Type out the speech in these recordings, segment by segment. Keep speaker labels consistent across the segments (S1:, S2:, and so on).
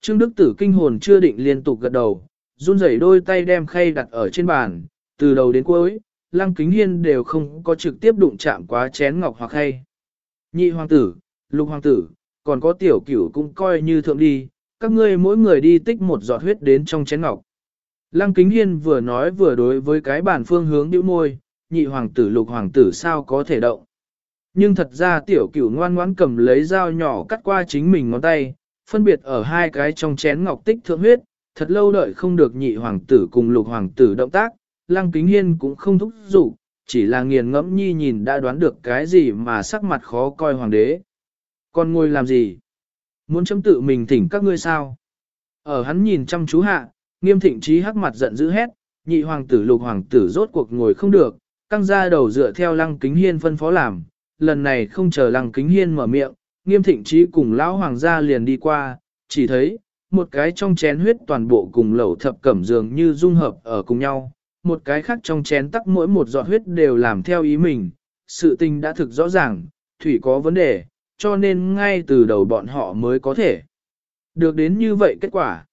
S1: Trương Đức Tử kinh hồn chưa định liên tục gật đầu, run rẩy đôi tay đem khay đặt ở trên bàn, từ đầu đến cuối, Lăng Kính Hiên đều không có trực tiếp đụng chạm quá chén ngọc hoặc khay. Nhị hoàng tử, lục hoàng tử, còn có tiểu cửu cũng coi như thượng đi, các ngươi mỗi người đi tích một giọt huyết đến trong chén ngọc. Lăng Kính Hiên vừa nói vừa đối với cái bản phương hướng nhíu môi, nhị hoàng tử lục hoàng tử sao có thể động. Nhưng thật ra tiểu cửu ngoan ngoãn cầm lấy dao nhỏ cắt qua chính mình ngón tay, phân biệt ở hai cái trong chén ngọc tích thượng huyết, thật lâu đợi không được nhị hoàng tử cùng lục hoàng tử động tác, lăng kính hiên cũng không thúc giục, chỉ là nghiền ngẫm nhi nhìn đã đoán được cái gì mà sắc mặt khó coi hoàng đế. Còn ngồi làm gì? Muốn chấm tự mình thỉnh các ngươi sao? Ở hắn nhìn chăm chú hạ, nghiêm thịnh trí hắc mặt giận dữ hét, nhị hoàng tử lục hoàng tử rốt cuộc ngồi không được, căng ra đầu dựa theo lăng kính hiên phân phó làm, lần này không chờ lăng kính hiên mở miệng, nghiêm thịnh trí cùng lão hoàng gia liền đi qua, chỉ thấy, một cái trong chén huyết toàn bộ cùng lẩu thập cẩm dường như dung hợp ở cùng nhau, một cái khác trong chén tắc mỗi một giọt huyết đều làm theo ý mình, sự tình đã thực rõ ràng, thủy có vấn đề, cho nên ngay từ đầu bọn họ mới có thể được đến như vậy kết quả.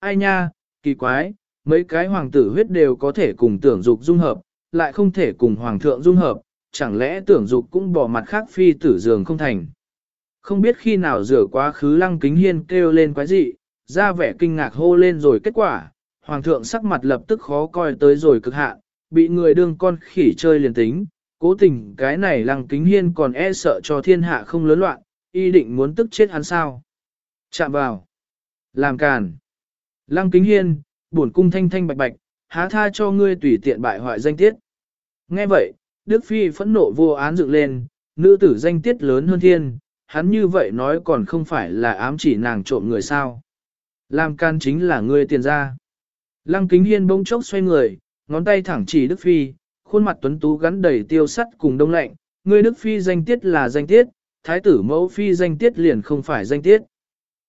S1: Ai nha, kỳ quái, mấy cái hoàng tử huyết đều có thể cùng tưởng dục dung hợp, lại không thể cùng hoàng thượng dung hợp, chẳng lẽ tưởng dục cũng bỏ mặt khác phi tử giường không thành. Không biết khi nào rửa quá khứ lăng kính hiên kêu lên quái dị, ra vẻ kinh ngạc hô lên rồi kết quả, hoàng thượng sắc mặt lập tức khó coi tới rồi cực hạn, bị người đương con khỉ chơi liền tính, cố tình cái này lăng kính hiên còn e sợ cho thiên hạ không lớn loạn, y định muốn tức chết hắn sao. Chạm vào. Làm càn. Lăng kính hiên, buồn cung thanh thanh bạch bạch, há tha cho ngươi tùy tiện bại hoại danh tiết. Nghe vậy, Đức Phi phẫn nộ vô án dựng lên, nữ tử danh tiết lớn hơn thiên, hắn như vậy nói còn không phải là ám chỉ nàng trộm người sao. Làm can chính là ngươi tiền ra. Lăng kính hiên bỗng chốc xoay người, ngón tay thẳng chỉ Đức Phi, khuôn mặt tuấn tú gắn đầy tiêu sắt cùng đông lạnh, ngươi Đức Phi danh tiết là danh tiết, thái tử mẫu Phi danh tiết liền không phải danh tiết.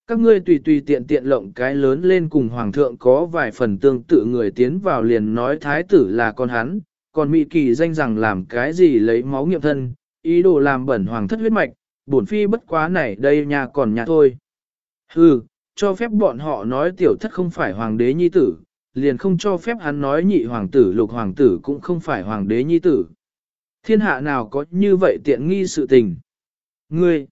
S1: Các ngươi tùy tùy tiện tiện lộng cái lớn lên cùng hoàng thượng có vài phần tương tự người tiến vào liền nói thái tử là con hắn, còn mị kỳ danh rằng làm cái gì lấy máu nghiệm thân, ý đồ làm bẩn hoàng thất huyết mạch, bổn phi bất quá này đây nhà còn nhà thôi. Hừ, cho phép bọn họ nói tiểu thất không phải hoàng đế nhi tử, liền không cho phép hắn nói nhị hoàng tử lục hoàng tử cũng không phải hoàng đế nhi tử. Thiên hạ nào có như vậy tiện nghi sự tình. Ngươi,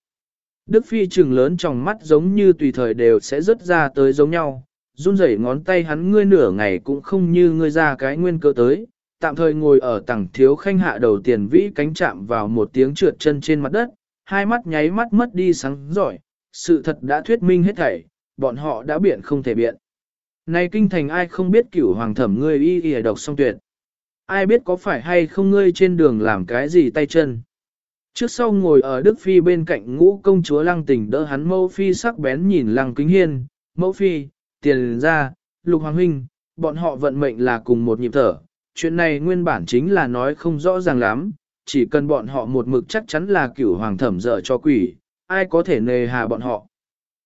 S1: Đức Phi trừng lớn trong mắt giống như tùy thời đều sẽ rớt ra tới giống nhau, run rẩy ngón tay hắn ngươi nửa ngày cũng không như ngươi ra cái nguyên cơ tới, tạm thời ngồi ở tầng thiếu khanh hạ đầu tiền vĩ cánh chạm vào một tiếng trượt chân trên mặt đất, hai mắt nháy mắt mất đi sáng giỏi, sự thật đã thuyết minh hết thảy, bọn họ đã biện không thể biện. Này kinh thành ai không biết cửu hoàng thẩm ngươi y y độc song tuyệt. Ai biết có phải hay không ngươi trên đường làm cái gì tay chân. Trước sau ngồi ở Đức Phi bên cạnh ngũ công chúa lăng tỉnh đỡ hắn mẫu phi sắc bén nhìn lăng kính hiên, mẫu phi, tiền ra, lục hoàng huynh, bọn họ vận mệnh là cùng một nhịp thở. Chuyện này nguyên bản chính là nói không rõ ràng lắm, chỉ cần bọn họ một mực chắc chắn là cửu hoàng thẩm dở cho quỷ, ai có thể nề hà bọn họ.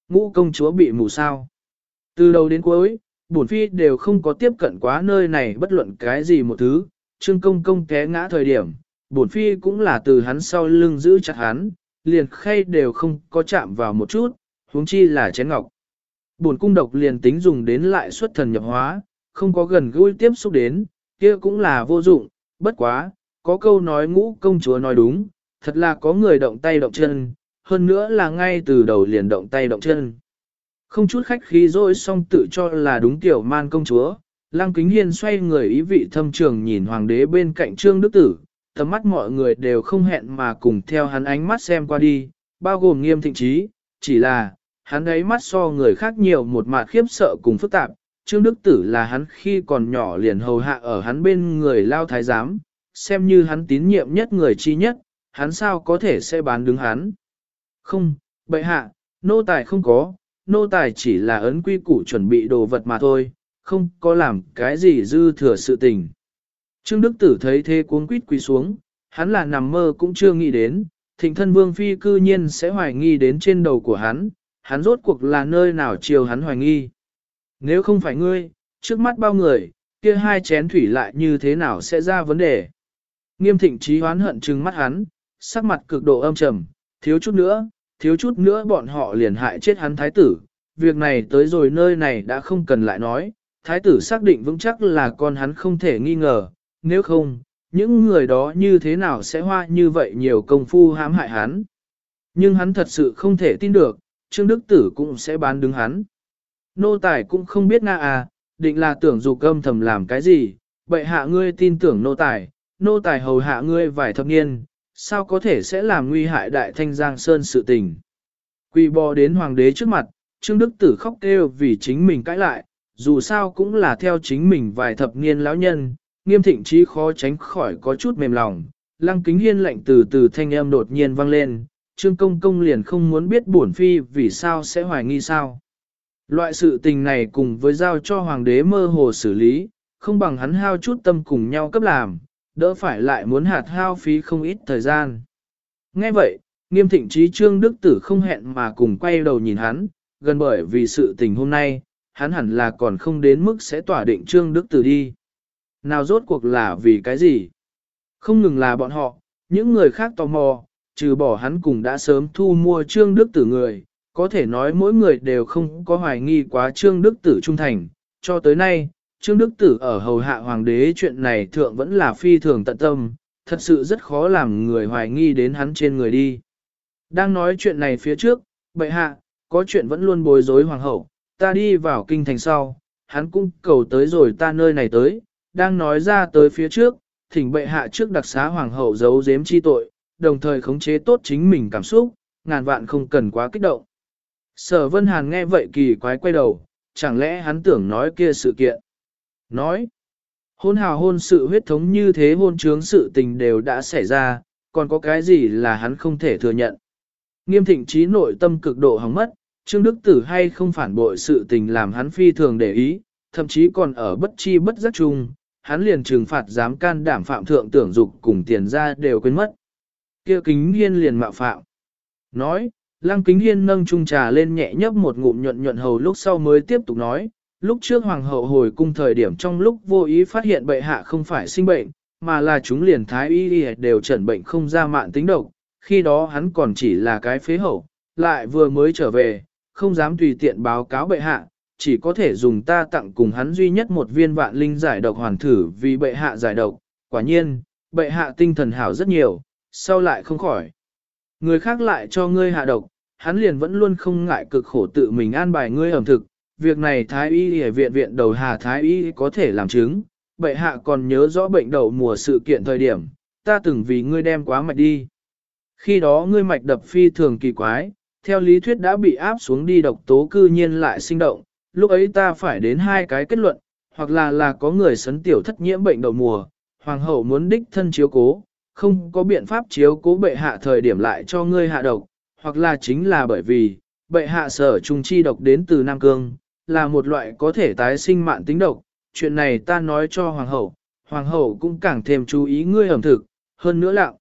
S1: Ngũ công chúa bị mù sao. Từ đầu đến cuối, bổn phi đều không có tiếp cận quá nơi này bất luận cái gì một thứ, trương công công té ngã thời điểm, bổn phi cũng là từ hắn sau lưng giữ chặt hắn, liền khay đều không có chạm vào một chút, huống chi là chén ngọc. Bổn cung độc liền tính dùng đến lại xuất thần nhập hóa, không có gần gũi tiếp xúc đến, kia cũng là vô dụng, bất quá, có câu nói ngũ công chúa nói đúng, thật là có người động tay động chân, hơn nữa là ngay từ đầu liền động tay động chân. Không chút khách khí rồi xong tự cho là đúng tiểu man công chúa, Lăng Kính Hiên xoay người ý vị thâm trường nhìn hoàng đế bên cạnh Trương Đức Tử, tầm mắt mọi người đều không hẹn mà cùng theo hắn ánh mắt xem qua đi, bao gồm nghiêm thịnh trí, chỉ là, hắn ấy mắt so người khác nhiều một mặt khiếp sợ cùng phức tạp, Trương Đức Tử là hắn khi còn nhỏ liền hầu hạ ở hắn bên người lao thái giám, xem như hắn tín nhiệm nhất người chi nhất, hắn sao có thể sẽ bán đứng hắn. Không, bệ hạ, nô tài không có, nô tài chỉ là ấn quy củ chuẩn bị đồ vật mà thôi, không có làm cái gì dư thừa sự tình. Trương Đức Tử thấy thế cuống quýt quỳ xuống, hắn là nằm mơ cũng chưa nghĩ đến, thịnh thân vương phi cư nhiên sẽ hoài nghi đến trên đầu của hắn, hắn rốt cuộc là nơi nào chiều hắn hoài nghi. Nếu không phải ngươi, trước mắt bao người, kia hai chén thủy lại như thế nào sẽ ra vấn đề. Nghiêm thịnh trí hoán hận trừng mắt hắn, sắc mặt cực độ âm trầm, thiếu chút nữa, thiếu chút nữa bọn họ liền hại chết hắn thái tử, việc này tới rồi nơi này đã không cần lại nói, thái tử xác định vững chắc là con hắn không thể nghi ngờ, nếu không, những người đó như thế nào sẽ hoa như vậy nhiều công phu hãm hại hắn. Nhưng hắn thật sự không thể tin được, Trương Đức Tử cũng sẽ bán đứng hắn. Nô tài cũng không biết Nga à, định là tưởng dục âm thầm làm cái gì, bệ hạ ngươi tin tưởng nô tài, nô tài hầu hạ ngươi vài thập niên, sao có thể sẽ làm nguy hại đại thanh giang sơn sự tình. Quỳ bò đến hoàng đế trước mặt, Trương Đức Tử khóc kêu vì chính mình cãi lại, dù sao cũng là theo chính mình vài thập niên lão nhân, nghiêm thịnh trí khó tránh khỏi có chút mềm lòng. Lăng kính hiên lạnh từ từ thanh âm đột nhiên vang lên, Trương Công Công liền không muốn biết bổn phi vì sao sẽ hoài nghi sao. Loại sự tình này cùng với giao cho hoàng đế mơ hồ xử lý, không bằng hắn hao chút tâm cùng nhau cấp làm, đỡ phải lại muốn hạt hao phí không ít thời gian. Nghe vậy, nghiêm thịnh trí Trương Đức Tử không hẹn mà cùng quay đầu nhìn hắn, gần bởi vì sự tình hôm nay, hắn hẳn là còn không đến mức sẽ tỏa định Trương Đức Tử đi. Nào rốt cuộc là vì cái gì? Không ngừng là bọn họ, những người khác tò mò, trừ bỏ hắn cùng đã sớm thu mua Trương Đức Tử người, có thể nói mỗi người đều không có hoài nghi quá Trương Đức Tử trung thành. Cho tới nay, Trương Đức Tử ở hầu hạ hoàng đế chuyện này thượng vẫn là phi thường tận tâm, thật sự rất khó làm người hoài nghi đến hắn trên người đi. Đang nói chuyện này phía trước, bệ hạ, có chuyện vẫn luôn bối rối hoàng hậu, ta đi vào kinh thành sau, hắn cũng cầu tới rồi ta nơi này tới, đang nói ra tới phía trước, thỉnh bệ hạ trước đặc xá hoàng hậu giấu giếm chi tội, đồng thời khống chế tốt chính mình cảm xúc, ngàn vạn không cần quá kích động. Sở Vân Hàn nghe vậy kỳ quái quay đầu, chẳng lẽ hắn tưởng nói kia sự kiện. Nói, hôn hào hôn sự huyết thống như thế hôn trướng sự tình đều đã xảy ra, còn có cái gì là hắn không thể thừa nhận. Nghiêm thịnh trí nội tâm cực độ hóng mất, Trương Đức Tử hay không phản bội sự tình làm hắn phi thường để ý, thậm chí còn ở bất chi bất giác chung, hắn liền trừng phạt dám can đảm phạm thượng tưởng dục cùng tiền ra đều quên mất. kia kính hiên liền mạo phạm. Nói, lăng kính hiên nâng chung trà lên nhẹ nhấp một ngụm nhuận nhuận hầu lúc sau mới tiếp tục nói, lúc trước hoàng hậu hồi cung thời điểm trong lúc vô ý phát hiện bệ hạ không phải sinh bệnh, mà là chúng liền thái y đều chẩn bệnh không ra mạn tính độc, khi đó hắn còn chỉ là cái phế hậu, lại vừa mới trở về, không dám tùy tiện báo cáo bệ hạ, chỉ có thể dùng ta tặng cùng hắn duy nhất một viên vạn linh giải độc hoàn thử vì bệ hạ giải độc, quả nhiên, bệ hạ tinh thần hảo rất nhiều, sau lại không khỏi. Người khác lại cho ngươi hạ độc, hắn liền vẫn luôn không ngại cực khổ tự mình an bài ngươi ẩm thực, việc này thái y ở viện viện đầu hà thái y có thể làm chứng, bệ hạ còn nhớ rõ bệnh đầu mùa sự kiện thời điểm, ta từng vì ngươi đem quá mạch đi. Khi đó ngươi mạch đập phi thường kỳ quái, theo lý thuyết đã bị áp xuống đi độc tố cư nhiên lại sinh động, lúc ấy ta phải đến hai cái kết luận, hoặc là là có người sấn tiểu thất nhiễm bệnh đầu mùa, hoàng hậu muốn đích thân chiếu cố, không có biện pháp chiếu cố bệ hạ thời điểm lại cho ngươi hạ độc, hoặc là chính là bởi vì, bệ hạ sở trung chi độc đến từ Nam Cương, là một loại có thể tái sinh mạng tính độc, chuyện này ta nói cho hoàng hậu, hoàng hậu cũng càng thêm chú ý ngươi ẩm thực, hơn nữa lặng.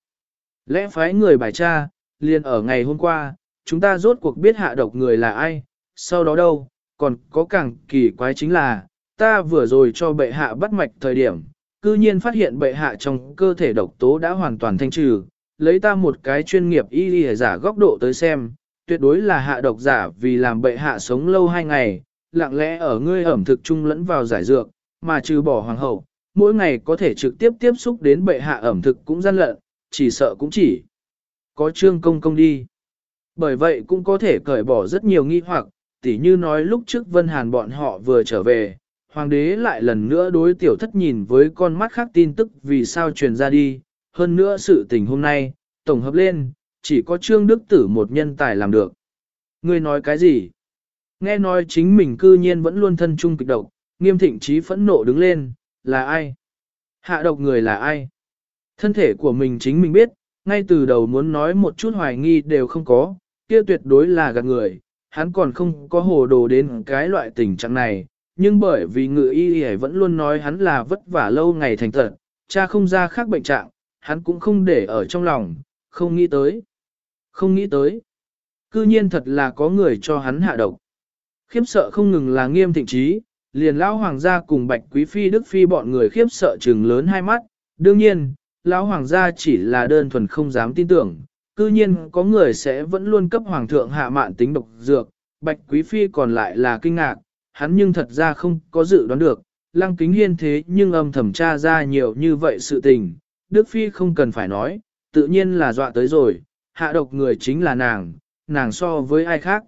S1: Lẽ phái người bài tra, liền ở ngày hôm qua, chúng ta rốt cuộc biết hạ độc người là ai, sau đó đâu, còn có càng kỳ quái chính là, ta vừa rồi cho bệ hạ bắt mạch thời điểm, cư nhiên phát hiện bệ hạ trong cơ thể độc tố đã hoàn toàn thanh trừ, lấy ta một cái chuyên nghiệp y y giả góc độ tới xem, tuyệt đối là hạ độc giả vì làm bệ hạ sống lâu hai ngày, lặng lẽ ở ngươi ẩm thực chung lẫn vào giải dược, mà trừ bỏ hoàng hậu, mỗi ngày có thể trực tiếp tiếp xúc đến bệ hạ ẩm thực cũng gian lận, chỉ sợ cũng chỉ có trương công công đi. Bởi vậy cũng có thể cởi bỏ rất nhiều nghi hoặc, tỉ như nói lúc trước Vân Hàn bọn họ vừa trở về, hoàng đế lại lần nữa đối tiểu thất nhìn với con mắt khác tin tức vì sao truyền ra đi, hơn nữa sự tình hôm nay, tổng hợp lên, chỉ có Trương Đức Tử một nhân tài làm được. Ngươi nói cái gì? Nghe nói chính mình cư nhiên vẫn luôn thân trung kịch độc, nghiêm thịnh trí phẫn nộ đứng lên, là ai? Hạ độc người là ai? Thân thể của mình chính mình biết, ngay từ đầu muốn nói một chút hoài nghi đều không có, kia tuyệt đối là gạt người, hắn còn không có hồ đồ đến cái loại tình trạng này, nhưng bởi vì ngự y y vẫn luôn nói hắn là vất vả lâu ngày thành tật, cha không ra khác bệnh trạng, hắn cũng không để ở trong lòng, không nghĩ tới. Không nghĩ tới. Cư nhiên thật là có người cho hắn hạ độc. Khiếp sợ không ngừng là nghiêm thịnh trí, liền lão hoàng gia cùng bạch quý phi đức phi bọn người khiếp sợ trừng lớn hai mắt. Đương nhiên, lão hoàng gia chỉ là đơn thuần không dám tin tưởng, cư nhiên có người sẽ vẫn luôn cấp hoàng thượng hạ mạn tính độc dược, Bạch Quý Phi còn lại là kinh ngạc, hắn nhưng thật ra không có dự đoán được, Lăng Kính Hiên thế nhưng âm thẩm tra ra nhiều như vậy sự tình, Đức Phi không cần phải nói, tự nhiên là dọa tới rồi, hạ độc người chính là nàng, nàng so với ai khác.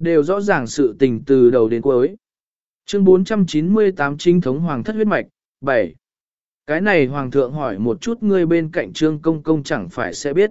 S1: Đều rõ ràng sự tình từ đầu đến cuối. Chương 498 Chính thống Hoàng thất huyết mạch, 7. Cái này Hoàng thượng hỏi một chút ngươi bên cạnh Trương Công Công chẳng phải sẽ biết.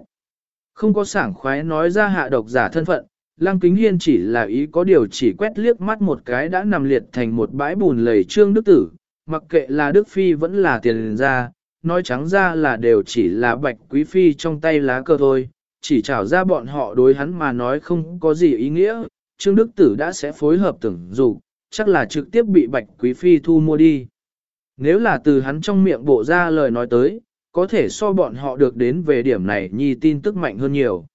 S1: Không có sảng khoái nói ra hạ độc giả thân phận, Lăng Kính Hiên chỉ là ý có điều chỉ quét liếc mắt một cái đã nằm liệt thành một bãi bùn lầy Trương Đức Tử, mặc kệ là Đức Phi vẫn là tiền ra, nói trắng ra là đều chỉ là bạch quý phi trong tay lá cờ thôi, chỉ trảo ra bọn họ đối hắn mà nói không có gì ý nghĩa, Trương Đức Tử đã sẽ phối hợp tưởng dụ, chắc là trực tiếp bị bạch quý phi thu mua đi. Nếu là từ hắn trong miệng bộ ra lời nói tới, có thể so bọn họ được đến về điểm này nhi tin tức mạnh hơn nhiều.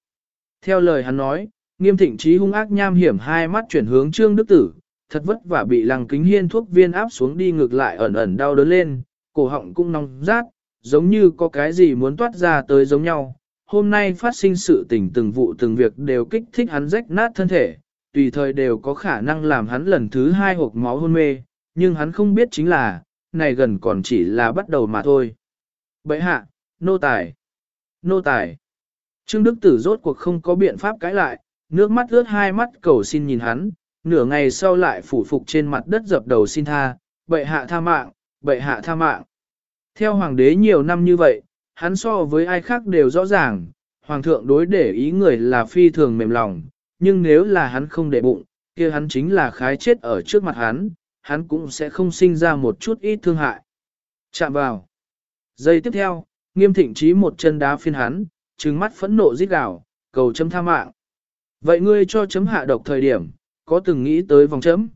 S1: Theo lời hắn nói, nghiêm thịnh trí hung ác nham hiểm hai mắt chuyển hướng Trương Đức Tử, thật vất vả bị lăng kính hiên thuốc viên áp xuống đi ngược lại ẩn ẩn đau đớn lên, cổ họng cũng nóng rát, giống như có cái gì muốn toát ra tới giống nhau. Hôm nay phát sinh sự tình từng vụ từng việc đều kích thích hắn rách nát thân thể, tùy thời đều có khả năng làm hắn lần thứ hai hộp máu hôn mê, nhưng hắn không biết chính là, này gần còn chỉ là bắt đầu mà thôi. Bậy hạ, nô tài, nô tài. Trương Đức Tử rốt cuộc không có biện pháp cãi lại, nước mắt ướt hai mắt cầu xin nhìn hắn, nửa ngày sau lại phủ phục trên mặt đất dập đầu xin tha, bệ hạ tha mạng, bệ hạ tha mạng. Theo hoàng đế nhiều năm như vậy, hắn so với ai khác đều rõ ràng, hoàng thượng đối để ý người là phi thường mềm lòng, nhưng nếu là hắn không để bụng, kia hắn chính là khái chết ở trước mặt hắn, hắn cũng sẽ không sinh ra một chút ít thương hại. Chạm vào. Giây tiếp theo, nghiêm thịnh trí một chân đá phiên hắn, trừng mắt phẫn nộ giết gào, cầu chấm tha mạng. Vậy ngươi cho chấm hạ độc thời điểm, có từng nghĩ tới vòng chấm?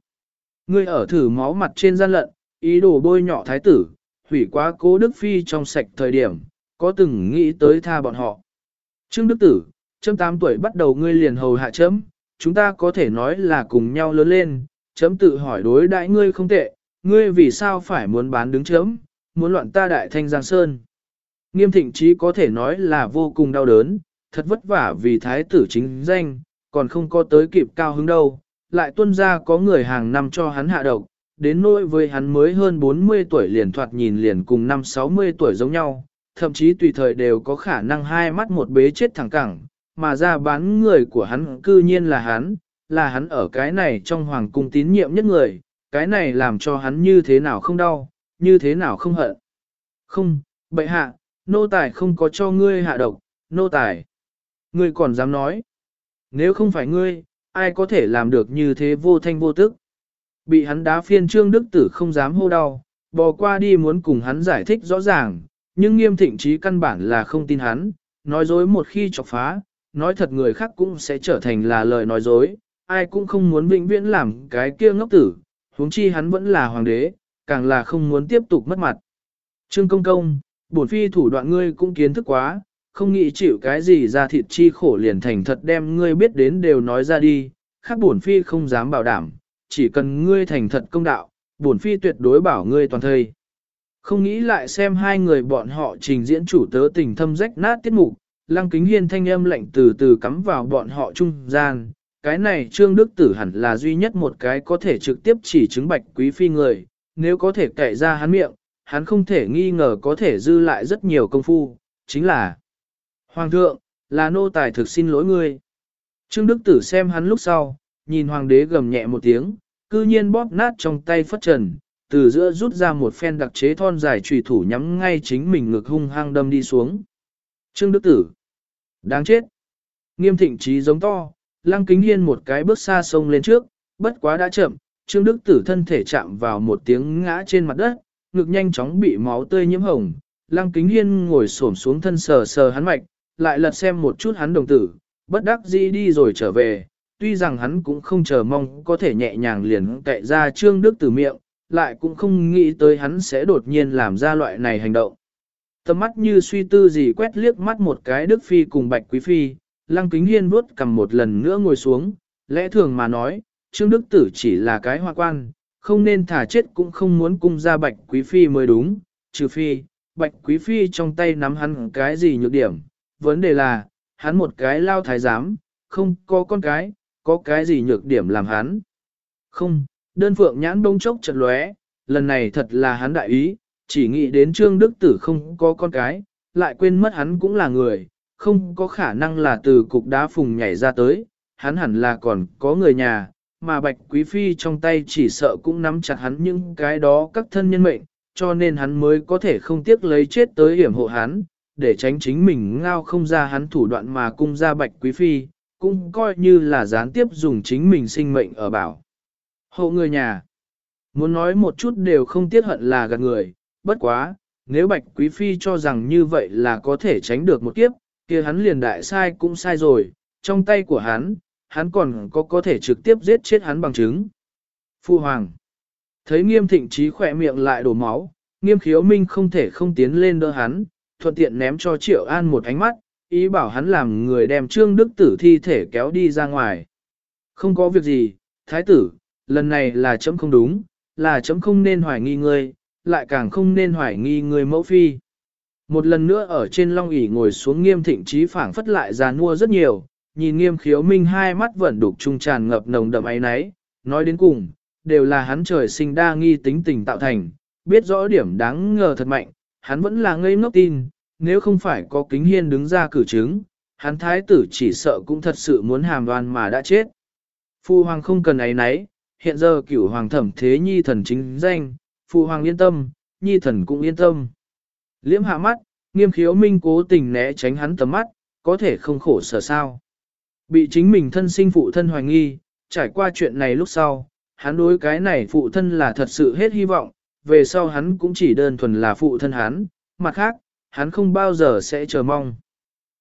S1: Ngươi ở thử máu mặt trên gian lận, ý đồ bôi nhọ thái tử, hủy quá cố Đức Phi trong sạch thời điểm, có từng nghĩ tới tha bọn họ. Trương Đức Tử, chấm 8 tuổi bắt đầu ngươi liền hầu hạ chấm, chúng ta có thể nói là cùng nhau lớn lên, chấm tự hỏi đối đại ngươi không tệ, ngươi vì sao phải muốn bán đứng chấm, muốn loạn ta đại thanh giang sơn. Nghiêm thịnh chí có thể nói là vô cùng đau đớn, thật vất vả vì thái tử chính danh, còn không có tới kịp cao hứng đâu, lại tuân ra có người hàng năm cho hắn hạ độc, đến nỗi với hắn mới hơn 40 tuổi liền thoạt nhìn liền cùng năm 60 tuổi giống nhau, thậm chí tùy thời đều có khả năng hai mắt một bế chết thẳng cẳng, mà ra bán người của hắn cư nhiên là hắn, là hắn ở cái này trong hoàng cung tín nhiệm nhất người, cái này làm cho hắn như thế nào không đau, như thế nào không hận. Không, bệ hạ, nô tài không có cho ngươi hạ độc, nô tài. Ngươi còn dám nói. Nếu không phải ngươi, ai có thể làm được như thế vô thanh vô tức. Bị hắn đá phiên trương đức tử không dám hô đau, bò qua đi muốn cùng hắn giải thích rõ ràng, nhưng nghiêm thịnh trí căn bản là không tin hắn, nói dối một khi chọc phá, nói thật người khác cũng sẽ trở thành là lời nói dối, ai cũng không muốn vĩnh viễn làm cái kia ngốc tử, huống chi hắn vẫn là hoàng đế, càng là không muốn tiếp tục mất mặt. Trương công công, bổn phi thủ đoạn ngươi cũng kiến thức quá, không nghĩ chịu cái gì ra thịt chi khổ liền thành thật đem ngươi biết đến đều nói ra đi, khác bổn phi không dám bảo đảm, chỉ cần ngươi thành thật công đạo, bổn phi tuyệt đối bảo ngươi toàn thời. Không nghĩ lại xem hai người bọn họ trình diễn chủ tớ tình thâm rách nát tiết mục, lăng kính hiên thanh âm lạnh từ từ cắm vào bọn họ trung gian. Cái này Trương Đức Tử hẳn là duy nhất một cái có thể trực tiếp chỉ chứng bạch quý phi người, nếu có thể cậy ra hắn miệng, hắn không thể nghi ngờ có thể dư lại rất nhiều công phu, chính là Hoàng thượng, là nô tài thực xin lỗi ngươi. Trương Đức Tử xem hắn lúc sau, nhìn hoàng đế gầm nhẹ một tiếng, cư nhiên bóp nát trong tay phất trần, từ giữa rút ra một phen đặc chế thon dài trùy thủ nhắm ngay chính mình ngực hung hăng đâm đi xuống. Trương Đức Tử. Đáng chết. Nghiêm thịnh trí giống to, lăng kính hiên một cái bước xa sông lên trước, bất quá đã chậm, Trương Đức Tử thân thể chạm vào một tiếng ngã trên mặt đất, ngực nhanh chóng bị máu tươi nhiễm hồng. Lăng kính hiên ngồi xổm xuống thân sờ sờ hắn mạch, lại lật xem một chút hắn đồng tử, bất đắc dĩ đi rồi trở về, tuy rằng hắn cũng không chờ mong có thể nhẹ nhàng liền cậy ra Trương Đức tử miệng, lại cũng không nghĩ tới hắn sẽ đột nhiên làm ra loại này hành động. Tầm mắt như suy tư gì quét liếc mắt một cái Đức Phi cùng Bạch Quý Phi, Lăng Kính Hiên vuốt cầm một lần nữa ngồi xuống, lẽ thường mà nói, Trương Đức Tử chỉ là cái hoa quan, không nên thả chết cũng không muốn cung ra Bạch Quý Phi mới đúng, trừ Phi, Bạch Quý Phi trong tay nắm hắn cái gì nhược điểm, vấn đề là, hắn một cái lao thái giám, không có con cái, có cái gì nhược điểm làm hắn. Không, đơn phượng nhãn đông chốc chật lóe, lần này thật là hắn đại ý, chỉ nghĩ đến Trương Đức Tử không có con cái, lại quên mất hắn cũng là người, không có khả năng là từ cục đá phùng nhảy ra tới, hắn hẳn là còn có người nhà, mà Bạch Quý Phi trong tay chỉ sợ cũng nắm chặt hắn những cái đó các thân nhân mệnh, cho nên hắn mới có thể không tiếc lấy chết tới hiểm hộ hắn, để tránh chính mình ngao không ra hắn thủ đoạn mà cung ra Bạch Quý Phi, cũng coi như là gián tiếp dùng chính mình sinh mệnh ở bảo. Hộ người nhà, muốn nói một chút đều không tiếc hận là gạt người, bất quá, nếu Bạch Quý Phi cho rằng như vậy là có thể tránh được một kiếp, kia hắn liền đại sai cũng sai rồi, trong tay của hắn, hắn còn có có thể trực tiếp giết chết hắn bằng chứng. Phu Hoàng Thấy nghiêm thịnh trí khỏe miệng lại đổ máu, nghiêm khiếu minh không thể không tiến lên đỡ hắn, thuận tiện ném cho Triệu An một ánh mắt, ý bảo hắn làm người đem Trương Đức Tử thi thể kéo đi ra ngoài. Không có việc gì, Thái tử, lần này là chấm không đúng, là chấm không nên hoài nghi ngươi, lại càng không nên hoài nghi người mẫu phi. Một lần nữa ở trên long ỷ ngồi xuống nghiêm thịnh trí phảng phất lại già nua rất nhiều, nhìn nghiêm khiếu minh hai mắt vẫn đục trung tràn ngập nồng đậm ấy náy, nói đến cùng, đều là hắn trời sinh đa nghi tính tình tạo thành, biết rõ điểm đáng ngờ thật mạnh, hắn vẫn là ngây ngốc tin, nếu không phải có kính hiên đứng ra cử chứng, hắn thái tử chỉ sợ cũng thật sự muốn hàm đoan mà đã chết. Phu hoàng không cần ấy nấy, hiện giờ cửu hoàng thẩm thế nhi thần chính danh, phu hoàng yên tâm, nhi thần cũng yên tâm. Liễm hạ mắt, nghiêm khiếu minh cố tình né tránh hắn tầm mắt, có thể không khổ sở sao. Bị chính mình thân sinh phụ thân hoài nghi, trải qua chuyện này lúc sau, hắn đối cái này phụ thân là thật sự hết hy vọng, về sau hắn cũng chỉ đơn thuần là phụ thân hắn, mặt khác, hắn không bao giờ sẽ chờ mong.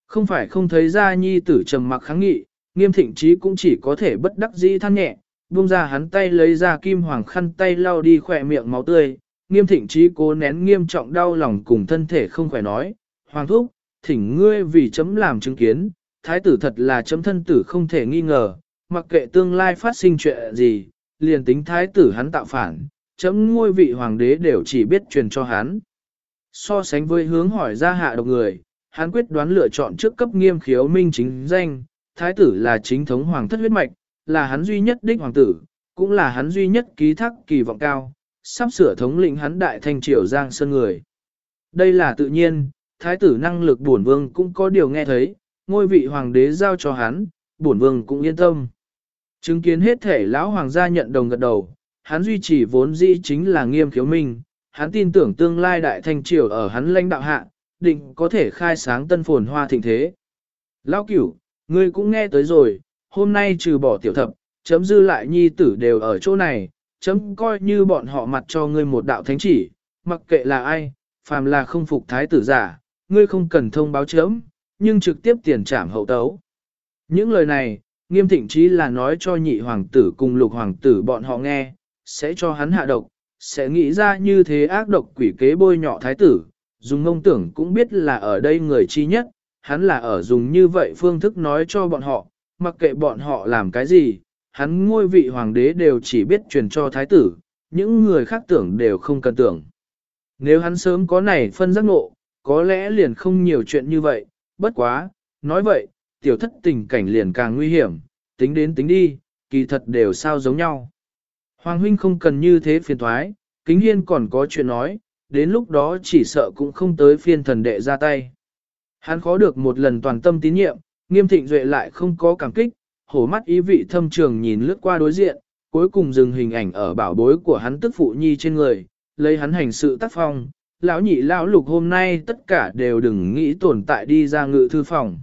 S1: Không phải không thấy ra nhi tử trầm mặc kháng nghị, nghiêm thịnh trí cũng chỉ có thể bất đắc dĩ than nhẹ, buông ra hắn tay lấy ra kim hoàng khăn tay lau đi khỏe miệng máu tươi, nghiêm thịnh trí cố nén nghiêm trọng đau lòng cùng thân thể không khỏe nói, hoàng thúc, thỉnh ngươi vì chấm làm chứng kiến, thái tử thật là chấm thân tử không thể nghi ngờ, mặc kệ tương lai phát sinh chuyện gì, liền tính thái tử hắn tạo phản, chấm ngôi vị hoàng đế đều chỉ biết truyền cho hắn. So sánh với hướng hỏi ra hạ độc người, hắn quyết đoán lựa chọn trước cấp nghiêm khiếu minh chính danh, thái tử là chính thống hoàng thất huyết mạch, là hắn duy nhất đích hoàng tử, cũng là hắn duy nhất ký thác kỳ vọng cao, sắp sửa thống lĩnh hắn đại thanh triều giang sơn người. Đây là tự nhiên, thái tử năng lực bổn vương cũng có điều nghe thấy, ngôi vị hoàng đế giao cho hắn, bổn vương cũng yên tâm. Chứng kiến hết thể lão hoàng gia nhận đồng gật đầu, hắn duy trì vốn dĩ chính là nghiêm khiếu minh, hắn tin tưởng tương lai đại thanh triều ở hắn lãnh đạo hạ, định có thể khai sáng tân phồn hoa thịnh thế. Lão cửu, ngươi cũng nghe tới rồi, hôm nay trừ bỏ tiểu thập, chấm dư lại nhi tử đều ở chỗ này, chấm coi như bọn họ mặt cho ngươi một đạo thánh chỉ, mặc kệ là ai, phàm là không phục thái tử giả, ngươi không cần thông báo chấm, nhưng trực tiếp tiền trảm hậu tấu. Những lời này, nghiêm thịnh chí là nói cho nhị hoàng tử cùng lục hoàng tử bọn họ nghe, sẽ cho hắn hạ độc, sẽ nghĩ ra như thế ác độc quỷ kế bôi nhọ thái tử, dùng ngông tưởng cũng biết là ở đây người chi nhất, hắn là ở dùng như vậy phương thức nói cho bọn họ, mặc kệ bọn họ làm cái gì, hắn ngôi vị hoàng đế đều chỉ biết truyền cho thái tử, những người khác tưởng đều không cần tưởng. Nếu hắn sớm có này phân giác ngộ, có lẽ liền không nhiều chuyện như vậy, bất quá, nói vậy, tiểu thất tình cảnh liền càng nguy hiểm, tính đến tính đi, kỳ thật đều sao giống nhau. Hoàng huynh không cần như thế phiền thoái, kính hiên còn có chuyện nói, đến lúc đó chỉ sợ cũng không tới phiên thần đệ ra tay. Hắn khó được một lần toàn tâm tín nhiệm, nghiêm thịnh duệ lại không có cảm kích, hổ mắt ý vị thâm trường nhìn lướt qua đối diện, cuối cùng dừng hình ảnh ở bảo bối của hắn tức phụ nhi trên người, lấy hắn hành sự tác phong. Lão nhị lão lục hôm nay tất cả đều đừng nghĩ tồn tại đi ra ngự thư phòng.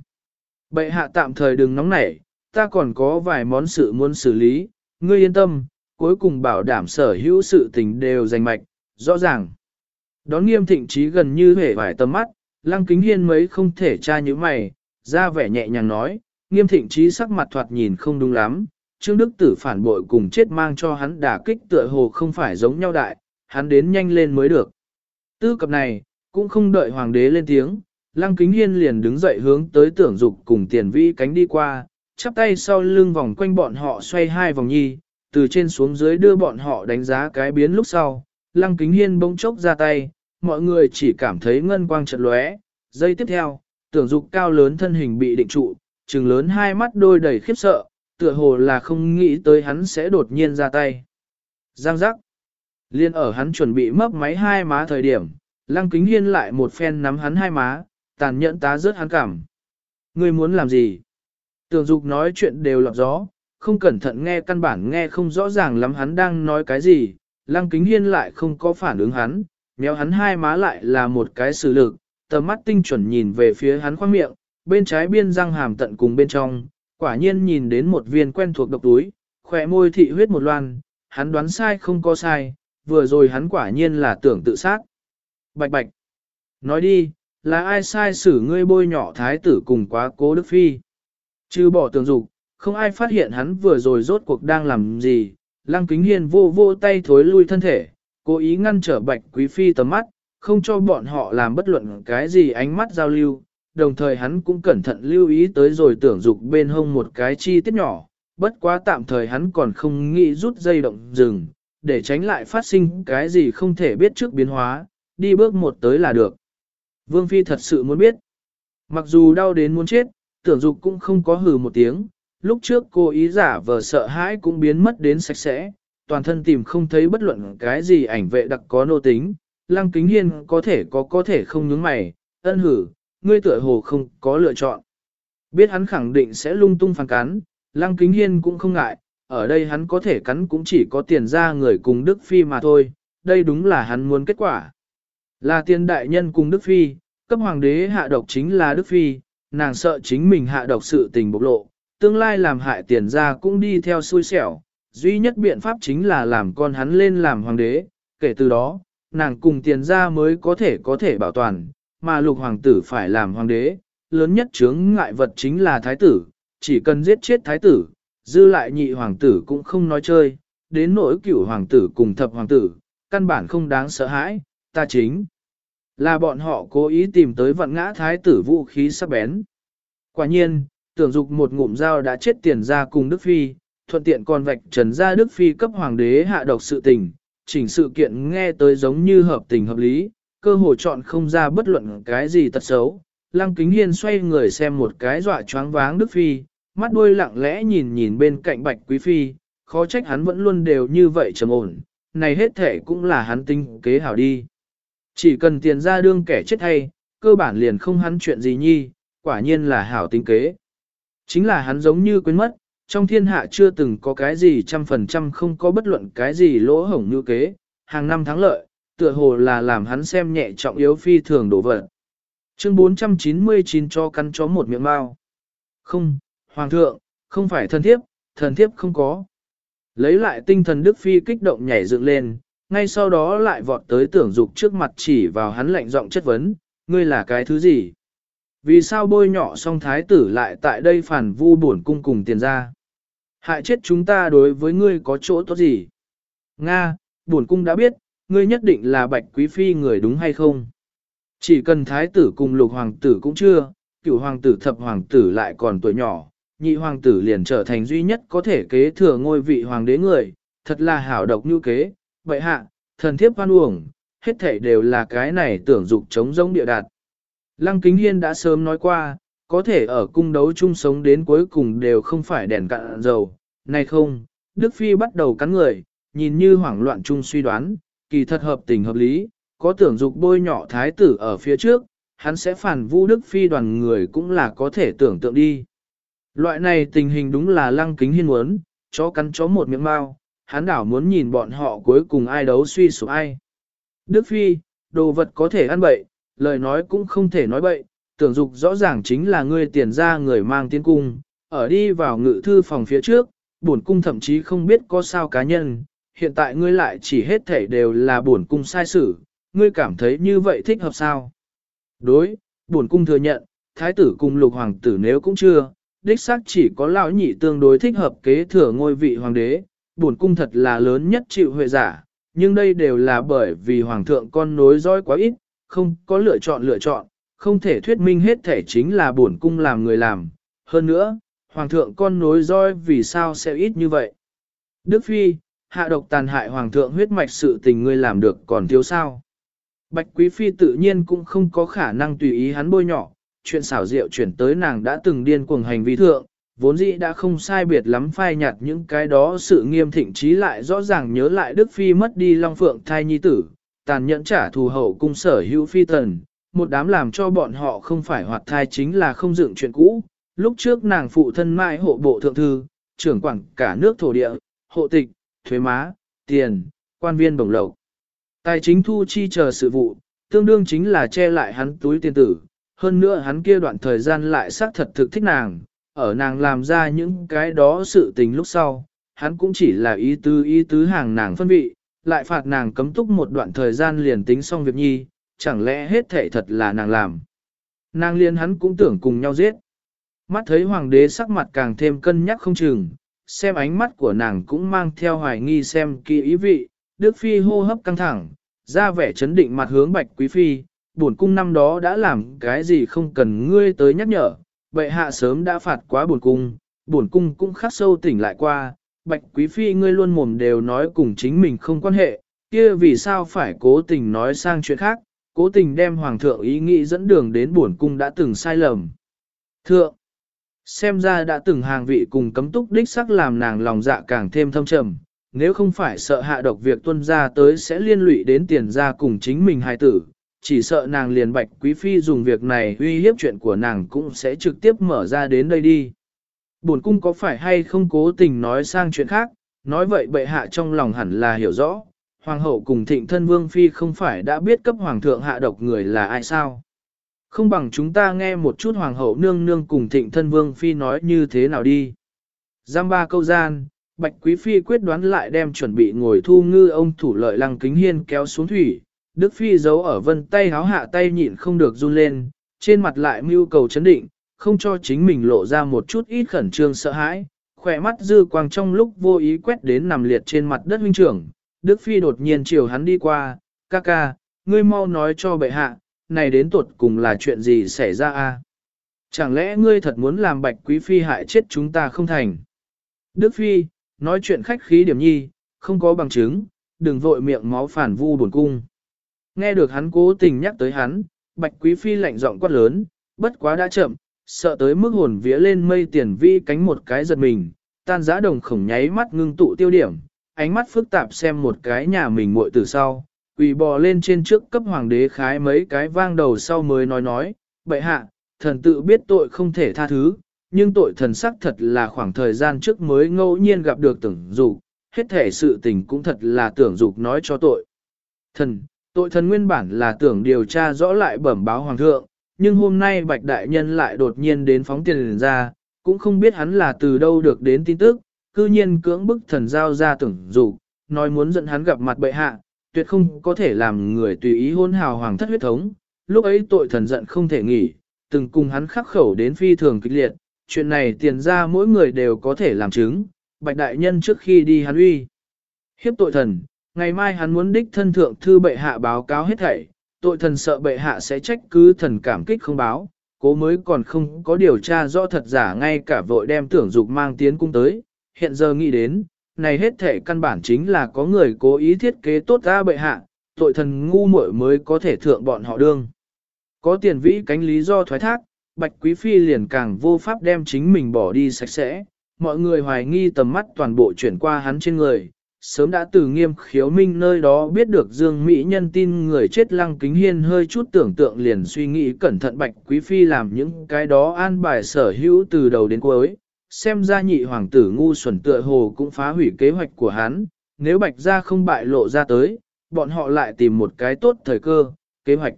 S1: Bệ hạ tạm thời đừng nóng nảy, ta còn có vài món sự muốn xử lý, ngươi yên tâm, cuối cùng bảo đảm sở hữu sự tình đều danh mạch, rõ ràng. Đón nghiêm thịnh trí gần như hể vải tầm mắt, lăng kính hiên mấy không thể tra như mày, ra vẻ nhẹ nhàng nói, nghiêm thịnh trí sắc mặt thoạt nhìn không đúng lắm, Trương Đức Tử phản bội cùng chết mang cho hắn đả kích tựa hồ không phải giống nhau đại, hắn đến nhanh lên mới được. Tư cập này, cũng không đợi hoàng đế lên tiếng, lăng kính hiên liền đứng dậy hướng tới tưởng dục cùng tiền vĩ cánh đi qua, chắp tay sau lưng vòng quanh bọn họ xoay hai vòng nhi, từ trên xuống dưới đưa bọn họ đánh giá cái biến lúc sau, lăng kính hiên bỗng chốc ra tay, mọi người chỉ cảm thấy ngân quang trận lóe. Giây tiếp theo, tưởng dục cao lớn thân hình bị định trụ, trừng lớn hai mắt đôi đầy khiếp sợ, tựa hồ là không nghĩ tới hắn sẽ đột nhiên ra tay. Giang giác. Liên ở hắn chuẩn bị mấp máy hai má thời điểm, lăng kính hiên lại một phen nắm hắn hai má, tàn nhẫn tá rớt hắn cảm. Ngươi muốn làm gì? Tưởng dục nói chuyện đều lọt gió, không cẩn thận nghe căn bản nghe không rõ ràng lắm hắn đang nói cái gì, lăng kính hiên lại không có phản ứng hắn, méo hắn hai má lại là một cái xử lực, tầm mắt tinh chuẩn nhìn về phía hắn khoang miệng, bên trái biên răng hàm tận cùng bên trong, quả nhiên nhìn đến một viên quen thuộc độc túi, khỏe môi thị huyết một loan, hắn đoán sai không có sai, vừa rồi hắn quả nhiên là tưởng tự sát. Bạch bạch, nói đi, là ai sai xử ngươi bôi nhỏ thái tử cùng quá cố đức phi. Chứ bỏ tường dục, không ai phát hiện hắn vừa rồi rốt cuộc đang làm gì, lăng kính hiền vô vô tay thối lui thân thể, cố ý ngăn trở bạch quý phi tầm mắt, không cho bọn họ làm bất luận cái gì ánh mắt giao lưu, đồng thời hắn cũng cẩn thận lưu ý tới rồi tưởng dục bên hông một cái chi tiết nhỏ, bất quá tạm thời hắn còn không nghĩ rút dây động dừng, để tránh lại phát sinh cái gì không thể biết trước biến hóa, đi bước một tới là được. Vương Phi thật sự muốn biết. Mặc dù đau đến muốn chết, tưởng dục cũng không có hừ một tiếng, lúc trước cô ý giả vờ sợ hãi cũng biến mất đến sạch sẽ, toàn thân tìm không thấy bất luận cái gì ảnh vệ đặc có nô tính, lăng kính hiên có thể có có thể không nhướng mày, ân hử, ngươi tựa hồ không có lựa chọn. Biết hắn khẳng định sẽ lung tung phản cắn, lăng kính hiên cũng không ngại, ở đây hắn có thể cắn cũng chỉ có tiền ra người cùng Đức Phi mà thôi, đây đúng là hắn muốn kết quả. Là tiền đại nhân cùng Đức Phi, cấp hoàng đế hạ độc chính là Đức Phi, nàng sợ chính mình hạ độc sự tình bộc lộ, tương lai làm hại tiền ra cũng đi theo xui xẻo, duy nhất biện pháp chính là làm con hắn lên làm hoàng đế, kể từ đó, nàng cùng tiền ra mới có thể có thể bảo toàn, mà lục hoàng tử phải làm hoàng đế, lớn nhất chướng ngại vật chính là thái tử, chỉ cần giết chết thái tử, dư lại nhị hoàng tử cũng không nói chơi, đến nỗi cửu hoàng tử cùng thập hoàng tử, căn bản không đáng sợ hãi, ta chính là bọn họ cố ý tìm tới vận ngã thái tử vũ khí sắc bén. Quả nhiên, tưởng dục một ngụm dao đã chết tiền ra cùng Đức Phi, thuận tiện còn vạch trần ra Đức Phi cấp hoàng đế hạ độc sự tình, chỉnh sự kiện nghe tới giống như hợp tình hợp lý, cơ hội chọn không ra bất luận cái gì tật xấu. Lăng kính hiên xoay người xem một cái dọa choáng váng Đức Phi, mắt đuôi lặng lẽ nhìn nhìn bên cạnh bạch quý phi, khó trách hắn vẫn luôn đều như vậy trầm ổn, này hết thể cũng là hắn tinh kế hảo đi. Chỉ cần tiền ra đương kẻ chết hay, cơ bản liền không hắn chuyện gì nhi, quả nhiên là hảo tinh kế. Chính là hắn giống như quên mất, trong thiên hạ chưa từng có cái gì trăm phần trăm không có bất luận cái gì lỗ hổng như kế, hàng năm thắng lợi, tựa hồ là làm hắn xem nhẹ trọng yếu phi thường đổ vật. Chương 499 cho căn chó một miệng mau. Không, Hoàng thượng, không phải thần thiếp, thần thiếp không có. Lấy lại tinh thần Đức Phi kích động nhảy dựng lên, ngay sau đó lại vọt tới tưởng dục trước mặt chỉ vào hắn lạnh giọng chất vấn, ngươi là cái thứ gì? Vì sao bôi nhỏ song thái tử lại tại đây phản vu buồn cung cùng tiền ra? Hại chết chúng ta đối với ngươi có chỗ tốt gì? Nga, bổn cung đã biết, ngươi nhất định là bạch quý phi người đúng hay không? Chỉ cần thái tử cùng lục hoàng tử cũng chưa, cửu hoàng tử thập hoàng tử lại còn tuổi nhỏ, nhị hoàng tử liền trở thành duy nhất có thể kế thừa ngôi vị hoàng đế người, thật là hảo độc như kế, vậy hạ, thần thiếp hoan uổng, hết thảy đều là cái này tưởng dục chống giống địa đạt. Lăng Kính Hiên đã sớm nói qua, có thể ở cung đấu chung sống đến cuối cùng đều không phải đèn cạn dầu, này không, Đức Phi bắt đầu cắn người, nhìn như hoảng loạn chung suy đoán, kỳ thật hợp tình hợp lý, có tưởng dục bôi nhỏ thái tử ở phía trước, hắn sẽ phản vu Đức Phi đoàn người cũng là có thể tưởng tượng đi. Loại này tình hình đúng là lăng kính hiên muốn, chó cắn chó một miệng mau, hắn đảo muốn nhìn bọn họ cuối cùng ai đấu suy sụp ai. Đức Phi, đồ vật có thể ăn bậy, lời nói cũng không thể nói bậy, tưởng dục rõ ràng chính là ngươi tiền ra người mang tiến cung, ở đi vào ngự thư phòng phía trước, bổn cung thậm chí không biết có sao cá nhân, hiện tại ngươi lại chỉ hết thể đều là bổn cung sai xử, ngươi cảm thấy như vậy thích hợp sao? Đối, bổn cung thừa nhận, thái tử cùng lục hoàng tử nếu cũng chưa, đích xác chỉ có lão nhị tương đối thích hợp kế thừa ngôi vị hoàng đế, bổn cung thật là lớn nhất chịu huệ giả, nhưng đây đều là bởi vì hoàng thượng con nối dõi quá ít, không có lựa chọn lựa chọn, không thể thuyết minh hết thể chính là bổn cung làm người làm. Hơn nữa, hoàng thượng con nối roi vì sao sẽ ít như vậy? Đức Phi, hạ độc tàn hại hoàng thượng huyết mạch sự tình ngươi làm được còn thiếu sao? Bạch Quý Phi tự nhiên cũng không có khả năng tùy ý hắn bôi nhỏ, chuyện xảo diệu chuyển tới nàng đã từng điên cuồng hành vi thượng, vốn dĩ đã không sai biệt lắm phai nhạt những cái đó sự nghiêm thịnh trí lại rõ ràng nhớ lại Đức Phi mất đi Long Phượng thai nhi tử, tàn nhẫn trả thù hậu cung sở hữu phi tần, một đám làm cho bọn họ không phải hoạt thai chính là không dựng chuyện cũ. Lúc trước nàng phụ thân mãi hộ bộ thượng thư, trưởng quản cả nước thổ địa, hộ tịch, thuế má, tiền, quan viên bổng lộc. Tài chính thu chi chờ sự vụ, tương đương chính là che lại hắn túi tiền tử, hơn nữa hắn kia đoạn thời gian lại xác thật thực thích nàng, ở nàng làm ra những cái đó sự tình lúc sau, hắn cũng chỉ là ý tứ ý tứ hàng nàng phân vị, lại phạt nàng cấm túc một đoạn thời gian liền tính xong việc nhi, chẳng lẽ hết thể thật là nàng làm. Nàng liên hắn cũng tưởng cùng nhau giết. Mắt thấy hoàng đế sắc mặt càng thêm cân nhắc không chừng, xem ánh mắt của nàng cũng mang theo hoài nghi xem kỳ ý vị, Đức Phi hô hấp căng thẳng, ra vẻ chấn định mặt hướng bạch quý phi, bổn cung năm đó đã làm cái gì không cần ngươi tới nhắc nhở, bệ hạ sớm đã phạt quá bổn cung, bổn cung cũng khắc sâu tỉnh lại qua, bạch quý phi ngươi luôn mồm đều nói cùng chính mình không quan hệ, kia vì sao phải cố tình nói sang chuyện khác, cố tình đem hoàng thượng ý nghĩ dẫn đường đến Buồn cung đã từng sai lầm. Thượng, xem ra đã từng hàng vị cùng cấm túc đích sắc làm nàng lòng dạ càng thêm thâm trầm, nếu không phải sợ hạ độc việc tuân ra tới sẽ liên lụy đến tiền ra cùng chính mình hài tử, chỉ sợ nàng liền bạch quý phi dùng việc này uy hiếp chuyện của nàng cũng sẽ trực tiếp mở ra đến đây đi. Buồn cung có phải hay không cố tình nói sang chuyện khác, nói vậy bệ hạ trong lòng hẳn là hiểu rõ, hoàng hậu cùng thịnh thân vương phi không phải đã biết cấp hoàng thượng hạ độc người là ai sao. Không bằng chúng ta nghe một chút hoàng hậu nương nương cùng thịnh thân vương phi nói như thế nào đi. Giam ba câu gian, Bạch Quý Phi quyết đoán lại đem chuẩn bị ngồi thu ngư ông thủ lợi lăng kính hiên kéo xuống thủy. Đức Phi giấu ở vân tay háo hạ tay nhịn không được run lên, trên mặt lại mưu cầu chấn định, không cho chính mình lộ ra một chút ít khẩn trương sợ hãi. Khỏe mắt dư quang trong lúc vô ý quét đến nằm liệt trên mặt đất huynh trưởng. Đức Phi đột nhiên chiều hắn đi qua, ca ca, ngươi mau nói cho bệ hạ, này đến tuột cùng là chuyện gì xảy ra a? Chẳng lẽ ngươi thật muốn làm bạch quý phi hại chết chúng ta không thành? Đức Phi, nói chuyện khách khí điểm nhi, không có bằng chứng, đừng vội miệng máu phản vu buồn cung. Nghe được hắn cố tình nhắc tới hắn, bạch quý phi lạnh giọng quát lớn, bất quá đã chậm, sợ tới mức hồn vía lên mây tiền vi cánh một cái giật mình, tan giã đồng khổng nháy mắt ngưng tụ tiêu điểm, ánh mắt phức tạp xem một cái nhà mình muội từ sau, quỳ bò lên trên trước cấp hoàng đế khái mấy cái vang đầu sau mới nói nói, bệ hạ, thần tự biết tội không thể tha thứ, nhưng tội thần sắc thật là khoảng thời gian trước mới ngẫu nhiên gặp được tưởng dục, hết thể sự tình cũng thật là tưởng dục nói cho tội. Thần, tội thần nguyên bản là tưởng điều tra rõ lại bẩm báo hoàng thượng, nhưng hôm nay bạch đại nhân lại đột nhiên đến phóng tiền ra, cũng không biết hắn là từ đâu được đến tin tức, cư nhiên cưỡng bức thần giao ra tưởng dụ, nói muốn dẫn hắn gặp mặt bệ hạ, tuyệt không có thể làm người tùy ý hôn hào hoàng thất huyết thống, lúc ấy tội thần giận không thể nghỉ, từng cùng hắn khắc khẩu đến phi thường kịch liệt, chuyện này tiền ra mỗi người đều có thể làm chứng, bạch đại nhân trước khi đi hắn uy. Hiếp tội thần, ngày mai hắn muốn đích thân thượng thư bệ hạ báo cáo hết thảy, tội thần sợ bệ hạ sẽ trách cứ thần cảm kích không báo, cố mới còn không có điều tra rõ thật giả ngay cả vội đem tưởng dục mang tiến cung tới, hiện giờ nghĩ đến, này hết thể căn bản chính là có người cố ý thiết kế tốt ra bệ hạ, tội thần ngu muội mới có thể thượng bọn họ đương. Có tiền vĩ cánh lý do thoái thác, Bạch Quý Phi liền càng vô pháp đem chính mình bỏ đi sạch sẽ, mọi người hoài nghi tầm mắt toàn bộ chuyển qua hắn trên người. Sớm đã từ nghiêm khiếu minh nơi đó biết được Dương Mỹ nhân tin người chết lăng kính hiên hơi chút tưởng tượng liền suy nghĩ cẩn thận Bạch Quý Phi làm những cái đó an bài sở hữu từ đầu đến cuối. Xem ra nhị hoàng tử ngu xuẩn tựa hồ cũng phá hủy kế hoạch của hắn, nếu Bạch ra không bại lộ ra tới, bọn họ lại tìm một cái tốt thời cơ, kế hoạch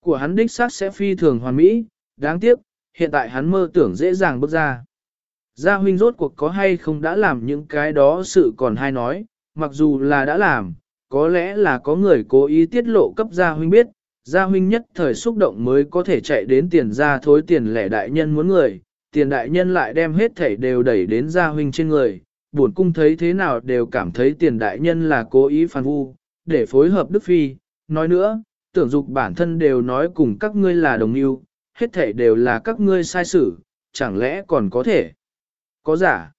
S1: của hắn đích xác sẽ phi thường hoàn mỹ, đáng tiếc, hiện tại hắn mơ tưởng dễ dàng bước ra. Gia huynh rốt cuộc có hay không đã làm những cái đó sự còn hay nói, mặc dù là đã làm, có lẽ là có người cố ý tiết lộ cấp gia huynh biết, gia huynh nhất thời xúc động mới có thể chạy đến tiền gia thối tiền lẻ đại nhân muốn người, tiền đại nhân lại đem hết thảy đều đẩy đến gia huynh trên người, buồn cung thấy thế nào đều cảm thấy tiền đại nhân là cố ý phản vu, để phối hợp Đức Phi, nói nữa, tưởng dục bản thân đều nói cùng các ngươi là đồng yêu, hết thể đều là các ngươi sai xử, chẳng lẽ còn có thể? Có giả.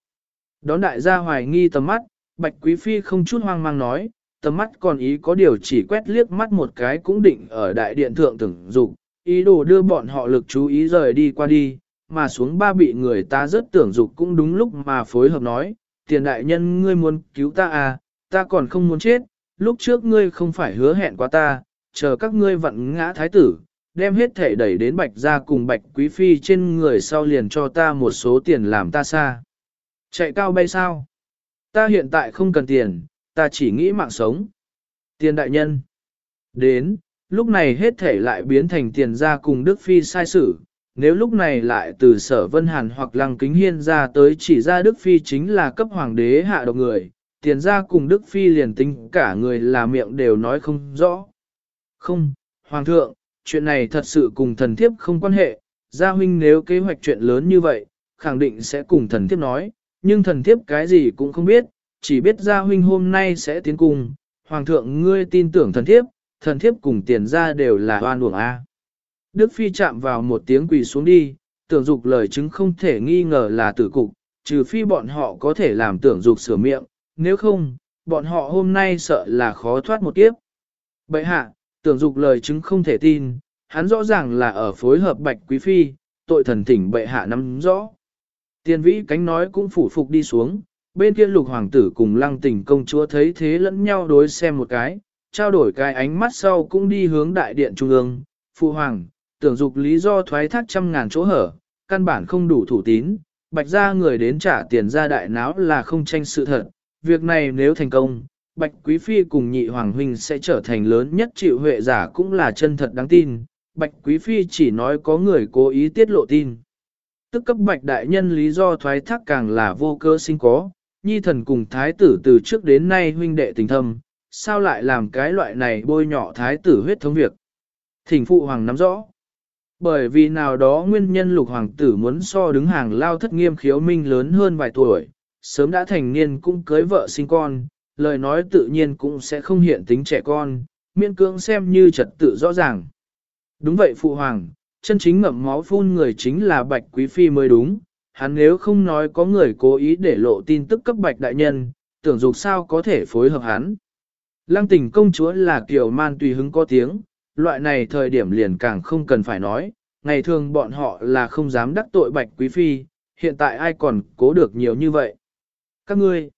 S1: Đón đại gia hoài nghi tầm mắt, Bạch Quý Phi không chút hoang mang nói, tầm mắt còn ý có điều chỉ quét liếc mắt một cái cũng định ở đại điện thượng tưởng dục, ý đồ đưa bọn họ lực chú ý rời đi qua đi, mà xuống ba bị người ta rất tưởng dục cũng đúng lúc mà phối hợp nói, tiền đại nhân ngươi muốn cứu ta à, ta còn không muốn chết, lúc trước ngươi không phải hứa hẹn qua ta, chờ các ngươi vận ngã thái tử, đem hết thể đẩy đến bạch ra cùng bạch quý phi trên người sau liền cho ta một số tiền làm ta xa. Chạy cao bay sao? Ta hiện tại không cần tiền, ta chỉ nghĩ mạng sống. Tiền đại nhân. Đến, lúc này hết thể lại biến thành tiền ra cùng Đức Phi sai sử. Nếu lúc này lại từ sở Vân Hàn hoặc Lăng Kính Hiên ra tới chỉ ra Đức Phi chính là cấp hoàng đế hạ độc người, tiền ra cùng Đức Phi liền tính cả người là miệng đều nói không rõ. Không, Hoàng thượng, chuyện này thật sự cùng thần thiếp không quan hệ, gia huynh nếu kế hoạch chuyện lớn như vậy, khẳng định sẽ cùng thần thiếp nói, nhưng thần thiếp cái gì cũng không biết, chỉ biết gia huynh hôm nay sẽ tiến cùng, hoàng thượng ngươi tin tưởng thần thiếp, thần thiếp cùng tiền ra đều là oan uổng A. Đức Phi chạm vào một tiếng quỳ xuống đi, tưởng dục lời chứng không thể nghi ngờ là tử cục, trừ phi bọn họ có thể làm tưởng dục sửa miệng, nếu không, bọn họ hôm nay sợ là khó thoát một kiếp. Bậy hạ, tưởng dục lời chứng không thể tin, hắn rõ ràng là ở phối hợp bạch quý phi, tội thần thỉnh bệ hạ nắm rõ. Tiên vĩ cánh nói cũng phủ phục đi xuống, bên kia lục hoàng tử cùng lăng tỉnh công chúa thấy thế lẫn nhau đối xem một cái, trao đổi cái ánh mắt sau cũng đi hướng đại điện trung ương, phụ hoàng, tưởng dục lý do thoái thác trăm ngàn chỗ hở, căn bản không đủ thủ tín, bạch ra người đến trả tiền ra đại náo là không tranh sự thật, việc này nếu thành công, Bạch Quý Phi cùng nhị hoàng huynh sẽ trở thành lớn nhất chịu huệ giả cũng là chân thật đáng tin. Bạch Quý Phi chỉ nói có người cố ý tiết lộ tin. Tức cấp Bạch Đại Nhân lý do thoái thác càng là vô cơ sinh có, nhi thần cùng thái tử từ trước đến nay huynh đệ tình thâm, sao lại làm cái loại này bôi nhọ thái tử huyết thống việc. Thỉnh phụ hoàng nắm rõ. Bởi vì nào đó nguyên nhân lục hoàng tử muốn so đứng hàng lao thất nghiêm khiếu minh lớn hơn vài tuổi, sớm đã thành niên cũng cưới vợ sinh con, lời nói tự nhiên cũng sẽ không hiện tính trẻ con, miễn cưỡng xem như trật tự rõ ràng. Đúng vậy phụ hoàng, chân chính ngậm máu phun người chính là bạch quý phi mới đúng, hắn nếu không nói có người cố ý để lộ tin tức cấp bạch đại nhân, tưởng dục sao có thể phối hợp hắn. Lăng tỉnh công chúa là kiểu man tùy hứng có tiếng, loại này thời điểm liền càng không cần phải nói, ngày thường bọn họ là không dám đắc tội bạch quý phi, hiện tại ai còn cố được nhiều như vậy. Các ngươi,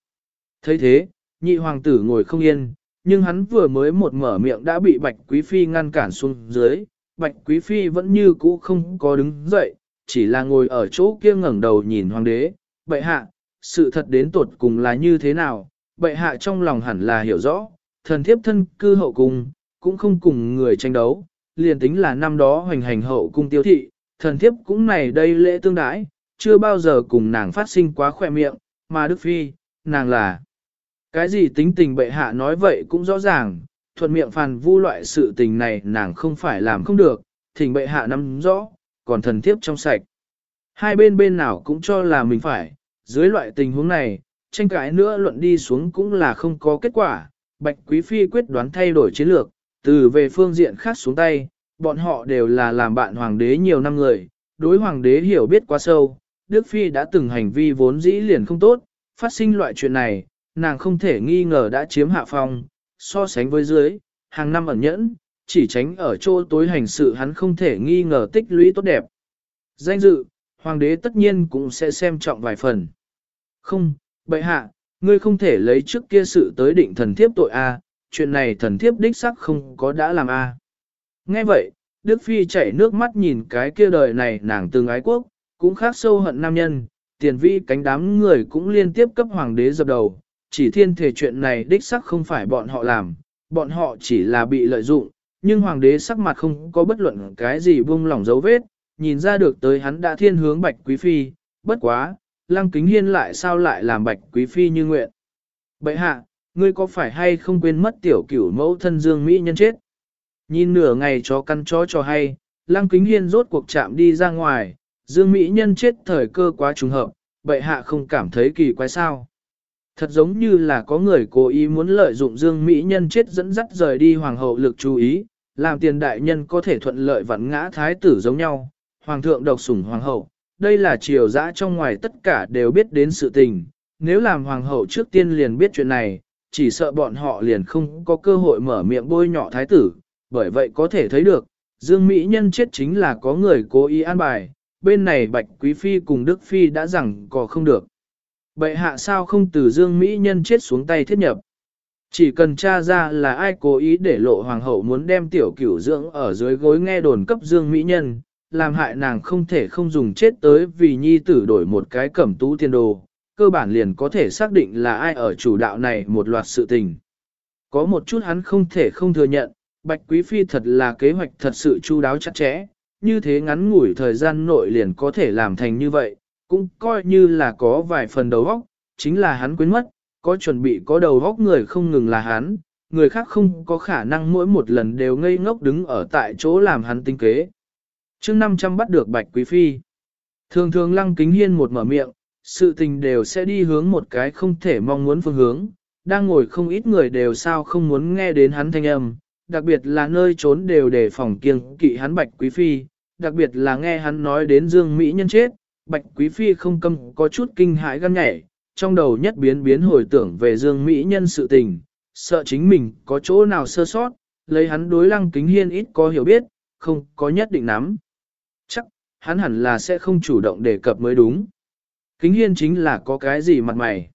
S1: thấy thế, nhị hoàng tử ngồi không yên, nhưng hắn vừa mới một mở miệng đã bị bạch quý phi ngăn cản xuống dưới, bạch quý phi vẫn như cũ không có đứng dậy, chỉ là ngồi ở chỗ kia ngẩng đầu nhìn hoàng đế, bệ hạ, sự thật đến tột cùng là như thế nào, bệ hạ trong lòng hẳn là hiểu rõ, thần thiếp thân cư hậu cung, cũng không cùng người tranh đấu, liền tính là năm đó hoành hành hậu cung tiêu thị, thần thiếp cũng này đây lễ tương đãi, chưa bao giờ cùng nàng phát sinh quá khỏe miệng, mà Đức Phi, nàng là cái gì tính tình bệ hạ nói vậy cũng rõ ràng, thuận miệng phàn vu loại sự tình này nàng không phải làm không được, thỉnh bệ hạ nắm rõ, còn thần thiếp trong sạch. Hai bên bên nào cũng cho là mình phải, dưới loại tình huống này, tranh cãi nữa luận đi xuống cũng là không có kết quả, Bạch Quý Phi quyết đoán thay đổi chiến lược, từ về phương diện khác xuống tay, bọn họ đều là làm bạn hoàng đế nhiều năm người, đối hoàng đế hiểu biết quá sâu, Đức Phi đã từng hành vi vốn dĩ liền không tốt, phát sinh loại chuyện này, nàng không thể nghi ngờ đã chiếm hạ phong, so sánh với dưới, hàng năm ẩn nhẫn, chỉ tránh ở chỗ tối hành sự hắn không thể nghi ngờ tích lũy tốt đẹp. Danh dự, hoàng đế tất nhiên cũng sẽ xem trọng vài phần. Không, bệ hạ, ngươi không thể lấy trước kia sự tới định thần thiếp tội A, chuyện này thần thiếp đích sắc không có đã làm A. Nghe vậy, Đức Phi chảy nước mắt nhìn cái kia đời này nàng từng ái quốc, cũng khác sâu hận nam nhân, tiền vi cánh đám người cũng liên tiếp cấp hoàng đế dập đầu, chỉ thiên thể chuyện này đích sắc không phải bọn họ làm, bọn họ chỉ là bị lợi dụng, nhưng hoàng đế sắc mặt không có bất luận cái gì buông lỏng dấu vết, nhìn ra được tới hắn đã thiên hướng bạch quý phi, bất quá, lăng kính hiên lại sao lại làm bạch quý phi như nguyện. Bậy hạ, ngươi có phải hay không quên mất tiểu cửu mẫu thân dương Mỹ nhân chết? Nhìn nửa ngày cho căn chó cho hay, lăng kính hiên rốt cuộc chạm đi ra ngoài, dương Mỹ nhân chết thời cơ quá trùng hợp, bệ hạ không cảm thấy kỳ quái sao. Thật giống như là có người cố ý muốn lợi dụng Dương Mỹ nhân chết dẫn dắt rời đi hoàng hậu lực chú ý, làm tiền đại nhân có thể thuận lợi vặn ngã thái tử giống nhau, hoàng thượng độc sủng hoàng hậu, đây là triều dã trong ngoài tất cả đều biết đến sự tình, nếu làm hoàng hậu trước tiên liền biết chuyện này, chỉ sợ bọn họ liền không có cơ hội mở miệng bôi nhọ thái tử, bởi vậy có thể thấy được, Dương Mỹ nhân chết chính là có người cố ý an bài, bên này Bạch Quý Phi cùng Đức Phi đã rằng có không được. Bệ hạ sao không từ Dương Mỹ nhân chết xuống tay thiết nhập. Chỉ cần tra ra là ai cố ý để lộ hoàng hậu muốn đem tiểu cửu dưỡng ở dưới gối nghe đồn cấp Dương Mỹ nhân, làm hại nàng không thể không dùng chết tới vì nhi tử đổi một cái cẩm tú thiên đồ, cơ bản liền có thể xác định là ai ở chủ đạo này một loạt sự tình. Có một chút hắn không thể không thừa nhận, Bạch Quý Phi thật là kế hoạch thật sự chu đáo chặt chẽ, như thế ngắn ngủi thời gian nội liền có thể làm thành như vậy, cũng coi như là có vài phần đầu óc, chính là hắn quên mất, có chuẩn bị có đầu óc người không ngừng là hắn, người khác không có khả năng mỗi một lần đều ngây ngốc đứng ở tại chỗ làm hắn tinh kế. chương 500 bắt được Bạch Quý Phi. Thường thường lăng kính hiên một mở miệng, sự tình đều sẽ đi hướng một cái không thể mong muốn phương hướng, đang ngồi không ít người đều sao không muốn nghe đến hắn thanh âm, đặc biệt là nơi trốn đều đề phòng kiêng kỵ hắn Bạch Quý Phi, đặc biệt là nghe hắn nói đến Dương Mỹ nhân chết, Bạch Quý Phi không câm có chút kinh hãi gan nhảy, trong đầu nhất biến biến hồi tưởng về Dương Mỹ nhân sự tình, sợ chính mình có chỗ nào sơ sót, lấy hắn đối lăng kính hiên ít có hiểu biết, không có nhất định nắm. Chắc, hắn hẳn là sẽ không chủ động đề cập mới đúng. Kính hiên chính là có cái gì mặt mày.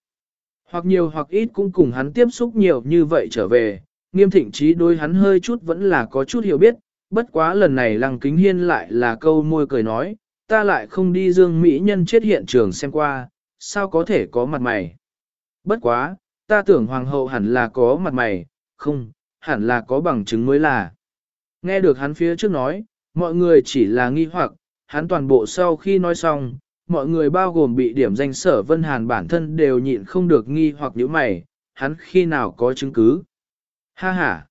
S1: Hoặc nhiều hoặc ít cũng cùng hắn tiếp xúc nhiều như vậy trở về, nghiêm thịnh trí đôi hắn hơi chút vẫn là có chút hiểu biết, bất quá lần này lăng kính hiên lại là câu môi cười nói, ta lại không đi dương mỹ nhân chết hiện trường xem qua, sao có thể có mặt mày. Bất quá, ta tưởng hoàng hậu hẳn là có mặt mày, không, hẳn là có bằng chứng mới là. Nghe được hắn phía trước nói, mọi người chỉ là nghi hoặc, hắn toàn bộ sau khi nói xong, mọi người bao gồm bị điểm danh sở Vân Hàn bản thân đều nhịn không được nghi hoặc nhíu mày, hắn khi nào có chứng cứ. Ha ha!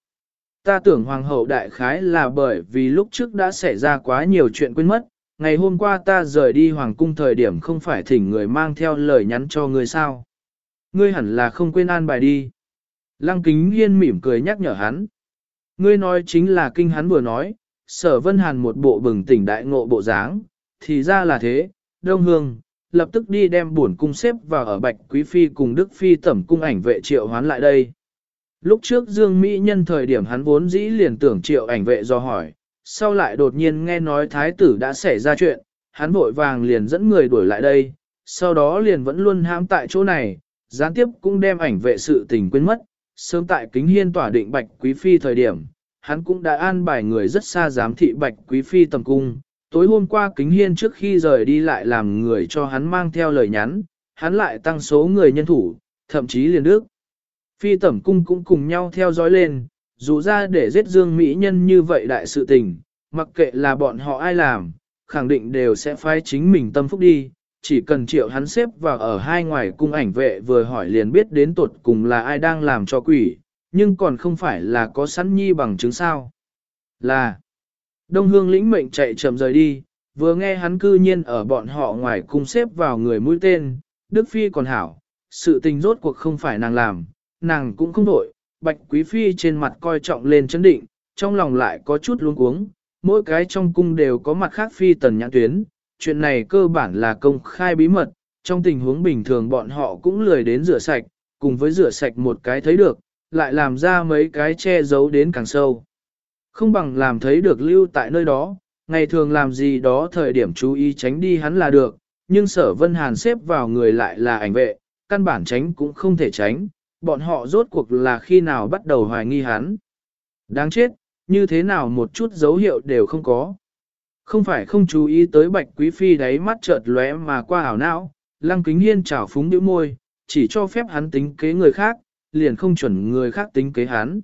S1: Ta tưởng Hoàng hậu đại khái là bởi vì lúc trước đã xảy ra quá nhiều chuyện quên mất, ngày hôm qua ta rời đi Hoàng cung thời điểm không phải thỉnh người mang theo lời nhắn cho ngươi sao. Ngươi hẳn là không quên an bài đi. Lăng kính hiên mỉm cười nhắc nhở hắn. Ngươi nói chính là kinh hắn vừa nói, sở Vân Hàn một bộ bừng tỉnh đại ngộ bộ dáng, thì ra là thế, Đông Hương, lập tức đi đem buồn cung xếp vào ở Bạch Quý Phi cùng Đức Phi tẩm cung ảnh vệ triệu hoán lại đây. Lúc trước Dương Mỹ nhân thời điểm hắn vốn dĩ liền tưởng triệu ảnh vệ do hỏi, sau lại đột nhiên nghe nói thái tử đã xảy ra chuyện, hắn vội vàng liền dẫn người đuổi lại đây, sau đó liền vẫn luôn hãm tại chỗ này, gián tiếp cũng đem ảnh vệ sự tình quên mất, sớm tại kính hiên tỏa định Bạch Quý Phi thời điểm, hắn cũng đã an bài người rất xa giám thị Bạch Quý Phi tầm cung, tối hôm qua kính hiên trước khi rời đi lại làm người cho hắn mang theo lời nhắn, hắn lại tăng số người nhân thủ, thậm chí liền đức. Phi tẩm cung cũng cùng nhau theo dõi lên, dù ra để giết dương mỹ nhân như vậy đại sự tình, mặc kệ là bọn họ ai làm, khẳng định đều sẽ phái chính mình tâm phúc đi, chỉ cần triệu hắn xếp vào ở hai ngoài cung ảnh vệ vừa hỏi liền biết đến tuột cùng là ai đang làm cho quỷ, nhưng còn không phải là có sẵn nhi bằng chứng sao. Là, Đông Hương lĩnh mệnh chạy chậm rời đi, vừa nghe hắn cư nhiên ở bọn họ ngoài cung xếp vào người mũi tên, Đức Phi còn hảo, sự tình rốt cuộc không phải nàng làm, nàng cũng không đổi, Bạch Quý Phi trên mặt coi trọng lên chấn định, trong lòng lại có chút luống cuống, mỗi cái trong cung đều có mặt khác Phi tần nhãn tuyến, chuyện này cơ bản là công khai bí mật, trong tình huống bình thường bọn họ cũng lười đến rửa sạch, cùng với rửa sạch một cái thấy được, lại làm ra mấy cái che giấu đến càng sâu. Không bằng làm thấy được lưu tại nơi đó, ngày thường làm gì đó thời điểm chú ý tránh đi hắn là được, nhưng sở vân hàn xếp vào người lại là ảnh vệ, căn bản tránh cũng không thể tránh, bọn họ rốt cuộc là khi nào bắt đầu hoài nghi hắn. Đáng chết, như thế nào một chút dấu hiệu đều không có. Không phải không chú ý tới bạch quý phi đáy mắt chợt lóe mà qua ảo não, lăng kính hiên trào phúng nhíu môi, chỉ cho phép hắn tính kế người khác, liền không chuẩn người khác tính kế hắn.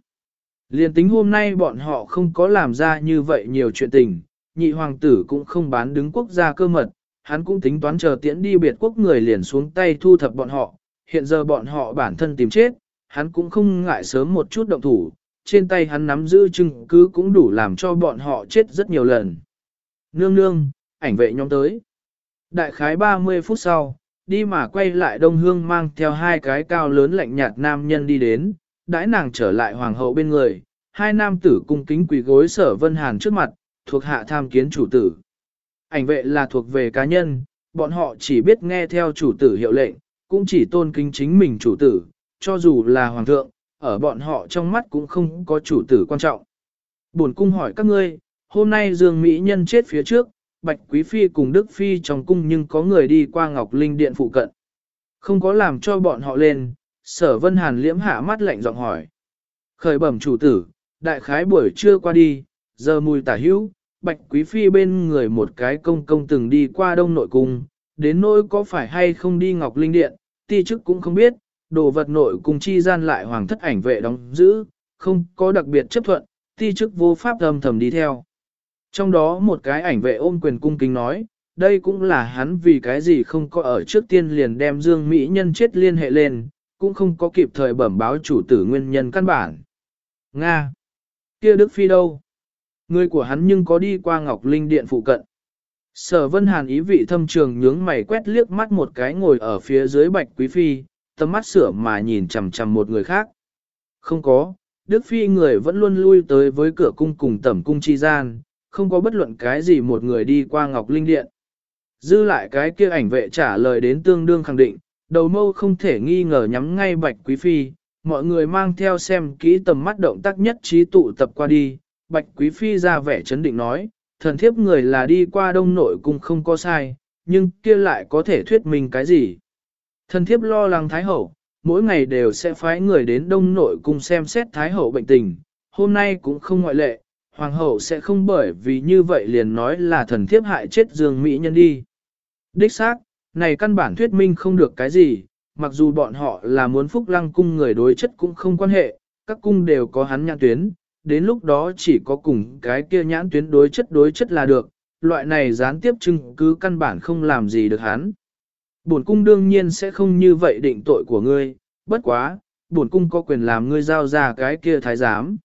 S1: Liền tính hôm nay bọn họ không có làm ra như vậy nhiều chuyện tình, nhị hoàng tử cũng không bán đứng quốc gia cơ mật, hắn cũng tính toán chờ tiễn đi biệt quốc người liền xuống tay thu thập bọn họ, hiện giờ bọn họ bản thân tìm chết, hắn cũng không ngại sớm một chút động thủ, trên tay hắn nắm giữ chứng cứ cũng đủ làm cho bọn họ chết rất nhiều lần. Nương nương, ảnh vệ nhóm tới. Đại khái 30 phút sau, đi mà quay lại đông hương mang theo hai cái cao lớn lạnh nhạt nam nhân đi đến, đãi nàng trở lại hoàng hậu bên người, hai nam tử cung kính quỳ gối sở vân hàn trước mặt, thuộc hạ tham kiến chủ tử. Ảnh vệ là thuộc về cá nhân, bọn họ chỉ biết nghe theo chủ tử hiệu lệnh, cũng chỉ tôn kính chính mình chủ tử, cho dù là hoàng thượng, ở bọn họ trong mắt cũng không có chủ tử quan trọng. Bổn cung hỏi các ngươi, hôm nay Dương Mỹ nhân chết phía trước, Bạch Quý Phi cùng Đức Phi trong cung nhưng có người đi qua Ngọc Linh Điện phụ cận. Không có làm cho bọn họ lên, sở vân hàn liễm hạ mắt lạnh giọng hỏi. Khởi bẩm chủ tử, đại khái buổi trưa qua đi, giờ mùi tả hữu, Bạch Quý Phi bên người một cái công công từng đi qua đông nội cung, đến nỗi có phải hay không đi Ngọc Linh Điện, ti chức cũng không biết, đồ vật nội cung chi gian lại hoàng thất ảnh vệ đóng giữ, không có đặc biệt chấp thuận, ti chức vô pháp âm thầm đi theo. Trong đó một cái ảnh vệ ôm quyền cung kính nói, đây cũng là hắn vì cái gì không có ở trước tiên liền đem Dương Mỹ nhân chết liên hệ lên, cũng không có kịp thời bẩm báo chủ tử nguyên nhân căn bản. Nga! kia Đức Phi đâu? Người của hắn nhưng có đi qua Ngọc Linh Điện phụ cận. Sở Vân Hàn ý vị thâm trường nhướng mày quét liếc mắt một cái ngồi ở phía dưới Bạch Quý Phi, tầm mắt sửa mà nhìn chằm chằm một người khác. Không có, Đức Phi người vẫn luôn lui tới với cửa cung cùng tẩm cung chi gian, không có bất luận cái gì một người đi qua Ngọc Linh Điện. Dư lại cái kia ảnh vệ trả lời đến tương đương khẳng định, đầu mâu không thể nghi ngờ nhắm ngay Bạch Quý Phi, mọi người mang theo xem kỹ tầm mắt động tác nhất trí tụ tập qua đi, Bạch Quý Phi ra vẻ chấn định nói, thần thiếp người là đi qua đông nội cung không có sai, nhưng kia lại có thể thuyết minh cái gì. Thần thiếp lo lắng Thái Hậu, mỗi ngày đều sẽ phái người đến đông nội cung xem xét Thái Hậu bệnh tình, hôm nay cũng không ngoại lệ, Hoàng Hậu sẽ không bởi vì như vậy liền nói là thần thiếp hại chết Dương Mỹ nhân đi. Đích xác, này căn bản thuyết minh không được cái gì, mặc dù bọn họ là muốn phúc lăng cung người đối chất cũng không quan hệ, các cung đều có hắn nhãn tuyến, đến lúc đó chỉ có cùng cái kia nhãn tuyến đối chất đối chất là được, loại này gián tiếp chứng cứ căn bản không làm gì được hắn. Bổn cung đương nhiên sẽ không như vậy định tội của ngươi, bất quá, bổn cung có quyền làm ngươi giao ra cái kia thái giám.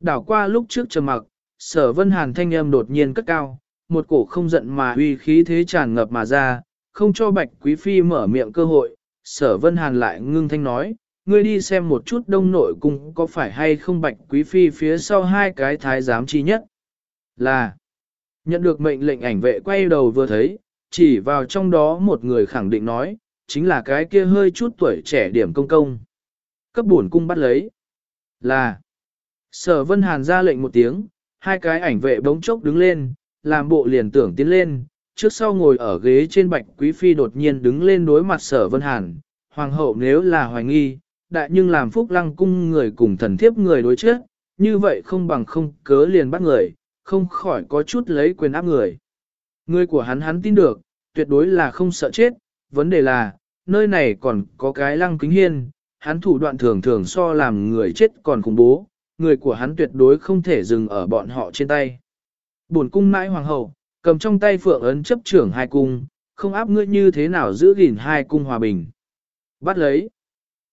S1: Đảo qua lúc trước trầm mặc, sở vân hàn thanh âm đột nhiên cất cao, một cổ không giận mà uy khí thế tràn ngập mà ra, không cho bạch quý phi mở miệng cơ hội, sở vân hàn lại ngưng thanh nói, ngươi đi xem một chút đông nội cung có phải hay không bạch quý phi phía sau hai cái thái giám chi nhất. Là, nhận được mệnh lệnh ảnh vệ quay đầu vừa thấy, chỉ vào trong đó một người khẳng định nói, chính là cái kia hơi chút tuổi trẻ điểm công công. Cấp bổn cung bắt lấy. Là, sở vân hàn ra lệnh một tiếng, hai cái ảnh vệ bỗng chốc đứng lên, làm bộ liền tưởng tiến lên, trước sau ngồi ở ghế trên bạch quý phi đột nhiên đứng lên đối mặt sở vân hàn, hoàng hậu nếu là hoài nghi, đại nhưng làm phúc lăng cung người cùng thần thiếp người đối chết, như vậy không bằng không cớ liền bắt người, không khỏi có chút lấy quyền áp người. Người của hắn hắn tin được, tuyệt đối là không sợ chết, vấn đề là, nơi này còn có cái lăng kính hiên, hắn thủ đoạn thường thường so làm người chết còn khủng bố, người của hắn tuyệt đối không thể dừng ở bọn họ trên tay. Bổn cung mãi hoàng hậu, cầm trong tay phượng ấn chấp trưởng hai cung, không áp ngươi như thế nào giữ gìn hai cung hòa bình. Bắt lấy.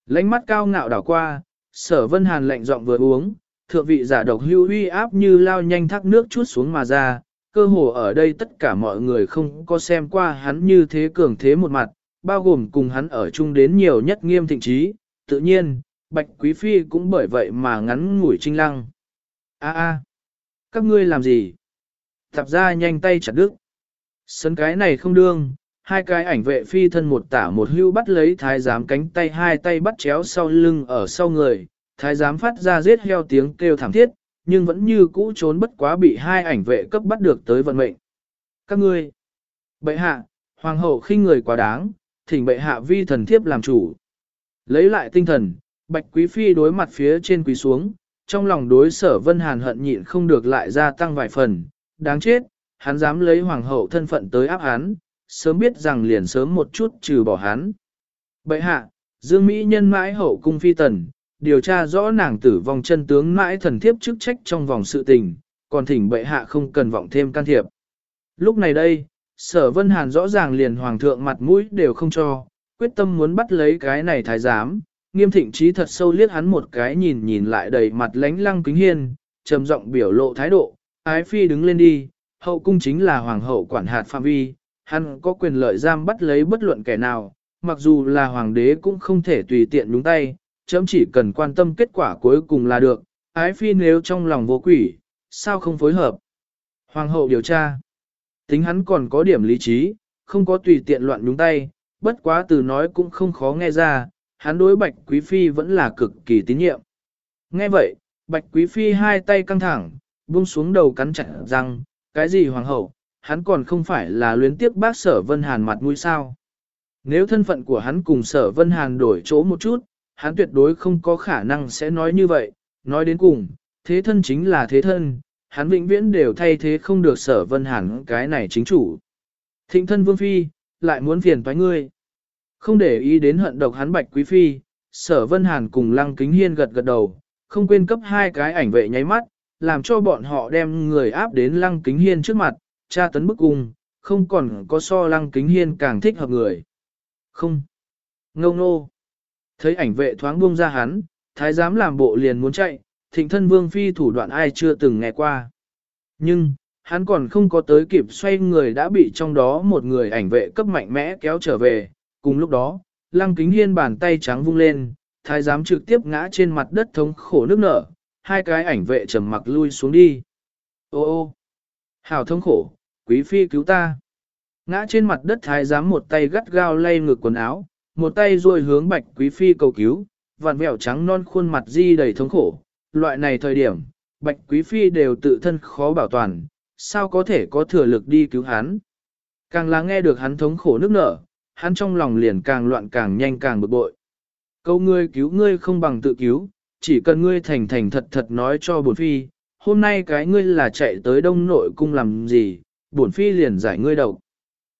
S1: Lánh mắt cao ngạo đảo qua, sở vân hàn lạnh giọng vừa uống, thượng vị giả độc hưu uy áp như lao nhanh thác nước chút xuống mà ra, cơ hồ ở đây tất cả mọi người không có xem qua hắn như thế cường thế một mặt, bao gồm cùng hắn ở chung đến nhiều nhất nghiêm thịnh trí, tự nhiên, Bạch Quý Phi cũng bởi vậy mà ngắn ngủi trinh lăng. A a, các ngươi làm gì? Tạp ra nhanh tay chặt đứt. Sấn cái này không đương, hai cái ảnh vệ phi thân một tả một hưu bắt lấy thái giám cánh tay hai tay bắt chéo sau lưng ở sau người, thái giám phát ra giết heo tiếng kêu thảm thiết, nhưng vẫn như cũ trốn bất quá bị hai ảnh vệ cấp bắt được tới vận mệnh. Các ngươi, bệ hạ, hoàng hậu khinh người quá đáng, thỉnh bệ hạ vi thần thiếp làm chủ. Lấy lại tinh thần, bạch quý phi đối mặt phía trên quý xuống, trong lòng đối sở vân hàn hận nhịn không được lại gia tăng vài phần, đáng chết, hắn dám lấy hoàng hậu thân phận tới áp hắn, sớm biết rằng liền sớm một chút trừ bỏ hắn. Bệ hạ, Dương Mỹ nhân mãi hậu cung phi tần, điều tra rõ nàng tử vong chân tướng mãi thần thiếp chức trách trong vòng sự tình, còn thỉnh bệ hạ không cần vọng thêm can thiệp. Lúc này đây, sở vân hàn rõ ràng liền hoàng thượng mặt mũi đều không cho, quyết tâm muốn bắt lấy cái này thái giám, nghiêm thịnh trí thật sâu liếc hắn một cái nhìn nhìn lại đầy mặt lánh lăng kính hiên, trầm giọng biểu lộ thái độ, ái phi đứng lên đi, hậu cung chính là hoàng hậu quản hạt phạm vi, hắn có quyền lợi giam bắt lấy bất luận kẻ nào, mặc dù là hoàng đế cũng không thể tùy tiện đúng tay, chấm chỉ cần quan tâm kết quả cuối cùng là được, ái phi nếu trong lòng vô quỷ, sao không phối hợp. Hoàng hậu điều tra, tính hắn còn có điểm lý trí, không có tùy tiện loạn đúng tay, bất quá từ nói cũng không khó nghe ra, hắn đối bạch quý phi vẫn là cực kỳ tín nhiệm. Nghe vậy, bạch quý phi hai tay căng thẳng, buông xuống đầu cắn chặt răng, cái gì hoàng hậu, hắn còn không phải là luyến tiếc bác sở Vân Hàn mặt mũi sao. Nếu thân phận của hắn cùng sở Vân Hàn đổi chỗ một chút, hắn tuyệt đối không có khả năng sẽ nói như vậy, nói đến cùng, thế thân chính là thế thân, hắn vĩnh viễn đều thay thế không được sở Vân Hàn cái này chính chủ. Thịnh thân Vương Phi, lại muốn phiền toái ngươi. Không để ý đến hận độc hắn Bạch Quý Phi, sở Vân Hàn cùng Lăng Kính Hiên gật gật đầu, không quên cấp hai cái ảnh vệ nháy mắt, làm cho bọn họ đem người áp đến Lăng Kính Hiên trước mặt, tra tấn bức cung, không còn có so Lăng Kính Hiên càng thích hợp người. Không. Ngông nô. Thấy ảnh vệ thoáng buông ra hắn, thái giám làm bộ liền muốn chạy, thịnh thân vương phi thủ đoạn ai chưa từng nghe qua. Nhưng, hắn còn không có tới kịp xoay người đã bị trong đó một người ảnh vệ cấp mạnh mẽ kéo trở về. Cùng lúc đó, lăng kính hiên bàn tay trắng vung lên, thái giám trực tiếp ngã trên mặt đất thống khổ nước nở, hai cái ảnh vệ trầm mặc lui xuống đi. Ô ô, hào thống khổ, quý phi cứu ta. Ngã trên mặt đất thái giám một tay gắt gao lay ngực quần áo, một tay rồi hướng bạch quý phi cầu cứu, vạn vẹo trắng non khuôn mặt di đầy thống khổ. Loại này thời điểm, bạch quý phi đều tự thân khó bảo toàn, sao có thể có thừa lực đi cứu hắn. Càng là nghe được hắn thống khổ nước nở, hắn trong lòng liền càng loạn càng nhanh càng bực bội. Câu ngươi cứu ngươi không bằng tự cứu, chỉ cần ngươi thành thành thật thật nói cho bổn phi, hôm nay cái ngươi là chạy tới đông nội cung làm gì, bổn phi liền giải ngươi độc.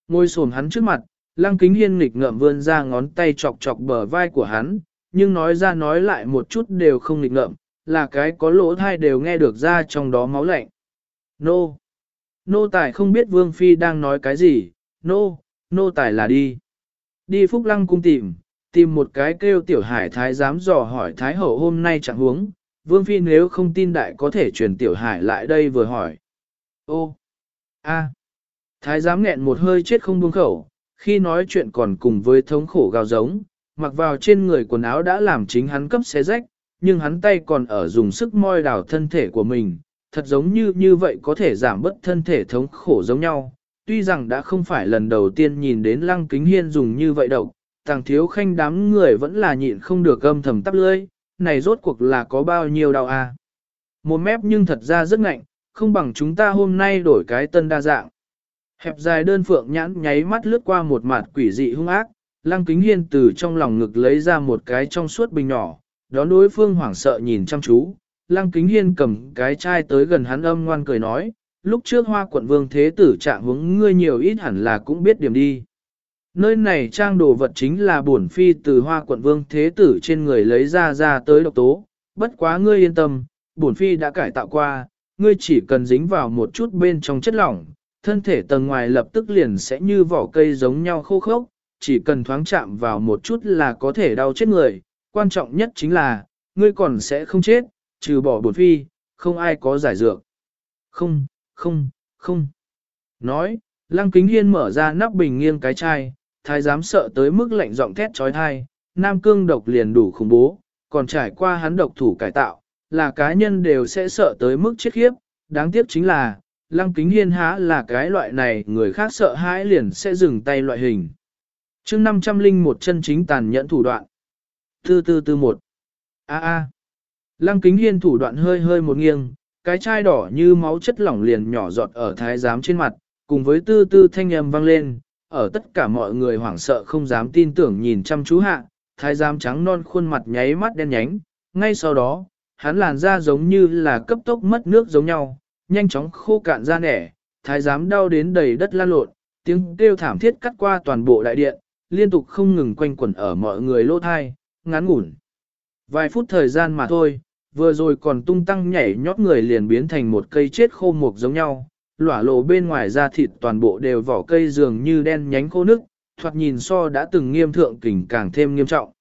S1: Ngôi sồn hắn trước mặt, lăng kính hiên nghịch ngợm vươn ra ngón tay chọc chọc bờ vai của hắn, nhưng nói ra nói lại một chút đều không nghịch ngợm, là cái có lỗ thai đều nghe được ra trong đó máu lạnh. Nô! Nô tài không biết vương phi đang nói cái gì, nô, nô tài là đi. Đi phúc lăng cung tìm, tìm một cái kêu tiểu hải thái dám dò hỏi thái hậu hôm nay chẳng huống, vương phi nếu không tin đại có thể truyền tiểu hải lại đây vừa hỏi. Ô! a Thái giám nghẹn một hơi chết không buông khẩu, khi nói chuyện còn cùng với thống khổ gào giống, mặc vào trên người quần áo đã làm chính hắn cấp xé rách, nhưng hắn tay còn ở dùng sức moi đào thân thể của mình, thật giống như như vậy có thể giảm bớt thân thể thống khổ giống nhau. Tuy rằng đã không phải lần đầu tiên nhìn đến lăng kính hiên dùng như vậy độc, tàng thiếu khanh đám người vẫn là nhịn không được gâm thầm tắp lưỡi, này rốt cuộc là có bao nhiêu đau à. Một mép nhưng thật ra rất ngạnh, không bằng chúng ta hôm nay đổi cái tân đa dạng. Hẹp dài đơn phượng nhãn nháy mắt lướt qua một mặt quỷ dị hung ác, lăng kính hiên từ trong lòng ngực lấy ra một cái trong suốt bình nhỏ, đón đối phương hoảng sợ nhìn chăm chú. Lăng kính hiên cầm cái chai tới gần hắn âm ngoan cười nói, lúc trước hoa quận vương thế tử trạng hướng ngươi nhiều ít hẳn là cũng biết điểm đi. Nơi này trang đồ vật chính là bổn phi từ hoa quận vương thế tử trên người lấy ra ra tới độc tố, bất quá ngươi yên tâm, bổn phi đã cải tạo qua, ngươi chỉ cần dính vào một chút bên trong chất lỏng, thân thể tầng ngoài lập tức liền sẽ như vỏ cây giống nhau khô khốc, chỉ cần thoáng chạm vào một chút là có thể đau chết người, quan trọng nhất chính là, ngươi còn sẽ không chết, trừ bỏ bổn phi, không ai có giải dược. Không, không, không. Nói, lăng kính hiên mở ra nắp bình nghiêng cái chai, thái giám sợ tới mức lạnh giọng thét trói thai, nam cương độc liền đủ khủng bố, còn trải qua hắn độc thủ cải tạo, là cá nhân đều sẽ sợ tới mức chết khiếp, đáng tiếc chính là, lăng kính hiên há là cái loại này người khác sợ hãi liền sẽ dừng tay loại hình. chương 500 linh một chân chính tàn nhẫn thủ đoạn. Tư tư tư một. A a. Lăng kính hiên thủ đoạn hơi hơi một nghiêng, cái chai đỏ như máu chất lỏng liền nhỏ giọt ở thái giám trên mặt, cùng với tư tư thanh âm vang lên, ở tất cả mọi người hoảng sợ không dám tin tưởng nhìn chăm chú hạ, thái giám trắng non khuôn mặt nháy mắt đen nhánh, ngay sau đó, hắn làn da giống như là cấp tốc mất nước giống nhau, nhanh chóng khô cạn ra nẻ, thái giám đau đến đầy đất lan lộn, tiếng kêu thảm thiết cắt qua toàn bộ đại điện, liên tục không ngừng quanh quẩn ở mọi người lỗ thai, ngắn ngủn. Vài phút thời gian mà thôi, vừa rồi còn tung tăng nhảy nhót người liền biến thành một cây chết khô mục giống nhau, lỏa lộ bên ngoài da thịt toàn bộ đều vỏ cây dường như đen nhánh khô nước, thoạt nhìn so đã từng nghiêm thượng kình càng thêm nghiêm trọng.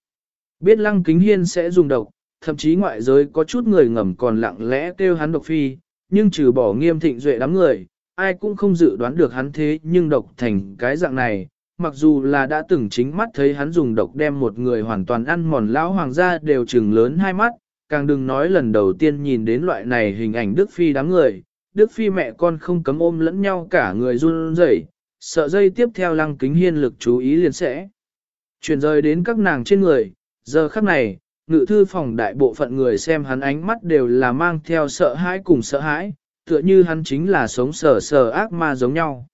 S1: Biết lăng kính hiên sẽ dùng độc, thậm chí ngoại giới có chút người ngầm còn lặng lẽ kêu hắn độc phi, nhưng trừ bỏ nghiêm thịnh duệ đám người, ai cũng không dự đoán được hắn thế nhưng độc thành cái dạng này, mặc dù là đã từng chính mắt thấy hắn dùng độc đem một người hoàn toàn ăn mòn lão hoàng gia đều trừng lớn hai mắt, càng đừng nói lần đầu tiên nhìn đến loại này hình ảnh Đức Phi đám người, Đức Phi mẹ con không cấm ôm lẫn nhau cả người run rẩy, sợ dây tiếp theo lăng kính hiên lực chú ý liền sẽ. Chuyển rời đến các nàng trên người, giờ khắc này, ngự thư phòng đại bộ phận người xem hắn ánh mắt đều là mang theo sợ hãi cùng sợ hãi, tựa như hắn chính là sống sờ sờ ác ma giống nhau.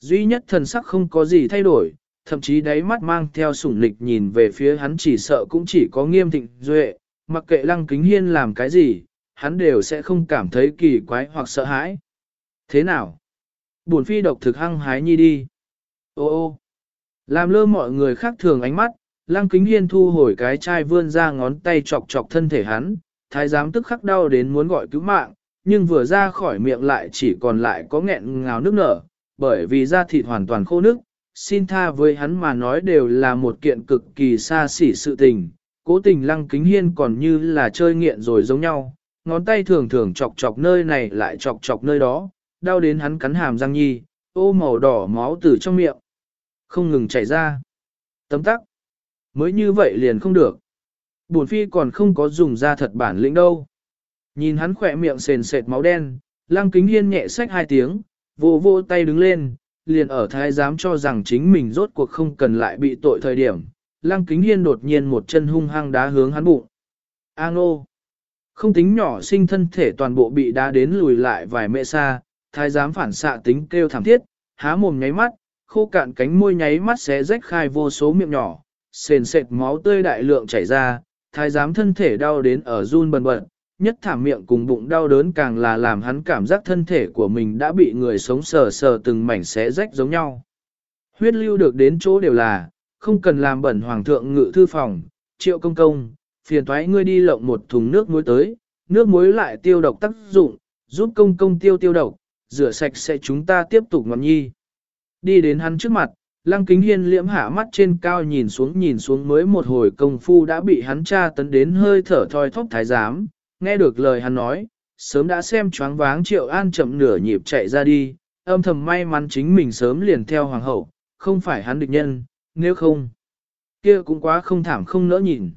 S1: Duy nhất thần sắc không có gì thay đổi, thậm chí đáy mắt mang theo sủng lịch nhìn về phía hắn chỉ sợ cũng chỉ có nghiêm thịnh duệ, mặc kệ lăng kính hiên làm cái gì, hắn đều sẽ không cảm thấy kỳ quái hoặc sợ hãi. Thế nào? Buồn phi độc thực hăng hái nhi đi. Ô ô, làm lơ mọi người khác thường ánh mắt, lăng kính hiên thu hồi cái chai vươn ra ngón tay chọc chọc thân thể hắn, thái giám tức khắc đau đến muốn gọi cứu mạng, nhưng vừa ra khỏi miệng lại chỉ còn lại có nghẹn ngào nước nở, bởi vì da thịt hoàn toàn khô nước, xin tha với hắn mà nói đều là một kiện cực kỳ xa xỉ sự tình, cố tình lăng kính hiên còn như là chơi nghiện rồi giống nhau, ngón tay thường thường chọc chọc nơi này lại chọc chọc nơi đó, đau đến hắn cắn hàm răng nhi, ô màu đỏ máu từ trong miệng, không ngừng chảy ra. Tấm tắc, mới như vậy liền không được. Bổn phi còn không có dùng ra thật bản lĩnh đâu. Nhìn hắn khỏe miệng sền sệt máu đen, lăng kính hiên nhẹ sách hai tiếng, vô vô tay đứng lên, liền ở thái giám cho rằng chính mình rốt cuộc không cần lại bị tội thời điểm. Lăng kính hiên đột nhiên một chân hung hăng đá hướng hắn bụng. A ngô! Không tính nhỏ sinh thân thể toàn bộ bị đá đến lùi lại vài mẹ xa, thái giám phản xạ tính kêu thảm thiết, há mồm nháy mắt, khô cạn cánh môi nháy mắt xé rách khai vô số miệng nhỏ, sền sệt máu tươi đại lượng chảy ra, thái giám thân thể đau đến ở run bần bật, nhất thảm miệng cùng bụng đau đớn càng là làm hắn cảm giác thân thể của mình đã bị người sống sờ sờ từng mảnh xé rách giống nhau. Huyết lưu được đến chỗ đều là, không cần làm bẩn hoàng thượng ngự thư phòng, triệu công công, phiền thoái ngươi đi lộng một thùng nước muối tới, nước muối lại tiêu độc tác dụng, giúp công công tiêu tiêu độc, rửa sạch sẽ chúng ta tiếp tục ngọn nhi. Đi đến hắn trước mặt, lăng kính hiên liễm hạ mắt trên cao nhìn xuống nhìn xuống mới một hồi công phu đã bị hắn tra tấn đến hơi thở thoi thóp thái giám, nghe được lời hắn nói, sớm đã xem choáng váng triệu an chậm nửa nhịp chạy ra đi, âm thầm may mắn chính mình sớm liền theo hoàng hậu, không phải hắn địch nhân, nếu không, kia cũng quá không thảm không nỡ nhìn.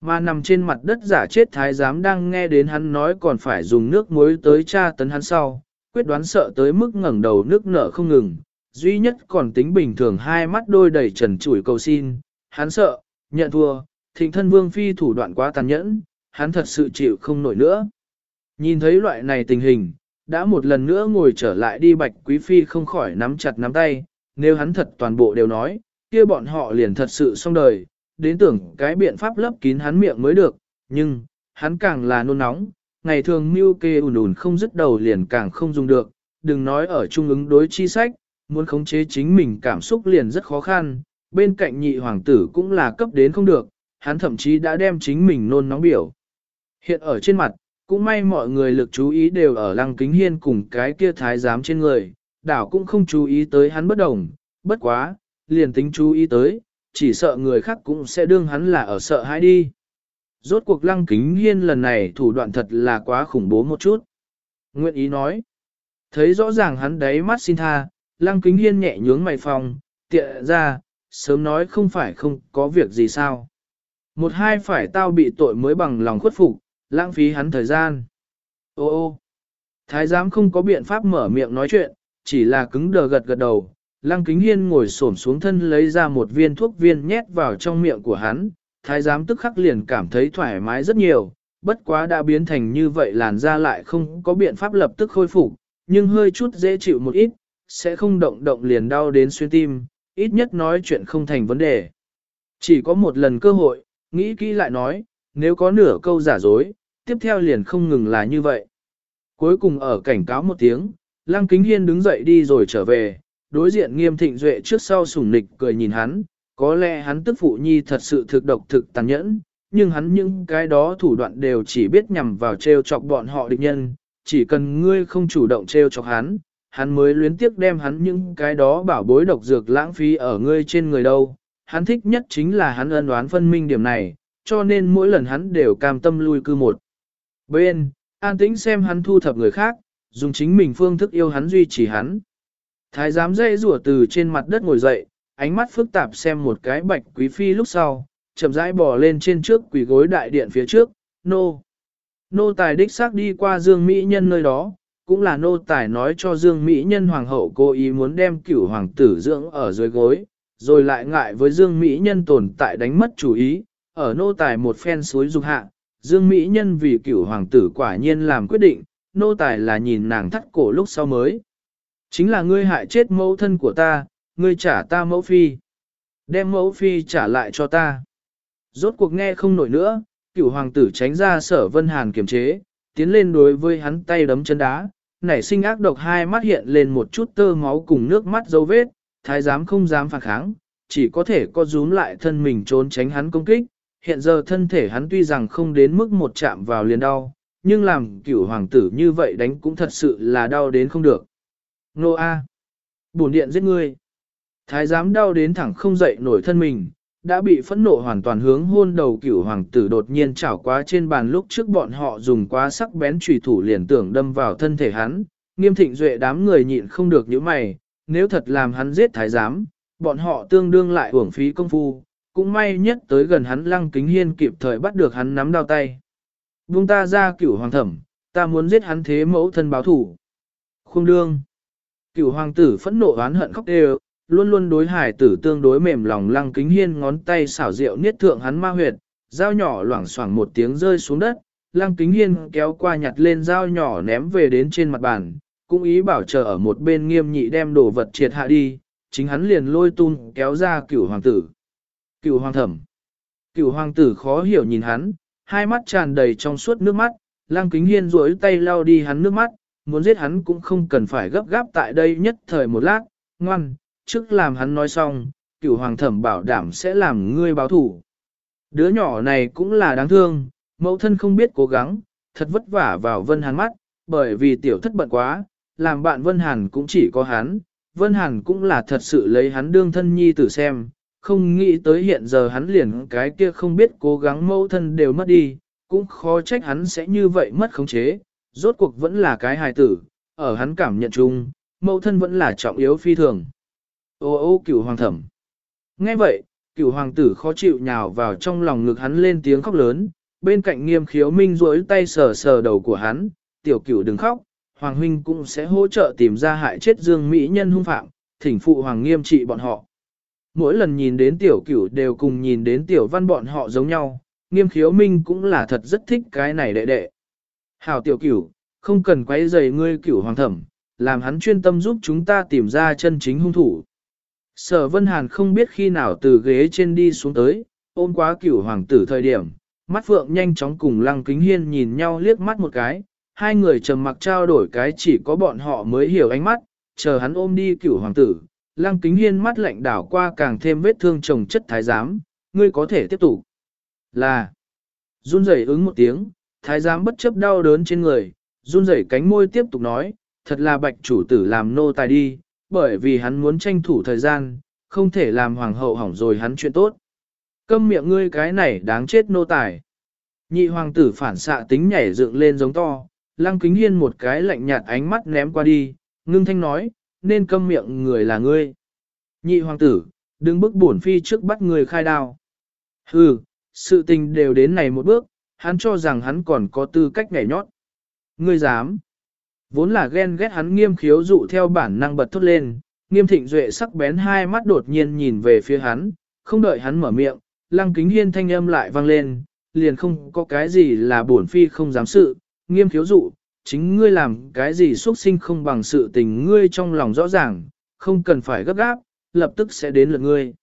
S1: Mà nằm trên mặt đất giả chết thái giám đang nghe đến hắn nói còn phải dùng nước muối tới tra tấn hắn sau, quyết đoán sợ tới mức ngẩng đầu nước nở không ngừng, duy nhất còn tính bình thường hai mắt đôi đầy trần trụi cầu xin, hắn sợ, nhận thua, thịnh thân vương phi thủ đoạn quá tàn nhẫn, hắn thật sự chịu không nổi nữa. Nhìn thấy loại này tình hình, đã một lần nữa ngồi trở lại đi bạch quý phi không khỏi nắm chặt nắm tay, nếu hắn thật toàn bộ đều nói, kia bọn họ liền thật sự xong đời, đến tưởng cái biện pháp lấp kín hắn miệng mới được, nhưng, hắn càng là nôn nóng, ngày thường mưu kê ùn ùn không dứt đầu liền càng không dùng được, đừng nói ở trung ứng đối chi sách, muốn khống chế chính mình cảm xúc liền rất khó khăn, bên cạnh nhị hoàng tử cũng là cấp đến không được, hắn thậm chí đã đem chính mình nôn nóng biểu. Hiện ở trên mặt, cũng may mọi người lực chú ý đều ở lăng kính hiên cùng cái kia thái giám trên người, đảo cũng không chú ý tới hắn bất đồng, bất quá, liền tính chú ý tới, chỉ sợ người khác cũng sẽ đương hắn là ở sợ hãi đi. Rốt cuộc lăng kính hiên lần này thủ đoạn thật là quá khủng bố một chút. Nguyện ý nói, thấy rõ ràng hắn đáy mắt xin tha, lăng kính hiên nhẹ nhướng mày phòng, tiện ra, sớm nói không phải không có việc gì sao. Một hai phải tao bị tội mới bằng lòng khuất phục, lãng phí hắn thời gian. Ô ô, thái giám không có biện pháp mở miệng nói chuyện, chỉ là cứng đờ gật gật đầu. Lăng kính hiên ngồi xổm xuống thân lấy ra một viên thuốc viên nhét vào trong miệng của hắn, thái giám tức khắc liền cảm thấy thoải mái rất nhiều, bất quá đã biến thành như vậy làn da lại không có biện pháp lập tức khôi phục, nhưng hơi chút dễ chịu một ít, sẽ không động động liền đau đến xuyên tim, ít nhất nói chuyện không thành vấn đề. Chỉ có một lần cơ hội, nghĩ kỹ lại nói, nếu có nửa câu giả dối, tiếp theo liền không ngừng là như vậy. Cuối cùng ở cảnh cáo một tiếng, Lăng Kính Hiên đứng dậy đi rồi trở về, đối diện nghiêm thịnh duệ trước sau sủng nịch cười nhìn hắn, có lẽ hắn tức phụ nhi thật sự thực độc thực tàn nhẫn, nhưng hắn những cái đó thủ đoạn đều chỉ biết nhằm vào treo chọc bọn họ địch nhân, chỉ cần ngươi không chủ động treo chọc hắn, hắn mới luyến tiếc đem hắn những cái đó bảo bối độc dược lãng phí ở ngươi trên người đâu. Hắn thích nhất chính là hắn ân đoán phân minh điểm này, cho nên mỗi lần hắn đều cam tâm lui cư một. Bên, an tĩnh xem hắn thu thập người khác, dùng chính mình phương thức yêu hắn duy trì hắn. Thái giám dây rủa từ trên mặt đất ngồi dậy, ánh mắt phức tạp xem một cái bạch quý phi lúc sau, chậm rãi bò lên trên trước quỷ gối đại điện phía trước, nô. Nô tài đích xác đi qua Dương Mỹ Nhân nơi đó, cũng là nô tài nói cho Dương Mỹ Nhân Hoàng hậu cố ý muốn đem cửu hoàng tử dưỡng ở dưới gối, rồi lại ngại với Dương Mỹ Nhân tồn tại đánh mất chủ ý, ở nô tài một phen suối dục hạ, Dương Mỹ Nhân vì cửu hoàng tử quả nhiên làm quyết định, nô tài là nhìn nàng thắt cổ lúc sau mới. Chính là ngươi hại chết mẫu thân của ta, ngươi trả ta mẫu phi. Đem mẫu phi trả lại cho ta. Rốt cuộc nghe không nổi nữa, cửu hoàng tử tránh ra sở vân hàn kiềm chế, tiến lên đối với hắn tay đấm chân đá, nảy sinh ác độc hai mắt hiện lên một chút tơ máu cùng nước mắt dấu vết, thái giám không dám phản kháng, chỉ có thể co rúm lại thân mình trốn tránh hắn công kích. Hiện giờ thân thể hắn tuy rằng không đến mức một chạm vào liền đau, nhưng làm cửu hoàng tử như vậy đánh cũng thật sự là đau đến không được. Nô A. Bổn điện giết ngươi. Thái giám đau đến thẳng không dậy nổi thân mình, đã bị phẫn nộ hoàn toàn hướng hôn đầu cửu hoàng tử đột nhiên chảo quá trên bàn lúc trước bọn họ dùng quá sắc bén trùy thủ liền tưởng đâm vào thân thể hắn, nghiêm thịnh duệ đám người nhịn không được những mày, nếu thật làm hắn giết thái giám, bọn họ tương đương lại uổng phí công phu, cũng may nhất tới gần hắn lăng kính hiên kịp thời bắt được hắn nắm đau tay. Vung ta ra cửu hoàng thẩm, ta muốn giết hắn thế mẫu thân báo thủ. Khung đương. Cửu hoàng tử phẫn nộ oán hận khóc đều, luôn luôn đối hải tử tương đối mềm lòng lăng kính hiên ngón tay xảo rượu niết thượng hắn ma huyệt, dao nhỏ loảng xoảng một tiếng rơi xuống đất, lăng kính hiên kéo qua nhặt lên dao nhỏ ném về đến trên mặt bàn, cũng ý bảo chờ ở một bên nghiêm nhị đem đồ vật triệt hạ đi, chính hắn liền lôi tung kéo ra cửu hoàng tử. Cửu hoàng thẩm. Cửu hoàng tử khó hiểu nhìn hắn, hai mắt tràn đầy trong suốt nước mắt, lăng kính hiên duỗi tay lau đi hắn nước mắt, muốn giết hắn cũng không cần phải gấp gáp tại đây nhất thời một lát, ngoan, trước làm hắn nói xong, cửu hoàng thẩm bảo đảm sẽ làm ngươi báo thủ. Đứa nhỏ này cũng là đáng thương, mẫu thân không biết cố gắng, thật vất vả vào Vân Hàn mắt, bởi vì tiểu thất bận quá, làm bạn Vân Hàn cũng chỉ có hắn, Vân Hàn cũng là thật sự lấy hắn đương thân nhi tử xem, không nghĩ tới hiện giờ hắn liền cái kia không biết cố gắng mẫu thân đều mất đi, cũng khó trách hắn sẽ như vậy mất khống chế, rốt cuộc vẫn là cái hài tử, ở hắn cảm nhận chung, mẫu thân vẫn là trọng yếu phi thường. Ô ô cửu hoàng thẩm. Nghe vậy, cửu hoàng tử khó chịu nhào vào trong lòng ngực hắn lên tiếng khóc lớn, bên cạnh nghiêm khiếu minh duỗi tay sờ sờ đầu của hắn, tiểu cửu đừng khóc, hoàng huynh cũng sẽ hỗ trợ tìm ra hại chết dương mỹ nhân hung phạm, thỉnh phụ hoàng nghiêm trị bọn họ. Mỗi lần nhìn đến tiểu cửu đều cùng nhìn đến tiểu văn bọn họ giống nhau, nghiêm khiếu minh cũng là thật rất thích cái này đệ đệ. Hảo tiểu cửu, không cần quấy rầy ngươi cửu hoàng thẩm, làm hắn chuyên tâm giúp chúng ta tìm ra chân chính hung thủ. Sở Vân Hàn không biết khi nào từ ghế trên đi xuống tới, ôm quá cửu hoàng tử thời điểm, mắt phượng nhanh chóng cùng Lăng Kính Hiên nhìn nhau liếc mắt một cái, hai người trầm mặc trao đổi cái chỉ có bọn họ mới hiểu ánh mắt, chờ hắn ôm đi cửu hoàng tử, Lăng Kính Hiên mắt lạnh đảo qua càng thêm vết thương chồng chất thái giám, ngươi có thể tiếp tục. Là, run rẩy ứng một tiếng, thái giám bất chấp đau đớn trên người, run rẩy cánh môi tiếp tục nói, thật là bạch chủ tử làm nô tài đi, bởi vì hắn muốn tranh thủ thời gian, không thể làm hoàng hậu hỏng rồi hắn chuyện tốt. Câm miệng ngươi cái này đáng chết nô tài. Nhị hoàng tử phản xạ tính nhảy dựng lên giống to, lăng kính hiên một cái lạnh nhạt ánh mắt ném qua đi, ngưng thanh nói, nên câm miệng người là ngươi. Nhị hoàng tử, đừng bức bổn phi trước bắt người khai đao. Hừ, sự tình đều đến này một bước, hắn cho rằng hắn còn có tư cách nhảy nhót. Ngươi dám. Vốn là ghen ghét hắn nghiêm khiếu dụ theo bản năng bật thốt lên, nghiêm thịnh duệ sắc bén hai mắt đột nhiên nhìn về phía hắn, không đợi hắn mở miệng, lăng kính hiên thanh âm lại vang lên, liền không có cái gì là bổn phi không dám sự, nghiêm khiếu dụ, chính ngươi làm cái gì xuất sinh không bằng sự tình ngươi trong lòng rõ ràng, không cần phải gấp gáp, lập tức sẽ đến lượt ngươi.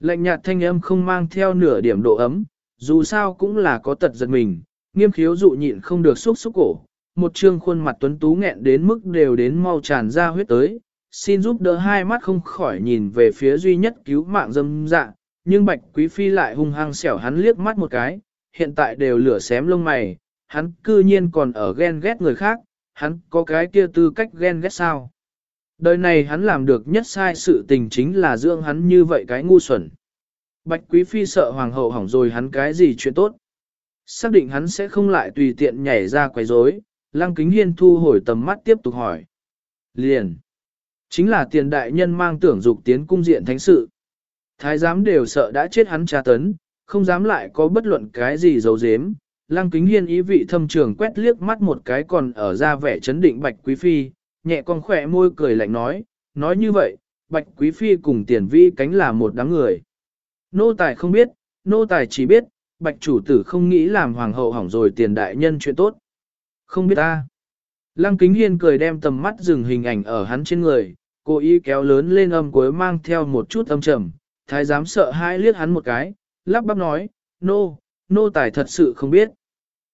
S1: Lạnh nhạt thanh âm không mang theo nửa điểm độ ấm, dù sao cũng là có tật giật mình, nghiêm khiếu dụ nhịn không được xúc xúc cổ, một trương khuôn mặt tuấn tú nghẹn đến mức đều đến mau tràn ra huyết tới, xin giúp đỡ hai mắt không khỏi nhìn về phía duy nhất cứu mạng dâm dạ, nhưng bạch quý phi lại hung hăng xẻo hắn liếc mắt một cái, hiện tại đều lửa xém lông mày, hắn cư nhiên còn ở ghen ghét người khác, hắn có cái kia tư cách ghen ghét sao. Đời này hắn làm được nhất sai sự tình chính là dưỡng hắn như vậy cái ngu xuẩn. Bạch quý phi sợ hoàng hậu hỏng rồi hắn cái gì chuyện tốt. Xác định hắn sẽ không lại tùy tiện nhảy ra quấy rối, Lăng Kính Hiên thu hồi tầm mắt tiếp tục hỏi. Liền. Chính là tiền đại nhân mang tưởng dục tiến cung diện thánh sự. Thái giám đều sợ đã chết hắn tra tấn, không dám lại có bất luận cái gì giấu giếm. Lăng Kính Hiên ý vị thâm trường quét liếc mắt một cái còn ở ra vẻ chấn định Bạch Quý Phi, nhẹ con khỏe môi cười lạnh nói, nói như vậy, Bạch Quý Phi cùng tiền vi cánh là một đám người. Nô tài không biết, nô tài chỉ biết, Bạch chủ tử không nghĩ làm hoàng hậu hỏng rồi tiền đại nhân chuyện tốt. Không biết ta. Lăng Kính Hiên cười đem tầm mắt dừng hình ảnh ở hắn trên người, cố ý kéo lớn lên âm cuối mang theo một chút âm trầm, thái giám sợ hãi liếc hắn một cái, lắp bắp nói, nô, nô tài thật sự không biết.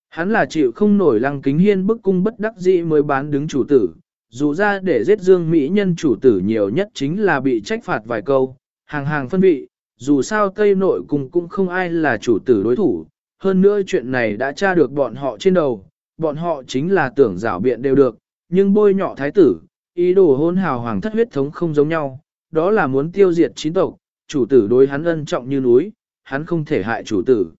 S1: Hắn là chịu không nổi lăng kính hiên bức cung bất đắc dĩ mới bán đứng chủ tử, dù ra để giết dương mỹ nhân chủ tử nhiều nhất chính là bị trách phạt vài câu, hàng hàng phân vị, dù sao Tây nội cung cũng không ai là chủ tử đối thủ, hơn nữa chuyện này đã tra được bọn họ trên đầu, bọn họ chính là tưởng rảo biện đều được, nhưng bôi nhọ thái tử, ý đồ hôn hào hoàng thất huyết thống không giống nhau, đó là muốn tiêu diệt chính tộc, chủ tử đối hắn ân trọng như núi, hắn không thể hại chủ tử.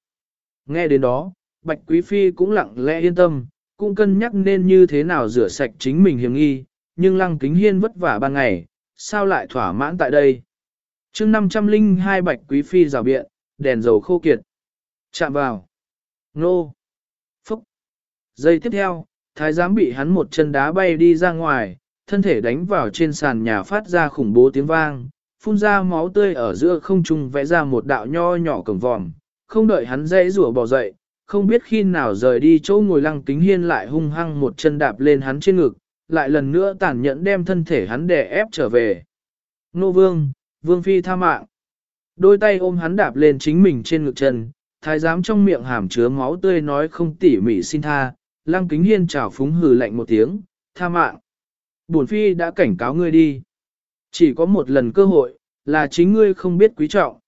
S1: Nghe đến đó, Bạch Quý Phi cũng lặng lẽ yên tâm, cũng cân nhắc nên như thế nào rửa sạch chính mình hiểm nghi, nhưng Lăng Kính Hiên vất vả ban ngày, sao lại thỏa mãn tại đây chương 502 Bạch Quý Phi rào biện, đèn dầu khô kiệt. Chạm vào. Nô. Phúc. Giây tiếp theo, thái giám bị hắn một chân đá bay đi ra ngoài, thân thể đánh vào trên sàn nhà phát ra khủng bố tiếng vang, phun ra máu tươi ở giữa không trung vẽ ra một đạo nho nhỏ cổng vòm, không đợi hắn dãy rủa bỏ dậy, không biết khi nào rời đi chỗ ngồi lăng kính hiên lại hung hăng một chân đạp lên hắn trên ngực, lại lần nữa tàn nhẫn đem thân thể hắn đè ép trở về. Nô vương, vương phi tha mạng. Đôi tay ôm hắn đạp lên chính mình trên ngực chân, thái giám trong miệng hàm chứa máu tươi nói không tỉ mỉ xin tha, lăng kính hiên chào phúng hừ lạnh một tiếng, tha mạng. Bổn phi đã cảnh cáo ngươi đi. Chỉ có một lần cơ hội, là chính ngươi không biết quý trọng.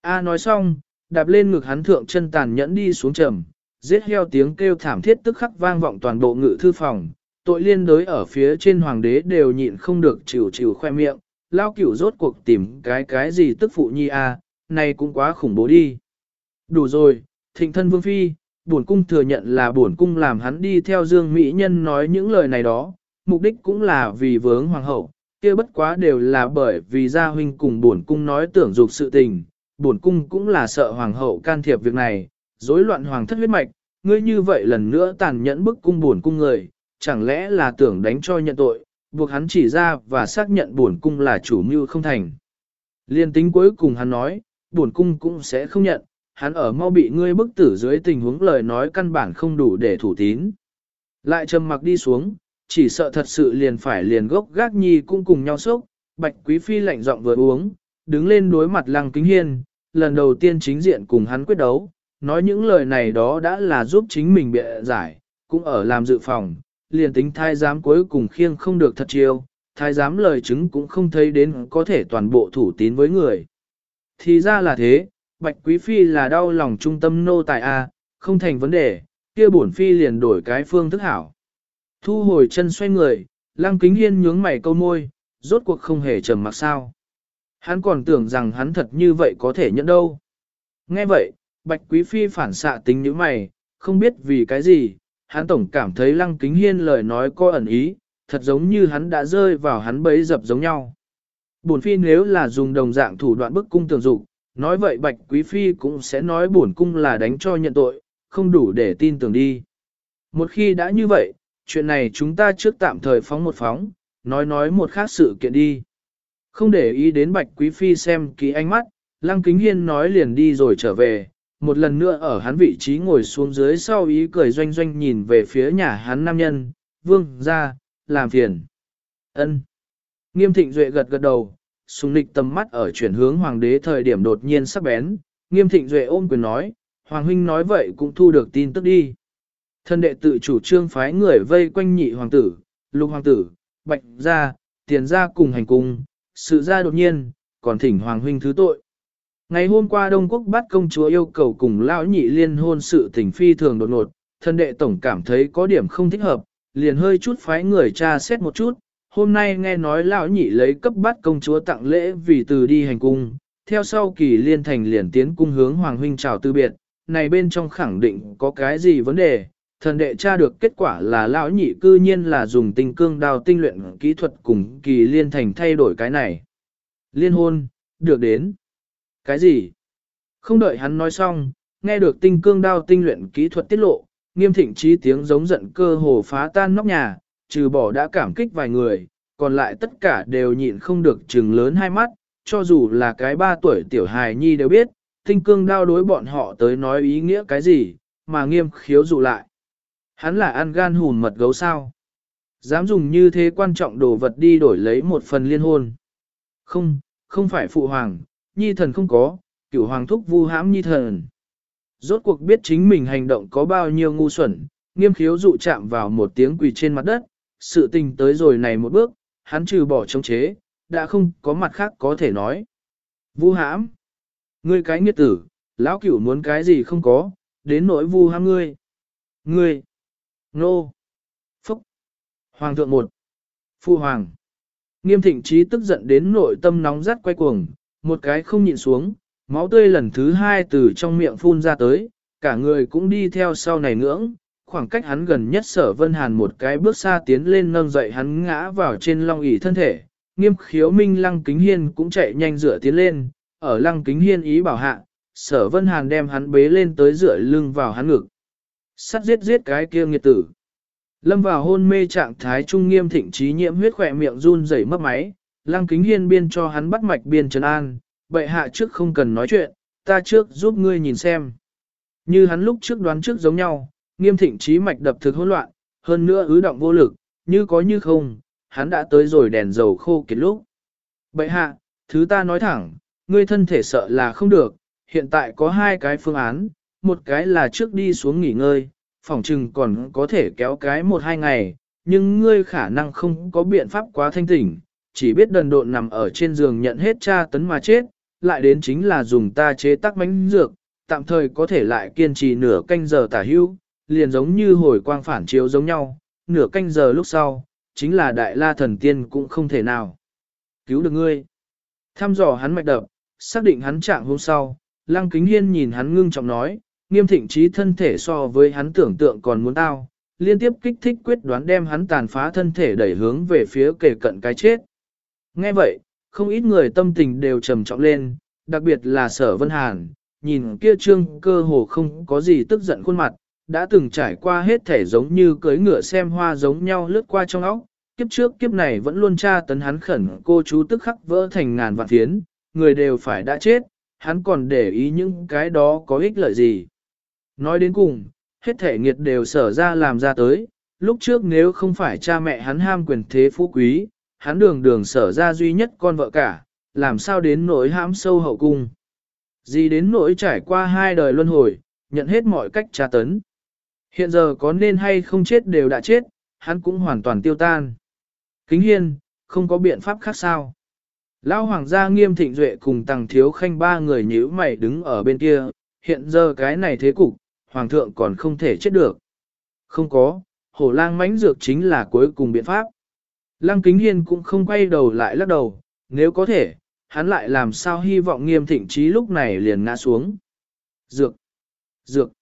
S1: A nói xong, đạp lên ngực hắn thượng chân tàn nhẫn đi xuống trầm, giết heo tiếng kêu thảm thiết tức khắc vang vọng toàn bộ ngự thư phòng, tội liên đối ở phía trên hoàng đế đều nhịn không được chịu chịu khoe miệng, lao cửu rốt cuộc tìm cái cái gì tức phụ nhi à, a, này cũng quá khủng bố đi. Đủ rồi, thịnh thân vương phi, bổn cung thừa nhận là bổn cung làm hắn đi theo dương mỹ nhân nói những lời này đó, mục đích cũng là vì vướng hoàng hậu, kia bất quá đều là bởi vì gia huynh cùng bổn cung nói tưởng dục sự tình, bổn cung cũng là sợ hoàng hậu can thiệp việc này, rối loạn hoàng thất huyết mạch, ngươi như vậy lần nữa tàn nhẫn bức cung bổn cung người, chẳng lẽ là tưởng đánh cho nhận tội, buộc hắn chỉ ra và xác nhận bổn cung là chủ mưu không thành. Liên tính cuối cùng hắn nói, bổn cung cũng sẽ không nhận, hắn ở mau bị ngươi bức tử dưới tình huống lời nói căn bản không đủ để thủ tín. Lại trầm mặc đi xuống, chỉ sợ thật sự liền phải liền gốc gác nhi cũng cùng nhau sốc, bạch quý phi lạnh giọng vừa uống, đứng lên đối mặt lăng kính hiên, lần đầu tiên chính diện cùng hắn quyết đấu, nói những lời này đó đã là giúp chính mình bịa giải, cũng ở làm dự phòng, liền tính thái giám cuối cùng khiêng không được thật chiêu, thái giám lời chứng cũng không thấy đến có thể toàn bộ thủ tín với người. Thì ra là thế, Bạch Quý Phi là đau lòng trung tâm nô tài A, không thành vấn đề, kia bổn Phi liền đổi cái phương thức hảo. Thu hồi chân xoay người, Lăng Kính Hiên nhướng mày câu môi, rốt cuộc không hề trầm mặc sao. Hắn còn tưởng rằng hắn thật như vậy có thể nhận đâu. Nghe vậy, Bạch Quý Phi phản xạ tính như mày, không biết vì cái gì, hắn tổng cảm thấy Lăng Kính Hiên lời nói có ẩn ý, thật giống như hắn đã rơi vào hắn bấy dập giống nhau. Bổn Phi nếu là dùng đồng dạng thủ đoạn bức cung tưởng dục, nói vậy Bạch Quý Phi cũng sẽ nói bổn cung là đánh cho nhận tội, không đủ để tin tưởng đi. Một khi đã như vậy, chuyện này chúng ta trước tạm thời phóng một phóng, nói nói một khác sự kiện đi. Không để ý đến Bạch Quý Phi xem kỹ ánh mắt, Lăng Kính Hiên nói liền đi rồi trở về, một lần nữa ở hắn vị trí ngồi xuống dưới sau ý cười doanh doanh nhìn về phía nhà hắn nam nhân, vương, ra, làm phiền. ân Nghiêm thịnh duệ gật gật đầu, sùng nịch tầm mắt ở chuyển hướng hoàng đế thời điểm đột nhiên sắc bén, nghiêm thịnh duệ ôm quyền nói, hoàng huynh nói vậy cũng thu được tin tức đi. Thân đệ tự chủ trương phái người vây quanh nhị hoàng tử, lục hoàng tử, bạch gia, tiền gia cùng hành cung, sự ra đột nhiên, còn thỉnh hoàng huynh thứ tội. Ngày hôm qua Đông Quốc bắt công chúa yêu cầu cùng lão nhị liên hôn sự tình phi thường đột ngột, thân đệ tổng cảm thấy có điểm không thích hợp, liền hơi chút phái người cha xét một chút. Hôm nay nghe nói lão nhị lấy cấp bắt công chúa tặng lễ vì từ đi hành cung, theo sau kỳ liên thành liền tiến cung hướng hoàng huynh chào từ biệt, này bên trong khẳng định có cái gì vấn đề, thần đệ tra được kết quả là lão nhị cư nhiên là dùng tinh cương đào tinh luyện kỹ thuật cùng kỳ liên thành thay đổi cái này. Liên hôn, được đến. Cái gì? Không đợi hắn nói xong, nghe được tinh cương đao tinh luyện kỹ thuật tiết lộ, nghiêm thịnh trí tiếng giống giận cơ hồ phá tan nóc nhà, trừ bỏ đã cảm kích vài người, còn lại tất cả đều nhịn không được trừng lớn hai mắt, cho dù là cái ba tuổi tiểu hài nhi đều biết, tinh cương đao đối bọn họ tới nói ý nghĩa cái gì, mà nghiêm khiếu dụ lại. Hắn là ăn gan hùn mật gấu sao. Dám dùng như thế quan trọng đồ vật đi đổi lấy một phần liên hôn. Không, không phải phụ hoàng, nhi thần không có, cửu hoàng thúc vu hãm nhi thần. Rốt cuộc biết chính mình hành động có bao nhiêu ngu xuẩn, nghiêm khiếu dụ chạm vào một tiếng quỳ trên mặt đất, sự tình tới rồi này một bước, hắn trừ bỏ chống chế, đã không có mặt khác có thể nói. Vu hãm, ngươi cái nghiệt tử, lão cửu muốn cái gì không có, đến nỗi vu hãm ngươi. Ngươi, nô, phúc, hoàng thượng một, phu hoàng. Nghiêm thịnh trí tức giận đến nội tâm nóng rát quay cuồng, một cái không nhịn xuống, máu tươi lần thứ hai từ trong miệng phun ra tới, cả người cũng đi theo sau này ngưỡng, khoảng cách hắn gần nhất sở vân hàn một cái bước xa tiến lên nâng dậy hắn ngã vào trên long ỷ thân thể, nghiêm khiếu minh lăng kính hiên cũng chạy nhanh dựa tiến lên, ở lăng kính hiên ý bảo hạ, sở vân hàn đem hắn bế lên tới dựa lưng vào hắn ngực. Sắt giết giết cái kia nghiệt tử. Lâm vào hôn mê trạng thái trung nghiêm thịnh trí nhiễm huyết khỏe miệng run rẩy mất máy, lăng kính hiên biên cho hắn bắt mạch biên trấn an, bệ hạ trước không cần nói chuyện, ta trước giúp ngươi nhìn xem. Như hắn lúc trước đoán trước giống nhau, nghiêm thịnh trí mạch đập thực hỗn loạn, hơn nữa ứ động vô lực, như có như không, hắn đã tới rồi đèn dầu khô kiệt lúc. Bệ hạ, thứ ta nói thẳng, ngươi thân thể sợ là không được, hiện tại có hai cái phương án, một cái là trước đi xuống nghỉ ngơi, phòng trừng còn có thể kéo cái một hai ngày, nhưng ngươi khả năng không có biện pháp quá thanh tỉnh, chỉ biết đần độn nằm ở trên giường nhận hết tra tấn mà chết, lại đến chính là dùng ta chế tác bánh dược, tạm thời có thể lại kiên trì nửa canh giờ tả hưu, liền giống như hồi quang phản chiếu giống nhau, nửa canh giờ lúc sau, chính là đại la thần tiên cũng không thể nào. Cứu được ngươi. Thăm dò hắn mạch đập, xác định hắn trạng hôm sau, Lăng Kính Hiên nhìn hắn ngưng trọng nói, nghiêm thịnh trí thân thể so với hắn tưởng tượng còn muốn tao, liên tiếp kích thích quyết đoán đem hắn tàn phá thân thể đẩy hướng về phía kề cận cái chết. Nghe vậy, không ít người tâm tình đều trầm trọng lên, đặc biệt là sở vân hàn, nhìn kia trương cơ hồ không có gì tức giận khuôn mặt, đã từng trải qua hết thể giống như cưới ngựa xem hoa giống nhau lướt qua trong óc, kiếp trước kiếp này vẫn luôn tra tấn hắn khẩn cô chú tức khắc vỡ thành ngàn vạn phiến, người đều phải đã chết, hắn còn để ý những cái đó có ích lợi gì. Nói đến cùng, hết thể nghiệt đều sở ra làm ra tới, lúc trước nếu không phải cha mẹ hắn ham quyền thế phú quý, hắn đường đường sở ra duy nhất con vợ cả, làm sao đến nỗi hãm sâu hậu cung. Gì đến nỗi trải qua hai đời luân hồi, nhận hết mọi cách tra tấn. Hiện giờ có nên hay không chết đều đã chết, hắn cũng hoàn toàn tiêu tan. Kính hiên, không có biện pháp khác sao. Lão hoàng gia nghiêm thịnh duệ cùng tàng thiếu khanh ba người nhíu mày đứng ở bên kia, hiện giờ cái này thế cục, hoàng thượng còn không thể chết được. Không có, hổ lang mãnh dược chính là cuối cùng biện pháp. Lăng kính hiên cũng không quay đầu lại lắc đầu, nếu có thể, hắn lại làm sao hy vọng nghiêm thịnh trí lúc này liền ngã xuống. Dược! Dược!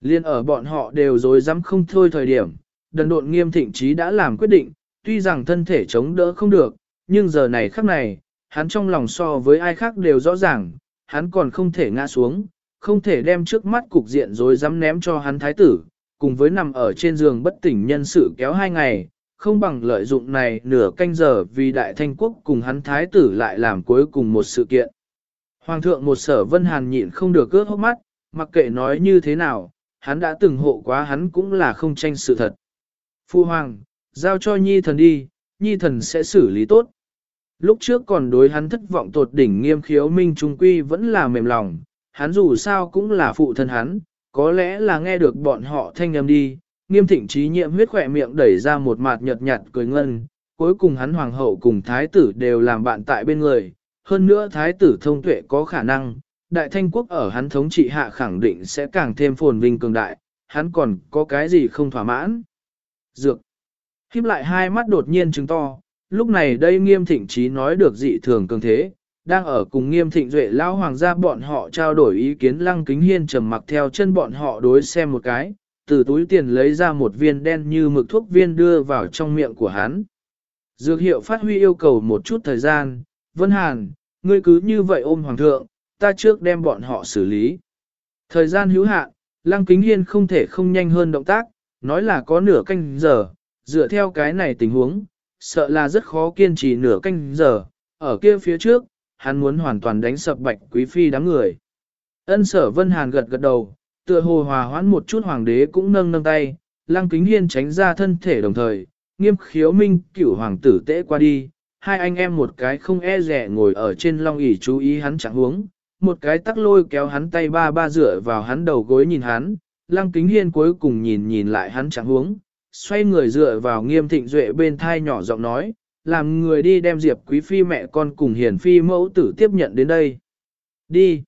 S1: Liên ở bọn họ đều dối dám không thôi thời điểm, đần độn nghiêm thịnh trí đã làm quyết định, tuy rằng thân thể chống đỡ không được, nhưng giờ này khắc này, hắn trong lòng so với ai khác đều rõ ràng, hắn còn không thể ngã xuống, không thể đem trước mắt cục diện rồi dám ném cho hắn thái tử, cùng với nằm ở trên giường bất tỉnh nhân sự kéo hai ngày, không bằng lợi dụng này nửa canh giờ vì đại thanh quốc cùng hắn thái tử lại làm cuối cùng một sự kiện. Hoàng thượng một sở vân hàn nhịn không được cướp hốc mắt, mặc kệ nói như thế nào, hắn đã từng hộ quá hắn cũng là không tranh sự thật. Phu hoàng, giao cho nhi thần đi, nhi thần sẽ xử lý tốt. Lúc trước còn đối hắn thất vọng tột đỉnh nghiêm khiếu minh trung quy vẫn là mềm lòng, hắn dù sao cũng là phụ thân hắn, có lẽ là nghe được bọn họ thanh âm đi, nghiêm thịnh trí nhiệm huyết khỏe miệng đẩy ra một mặt nhợt nhạt cười ngân, cuối cùng hắn hoàng hậu cùng thái tử đều làm bạn tại bên người, hơn nữa thái tử thông tuệ có khả năng, đại thanh quốc ở hắn thống trị hạ khẳng định sẽ càng thêm phồn vinh cường đại, hắn còn có cái gì không thỏa mãn. Dược. Khiếp lại hai mắt đột nhiên chứng to, lúc này đây nghiêm thịnh trí nói được dị thường cường thế, đang ở cùng nghiêm thịnh duệ lao hoàng gia bọn họ trao đổi ý kiến lăng kính hiên trầm mặc theo chân bọn họ đối xem một cái, từ túi tiền lấy ra một viên đen như mực thuốc viên đưa vào trong miệng của hắn. Dược hiệu phát huy yêu cầu một chút thời gian, Vân Hàn, ngươi cứ như vậy ôm hoàng thượng, ta trước đem bọn họ xử lý. Thời gian hữu hạn, Lăng Kính Hiên không thể không nhanh hơn động tác, nói là có nửa canh giờ, dựa theo cái này tình huống, sợ là rất khó kiên trì nửa canh giờ, ở kia phía trước, hắn muốn hoàn toàn đánh sập bạch quý phi đám người. Ân sở Vân Hàn gật gật đầu, tựa hồ hòa hoãn một chút hoàng đế cũng nâng nâng tay, Lăng Kính Hiên tránh ra thân thể đồng thời, nghiêm khiếu minh cửu hoàng tử tễ qua đi, hai anh em một cái không e rẻ ngồi ở trên long ỷ chú ý hắn chẳng huống, một cái tắc lôi kéo hắn tay ba ba dựa vào hắn đầu gối nhìn hắn, lăng kính hiên cuối cùng nhìn nhìn lại hắn chẳng huống, xoay người dựa vào nghiêm thịnh duệ bên thai nhỏ giọng nói, làm người đi đem diệp quý phi mẹ con cùng hiền phi mẫu tử tiếp nhận đến đây. Đi.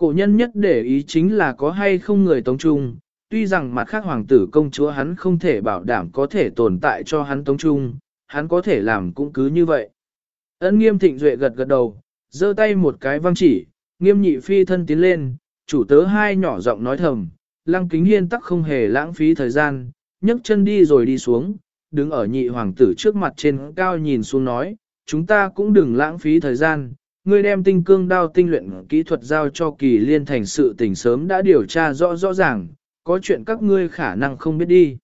S1: Cổ nhân nhất để ý chính là có hay không người tống trung, tuy rằng mặt khác hoàng tử công chúa hắn không thể bảo đảm có thể tồn tại cho hắn tống trung, hắn có thể làm cũng cứ như vậy. Ấn nghiêm thịnh duệ gật gật đầu, giơ tay một cái văng chỉ, nghiêm nhị phi thân tiến lên, chủ tớ hai nhỏ giọng nói thầm, lăng kính hiên tắc không hề lãng phí thời gian, nhấc chân đi rồi đi xuống, đứng ở nhị hoàng tử trước mặt trên cao nhìn xuống nói, chúng ta cũng đừng lãng phí thời gian, ngươi đem tinh cương đao tinh luyện kỹ thuật giao cho kỳ liên thành sự tình sớm đã điều tra rõ rõ ràng, có chuyện các ngươi khả năng không biết đi.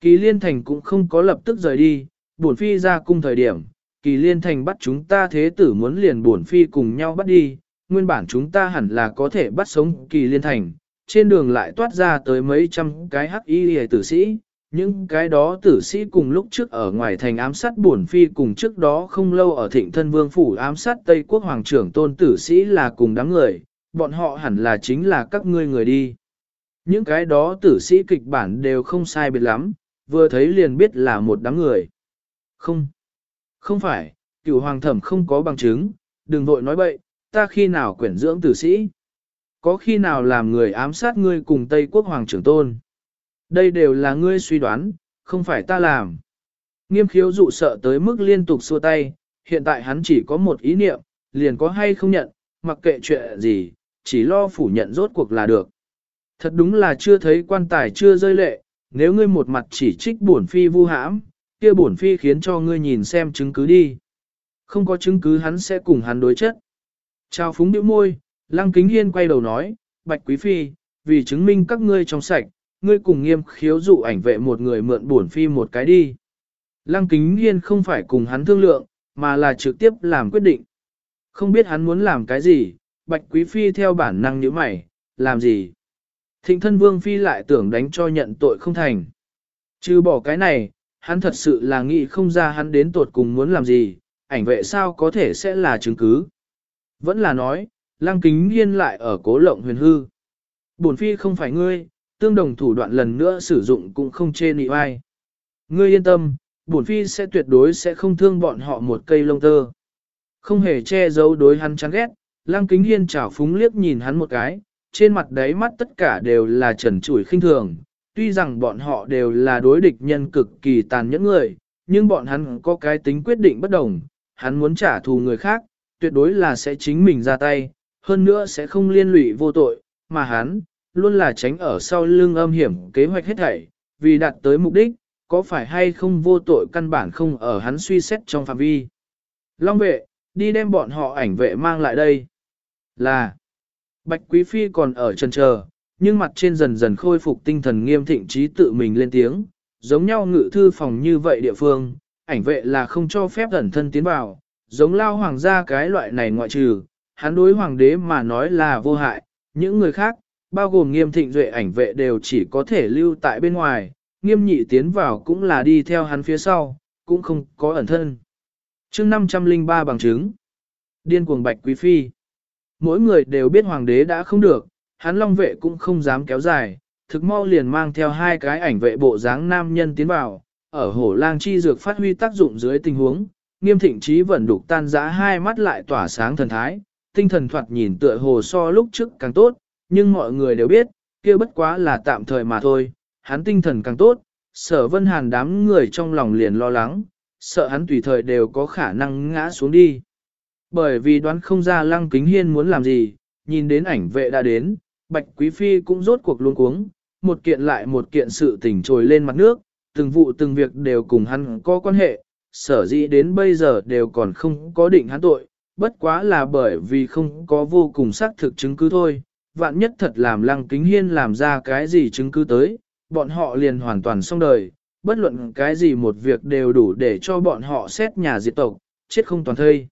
S1: Kỳ liên thành cũng không có lập tức rời đi, bổn phi ra cung thời điểm, kỳ liên thành bắt chúng ta thế tử muốn liền bổn phi cùng nhau bắt đi, nguyên bản chúng ta hẳn là có thể bắt sống kỳ liên thành, trên đường lại toát ra tới mấy trăm cái hắc y hề tử sĩ, những cái đó tử sĩ cùng lúc trước ở ngoài thành ám sát bổn phi cùng trước đó không lâu ở thịnh thân vương phủ ám sát Tây quốc hoàng trưởng tôn tử sĩ là cùng đám người, bọn họ hẳn là chính là các ngươi người đi. Những cái đó tử sĩ kịch bản đều không sai biệt lắm, vừa thấy liền biết là một đám người. Không, không phải, cựu hoàng thẩm không có bằng chứng, đừng vội nói bậy, ta khi nào quyển dưỡng tử sĩ. Có khi nào làm người ám sát ngươi cùng Tây quốc hoàng trưởng tôn. Đây đều là ngươi suy đoán, không phải ta làm. Nghiêm khiếu dụ sợ tới mức liên tục xua tay, hiện tại hắn chỉ có một ý niệm, liền có hay không nhận, mặc kệ chuyện gì, chỉ lo phủ nhận rốt cuộc là được. Thật đúng là chưa thấy quan tài chưa rơi lệ, nếu ngươi một mặt chỉ trích bổn phi vu hãm, kia bổn phi khiến cho ngươi nhìn xem chứng cứ đi. Không có chứng cứ hắn sẽ cùng hắn đối chất. Chào phúng điệu môi, lăng kính hiên quay đầu nói, bạch quý phi, vì chứng minh các ngươi trong sạch, ngươi cùng nghiêm khiếu dụ ảnh vệ một người mượn bổn phi một cái đi. Lăng kính hiên không phải cùng hắn thương lượng, mà là trực tiếp làm quyết định. Không biết hắn muốn làm cái gì, bạch quý phi theo bản năng như mày, làm gì. Thịnh thân vương phi lại tưởng đánh cho nhận tội không thành. Trừ bỏ cái này, hắn thật sự là nghĩ không ra hắn đến tột cùng muốn làm gì, ảnh vệ sao có thể sẽ là chứng cứ. Vẫn là nói, lăng kính hiên lại ở cố lộng huyền hư. Bổn phi không phải ngươi, tương đồng thủ đoạn lần nữa sử dụng cũng không chê nị ai. Ngươi yên tâm, bổn phi sẽ tuyệt đối sẽ không thương bọn họ một cây lông tơ. Không hề che giấu đối hắn chán ghét, lăng kính hiên chảo phúng liếc nhìn hắn một cái, trên mặt đáy mắt tất cả đều là trần trụi khinh thường. Tuy rằng bọn họ đều là đối địch nhân cực kỳ tàn nhẫn người, nhưng bọn hắn có cái tính quyết định bất đồng, hắn muốn trả thù người khác, tuyệt đối là sẽ chính mình ra tay, hơn nữa sẽ không liên lụy vô tội, mà hắn, luôn là tránh ở sau lưng âm hiểm kế hoạch hết thảy, vì đạt tới mục đích, có phải hay không vô tội căn bản không ở hắn suy xét trong phạm vi. Long vệ, đi đem bọn họ ảnh vệ mang lại đây. Là, Bạch Quý Phi còn ở chân chờ, nhưng mặt trên dần dần khôi phục tinh thần nghiêm thịnh trí tự mình lên tiếng, giống nhau ngự thư phòng như vậy địa phương, ảnh vệ là không cho phép ẩn thân tiến vào, giống lao hoàng gia cái loại này ngoại trừ, hắn đối hoàng đế mà nói là vô hại, những người khác, bao gồm nghiêm thịnh duệ ảnh vệ đều chỉ có thể lưu tại bên ngoài, nghiêm nhị tiến vào cũng là đi theo hắn phía sau, cũng không có ẩn thân. chương 503 bằng chứng. Điên cuồng bạch quý phi. Mỗi người đều biết hoàng đế đã không được, hắn long vệ cũng không dám kéo dài, thực mau liền mang theo hai cái ảnh vệ bộ dáng nam nhân tiến vào, ở hổ lang chi dược phát huy tác dụng dưới tình huống, nghiêm thịnh trí vẫn đục tan giã hai mắt lại tỏa sáng thần thái, tinh thần thoạt nhìn tựa hồ so lúc trước càng tốt, nhưng mọi người đều biết, kia bất quá là tạm thời mà thôi, hắn tinh thần càng tốt, sở vân hàn đám người trong lòng liền lo lắng, sợ hắn tùy thời đều có khả năng ngã xuống đi. Bởi vì đoán không ra lăng kính hiên muốn làm gì, nhìn đến ảnh vệ đã đến, bạch quý phi cũng rốt cuộc luôn cuống, một kiện lại một kiện sự tình trồi lên mặt nước, từng vụ từng việc đều cùng hắn có quan hệ, sở dĩ đến bây giờ đều còn không có định hắn tội, bất quá là bởi vì không có vô cùng xác thực chứng cứ thôi, vạn nhất thật làm lăng kính hiên làm ra cái gì chứng cứ tới, bọn họ liền hoàn toàn xong đời, bất luận cái gì một việc đều đủ để cho bọn họ xét nhà diệt tộc, chết không toàn thây.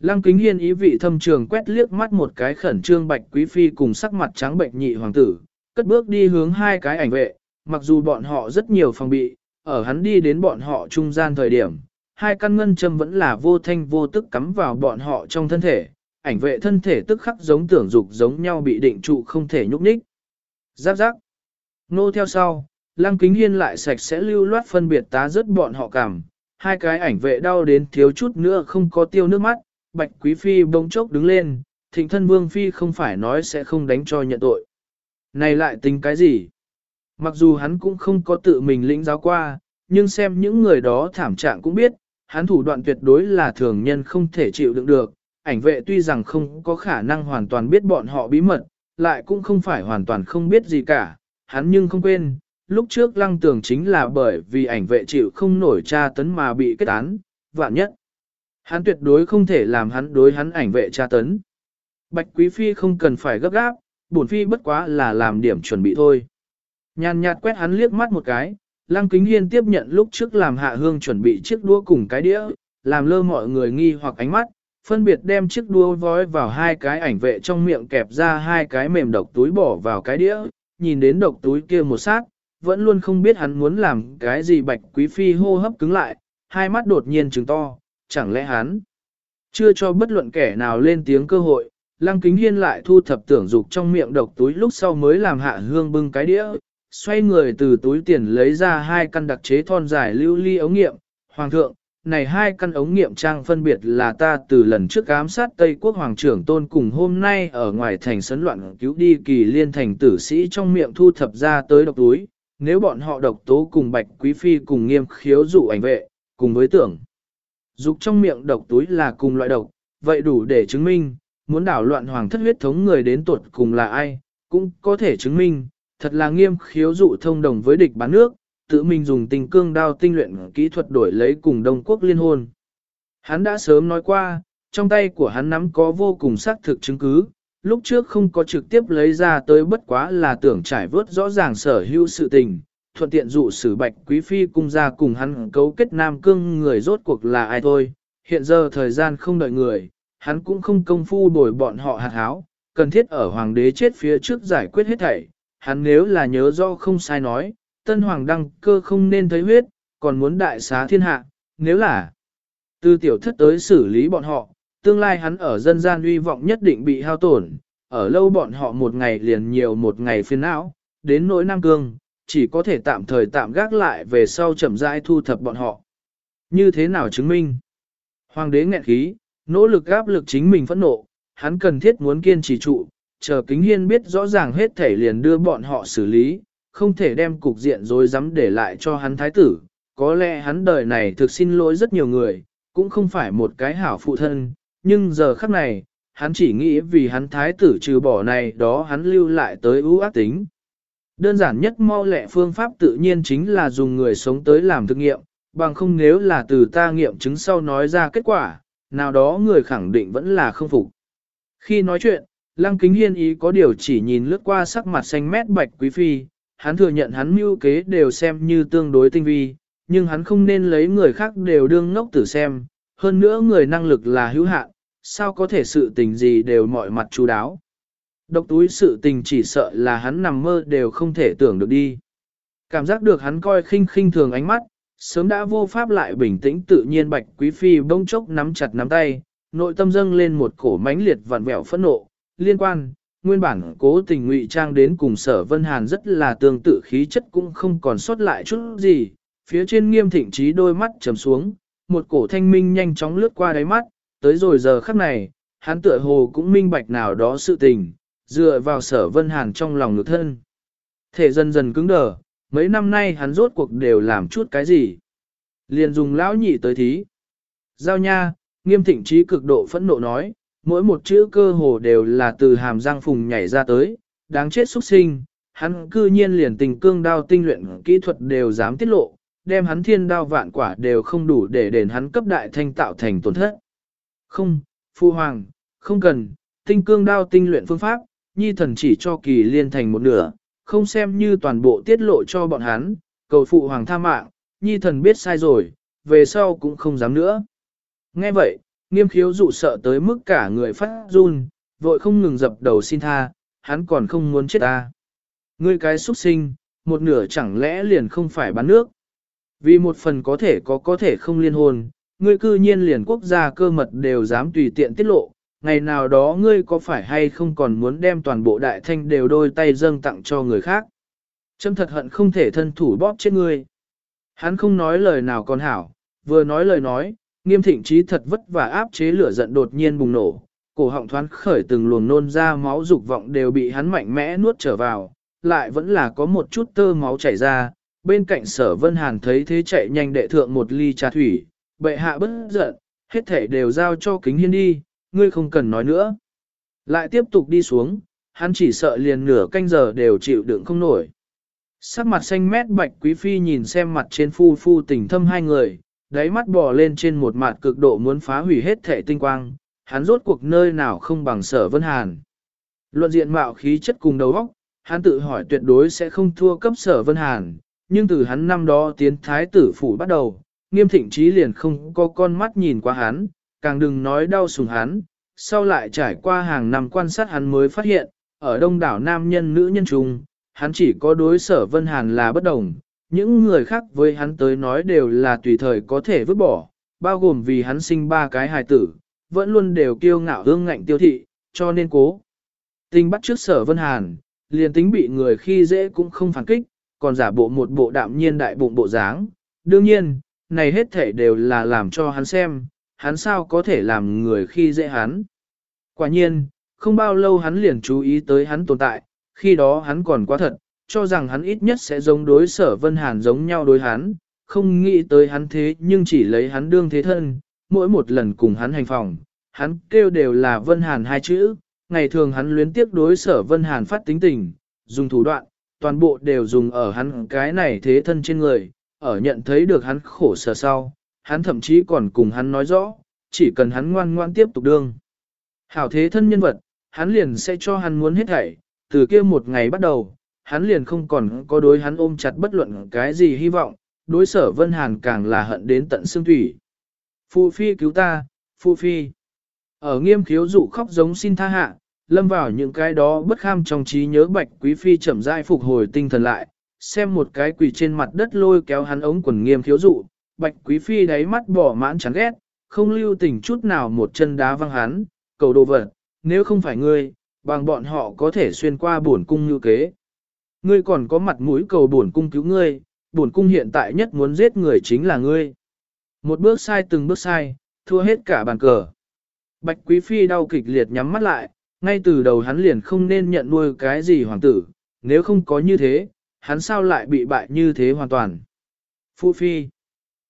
S1: Lăng kính hiên ý vị thâm trường quét liếc mắt một cái khẩn trương bạch quý phi cùng sắc mặt trắng bệnh nhị hoàng tử, cất bước đi hướng hai cái ảnh vệ, mặc dù bọn họ rất nhiều phòng bị, ở hắn đi đến bọn họ trung gian thời điểm, hai căn ngân châm vẫn là vô thanh vô tức cắm vào bọn họ trong thân thể, ảnh vệ thân thể tức khắc giống tưởng dục giống nhau bị định trụ không thể nhúc nhích. Giáp giáp. Nô theo sau, lăng kính hiên lại sạch sẽ lưu loát phân biệt tá rớt bọn họ cảm, hai cái ảnh vệ đau đến thiếu chút nữa không có tiêu nước mắt, bạch quý phi bỗng chốc đứng lên, thịnh thân vương phi không phải nói sẽ không đánh cho nhận tội. Này lại tính cái gì? Mặc dù hắn cũng không có tự mình lĩnh giáo qua, nhưng xem những người đó thảm trạng cũng biết, hắn thủ đoạn tuyệt đối là thường nhân không thể chịu đựng được. Ảnh vệ tuy rằng không có khả năng hoàn toàn biết bọn họ bí mật, lại cũng không phải hoàn toàn không biết gì cả, hắn nhưng không quên, lúc trước lăng tường chính là bởi vì ảnh vệ chịu không nổi tra tấn mà bị kết án, vạn nhất. Hắn tuyệt đối không thể làm hắn đối hắn ảnh vệ tra tấn. Bạch Quý Phi không cần phải gấp gáp, bổn Phi bất quá là làm điểm chuẩn bị thôi. Nhàn nhạt quét hắn liếc mắt một cái, Lăng Kính Hiên tiếp nhận lúc trước làm hạ hương chuẩn bị chiếc đũa cùng cái đĩa, làm lơ mọi người nghi hoặc ánh mắt, phân biệt đem chiếc đũa vói vào hai cái ảnh vệ trong miệng kẹp ra hai cái mềm độc túi bỏ vào cái đĩa, nhìn đến độc túi kia một sát, vẫn luôn không biết hắn muốn làm cái gì bạch quý phi hô hấp cứng lại, hai mắt đột nhiên trừng to, chẳng lẽ hắn chưa cho bất luận kẻ nào lên tiếng cơ hội, lăng kính hiên lại thu thập tưởng dục trong miệng độc túi lúc sau mới làm hạ hương bưng cái đĩa, xoay người từ túi tiền lấy ra hai căn đặc chế thon dài lưu ly ống nghiệm, hoàng thượng, này hai căn ống nghiệm trang phân biệt là ta từ lần trước ám sát Tây Quốc Hoàng trưởng tôn cùng hôm nay ở ngoài thành sấn loạn cứu đi kỳ liên thành tử sĩ trong miệng thu thập ra tới độc túi, nếu bọn họ độc tố cùng bạch quý phi cùng nghiêm khiếu dụ ảnh vệ, cùng với tưởng. Dục trong miệng độc túi là cùng loại độc, vậy đủ để chứng minh, muốn đảo loạn hoàng thất huyết thống người đến tuột cùng là ai, cũng có thể chứng minh, thật là nghiêm khiếu dụ thông đồng với địch bán nước, tự mình dùng tình cương đao tinh luyện kỹ thuật đổi lấy cùng Đông Quốc liên hôn. Hắn đã sớm nói qua, trong tay của hắn nắm có vô cùng xác thực chứng cứ, lúc trước không có trực tiếp lấy ra tới bất quá là tưởng trải vớt rõ ràng sở hữu sự tình, thuận tiện dụ sử bạch quý phi cung ra cùng hắn cấu kết nam cương người rốt cuộc là ai thôi. Hiện giờ thời gian không đợi người, hắn cũng không công phu đổi bọn họ hạt háo, cần thiết ở hoàng đế chết phía trước giải quyết hết thảy. Hắn nếu là nhớ do không sai nói, tân hoàng đăng cơ không nên thấy huyết, còn muốn đại xá thiên hạ, nếu là từ tiểu thất tới xử lý bọn họ, tương lai hắn ở dân gian uy vọng nhất định bị hao tổn, ở lâu bọn họ một ngày liền nhiều một ngày phiền não, đến nỗi Nam Cương, chỉ có thể tạm thời tạm gác lại về sau chậm rãi thu thập bọn họ. Như thế nào chứng minh? Hoàng đế nghẹn khí, nỗ lực áp lực chính mình phẫn nộ, hắn cần thiết muốn kiên trì trụ, chờ kính hiên biết rõ ràng hết thể liền đưa bọn họ xử lý, không thể đem cục diện rồi dám để lại cho hắn thái tử. Có lẽ hắn đời này thực xin lỗi rất nhiều người, cũng không phải một cái hảo phụ thân, nhưng giờ khắc này, hắn chỉ nghĩ vì hắn thái tử trừ bỏ này đó hắn lưu lại tới ưu ác tính. Đơn giản nhất mau lẹ phương pháp tự nhiên chính là dùng người sống tới làm thực nghiệm, bằng không nếu là từ ta nghiệm chứng sau nói ra kết quả, nào đó người khẳng định vẫn là không phục. Khi nói chuyện, Lăng Kính Hiên ý có điều chỉ nhìn lướt qua sắc mặt xanh mét bạch quý phi, hắn thừa nhận hắn mưu kế đều xem như tương đối tinh vi, nhưng hắn không nên lấy người khác đều đương ngốc tử xem, hơn nữa người năng lực là hữu hạn, sao có thể sự tình gì đều mọi mặt chú đáo. Độc túi sự tình chỉ sợ là hắn nằm mơ đều không thể tưởng được đi. Cảm giác được hắn coi khinh khinh thường ánh mắt, sớm đã vô pháp lại bình tĩnh tự nhiên bạch quý phi bông chốc nắm chặt nắm tay, nội tâm dâng lên một cổ mãnh liệt vặn vẹo phẫn nộ, liên quan, nguyên bản cố tình ngụy trang đến cùng sở vân hàn rất là tương tự khí chất cũng không còn sót lại chút gì, phía trên nghiêm thịnh trí đôi mắt trầm xuống, một cổ thanh minh nhanh chóng lướt qua đáy mắt, tới rồi giờ khắc này, hắn tựa hồ cũng minh bạch nào đó sự tình, dựa vào sở vân hàn trong lòng ngực thân. Thể dần dần cứng đờ, mấy năm nay hắn rốt cuộc đều làm chút cái gì. Liền dùng lão nhị tới thí. Giao nha, nghiêm thịnh trí cực độ phẫn nộ nói, mỗi một chữ cơ hồ đều là từ hàm răng phùng nhảy ra tới, đáng chết xuất sinh, hắn cư nhiên liền tình cương đao tinh luyện kỹ thuật đều dám tiết lộ, đem hắn thiên đao vạn quả đều không đủ để đền hắn cấp đại thanh tạo thành tổn thất. Không, phu hoàng, không cần, tinh cương đao tinh luyện phương pháp, nhi thần chỉ cho kỳ liên thành một nửa, không xem như toàn bộ tiết lộ cho bọn hắn, cầu phụ hoàng tha mạng, nhi thần biết sai rồi, về sau cũng không dám nữa. Nghe vậy, nghiêm khiếu dụ sợ tới mức cả người phát run, vội không ngừng dập đầu xin tha, hắn còn không muốn chết ta. Ngươi cái xuất sinh, một nửa chẳng lẽ liền không phải bán nước. Vì một phần có thể có có thể không liên hôn, ngươi cư nhiên liền quốc gia cơ mật đều dám tùy tiện tiết lộ, ngày nào đó ngươi có phải hay không còn muốn đem toàn bộ đại thanh đều đôi tay dâng tặng cho người khác. Châm thật hận không thể thân thủ bóp chết ngươi. Hắn không nói lời nào còn hảo, vừa nói lời nói, nghiêm thịnh trí thật vất vả áp chế lửa giận đột nhiên bùng nổ, cổ họng thoáng khởi từng luồng nôn ra máu dục vọng đều bị hắn mạnh mẽ nuốt trở vào, lại vẫn là có một chút tơ máu chảy ra, bên cạnh sở vân hàn thấy thế chạy nhanh đệ thượng một ly trà thủy, bệ hạ bất giận, hết thể đều giao cho kính hiên đi, ngươi không cần nói nữa. Lại tiếp tục đi xuống, hắn chỉ sợ liền nửa canh giờ đều chịu đựng không nổi. Sắc mặt xanh mét bạch quý phi nhìn xem mặt trên phu phu tình thâm hai người, đáy mắt bò lên trên một mặt cực độ muốn phá hủy hết thể tinh quang, hắn rốt cuộc nơi nào không bằng sở vân hàn. Luận diện mạo khí chất cùng đầu óc, hắn tự hỏi tuyệt đối sẽ không thua cấp sở vân hàn, nhưng từ hắn năm đó tiến thái tử phủ bắt đầu, nghiêm thịnh trí liền không có con mắt nhìn qua hắn, càng đừng nói đau sùng hắn, sau lại trải qua hàng năm quan sát hắn mới phát hiện, ở đông đảo nam nhân nữ nhân trùng, hắn chỉ có đối sở vân hàn là bất đồng, những người khác với hắn tới nói đều là tùy thời có thể vứt bỏ, bao gồm vì hắn sinh ba cái hài tử, vẫn luôn đều kiêu ngạo hương ngạnh tiêu thị, cho nên cố. Tình bắt trước sở vân hàn, liền tính bị người khi dễ cũng không phản kích, còn giả bộ một bộ đạm nhiên đại bụng bộ dáng. Đương nhiên, này hết thể đều là làm cho hắn xem, hắn sao có thể làm người khi dễ hắn. Quả nhiên, không bao lâu hắn liền chú ý tới hắn tồn tại, khi đó hắn còn quá thật, cho rằng hắn ít nhất sẽ giống đối sở Vân Hàn giống nhau đối hắn, không nghĩ tới hắn thế nhưng chỉ lấy hắn đương thế thân, mỗi một lần cùng hắn hành phòng, hắn kêu đều là Vân Hàn hai chữ, ngày thường hắn luyến tiếc đối sở Vân Hàn phát tính tình, dùng thủ đoạn, toàn bộ đều dùng ở hắn cái này thế thân trên người, ở nhận thấy được hắn khổ sở sau, hắn thậm chí còn cùng hắn nói rõ, chỉ cần hắn ngoan ngoan tiếp tục đương. Hảo thế thân nhân vật, hắn liền sẽ cho hắn muốn hết thảy, từ kia một ngày bắt đầu, hắn liền không còn có đối hắn ôm chặt bất luận cái gì hy vọng, đối sở Vân Hàn càng là hận đến tận xương thủy. Phụ phi cứu ta, phụ phi. Ở nghiêm khiếu dụ khóc giống xin tha hạ, lâm vào những cái đó bất kham trong trí nhớ bạch quý phi chậm rãi phục hồi tinh thần lại, xem một cái quỳ trên mặt đất lôi kéo hắn ống quần nghiêm khiếu dụ, bạch quý phi đáy mắt bỏ mãn chán ghét, không lưu tình chút nào một chân đá văng hắn, cầu đồ vật, nếu không phải ngươi, bằng bọn họ có thể xuyên qua bổn cung như kế. Ngươi còn có mặt mũi cầu bổn cung cứu ngươi, bổn cung hiện tại nhất muốn giết người chính là ngươi. Một bước sai từng bước sai, thua hết cả bàn cờ. Bạch Quý Phi đau kịch liệt nhắm mắt lại, ngay từ đầu hắn liền không nên nhận nuôi cái gì hoàng tử, nếu không có như thế, hắn sao lại bị bại như thế hoàn toàn. Phụ Phi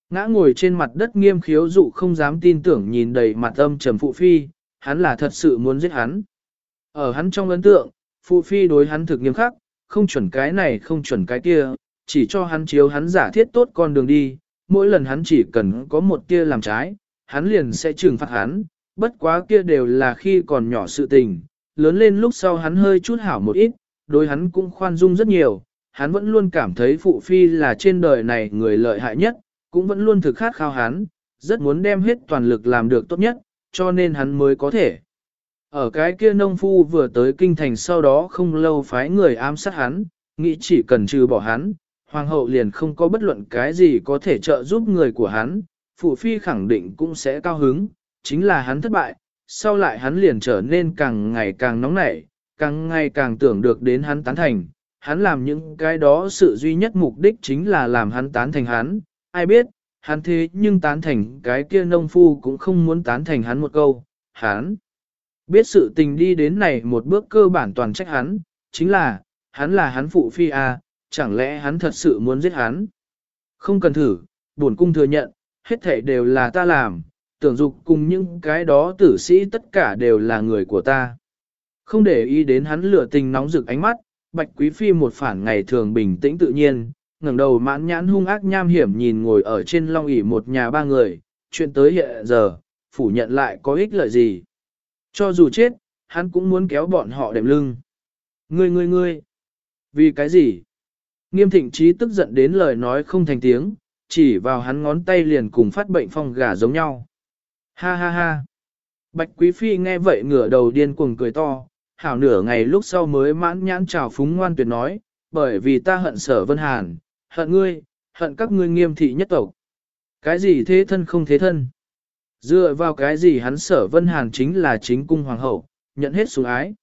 S1: Ngã ngồi trên mặt đất nghiêm khiếu dụ không dám tin tưởng nhìn đầy mặt âm trầm Phụ Phi, hắn là thật sự muốn giết hắn. Ở hắn trong ấn tượng, Phụ Phi đối hắn thực nghiêm khắc, không chuẩn cái này không chuẩn cái kia, chỉ cho hắn chiếu hắn giả thiết tốt con đường đi, mỗi lần hắn chỉ cần có một kia làm trái, hắn liền sẽ trừng phạt hắn, bất quá kia đều là khi còn nhỏ sự tình, lớn lên lúc sau hắn hơi chút hảo một ít, đối hắn cũng khoan dung rất nhiều, hắn vẫn luôn cảm thấy phụ phi là trên đời này người lợi hại nhất, cũng vẫn luôn thực khát khao hắn, rất muốn đem hết toàn lực làm được tốt nhất, cho nên hắn mới có thể. Ở cái kia nông phu vừa tới kinh thành sau đó không lâu phái người ám sát hắn, nghĩ chỉ cần trừ bỏ hắn, hoàng hậu liền không có bất luận cái gì có thể trợ giúp người của hắn, phụ phi khẳng định cũng sẽ cao hứng, chính là hắn thất bại, sau lại hắn liền trở nên càng ngày càng nóng nảy, càng ngày càng tưởng được đến hắn tán thành, hắn làm những cái đó sự duy nhất mục đích chính là làm hắn tán thành hắn, ai biết, hắn thế nhưng tán thành cái kia nông phu cũng không muốn tán thành hắn một câu, hắn biết sự tình đi đến này một bước cơ bản toàn trách hắn, chính là, hắn là hắn phụ phi à, chẳng lẽ hắn thật sự muốn giết hắn? Không cần thử, buồn cung thừa nhận, hết thảy đều là ta làm, tưởng dục cùng những cái đó tử sĩ tất cả đều là người của ta. Không để ý đến hắn lửa tình nóng rực ánh mắt, Bạch Quý Phi một phản ngày thường bình tĩnh tự nhiên, ngẩng đầu mãn nhãn hung ác nham hiểm nhìn ngồi ở trên long ỷ một nhà ba người, chuyện tới hiện giờ, phủ nhận lại có ích lợi gì. Cho dù chết, hắn cũng muốn kéo bọn họ đệm lưng. Ngươi ngươi ngươi, vì cái gì? Nghiêm thịnh trí tức giận đến lời nói không thành tiếng, chỉ vào hắn ngón tay liền cùng phát bệnh phong gà giống nhau. Ha ha ha. Bạch Quý Phi nghe vậy ngửa đầu điên cuồng cười to, hảo nửa ngày lúc sau mới mãn nhãn trào phúng ngoan tuyệt nói, bởi vì ta hận sở vân hàn, hận ngươi, hận các ngươi nghiêm thị nhất tộc. Cái gì thế thân không thế thân? Dựa vào cái gì hắn sở vân hàn chính là chính cung hoàng hậu, nhận hết sủng ái.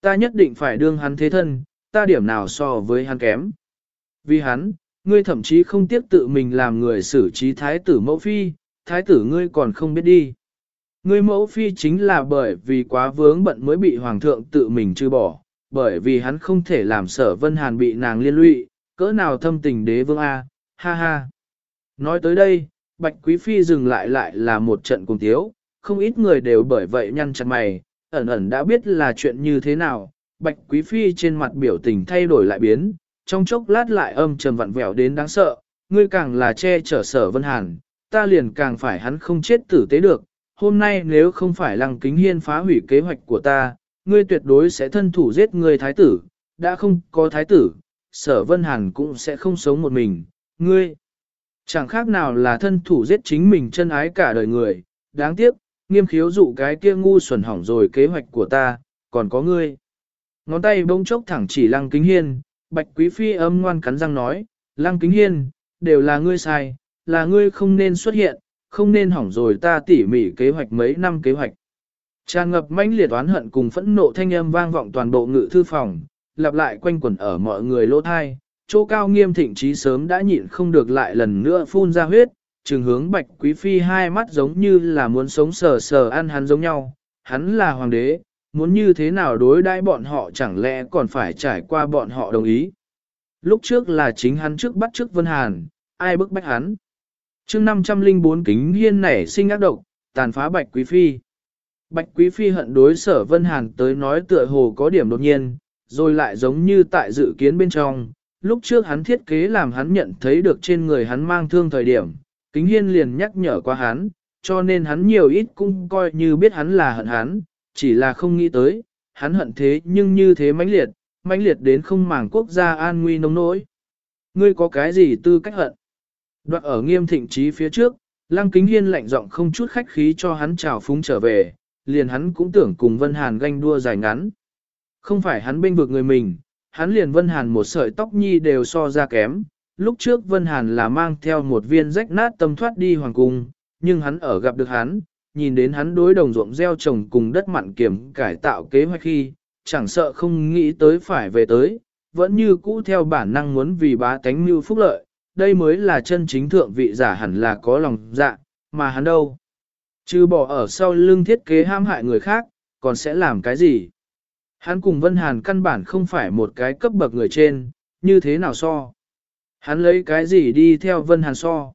S1: Ta nhất định phải đương hắn thế thân, ta điểm nào so với hắn kém. Vì hắn, ngươi thậm chí không tiếp tự mình làm người xử trí thái tử mẫu phi, thái tử ngươi còn không biết đi. Ngươi mẫu phi chính là bởi vì quá vướng bận mới bị hoàng thượng tự mình trừ bỏ, bởi vì hắn không thể làm sở vân hàn bị nàng liên lụy, cỡ nào thâm tình đế vương A, ha ha. Nói tới đây, Bạch Quý Phi dừng lại lại là một trận cùng tiếu, không ít người đều bởi vậy nhăn chặt mày, ẩn ẩn đã biết là chuyện như thế nào, Bạch Quý Phi trên mặt biểu tình thay đổi lại biến, trong chốc lát lại âm trầm vặn vẹo đến đáng sợ, ngươi càng là che chở sở vân hàn, ta liền càng phải hắn không chết tử tế được, hôm nay nếu không phải lăng kính hiên phá hủy kế hoạch của ta, ngươi tuyệt đối sẽ thân thủ giết người thái tử, đã không có thái tử, sở vân hàn cũng sẽ không sống một mình, ngươi. Chẳng khác nào là thân thủ giết chính mình chân ái cả đời người, đáng tiếc, nghiêm khiếu dụ cái kia ngu xuẩn hỏng rồi kế hoạch của ta, còn có ngươi. Ngón tay bỗng chốc thẳng chỉ lăng kính hiên, bạch quý phi âm ngoan cắn răng nói, lăng kính hiên, đều là ngươi sai, là ngươi không nên xuất hiện, không nên hỏng rồi ta tỉ mỉ kế hoạch mấy năm kế hoạch. Tràn ngập mãnh liệt oán hận cùng phẫn nộ thanh âm vang vọng toàn bộ ngự thư phòng, lặp lại quanh quẩn ở mọi người lỗ thai, chỗ cao nghiêm thịnh trí sớm đã nhịn không được lại lần nữa phun ra huyết, trừng hướng bạch quý phi hai mắt giống như là muốn sống sờ sờ ăn hắn giống nhau, hắn là hoàng đế, muốn như thế nào đối đãi bọn họ chẳng lẽ còn phải trải qua bọn họ đồng ý. Lúc trước là chính hắn trước bắt trước Vân Hàn, ai bức bách hắn. chương 504 kính hiên nảy sinh ác độc, tàn phá bạch quý phi. Bạch quý phi hận đối sở Vân Hàn tới nói tựa hồ có điểm đột nhiên, rồi lại giống như tại dự kiến bên trong, lúc trước hắn thiết kế làm hắn nhận thấy được trên người hắn mang thương thời điểm, kính hiên liền nhắc nhở qua hắn, cho nên hắn nhiều ít cũng coi như biết hắn là hận hắn, chỉ là không nghĩ tới, hắn hận thế nhưng như thế mãnh liệt, mãnh liệt đến không màng quốc gia an nguy nông nỗi. Ngươi có cái gì tư cách hận? Đoạn ở nghiêm thịnh trí phía trước, lăng kính hiên lạnh giọng không chút khách khí cho hắn chào phúng trở về, liền hắn cũng tưởng cùng Vân Hàn ganh đua dài ngắn. Không phải hắn bênh vực người mình, hắn liền Vân Hàn một sợi tóc nhi đều so ra kém. Lúc trước Vân Hàn là mang theo một viên rách nát tâm thoát đi hoàng cung, nhưng hắn ở gặp được hắn, nhìn đến hắn đối đồng ruộng gieo trồng cùng đất mặn kiểm cải tạo kế hoạch khi, chẳng sợ không nghĩ tới phải về tới, vẫn như cũ theo bản năng muốn vì bá tánh mưu phúc lợi, đây mới là chân chính thượng vị giả hẳn là có lòng dạ, mà hắn đâu. Chứ bỏ ở sau lưng thiết kế ham hại người khác, còn sẽ làm cái gì? Hắn cùng Vân Hàn căn bản không phải một cái cấp bậc người trên, như thế nào so? Hắn lấy cái gì đi theo Vân Hàn so?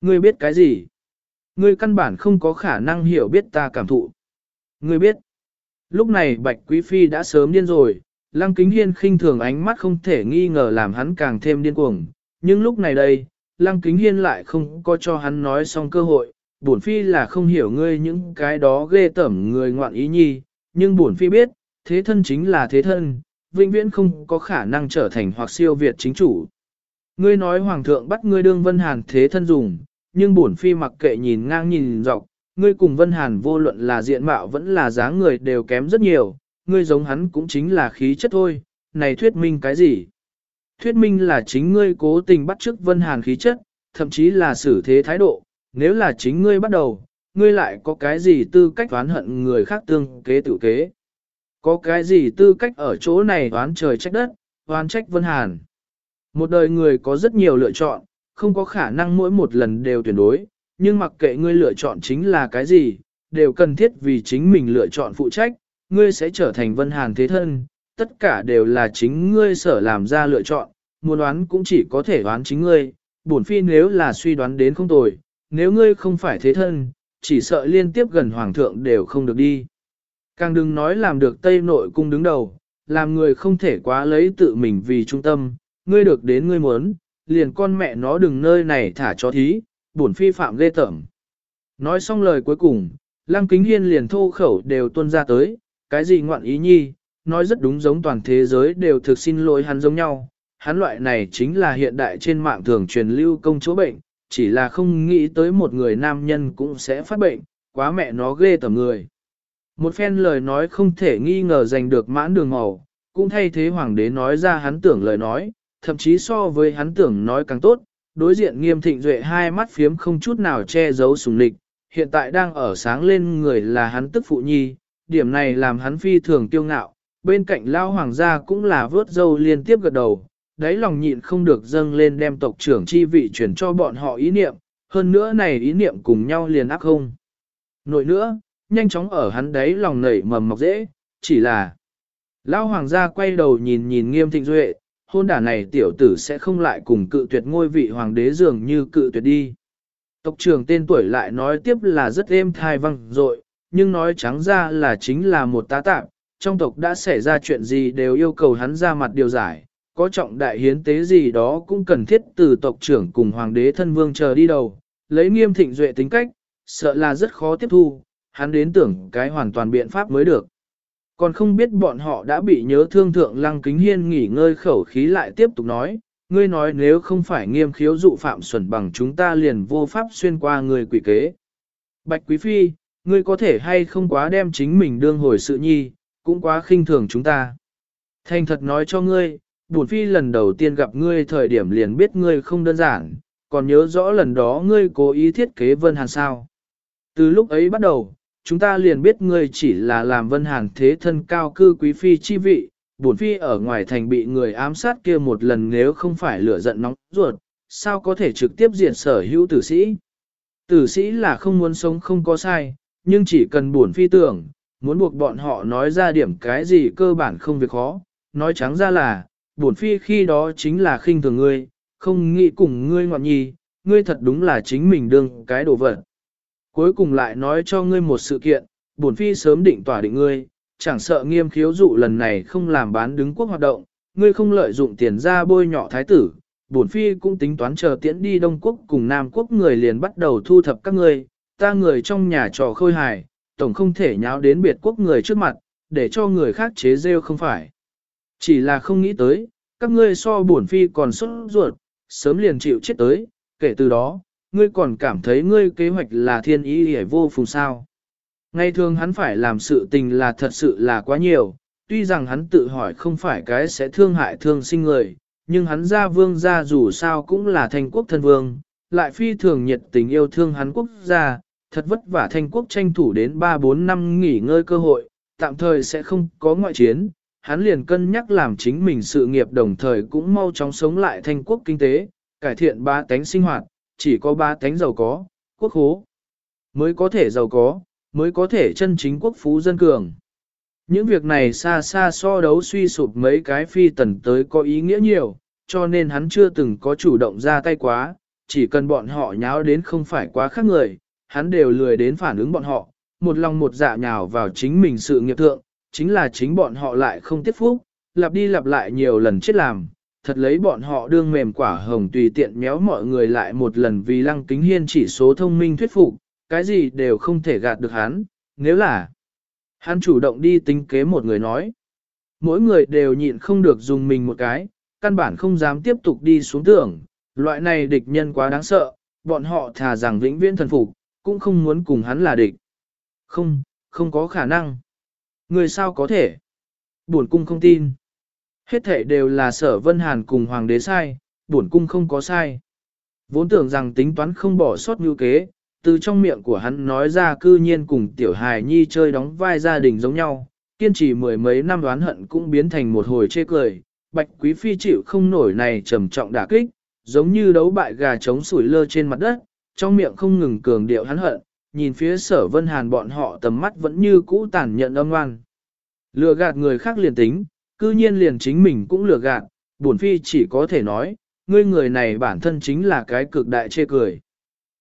S1: Ngươi biết cái gì? Ngươi căn bản không có khả năng hiểu biết ta cảm thụ. Ngươi biết. Lúc này Bạch Quý Phi đã sớm điên rồi, Lăng Kính Hiên khinh thường ánh mắt không thể nghi ngờ làm hắn càng thêm điên cuồng. Nhưng lúc này đây, Lăng Kính Hiên lại không có cho hắn nói xong cơ hội. Bổn Phi là không hiểu ngươi những cái đó ghê tẩm người ngoạn ý nhi, nhưng Bổn Phi biết, thế thân chính là thế thân, vĩnh viễn không có khả năng trở thành hoặc siêu việt chính chủ. Ngươi nói Hoàng thượng bắt ngươi đương Vân Hàn thế thân dùng, nhưng bổn phi mặc kệ nhìn ngang nhìn dọc, ngươi cùng Vân Hàn vô luận là diện mạo vẫn là dáng người đều kém rất nhiều, ngươi giống hắn cũng chính là khí chất thôi, này thuyết minh cái gì? Thuyết minh là chính ngươi cố tình bắt chước Vân Hàn khí chất, thậm chí là xử thế thái độ, nếu là chính ngươi bắt đầu, ngươi lại có cái gì tư cách oán hận người khác tương kế tự kế? Có cái gì tư cách ở chỗ này oán trời trách đất, oán trách Vân Hàn? Một đời người có rất nhiều lựa chọn, không có khả năng mỗi một lần đều tuyển đối, nhưng mặc kệ ngươi lựa chọn chính là cái gì, đều cần thiết vì chính mình lựa chọn phụ trách, ngươi sẽ trở thành vân hàn thế thân, tất cả đều là chính ngươi sở làm ra lựa chọn, muốn đoán cũng chỉ có thể đoán chính ngươi, bổn phi nếu là suy đoán đến không tồi, nếu ngươi không phải thế thân, chỉ sợ liên tiếp gần hoàng thượng đều không được đi. Càng đừng nói làm được Tây Nội cung đứng đầu, làm người không thể quá lấy tự mình vì trung tâm, ngươi được đến ngươi muốn, liền con mẹ nó đừng nơi này thả cho thí, bổn phi phạm ghê tởm. Nói xong lời cuối cùng, Lăng Kính Hiên liền thô khẩu đều tuôn ra tới, cái gì ngoạn ý nhi, nói rất đúng giống toàn thế giới đều thực xin lỗi hắn giống nhau. Hắn loại này chính là hiện đại trên mạng thường truyền lưu công chỗ bệnh, chỉ là không nghĩ tới một người nam nhân cũng sẽ phát bệnh, quá mẹ nó ghê tởm người. Một phen lời nói không thể nghi ngờ giành được mãn đường màu, cũng thay thế hoàng đế nói ra hắn tưởng lời nói, thậm chí so với hắn tưởng nói càng tốt, đối diện nghiêm thịnh duệ hai mắt phiếm không chút nào che giấu sùng lịch, hiện tại đang ở sáng lên người là hắn tức phụ nhi, điểm này làm hắn phi thường tiêu ngạo, bên cạnh lao hoàng gia cũng là vớt dâu liên tiếp gật đầu, đáy lòng nhịn không được dâng lên đem tộc trưởng chi vị chuyển cho bọn họ ý niệm, hơn nữa này ý niệm cùng nhau liền ác không. Nội nữa, nhanh chóng ở hắn đấy lòng nảy mầm mọc dễ, chỉ là Lão hoàng gia quay đầu nhìn nhìn nghiêm thịnh duệ, hôn đả này tiểu tử sẽ không lại cùng cự tuyệt ngôi vị hoàng đế dường như cự tuyệt đi. Tộc trưởng tên tuổi lại nói tiếp là rất êm thai văng dội nhưng nói trắng ra là chính là một tá tạm, trong tộc đã xảy ra chuyện gì đều yêu cầu hắn ra mặt điều giải, có trọng đại hiến tế gì đó cũng cần thiết từ tộc trưởng cùng hoàng đế thân vương chờ đi đầu, lấy nghiêm thịnh duệ tính cách, sợ là rất khó tiếp thu, hắn đến tưởng cái hoàn toàn biện pháp mới được. Còn không biết bọn họ đã bị nhớ thương thượng lăng kính hiên nghỉ ngơi khẩu khí lại tiếp tục nói, ngươi nói nếu không phải nghiêm khiếu dụ phạm xuẩn bằng chúng ta liền vô pháp xuyên qua người quỷ kế. Bạch Quý Phi, ngươi có thể hay không quá đem chính mình đương hồi sự nhi, cũng quá khinh thường chúng ta. Thành thật nói cho ngươi, bổn phi lần đầu tiên gặp ngươi thời điểm liền biết ngươi không đơn giản, còn nhớ rõ lần đó ngươi cố ý thiết kế Vân Hàn sao. Từ lúc ấy bắt đầu, chúng ta liền biết ngươi chỉ là làm Vân Hàn thế thân cao cư quý phi chi vị, bổn phi ở ngoài thành bị người ám sát kia một lần nếu không phải lửa giận nóng ruột, sao có thể trực tiếp diệt sở hữu tử sĩ. Tử sĩ là không muốn sống không có sai, nhưng chỉ cần bổn phi tưởng, muốn buộc bọn họ nói ra điểm cái gì cơ bản không việc khó, nói trắng ra là, bổn phi khi đó chính là khinh thường ngươi, không nghĩ cùng ngươi ngọn nhi, ngươi thật đúng là chính mình đương cái đồ vật. Cuối cùng lại nói cho ngươi một sự kiện, bổn phi sớm định tỏa định ngươi, chẳng sợ nghiêm khiếu dụ lần này không làm bán đứng quốc hoạt động, ngươi không lợi dụng tiền ra bôi nhọ thái tử, bổn phi cũng tính toán chờ tiễn đi Đông Quốc cùng Nam Quốc người liền bắt đầu thu thập các ngươi, ta người trong nhà trò khôi hài, tổng không thể nháo đến biệt quốc người trước mặt, để cho người khác chế rêu không phải. Chỉ là không nghĩ tới, các ngươi so bổn phi còn xuất ruột, sớm liền chịu chết tới, kể từ đó, ngươi còn cảm thấy ngươi kế hoạch là thiên ý hề vô phùng sao. Ngày thường hắn phải làm sự tình là thật sự là quá nhiều, tuy rằng hắn tự hỏi không phải cái sẽ thương hại thương sinh người, nhưng hắn ra vương gia dù sao cũng là thành quốc thân vương, lại phi thường nhiệt tình yêu thương hắn quốc gia, thật vất vả thành quốc tranh thủ đến 3-4 năm nghỉ ngơi cơ hội, tạm thời sẽ không có ngoại chiến, hắn liền cân nhắc làm chính mình sự nghiệp đồng thời cũng mau chóng sống lại thanh quốc kinh tế, cải thiện ba tánh sinh hoạt, chỉ có ba tánh giàu có, quốc hố, mới có thể giàu có, mới có thể chân chính quốc phú dân cường. Những việc này xa xa so đấu suy sụp mấy cái phi tần tới có ý nghĩa nhiều, cho nên hắn chưa từng có chủ động ra tay quá, chỉ cần bọn họ nháo đến không phải quá khác người, hắn đều lười đến phản ứng bọn họ, một lòng một dạ nhào vào chính mình sự nghiệp thượng, chính là chính bọn họ lại không tiếp phúc, lặp đi lặp lại nhiều lần chết làm, thật lấy bọn họ đương mềm quả hồng tùy tiện méo mọi người lại một lần vì lăng kính hiên chỉ số thông minh thuyết phục, cái gì đều không thể gạt được hắn, nếu là hắn chủ động đi tính kế một người nói. Mỗi người đều nhịn không được dùng mình một cái, căn bản không dám tiếp tục đi xuống tưởng, loại này địch nhân quá đáng sợ, bọn họ thà rằng vĩnh viễn thần phục, cũng không muốn cùng hắn là địch. Không, không có khả năng. Người sao có thể? Bổn cung không tin. Hết thể đều là sở vân hàn cùng hoàng đế sai, bổn cung không có sai. Vốn tưởng rằng tính toán không bỏ sót như kế, từ trong miệng của hắn nói ra cư nhiên cùng tiểu hài nhi chơi đóng vai gia đình giống nhau, kiên trì mười mấy năm đoán hận cũng biến thành một hồi chê cười. Bạch quý phi chịu không nổi này trầm trọng đả kích, giống như đấu bại gà trống sủi lơ trên mặt đất, trong miệng không ngừng cường điệu hắn hận, nhìn phía sở vân hàn bọn họ tầm mắt vẫn như cũ tàn nhận âm ngoan. Lừa gạt người khác liền tính, cư nhiên liền chính mình cũng lừa gạt, bổn phi chỉ có thể nói, ngươi người này bản thân chính là cái cực đại chê cười.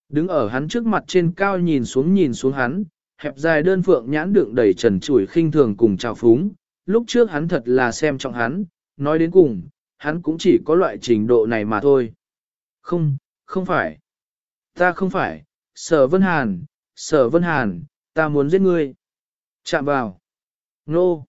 S1: Đứng ở hắn trước mặt trên cao nhìn xuống nhìn xuống hắn, hẹp dài đơn phượng nhãn đựng đầy trần trụi khinh thường cùng trào phúng, lúc trước hắn thật là xem trọng hắn, nói đến cùng, hắn cũng chỉ có loại trình độ này mà thôi. Không, không phải. Ta không phải, sở vân hàn, sở vân hàn, ta muốn giết ngươi. Chạm vào. Nô.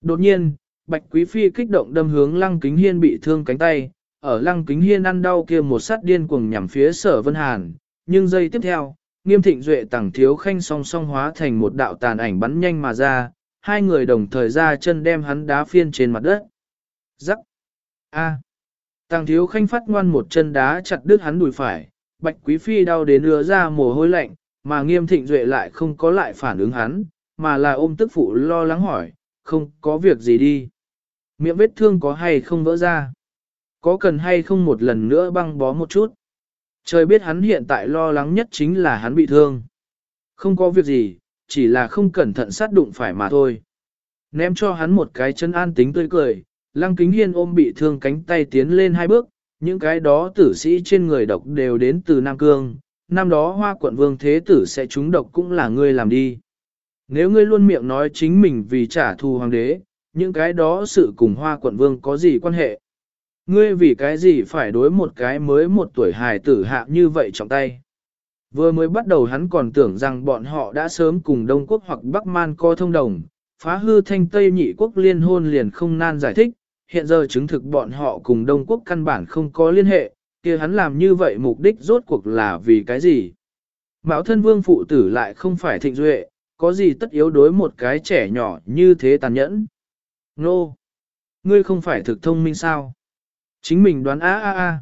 S1: Đột nhiên, Bạch Quý Phi kích động đâm hướng Lăng Kính Hiên bị thương cánh tay, ở Lăng Kính Hiên ăn đau kia một sát điên cuồng nhằm phía sở vân hàn, nhưng giây tiếp theo, nghiêm thịnh duệ tẳng thiếu khanh song song hóa thành một đạo tàn ảnh bắn nhanh mà ra, hai người đồng thời ra chân đem hắn đá phiên trên mặt đất. Rắc! A! Tàng thiếu khanh phát ngoan một chân đá chặt đứt hắn đùi phải, bạch quý phi đau đến ứa ra mồ hôi lạnh, mà nghiêm thịnh duệ lại không có lại phản ứng hắn, mà là ôm tức phụ lo lắng hỏi, không có việc gì đi. Miệng vết thương có hay không vỡ ra? Có cần hay không một lần nữa băng bó một chút? Trời biết hắn hiện tại lo lắng nhất chính là hắn bị thương. Không có việc gì, chỉ là không cẩn thận sát đụng phải mà thôi. Ném cho hắn một cái chân an tính tươi cười, lăng kính hiên ôm bị thương cánh tay tiến lên hai bước, những cái đó tử sĩ trên người độc đều đến từ Nam Cương, năm đó hoa quận vương thế tử sẽ trúng độc cũng là ngươi làm đi. Nếu ngươi luôn miệng nói chính mình vì trả thù hoàng đế, những cái đó sự cùng hoa quận vương có gì quan hệ? Ngươi vì cái gì phải đối một cái mới một tuổi hài tử hạ như vậy trong tay? Vừa mới bắt đầu hắn còn tưởng rằng bọn họ đã sớm cùng Đông Quốc hoặc Bắc Man co thông đồng, phá hư thanh Tây nhị quốc liên hôn liền không nan giải thích, hiện giờ chứng thực bọn họ cùng Đông Quốc căn bản không có liên hệ, kia hắn làm như vậy mục đích rốt cuộc là vì cái gì? Mão thân vương phụ tử lại không phải thịnh duệ, có gì tất yếu đối một cái trẻ nhỏ như thế tàn nhẫn? Nô! No. Ngươi không phải thực thông minh sao? Chính mình đoán a a a.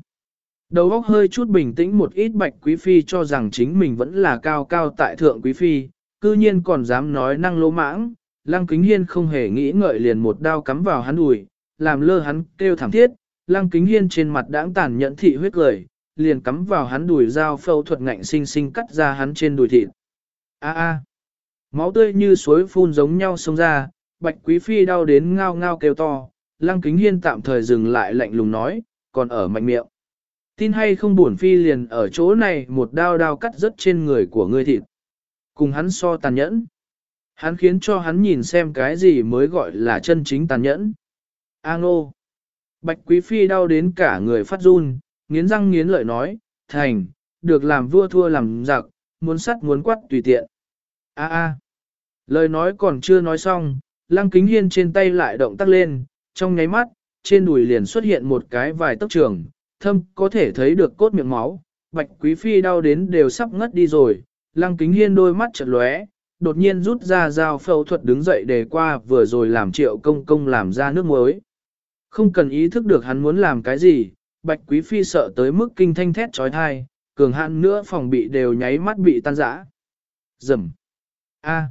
S1: Đầu óc hơi chút bình tĩnh một ít bạch quý phi cho rằng chính mình vẫn là cao cao tại thượng quý phi, cư nhiên còn dám nói năng lỗ mãng, lăng kính hiên không hề nghĩ ngợi liền một đao cắm vào hắn đùi, làm lơ hắn kêu thảm thiết, lăng kính hiên trên mặt đãng tàn nhẫn thị huyết cười, liền cắm vào hắn đùi dao phẫu thuật ngạnh sinh sinh cắt ra hắn trên đùi thịt. A a, máu tươi như suối phun giống nhau xông ra, bạch quý phi đau đến ngao ngao kêu to, lăng kính hiên tạm thời dừng lại lạnh lùng nói, còn ở mạnh miệng. Tin hay không buồn phi liền ở chỗ này một đao đao cắt rớt trên người của ngươi thịt. Cùng hắn so tàn nhẫn. Hắn khiến cho hắn nhìn xem cái gì mới gọi là chân chính tàn nhẫn. A ngô. Bạch quý phi đau đến cả người phát run, nghiến răng nghiến lợi nói, thành, được làm vua thua làm giặc, muốn sắt muốn quát tùy tiện. A a. Lời nói còn chưa nói xong, lăng kính hiên trên tay lại động tác lên, trong nháy mắt, trên đùi liền xuất hiện một cái vài tốc trường, thâm có thể thấy được cốt miệng máu, bạch quý phi đau đến đều sắp ngất đi rồi, lăng kính hiên đôi mắt chợt lóe, đột nhiên rút ra dao phẫu thuật đứng dậy để qua vừa rồi làm triệu công công làm ra nước muối. Không cần ý thức được hắn muốn làm cái gì, bạch quý phi sợ tới mức kinh thanh thét trói thai, cường hạn nữa phòng bị đều nháy mắt bị tan rã. Dầm. A.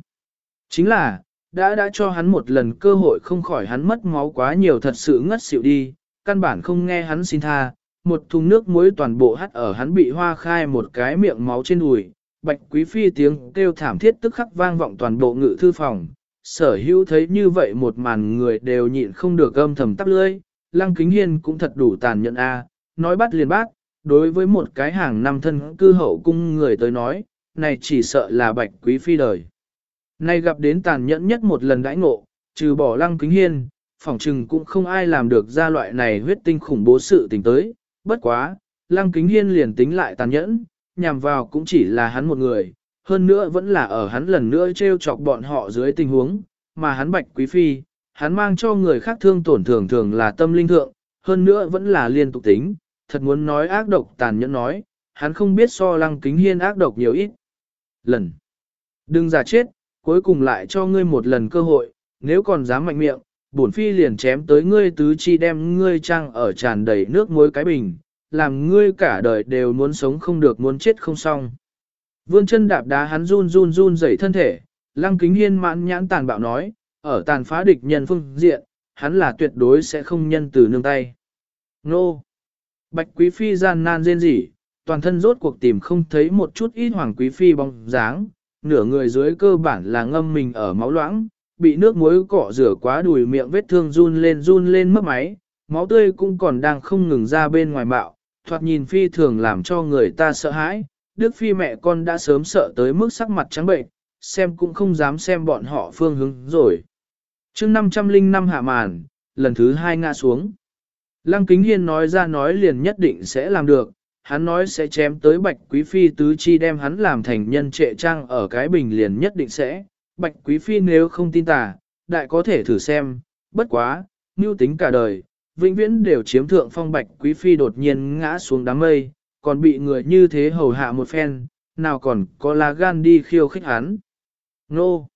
S1: Chính là, đã đã cho hắn một lần cơ hội không khỏi hắn mất máu quá nhiều thật sự ngất xỉu đi, căn bản không nghe hắn xin tha, một thùng nước muối toàn bộ hắt ở hắn bị hoa khai một cái miệng máu trên đùi, bạch quý phi tiếng kêu thảm thiết tức khắc vang vọng toàn bộ ngự thư phòng. Sở hữu thấy như vậy một màn người đều nhịn không được âm thầm tắp lưỡi, lăng kính hiên cũng thật đủ tàn nhẫn a nói bắt liền bác, đối với một cái hàng năm thân cư hậu cung người tới nói, này chỉ sợ là bạch quý phi đời. Nay gặp đến tàn nhẫn nhất một lần đãi ngộ, trừ bỏ lăng kính hiên, phỏng chừng cũng không ai làm được ra loại này huyết tinh khủng bố sự tình tới, bất quá, lăng kính hiên liền tính lại tàn nhẫn, nhằm vào cũng chỉ là hắn một người, hơn nữa vẫn là ở hắn lần nữa treo chọc bọn họ dưới tình huống, mà hắn bạch quý phi, hắn mang cho người khác thương tổn thường thường là tâm linh thượng, hơn nữa vẫn là liên tục tính, thật muốn nói ác độc tàn nhẫn nói, hắn không biết so lăng kính hiên ác độc nhiều ít. Lần. Đừng giả chết, cuối cùng lại cho ngươi một lần cơ hội, nếu còn dám mạnh miệng, bổn phi liền chém tới ngươi tứ chi đem ngươi trang ở tràn đầy nước muối cái bình, làm ngươi cả đời đều muốn sống không được muốn chết không xong. Vươn chân đạp đá hắn run run run dậy thân thể, lăng kính hiên mãn nhãn tàn bạo nói, ở tàn phá địch nhân phương diện, hắn là tuyệt đối sẽ không nhân từ nương tay. Nô! Bạch quý phi gian nan rên rỉ, toàn thân rốt cuộc tìm không thấy một chút ít hoàng quý phi bóng dáng, nửa người dưới cơ bản là ngâm mình ở máu loãng, bị nước muối cọ rửa quá đùi miệng vết thương run lên run lên mất máy, máu tươi cũng còn đang không ngừng ra bên ngoài bạo, thoạt nhìn phi thường làm cho người ta sợ hãi. Đức phi mẹ con đã sớm sợ tới mức sắc mặt trắng bệnh, xem cũng không dám xem bọn họ phương hướng rồi. chương 505 hạ màn, lần thứ hai ngã xuống. Lăng Kính Hiên nói ra nói liền nhất định sẽ làm được, hắn nói sẽ chém tới bạch quý phi tứ chi đem hắn làm thành nhân trệ trang ở cái bình liền nhất định sẽ. Bạch quý phi nếu không tin tà, đại có thể thử xem, bất quá, mưu tính cả đời, vĩnh viễn đều chiếm thượng phong bạch quý phi đột nhiên ngã xuống đám mây, còn bị người như thế hầu hạ một phen, nào còn có lá gan đi khiêu khích hắn. Nô!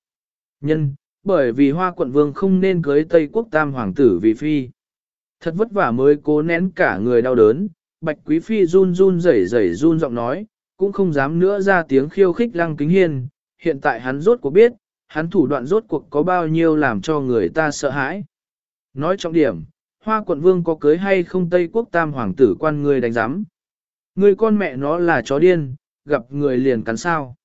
S1: Nhân, bởi vì hoa quận vương không nên cưới Tây quốc tam hoàng tử vì phi. Thật vất vả mới cố nén cả người đau đớn, Bạch Quý Phi run run rẩy rẩy run giọng nói, cũng không dám nữa ra tiếng khiêu khích Lăng Kính Hiên, hiện tại hắn rốt cuộc biết, hắn thủ đoạn rốt cuộc có bao nhiêu làm cho người ta sợ hãi. Nói trọng điểm, Hoa quận vương có cưới hay không Tây quốc tam hoàng tử quan người đánh giám. Người con mẹ nó là chó điên, gặp người liền cắn sao.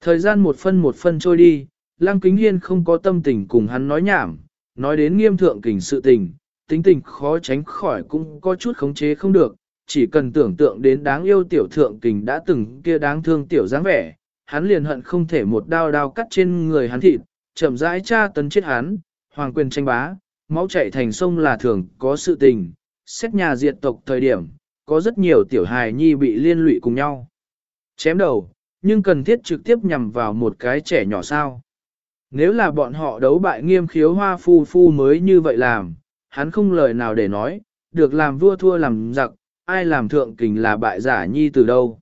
S1: Thời gian một phân một phân trôi đi, Lăng Kính Hiên không có tâm tình cùng hắn nói nhảm, nói đến nghiêm thượng kình sự tình, tính tình khó tránh khỏi cũng có chút khống chế không được, chỉ cần tưởng tượng đến đáng yêu tiểu thượng kình đã từng kia đáng thương tiểu dáng vẻ, hắn liền hận không thể một đao đao cắt trên người hắn thịt, chậm rãi tra tấn chết hắn, hoàng quyền tranh bá, máu chảy thành sông là thường có sự tình, xét nhà diệt tộc thời điểm, có rất nhiều tiểu hài nhi bị liên lụy cùng nhau. Chém đầu, nhưng cần thiết trực tiếp nhằm vào một cái trẻ nhỏ sao. Nếu là bọn họ đấu bại nghiêm khiếu hoa phu phu mới như vậy làm, hắn không lời nào để nói, được làm vua thua làm giặc, ai làm thượng kình là bại giả nhi từ đâu.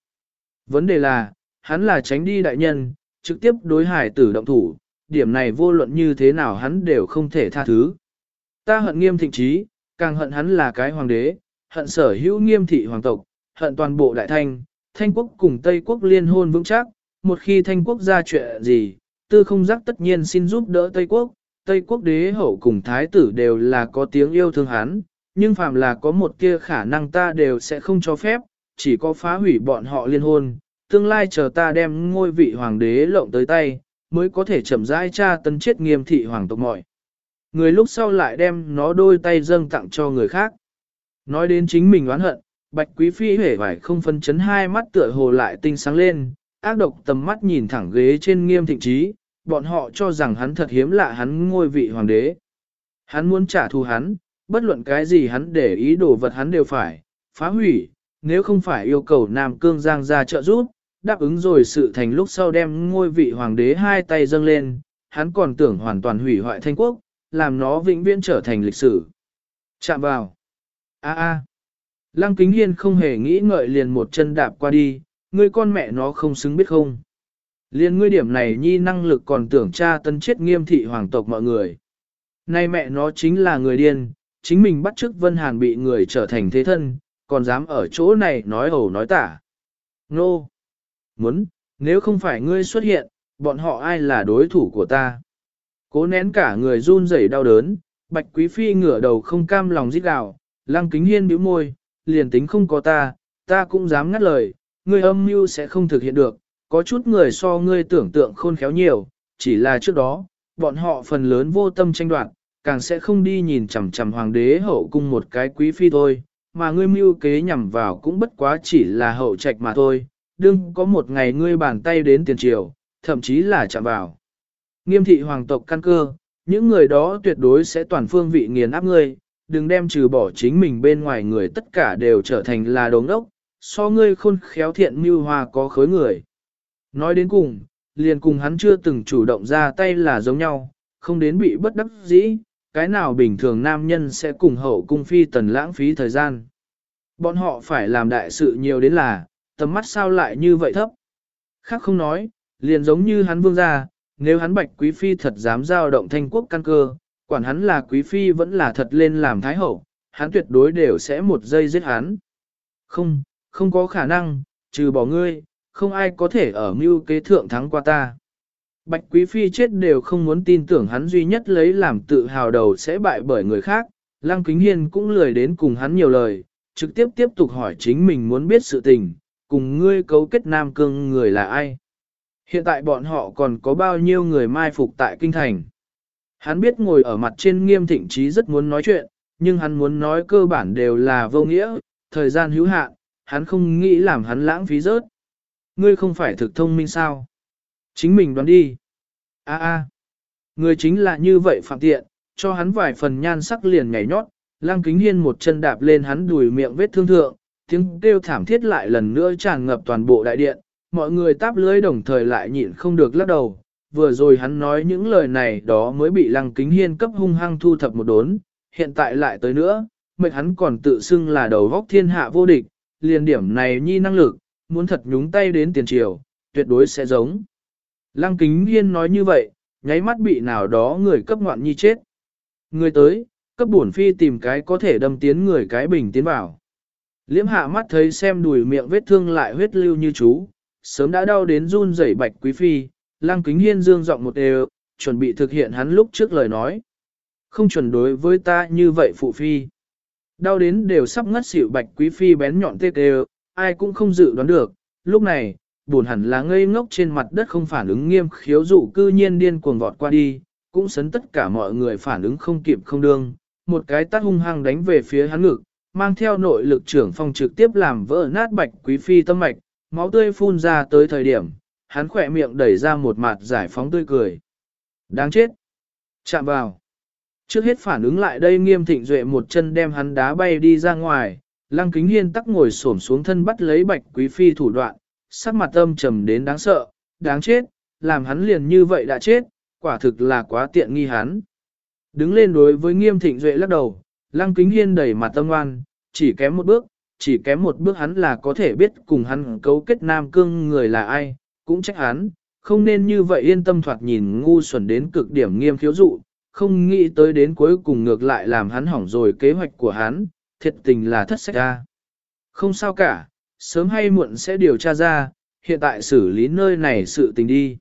S1: Vấn đề là, hắn là tránh đi đại nhân, trực tiếp đối hải tử động thủ, điểm này vô luận như thế nào hắn đều không thể tha thứ. Ta hận nghiêm thịnh trí, càng hận hắn là cái hoàng đế, hận sở hữu nghiêm thị hoàng tộc, hận toàn bộ đại thanh, thanh quốc cùng Tây quốc liên hôn vững chắc, một khi thanh quốc ra chuyện gì, tư không giác tất nhiên xin giúp đỡ Tây quốc, Tây quốc đế hậu cùng thái tử đều là có tiếng yêu thương hắn, nhưng phàm là có một kia khả năng ta đều sẽ không cho phép, chỉ có phá hủy bọn họ liên hôn, tương lai chờ ta đem ngôi vị hoàng đế lộng tới tay, mới có thể chậm rãi tra tấn chết nghiêm thị hoàng tộc mọi. Người lúc sau lại đem nó đôi tay dâng tặng cho người khác. Nói đến chính mình oán hận, Bạch Quý Phi hể vải không phân chấn hai mắt tựa hồ lại tinh sáng lên, ác độc tầm mắt nhìn thẳng ghế trên nghiêm thịnh trí, bọn họ cho rằng hắn thật hiếm lạ hắn ngôi vị hoàng đế. Hắn muốn trả thù hắn, bất luận cái gì hắn để ý đồ vật hắn đều phải, phá hủy, nếu không phải yêu cầu Nam Cương Giang ra trợ giúp, đáp ứng rồi sự thành lúc sau đem ngôi vị hoàng đế hai tay dâng lên, hắn còn tưởng hoàn toàn hủy hoại thanh quốc, làm nó vĩnh viễn trở thành lịch sử. Chạm vào. A a. Lăng Kính Hiên không hề nghĩ ngợi liền một chân đạp qua đi, ngươi con mẹ nó không xứng biết không. Liên ngươi điểm này nhi năng lực còn tưởng cha tân chết nghiêm thị hoàng tộc mọi người. Nay mẹ nó chính là người điên, chính mình bắt chước Vân Hàn bị người trở thành thế thân, còn dám ở chỗ này nói ẩu nói tả. Nô! Muốn, nếu không phải ngươi xuất hiện, bọn họ ai là đối thủ của ta? Cố nén cả người run rẩy đau đớn, Bạch Quý Phi ngửa đầu không cam lòng giết gào, Lăng Kính Hiên bĩu môi, liền tính không có ta, ta cũng dám ngắt lời, ngươi âm mưu sẽ không thực hiện được, có chút người so ngươi tưởng tượng khôn khéo nhiều, chỉ là trước đó, bọn họ phần lớn vô tâm tranh đoạt, càng sẽ không đi nhìn chằm chằm hoàng đế hậu cung một cái quý phi thôi, mà ngươi mưu kế nhằm vào cũng bất quá chỉ là hậu trạch mà thôi, đừng có một ngày ngươi bàn tay đến tiền triều, thậm chí là chạm vào. Nghiêm thị hoàng tộc căn cơ, những người đó tuyệt đối sẽ toàn phương vị nghiền áp ngươi, đừng đem trừ bỏ chính mình bên ngoài người tất cả đều trở thành là đống ốc, so ngươi khôn khéo thiện mưu hòa có khối người. Nói đến cùng, liền cùng hắn chưa từng chủ động ra tay là giống nhau, không đến bị bất đắc dĩ, cái nào bình thường nam nhân sẽ cùng hậu cung phi tần lãng phí thời gian. Bọn họ phải làm đại sự nhiều đến là, tầm mắt sao lại như vậy thấp. Khác không nói, liền giống như hắn vương gia, nếu hắn bạch quý phi thật dám giao động thanh quốc căn cơ, quản hắn là quý phi vẫn là thật lên làm thái hậu, hắn tuyệt đối đều sẽ một giây giết hắn. Không, không có khả năng, trừ bỏ ngươi, không ai có thể ở mưu kế thượng thắng qua ta. Bạch Quý Phi chết đều không muốn tin tưởng hắn duy nhất lấy làm tự hào đầu sẽ bại bởi người khác, Lăng Kính Hiên cũng lười đến cùng hắn nhiều lời, trực tiếp tiếp tục hỏi chính mình muốn biết sự tình, cùng ngươi cấu kết Nam Cương người là ai. Hiện tại bọn họ còn có bao nhiêu người mai phục tại Kinh Thành. Hắn biết ngồi ở mặt trên nghiêm thịnh trí rất muốn nói chuyện, nhưng hắn muốn nói cơ bản đều là vô nghĩa, thời gian hữu hạn, hắn không nghĩ làm hắn lãng phí rớt. Ngươi không phải thực thông minh sao? Chính mình đoán đi. A a, người chính là như vậy phạm tiện, cho hắn vài phần nhan sắc liền nhảy nhót, Lăng Kính Hiên một chân đạp lên hắn đùi miệng vết thương thượng, tiếng kêu thảm thiết lại lần nữa tràn ngập toàn bộ đại điện, mọi người táp lưới đồng thời lại nhịn không được lắc đầu. Vừa rồi hắn nói những lời này đó mới bị Lăng Kính Hiên cấp hung hăng thu thập một đốn, hiện tại lại tới nữa, mệt hắn còn tự xưng là đầu vóc thiên hạ vô địch, liền điểm này nhi năng lực, muốn thật nhúng tay đến tiền triều, tuyệt đối sẽ giống. Lăng kính hiên nói như vậy, nháy mắt bị nào đó người cấp ngoạn nhi chết. Người tới, cấp bổn phi tìm cái có thể đâm tiến người cái bình tiến vào. Liễm hạ mắt thấy xem đùi miệng vết thương lại huyết lưu như chú, sớm đã đau đến run rẩy bạch quý phi, lăng kính hiên dương giọng một đều, chuẩn bị thực hiện hắn lúc trước lời nói. Không chuẩn đối với ta như vậy phụ phi. Đau đến đều sắp ngất xỉu bạch quý phi bén nhọn tê đều, ai cũng không dự đoán được. Lúc này, buồn hẳn là ngây ngốc trên mặt đất không phản ứng nghiêm khiếu dụ cư nhiên điên cuồng vọt qua đi, cũng sấn tất cả mọi người phản ứng không kịp không đương. Một cái tát hung hăng đánh về phía hắn ngực, mang theo nội lực trưởng phong trực tiếp làm vỡ nát bạch quý phi tâm mạch, máu tươi phun ra tới thời điểm, hắn khỏe miệng đẩy ra một mặt giải phóng tươi cười. Đáng chết! Chạm vào! Trước hết phản ứng lại đây nghiêm thịnh duệ một chân đem hắn đá bay đi ra ngoài, lăng kính hiên tắc ngồi xổm xuống thân bắt lấy bạch quý phi thủ đoạn, sắc mặt âm trầm đến đáng sợ, đáng chết, làm hắn liền như vậy đã chết, quả thực là quá tiện nghi hắn. Đứng lên đối với nghiêm thịnh duệ lắc đầu, lăng kính hiên đẩy mặt tâm oan, chỉ kém một bước, chỉ kém một bước hắn là có thể biết cùng hắn cấu kết nam cương người là ai, cũng trách hắn, không nên như vậy yên tâm thoạt nhìn ngu xuẩn đến cực điểm nghiêm khiếu dụ, không nghĩ tới đến cuối cùng ngược lại làm hắn hỏng rồi kế hoạch của hắn, thiệt tình là thất sách ra. Không sao cả, sớm hay muộn sẽ điều tra ra, hiện tại xử lý nơi này sự tình đi.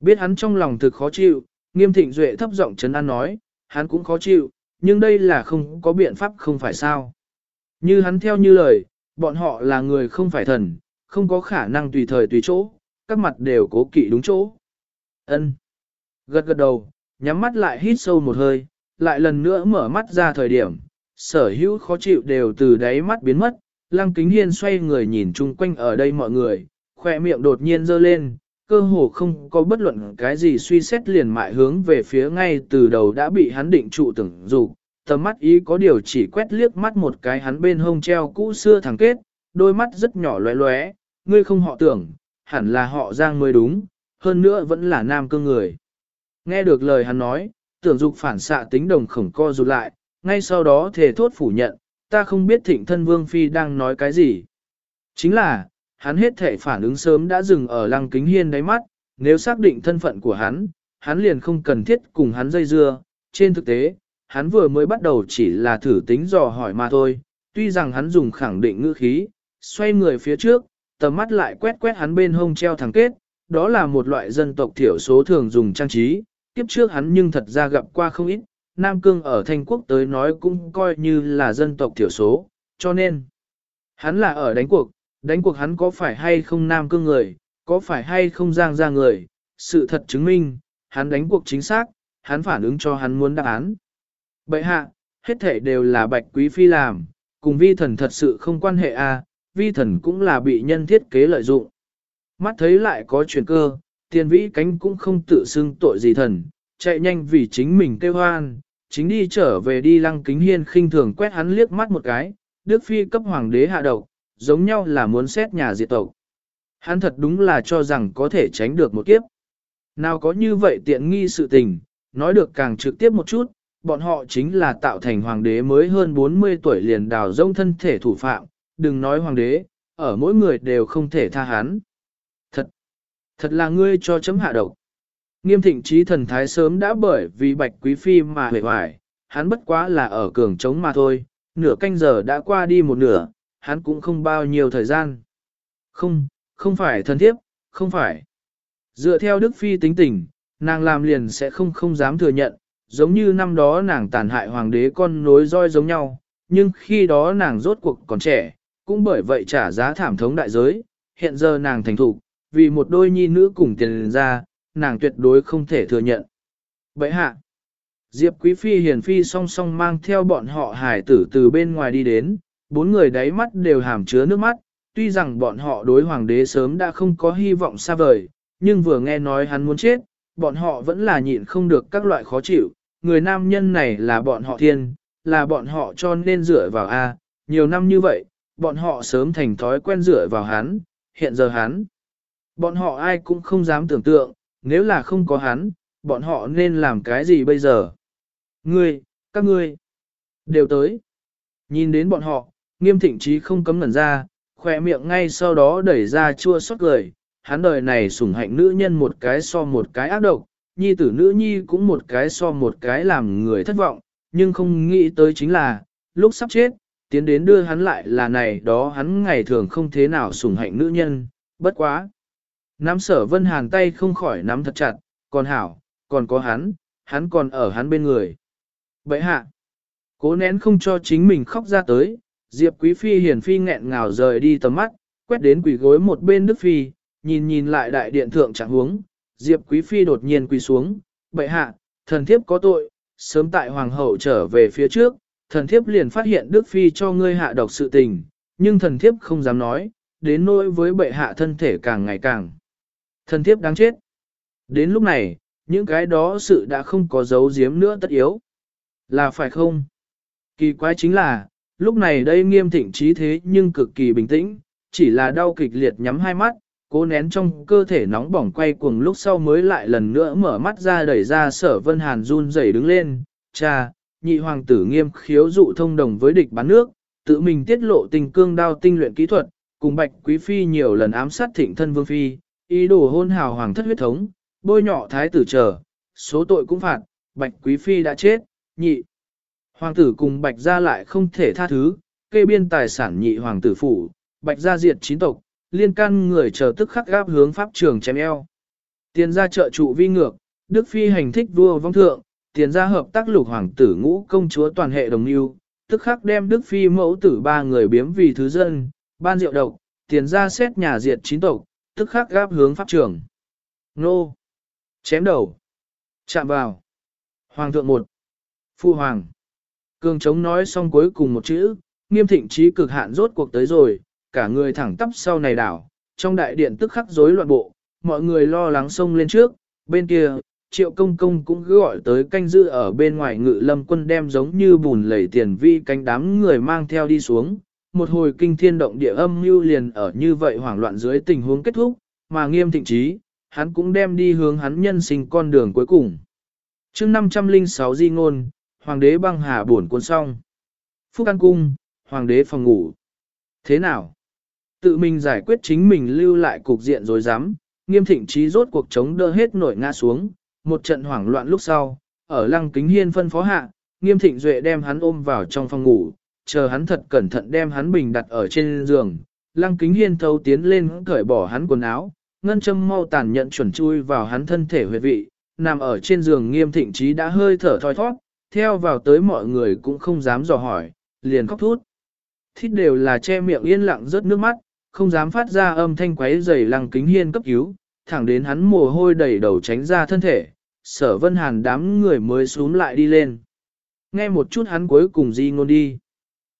S1: Biết hắn trong lòng thực khó chịu, nghiêm thịnh duệ thấp giọng chấn an nói, hắn cũng khó chịu, nhưng đây là không có biện pháp không phải sao. Như hắn theo như lời, bọn họ là người không phải thần, không có khả năng tùy thời tùy chỗ, các mặt đều cố kỵ đúng chỗ. Ân. Gật gật đầu, nhắm mắt lại hít sâu một hơi, lại lần nữa mở mắt ra thời điểm, sở hữu khó chịu đều từ đáy mắt biến mất, lăng kính hiên xoay người nhìn chung quanh ở đây mọi người, khỏe miệng đột nhiên dơ lên, cơ hồ không có bất luận cái gì suy xét liền mại hướng về phía ngay từ đầu đã bị hắn định trụ tưởng dục tầm mắt ý có điều chỉ quét liếc mắt một cái hắn bên hông treo cũ xưa thẳng kết, đôi mắt rất nhỏ lóe lóe, ngươi không họ tưởng, hẳn là họ giang mới đúng, hơn nữa vẫn là nam cương người. Nghe được lời hắn nói, tưởng dục phản xạ tính đồng khổng co rụt lại, ngay sau đó thề thốt phủ nhận, ta không biết thịnh thân vương phi đang nói cái gì. Chính là, hắn hết thể phản ứng sớm đã dừng ở lăng kính hiên đáy mắt, nếu xác định thân phận của hắn, hắn liền không cần thiết cùng hắn dây dưa, trên thực tế, hắn vừa mới bắt đầu chỉ là thử tính dò hỏi mà thôi, tuy rằng hắn dùng khẳng định ngữ khí, xoay người phía trước, tầm mắt lại quét quét hắn bên hông treo thẳng kết, đó là một loại dân tộc thiểu số thường dùng trang trí, kiếp trước hắn nhưng thật ra gặp qua không ít, Nam Cương ở Thanh Quốc tới nói cũng coi như là dân tộc thiểu số, cho nên, hắn là ở đánh cuộc, đánh cuộc hắn có phải hay không Nam Cương người, có phải hay không Giang ra người, sự thật chứng minh, hắn đánh cuộc chính xác, hắn phản ứng cho hắn muốn đáp án. Bậy hạ, hết thể đều là bạch quý phi làm, cùng vi thần thật sự không quan hệ a, à, vi thần cũng là bị nhân thiết kế lợi dụng. Mắt thấy lại có chuyển cơ, tiền vĩ cánh cũng không tự xưng tội gì thần, chạy nhanh vì chính mình kêu hoan, chính đi trở về đi lăng kính hiên khinh thường quét hắn liếc mắt một cái, Đức Phi cấp hoàng đế hạ độc, giống nhau là muốn xét nhà diệt tộc. Hắn thật đúng là cho rằng có thể tránh được một kiếp. Nào có như vậy tiện nghi sự tình, nói được càng trực tiếp một chút, bọn họ chính là tạo thành hoàng đế mới hơn 40 tuổi liền đào rông thân thể thủ phạm, đừng nói hoàng đế, ở mỗi người đều không thể tha hắn. Thật, thật là ngươi cho chấm hạ độc. Nghiêm thịnh trí thần thái sớm đã bởi vì bạch quý phi mà hề hoài, hắn bất quá là ở cường trống mà thôi, nửa canh giờ đã qua đi một nửa, hắn cũng không bao nhiêu thời gian. Không, không phải thân thiếp, không phải. Dựa theo Đức Phi tính tình, nàng làm liền sẽ không không dám thừa nhận, giống như năm đó nàng tàn hại hoàng đế con nối roi giống nhau, nhưng khi đó nàng rốt cuộc còn trẻ, cũng bởi vậy trả giá thảm thống đại giới, hiện giờ nàng thành thục, vì một đôi nhi nữ cùng tiền ra, nàng tuyệt đối không thể thừa nhận. Vậy hạ, Diệp Quý Phi hiền phi song song mang theo bọn họ hải tử từ bên ngoài đi đến, bốn người đáy mắt đều hàm chứa nước mắt, tuy rằng bọn họ đối hoàng đế sớm đã không có hy vọng xa vời, nhưng vừa nghe nói hắn muốn chết, bọn họ vẫn là nhịn không được các loại khó chịu, người nam nhân này là bọn họ thiên, là bọn họ cho nên dựa vào A, nhiều năm như vậy, bọn họ sớm thành thói quen dựa vào hắn, hiện giờ hắn. Bọn họ ai cũng không dám tưởng tượng, nếu là không có hắn, bọn họ nên làm cái gì bây giờ? Ngươi, các ngươi, đều tới. Nhìn đến bọn họ, nghiêm thịnh trí không cấm ngẩn ra, khỏe miệng ngay sau đó đẩy ra chua xót cười, hắn đời này sủng hạnh nữ nhân một cái so một cái ác độc, nhi tử nữ nhi cũng một cái so một cái làm người thất vọng, nhưng không nghĩ tới chính là, lúc sắp chết, tiến đến đưa hắn lại là này đó hắn ngày thường không thế nào sủng hạnh nữ nhân, bất quá. Nắm sở vân hàn tay không khỏi nắm thật chặt, còn hảo, còn có hắn, hắn còn ở hắn bên người. Bậy hạ, cố nén không cho chính mình khóc ra tới, Diệp Quý Phi hiền phi nghẹn ngào rời đi tầm mắt, quét đến quỷ gối một bên Đức Phi, nhìn nhìn lại đại điện thượng trạng huống, Diệp Quý Phi đột nhiên quỳ xuống, bệ hạ, thần thiếp có tội, sớm tại hoàng hậu trở về phía trước, thần thiếp liền phát hiện Đức Phi cho ngươi hạ độc sự tình, nhưng thần thiếp không dám nói, đến nỗi với bệ hạ thân thể càng ngày càng. Thần thiếp đáng chết. Đến lúc này, những cái đó sự đã không có dấu giếm nữa tất yếu. Là phải không? Kỳ quái chính là, lúc này đây nghiêm thịnh trí thế nhưng cực kỳ bình tĩnh, chỉ là đau kịch liệt nhắm hai mắt, cố nén trong cơ thể nóng bỏng quay cuồng lúc sau mới lại lần nữa mở mắt ra đẩy ra sở vân hàn run rẩy đứng lên, cha, nhị hoàng tử nghiêm khiếu dụ thông đồng với địch bán nước, tự mình tiết lộ tình cương đao tinh luyện kỹ thuật, cùng bạch quý phi nhiều lần ám sát thịnh thân vương phi, ý đồ hôn hào hoàng thất huyết thống, bôi nhọ thái tử trở, số tội cũng phạt, bạch quý phi đã chết, nhị. Hoàng tử cùng bạch gia lại không thể tha thứ, kê biên tài sản nhị hoàng tử phủ, bạch gia diệt chín tộc, liên can người chờ tức khắc gáp hướng pháp trường chém eo. Tiền ra trợ trụ vi ngược, Đức Phi hành thích vua vong thượng, tiền ra hợp tác lục hoàng tử ngũ công chúa toàn hệ đồng yêu, tức khắc đem Đức Phi mẫu tử ba người biếm vì thứ dân, ban rượu độc, tiền ra xét nhà diệt chín tộc, tức khắc gáp hướng pháp trường. Nô! Chém đầu! Chạm vào! Hoàng thượng một! Phu hoàng! Cường trống nói xong cuối cùng một chữ, nghiêm thịnh trí cực hạn rốt cuộc tới rồi, cả người thẳng tắp sau này đảo, trong đại điện tức khắc rối loạn bộ, mọi người lo lắng xông lên trước, bên kia, triệu công công cũng gọi tới canh giữ ở bên ngoài ngự lâm quân đem giống như bùn lầy tiền vi cánh đám người mang theo đi xuống, một hồi kinh thiên động địa âm mưu liền ở như vậy hoảng loạn dưới tình huống kết thúc, mà nghiêm thịnh trí, hắn cũng đem đi hướng hắn nhân sinh con đường cuối cùng. chương 506 di ngôn, hoàng đế băng hà buồn cuốn xong. Phúc An Cung, hoàng đế phòng ngủ. Thế nào? Tự mình giải quyết chính mình lưu lại cục diện rồi dám, nghiêm thịnh trí rốt cuộc chống đỡ hết nổi ngã xuống, một trận hoảng loạn lúc sau, ở lăng kính hiên phân phó hạ, nghiêm thịnh duệ đem hắn ôm vào trong phòng ngủ, chờ hắn thật cẩn thận đem hắn bình đặt ở trên giường, lăng kính hiên thâu tiến lên cởi bỏ hắn quần áo, ngân châm mau tàn nhận chuẩn chui vào hắn thân thể huyệt vị, nằm ở trên giường nghiêm thịnh trí đã hơi thở thoi thoát, theo vào tới mọi người cũng không dám dò hỏi, liền khóc thút. Thít đều là che miệng yên lặng rớt nước mắt, không dám phát ra âm thanh quấy dày lăng kính hiên cấp cứu, thẳng đến hắn mồ hôi đầy đầu tránh ra thân thể, sở vân hàn đám người mới xuống lại đi lên. Nghe một chút hắn cuối cùng di ngôn đi.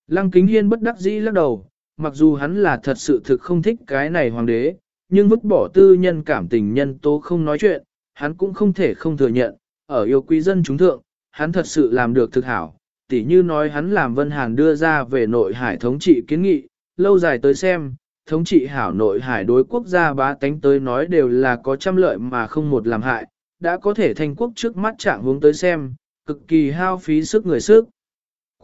S1: Lăng kính hiên bất đắc dĩ lắc đầu, mặc dù hắn là thật sự thực không thích cái này hoàng đế, nhưng vứt bỏ tư nhân cảm tình nhân tố không nói chuyện, hắn cũng không thể không thừa nhận, ở yêu quý dân chúng thượng, hắn thật sự làm được thực hảo, tỉ như nói hắn làm Vân Hàn đưa ra về nội hải thống trị kiến nghị, lâu dài tới xem, thống trị hảo nội hải đối quốc gia bá tánh tới nói đều là có trăm lợi mà không một làm hại, đã có thể thành quốc trước mắt trạng hướng tới xem, cực kỳ hao phí sức người sức.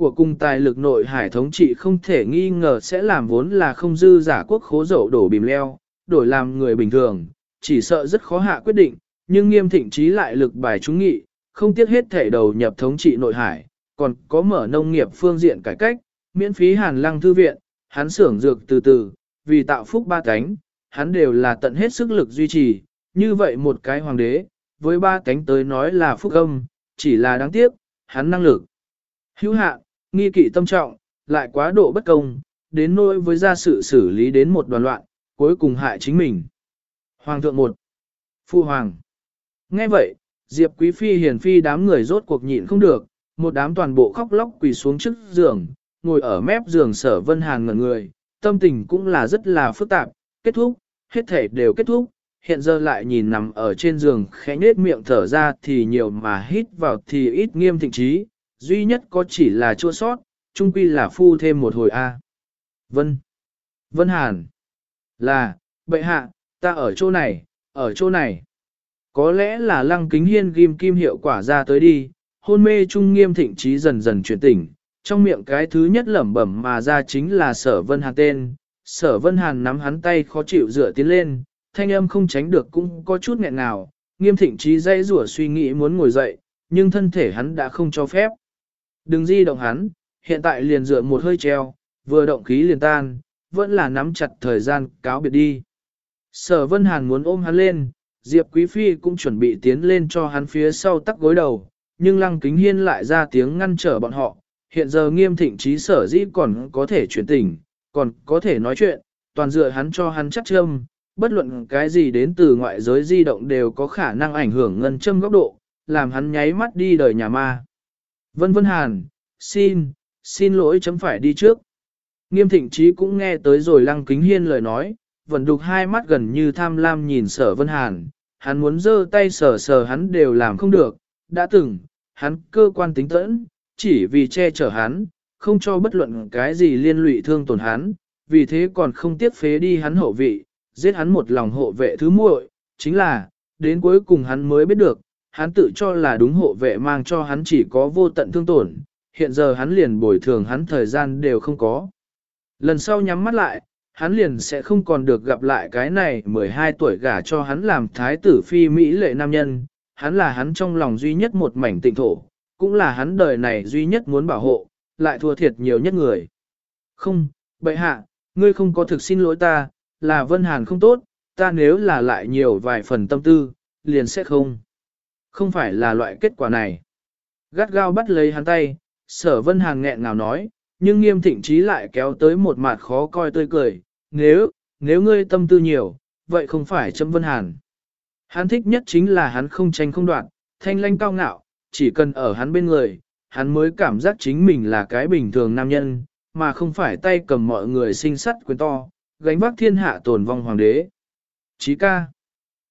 S1: Của cung tài lực nội hải thống trị không thể nghi ngờ sẽ làm vốn là không dư giả quốc khố dậu đổ bìm leo, đổi làm người bình thường, chỉ sợ rất khó hạ quyết định, nhưng nghiêm thịnh trí lại lực bài trúng nghị, không tiếc hết thể đầu nhập thống trị nội hải, còn có mở nông nghiệp phương diện cải cách, miễn phí hàn lăng thư viện, hắn xưởng dược từ từ, vì tạo phúc ba cánh, hắn đều là tận hết sức lực duy trì, như vậy một cái hoàng đế, với ba cánh tới nói là phúc âm, chỉ là đáng tiếc, hắn năng lực. Hữu hạn, nghi kỵ tâm trọng, lại quá độ bất công, đến nỗi với gia sự xử lý đến một đoàn loạn, cuối cùng hại chính mình. Hoàng thượng một, Phu Hoàng. Nghe vậy, Diệp Quý Phi hiền phi đám người rốt cuộc nhịn không được, một đám toàn bộ khóc lóc quỳ xuống trước giường, ngồi ở mép giường sở vân hàn ngẩn người, tâm tình cũng là rất là phức tạp, kết thúc, hết thể đều kết thúc, hiện giờ lại nhìn nằm ở trên giường khẽ nết miệng thở ra thì nhiều mà hít vào thì ít nghiêm thịnh trí, duy nhất có chỉ là chua sót, trung quy là phu thêm một hồi A. Vân. Vân Hàn. Là, bệ hạ, ta ở chỗ này, ở chỗ này. Có lẽ là lăng kính hiên ghim kim hiệu quả ra tới đi, hôn mê trung nghiêm thịnh trí dần dần chuyển tỉnh, trong miệng cái thứ nhất lẩm bẩm mà ra chính là sở vân hàn tên. Sở vân hàn nắm hắn tay khó chịu dựa tiến lên, thanh âm không tránh được cũng có chút nghẹn nào, nghiêm thịnh trí dây rủa suy nghĩ muốn ngồi dậy, nhưng thân thể hắn đã không cho phép. Đừng di động hắn, hiện tại liền dựa một hơi treo, vừa động khí liền tan, vẫn là nắm chặt thời gian cáo biệt đi. Sở Vân Hàn muốn ôm hắn lên, Diệp Quý Phi cũng chuẩn bị tiến lên cho hắn phía sau tắc gối đầu, nhưng Lăng Kính Hiên lại ra tiếng ngăn trở bọn họ. Hiện giờ nghiêm thịnh trí sở dĩ còn có thể chuyển tỉnh, còn có thể nói chuyện, toàn dựa hắn cho hắn chắc châm, bất luận cái gì đến từ ngoại giới di động đều có khả năng ảnh hưởng ngân châm góc độ, làm hắn nháy mắt đi đời nhà ma. Vân Vân Hàn, xin, xin lỗi chấm phải đi trước. Nghiêm thịnh trí cũng nghe tới rồi lăng kính hiên lời nói, vẫn đục hai mắt gần như tham lam nhìn sở Vân Hàn, hắn muốn giơ tay sờ sờ hắn đều làm không được, đã từng, hắn cơ quan tính tẫn, chỉ vì che chở hắn, không cho bất luận cái gì liên lụy thương tổn hắn, vì thế còn không tiếc phế đi hắn hậu vị, giết hắn một lòng hộ vệ thứ muội, chính là, đến cuối cùng hắn mới biết được, hắn tự cho là đúng hộ vệ mang cho hắn chỉ có vô tận thương tổn, hiện giờ hắn liền bồi thường hắn thời gian đều không có. Lần sau nhắm mắt lại, hắn liền sẽ không còn được gặp lại cái này 12 tuổi gả cho hắn làm thái tử phi Mỹ lệ nam nhân, hắn là hắn trong lòng duy nhất một mảnh tịnh thổ, cũng là hắn đời này duy nhất muốn bảo hộ, lại thua thiệt nhiều nhất người. Không, bệ hạ, ngươi không có thực xin lỗi ta, là Vân Hàn không tốt, ta nếu là lại nhiều vài phần tâm tư, liền sẽ không. Không phải là loại kết quả này. Gắt gao bắt lấy hắn tay, sở Vân hàng nghẹn ngào nói, nhưng nghiêm thịnh trí lại kéo tới một mặt khó coi tươi cười, nếu, nếu ngươi tâm tư nhiều, vậy không phải châm Vân Hàn. Hắn thích nhất chính là hắn không tranh không đoạn, thanh lanh cao ngạo, chỉ cần ở hắn bên người, hắn mới cảm giác chính mình là cái bình thường nam nhân, mà không phải tay cầm mọi người sinh sắt quyền to, gánh vác thiên hạ tồn vong hoàng đế. Chí ca.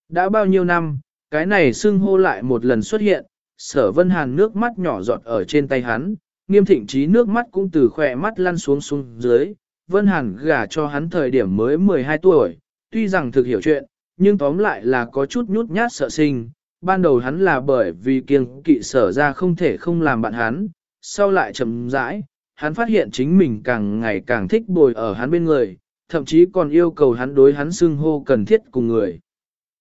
S1: Đã bao nhiêu năm, cái này xưng hô lại một lần xuất hiện, sở vân hàn nước mắt nhỏ giọt ở trên tay hắn, nghiêm thịnh trí nước mắt cũng từ khỏe mắt lăn xuống xuống dưới, vân hàn gả cho hắn thời điểm mới 12 tuổi, tuy rằng thực hiểu chuyện, nhưng tóm lại là có chút nhút nhát sợ sinh. Ban đầu hắn là bởi vì kiêng kỵ sở ra không thể không làm bạn hắn, sau lại chậm rãi, hắn phát hiện chính mình càng ngày càng thích bồi ở hắn bên người, thậm chí còn yêu cầu hắn đối hắn xưng hô cần thiết cùng người.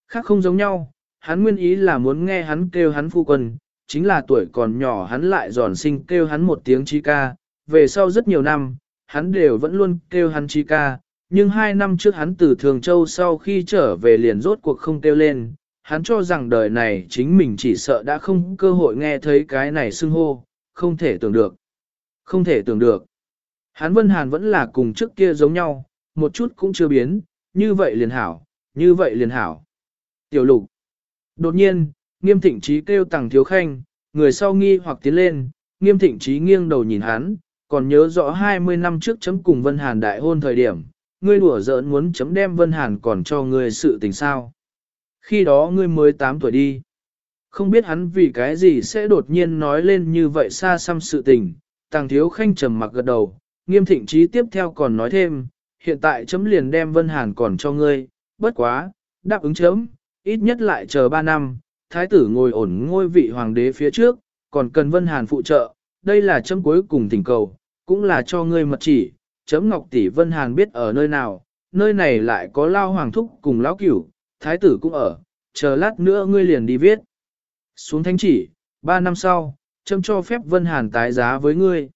S1: Khác không giống nhau, hắn nguyên ý là muốn nghe hắn kêu hắn phu quân, chính là tuổi còn nhỏ hắn lại giòn sinh kêu hắn một tiếng chi ca, về sau rất nhiều năm, hắn đều vẫn luôn kêu hắn chi ca, nhưng hai năm trước hắn từ Thường Châu sau khi trở về liền rốt cuộc không kêu lên, hắn cho rằng đời này chính mình chỉ sợ đã không cơ hội nghe thấy cái này xưng hô, không thể tưởng được. Không thể tưởng được. Hắn Vân Hàn vẫn là cùng trước kia giống nhau, một chút cũng chưa biến, như vậy liền hảo, như vậy liền hảo. Tiểu lục. Đột nhiên, nghiêm thịnh trí kêu tàng thiếu khanh, người sau nghi hoặc tiến lên, nghiêm thịnh trí nghiêng đầu nhìn hắn, còn nhớ rõ 20 năm trước chấm cùng Vân Hàn đại hôn thời điểm, ngươi đùa giỡn muốn chấm đem Vân Hàn còn cho ngươi sự tình sao. Khi đó ngươi mới 8 tuổi đi. Không biết hắn vì cái gì sẽ đột nhiên nói lên như vậy xa xăm sự tình, tàng thiếu khanh trầm mặc gật đầu, nghiêm thịnh trí tiếp theo còn nói thêm, hiện tại chấm liền đem Vân Hàn còn cho ngươi, bất quá, đáp ứng chấm, ít nhất lại chờ 3 năm, thái tử ngồi ổn ngôi vị hoàng đế phía trước, còn cần Vân Hàn phụ trợ, đây là chấm cuối cùng tình cầu, cũng là cho ngươi mật chỉ, chấm Ngọc Tỷ Vân Hàn biết ở nơi nào, nơi này lại có lao hoàng thúc cùng lão cửu, thái tử cũng ở, chờ lát nữa ngươi liền đi viết. Xuống thánh chỉ, 3 năm sau, chấm cho phép Vân Hàn tái giá với ngươi.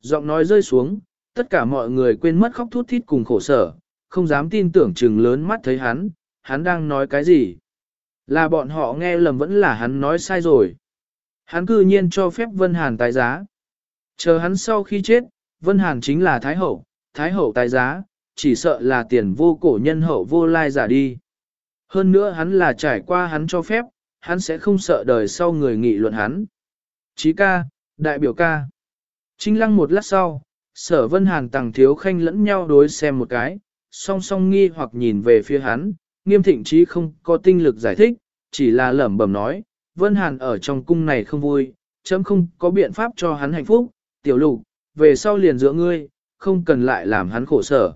S1: Giọng nói rơi xuống, tất cả mọi người quên mất khóc thút thít cùng khổ sở, không dám tin tưởng chừng lớn mắt thấy hắn, hắn đang nói cái gì. Là bọn họ nghe lầm vẫn là hắn nói sai rồi. Hắn cư nhiên cho phép Vân Hàn tái giá. Chờ hắn sau khi chết, Vân Hàn chính là Thái Hậu, Thái Hậu tái giá, chỉ sợ là tiền vô cổ nhân hậu vô lai giả đi. Hơn nữa hắn là trải qua hắn cho phép, hắn sẽ không sợ đời sau người nghị luận hắn. Chí ca, đại biểu ca. Trinh lăng một lát sau, sở vân hàn tàng thiếu khanh lẫn nhau đối xem một cái, song song nghi hoặc nhìn về phía hắn, nghiêm thịnh chí không có tinh lực giải thích, chỉ là lẩm bẩm nói, vân hàn ở trong cung này không vui, chấm không có biện pháp cho hắn hạnh phúc, tiểu lục, về sau liền giữa ngươi, không cần lại làm hắn khổ sở.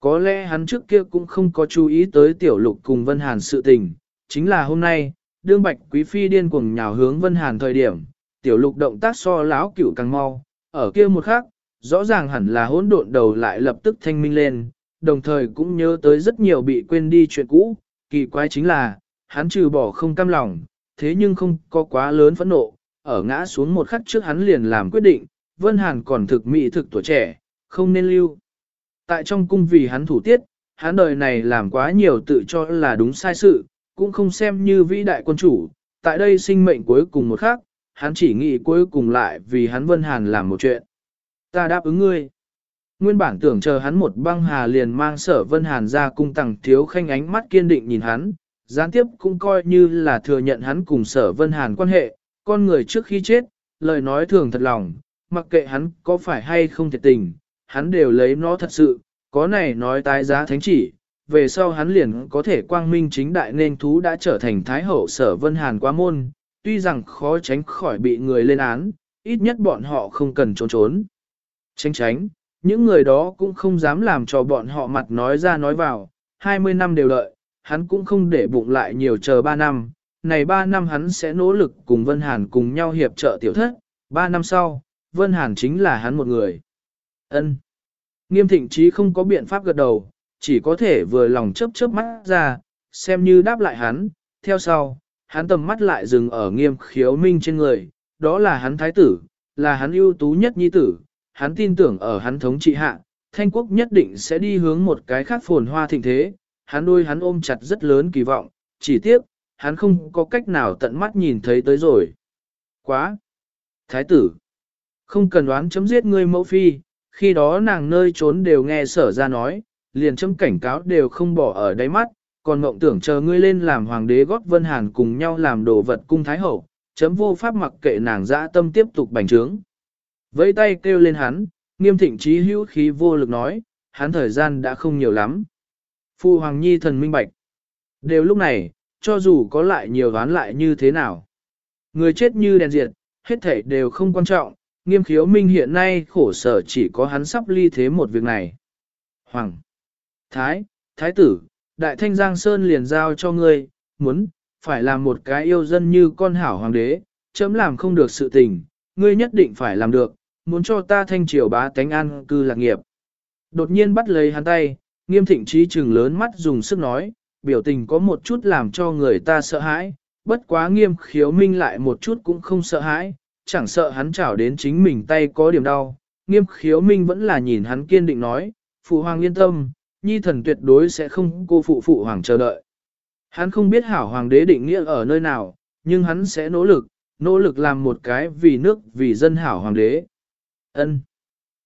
S1: Có lẽ hắn trước kia cũng không có chú ý tới tiểu lục cùng Vân Hàn sự tình, chính là hôm nay, đương bạch quý phi điên cuồng nhào hướng Vân Hàn thời điểm, tiểu lục động tác so láo cửu càng mau, ở kia một khắc, rõ ràng hẳn là hỗn độn đầu lại lập tức thanh minh lên, đồng thời cũng nhớ tới rất nhiều bị quên đi chuyện cũ, kỳ quái chính là, hắn trừ bỏ không cam lòng, thế nhưng không có quá lớn phẫn nộ, ở ngã xuống một khắc trước hắn liền làm quyết định, Vân Hàn còn thực mỹ thực tuổi trẻ, không nên lưu. Tại trong cung vì hắn thủ tiết, hắn đời này làm quá nhiều tự cho là đúng sai sự, cũng không xem như vĩ đại quân chủ, tại đây sinh mệnh cuối cùng một khắc, hắn chỉ nghĩ cuối cùng lại vì hắn Vân Hàn làm một chuyện. Ta đáp ứng ngươi. Nguyên bản tưởng chờ hắn một băng hà liền mang sở Vân Hàn ra cung tặng thiếu khanh ánh mắt kiên định nhìn hắn, gián tiếp cũng coi như là thừa nhận hắn cùng sở Vân Hàn quan hệ, con người trước khi chết, lời nói thường thật lòng, mặc kệ hắn có phải hay không thiệt tình, hắn đều lấy nó thật sự, có này nói tái giá thánh chỉ, về sau hắn liền có thể quang minh chính đại nên thú đã trở thành thái hậu sở Vân Hàn quá môn, tuy rằng khó tránh khỏi bị người lên án, ít nhất bọn họ không cần trốn trốn. Tránh tránh, những người đó cũng không dám làm cho bọn họ mặt nói ra nói vào, 20 năm đều đợi, hắn cũng không để bụng lại nhiều chờ 3 năm, này 3 năm hắn sẽ nỗ lực cùng Vân Hàn cùng nhau hiệp trợ tiểu thất, 3 năm sau, Vân Hàn chính là hắn một người. Ân. Nghiêm thịnh trí không có biện pháp gật đầu, chỉ có thể vừa lòng chớp chớp mắt ra, xem như đáp lại hắn, theo sau, hắn tầm mắt lại dừng ở nghiêm khiếu minh trên người, đó là hắn thái tử, là hắn ưu tú nhất nhi tử, hắn tin tưởng ở hắn thống trị hạ, thanh quốc nhất định sẽ đi hướng một cái khác phồn hoa thịnh thế, hắn đôi hắn ôm chặt rất lớn kỳ vọng, chỉ tiếc, hắn không có cách nào tận mắt nhìn thấy tới rồi. Quá! Thái tử! Không cần đoán chấm giết ngươi mẫu phi, khi đó nàng nơi trốn đều nghe sở ra nói, liền chấm cảnh cáo đều không bỏ ở đáy mắt, còn mộng tưởng chờ ngươi lên làm hoàng đế gót vân hàn cùng nhau làm đồ vật cung thái hậu, chấm vô pháp mặc kệ nàng dã tâm tiếp tục bành trướng. Vẫy tay kêu lên hắn, nghiêm thịnh trí hữu khí vô lực nói, hắn thời gian đã không nhiều lắm. Phu Hoàng Nhi thần minh bạch. Đều lúc này, cho dù có lại nhiều đoán lại như thế nào. Người chết như đèn diệt, hết thể đều không quan trọng, nghiêm khiếu minh hiện nay khổ sở chỉ có hắn sắp ly thế một việc này. Hoàng! Thái! Thái tử! Đại thanh Giang Sơn liền giao cho ngươi, muốn, phải làm một cái yêu dân như con hảo hoàng đế, chấm làm không được sự tình, ngươi nhất định phải làm được, muốn cho ta thanh triều bá tánh an cư lạc nghiệp. Đột nhiên bắt lấy hắn tay, nghiêm thịnh trí trừng lớn mắt dùng sức nói, biểu tình có một chút làm cho người ta sợ hãi, bất quá nghiêm khiếu minh lại một chút cũng không sợ hãi, chẳng sợ hắn chảo đến chính mình tay có điểm đau. Nghiêm khiếu minh vẫn là nhìn hắn kiên định nói, phụ hoàng yên tâm, nhi thần tuyệt đối sẽ không cô phụ phụ hoàng chờ đợi. Hắn không biết hảo hoàng đế định nghĩa ở nơi nào, nhưng hắn sẽ nỗ lực, nỗ lực làm một cái vì nước vì dân hảo hoàng đế. Ân.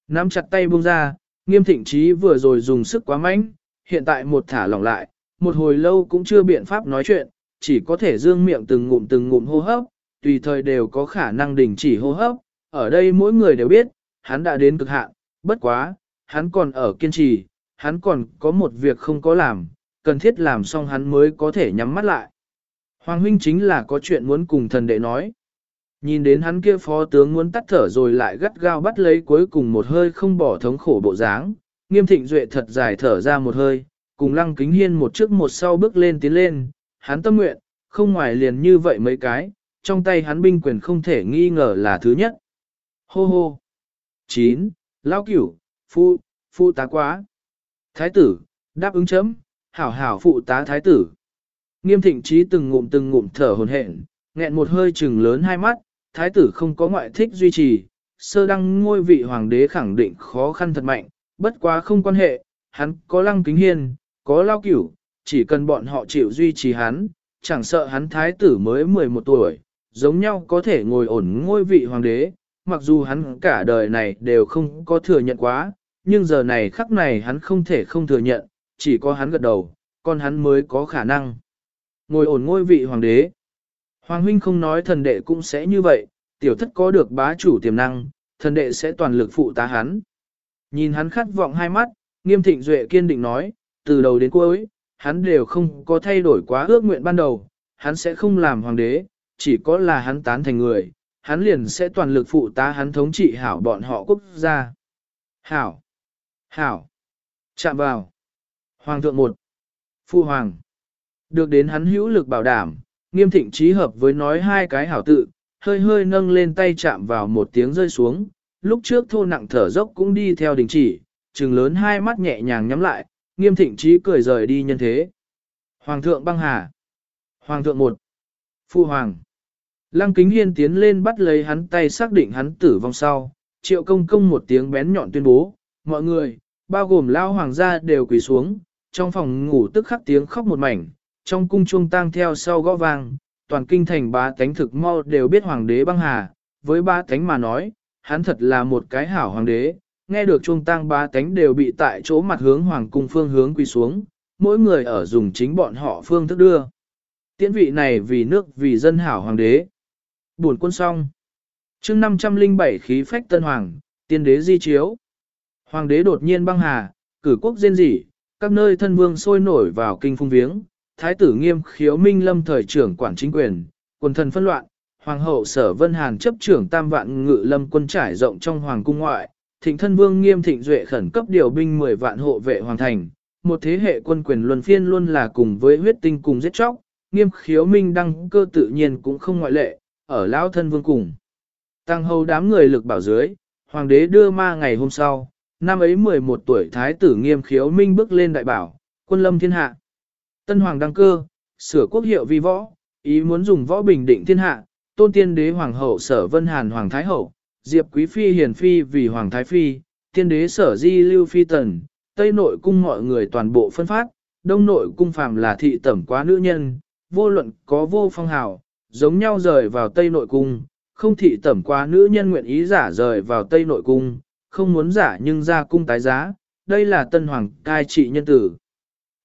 S1: Nắm chặt tay buông ra, nghiêm thịnh trí vừa rồi dùng sức quá mạnh, hiện tại một thả lỏng lại, một hồi lâu cũng chưa biện pháp nói chuyện, chỉ có thể dương miệng từng ngụm từng ngụm hô hấp, tùy thời đều có khả năng đình chỉ hô hấp, ở đây mỗi người đều biết, hắn đã đến cực hạn, bất quá, hắn còn ở kiên trì, hắn còn có một việc không có làm, cần thiết làm xong hắn mới có thể nhắm mắt lại. Hoàng huynh chính là có chuyện muốn cùng thần đệ nói. Nhìn đến hắn kia phó tướng muốn tắt thở rồi lại gắt gao bắt lấy cuối cùng một hơi không bỏ thống khổ bộ dáng, nghiêm thịnh duệ thật dài thở ra một hơi, cùng lăng kính hiên một trước một sau bước lên tiến lên, hắn tâm nguyện, không ngoài liền như vậy mấy cái, trong tay hắn binh quyền không thể nghi ngờ là thứ nhất. Hô hô! 9. Lao cửu, phu, phu tá quá. Thái tử, đáp ứng chấm, hảo hảo phụ tá thái tử. Nghiêm thịnh trí từng ngụm từng ngụm thở hồn hển, nghẹn một hơi trừng lớn hai mắt, thái tử không có ngoại thích duy trì, sơ đăng ngôi vị hoàng đế khẳng định khó khăn thật mạnh, bất quá không quan hệ, hắn có lăng kính hiên, có lao cửu, chỉ cần bọn họ chịu duy trì hắn, chẳng sợ hắn thái tử mới 11 tuổi, giống nhau có thể ngồi ổn ngôi vị hoàng đế, mặc dù hắn cả đời này đều không có thừa nhận quá, nhưng giờ này khắc này hắn không thể không thừa nhận, chỉ có hắn gật đầu, còn hắn mới có khả năng ngồi ổn ngôi vị hoàng đế. Hoàng huynh không nói thần đệ cũng sẽ như vậy, tiểu thất có được bá chủ tiềm năng, thần đệ sẽ toàn lực phụ tá hắn. Nhìn hắn khát vọng hai mắt, nghiêm thịnh duệ kiên định nói, từ đầu đến cuối, hắn đều không có thay đổi quá ước nguyện ban đầu, hắn sẽ không làm hoàng đế, chỉ có là hắn tán thành người, hắn liền sẽ toàn lực phụ tá hắn thống trị hảo bọn họ quốc gia. Hảo! Hảo! Chạm vào! Hoàng thượng một! Phu hoàng! Được đến hắn hữu lực bảo đảm, nghiêm thịnh trí hợp với nói hai cái hảo tự, hơi hơi nâng lên tay chạm vào một tiếng rơi xuống, lúc trước thô nặng thở dốc cũng đi theo đình chỉ, trừng lớn hai mắt nhẹ nhàng nhắm lại, nghiêm thịnh trí cười rời đi nhân thế. Hoàng thượng băng hà. Hoàng thượng một. Phu hoàng. Lăng kính hiên tiến lên bắt lấy hắn tay xác định hắn tử vong sau, triệu công công một tiếng bén nhọn tuyên bố, mọi người, bao gồm lao hoàng gia đều quỳ xuống, trong phòng ngủ tức khắc tiếng khóc một mảnh, trong cung chuông tang theo sau gõ vang, toàn kinh thành ba tánh thực mau đều biết hoàng đế băng hà, với ba tánh mà nói, hắn thật là một cái hảo hoàng đế, nghe được chuông tang ba tánh đều bị tại chỗ mặt hướng hoàng cung phương hướng quỳ xuống, mỗi người ở dùng chính bọn họ phương thức đưa. Tiễn vị này vì nước vì dân hảo hoàng đế. Buồn quân xong. chương 507 khí phách tân hoàng, tiên đế di chiếu. Hoàng đế đột nhiên băng hà, cử quốc diên dị, các nơi thân vương sôi nổi vào kinh phung viếng, thái tử nghiêm khiếu minh lâm thời trưởng quản chính quyền, quần thần phân loạn, hoàng hậu sở vân hàn chấp trưởng tam vạn ngự lâm quân trải rộng trong hoàng cung ngoại, thịnh thân vương nghiêm thịnh duệ khẩn cấp điều binh 10 vạn hộ vệ hoàng thành, một thế hệ quân quyền luân phiên luôn là cùng với huyết tinh cùng giết chóc, nghiêm khiếu minh đăng cơ tự nhiên cũng không ngoại lệ, ở lão thân vương cùng. Tăng hầu đám người lực bảo dưới, hoàng đế đưa ma ngày hôm sau, năm ấy 11 tuổi thái tử nghiêm khiếu minh bước lên đại bảo, quân lâm thiên hạ. Tân hoàng đăng cơ, sửa quốc hiệu vi võ, ý muốn dùng võ bình định thiên hạ, tôn tiên đế hoàng hậu sở vân hàn hoàng thái hậu, diệp quý phi hiền phi vì hoàng thái phi, tiên đế sở di lưu phi tần, tây nội cung mọi người toàn bộ phân phát, đông nội cung phàm là thị tẩm quá nữ nhân, vô luận có vô phong hào, giống nhau rời vào tây nội cung, không thị tẩm quá nữ nhân nguyện ý giả rời vào tây nội cung, không muốn giả nhưng ra cung tái giá, đây là tân hoàng cai trị nhân tử.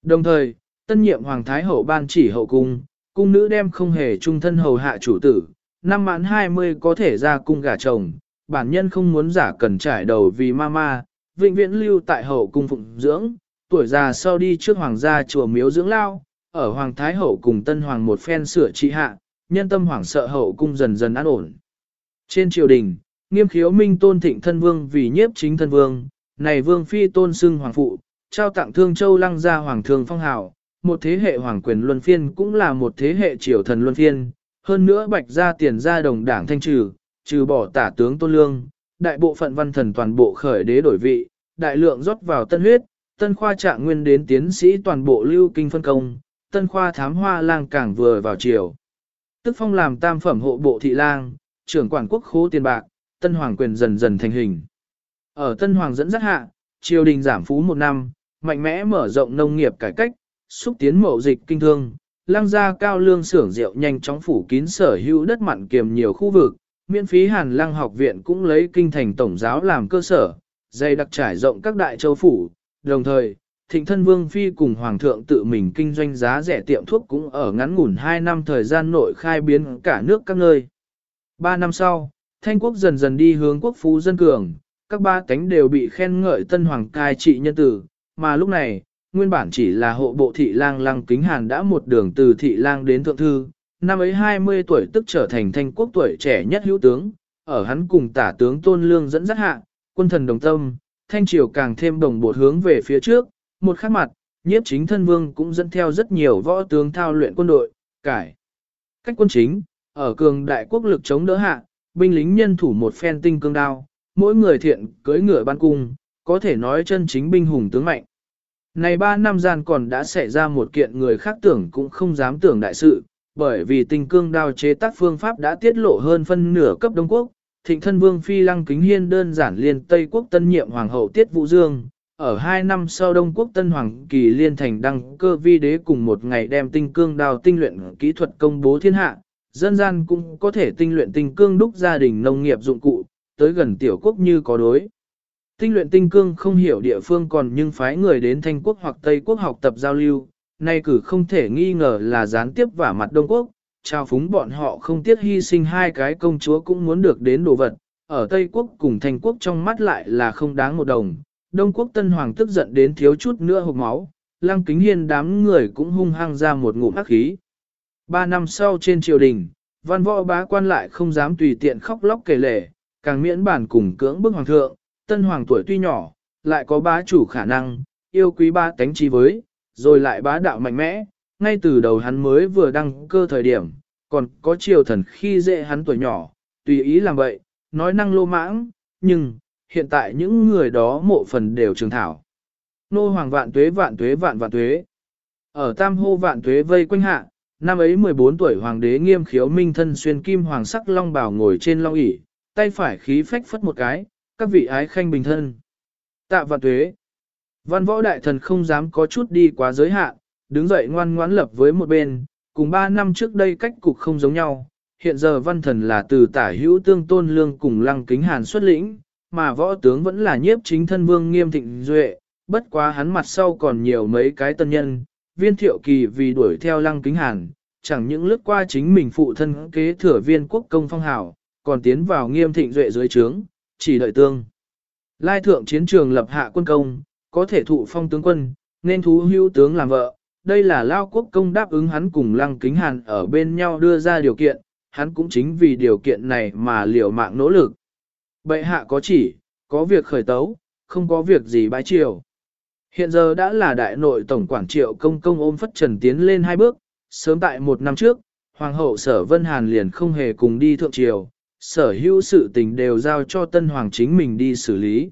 S1: Đồng thời, tân nhiệm hoàng thái hậu ban chỉ hậu cung, cung nữ đem không hề trung thân hầu hạ chủ tử, năm mãn 20 có thể ra cung gả chồng, bản nhân không muốn giả cần trải đầu vì mama, vĩnh viễn lưu tại hậu cung phụng dưỡng, tuổi già sau đi trước hoàng gia chùa miếu dưỡng lao, ở hoàng thái hậu cùng tân hoàng một phen sửa trị hạ, nhân tâm hoàng sợ hậu cung dần dần an ổn. Trên triều đình, nghiêm khiếu minh tôn thịnh thân vương vì nhiếp chính thân vương, này vương phi tôn xưng hoàng phụ, trao tặng thương châu lăng gia hoàng thương phong hào, một thế hệ hoàng quyền luân phiên cũng là một thế hệ triều thần luân phiên, hơn nữa bạch gia tiền gia đồng đảng thanh trừ, trừ bỏ tả tướng tôn lương, đại bộ phận văn thần toàn bộ khởi đế đổi vị, đại lượng rót vào tân huyết, tân khoa trạng nguyên đến tiến sĩ toàn bộ lưu kinh phân công, tân khoa thám hoa lang càng vừa vào triều. Tức phong làm tam phẩm hộ bộ thị lang, trưởng quản quốc khố tiền bạc, tân hoàng quyền dần dần thành hình. Ở tân hoàng dẫn dắt hạ, triều đình giảm phú một năm, mạnh mẽ mở rộng nông nghiệp cải cách, xúc tiến mậu dịch kinh thương, lăng gia cao lương xưởng rượu nhanh chóng phủ kín sở hữu đất mặn kiềm nhiều khu vực, miễn phí hàn lăng học viện cũng lấy kinh thành tổng giáo làm cơ sở, dày đặc trải rộng các đại châu phủ, đồng thời, thịnh thân vương phi cùng hoàng thượng tự mình kinh doanh giá rẻ tiệm thuốc cũng ở ngắn ngủn 2 năm thời gian nội khai biến cả nước các nơi. 3 năm sau, Thanh quốc dần dần đi hướng quốc phú dân cường, các ba cánh đều bị khen ngợi tân hoàng cai trị nhân tử, mà lúc này, nguyên bản chỉ là hộ bộ thị lang lăng kính hàn đã một đường từ thị lang đến thượng thư, năm ấy 20 tuổi tức trở thành thanh quốc tuổi trẻ nhất hữu tướng, ở hắn cùng tả tướng tôn lương dẫn dắt hạ, quân thần đồng tâm, thanh triều càng thêm đồng bộ hướng về phía trước, một khắc mặt, nhiếp chính thân vương cũng dẫn theo rất nhiều võ tướng thao luyện quân đội, cải. Cách quân chính, ở cường đại quốc lực chống đỡ hạ, binh lính nhân thủ một phen tinh cương đao, mỗi người thiện cưới ngựa ban cung, có thể nói chân chính binh hùng tướng mạnh. Này ba năm gian còn đã xảy ra một kiện người khác tưởng cũng không dám tưởng đại sự, bởi vì tình cương đao chế tác phương pháp đã tiết lộ hơn phân nửa cấp Đông Quốc, thịnh thân vương phi lăng kính hiên đơn giản liên Tây Quốc tân nhiệm hoàng hậu Tiết Vũ Dương, ở hai năm sau Đông Quốc tân hoàng kỳ liên thành đăng cơ vi đế cùng một ngày đem tinh cương đào tinh luyện kỹ thuật công bố thiên hạ, dân gian cũng có thể tinh luyện tinh cương đúc gia đình nông nghiệp dụng cụ, tới gần tiểu quốc như có đối. Tinh luyện tinh cương không hiểu địa phương còn nhưng phái người đến Thanh quốc hoặc Tây quốc học tập giao lưu, nay cử không thể nghi ngờ là gián tiếp vả mặt Đông quốc, trao phúng bọn họ không tiếc hy sinh hai cái công chúa cũng muốn được đến đồ vật, ở Tây quốc cùng Thanh quốc trong mắt lại là không đáng một đồng. Đông quốc tân hoàng tức giận đến thiếu chút nữa hộp máu, lăng kính hiên đám người cũng hung hăng ra một ngụm ác khí. Ba năm sau trên triều đình, văn võ bá quan lại không dám tùy tiện khóc lóc kể lể, càng miễn bản cùng cưỡng bức hoàng thượng, tân hoàng tuổi tuy nhỏ, lại có bá chủ khả năng, yêu quý ba tánh trí với, rồi lại bá đạo mạnh mẽ, ngay từ đầu hắn mới vừa đăng cơ thời điểm, còn có triều thần khi dễ hắn tuổi nhỏ, tùy ý làm vậy, nói năng lô mãng, nhưng, hiện tại những người đó mộ phần đều trường thảo. Nô hoàng vạn tuế vạn tuế vạn vạn tuế. Ở tam hô vạn tuế vây quanh hạ, Năm ấy 14 tuổi hoàng đế nghiêm khiếu minh thân xuyên kim hoàng sắc long bào ngồi trên long ỷ tay phải khí phách phất một cái, các vị ái khanh bình thân. Tạ vạn tuế. Văn võ đại thần không dám có chút đi quá giới hạn, đứng dậy ngoan ngoãn lập với một bên, cùng ba năm trước đây cách cục không giống nhau. Hiện giờ văn thần là từ tả hữu tương tôn lương cùng lăng kính hàn xuất lĩnh, mà võ tướng vẫn là nhiếp chính thân vương nghiêm thịnh duệ, bất quá hắn mặt sau còn nhiều mấy cái tân nhân, viên thiệu kỳ vì đuổi theo lăng kính hàn, chẳng những lướt qua chính mình phụ thân kế thừa viên quốc công phong hào, còn tiến vào nghiêm thịnh duệ dưới trướng, chỉ đợi tương. Lai thượng chiến trường lập hạ quân công, có thể thụ phong tướng quân, nên thú hưu tướng làm vợ. Đây là Lao quốc công đáp ứng hắn cùng Lăng Kính Hàn ở bên nhau đưa ra điều kiện, hắn cũng chính vì điều kiện này mà liều mạng nỗ lực. Bệ hạ có chỉ, có việc khởi tấu, không có việc gì bãi triều. Hiện giờ đã là đại nội tổng quản triệu công công ôm phất trần tiến lên hai bước, sớm tại một năm trước, Hoàng hậu sở Vân Hàn liền không hề cùng đi thượng triều, sở hữu sự tình đều giao cho tân hoàng chính mình đi xử lý.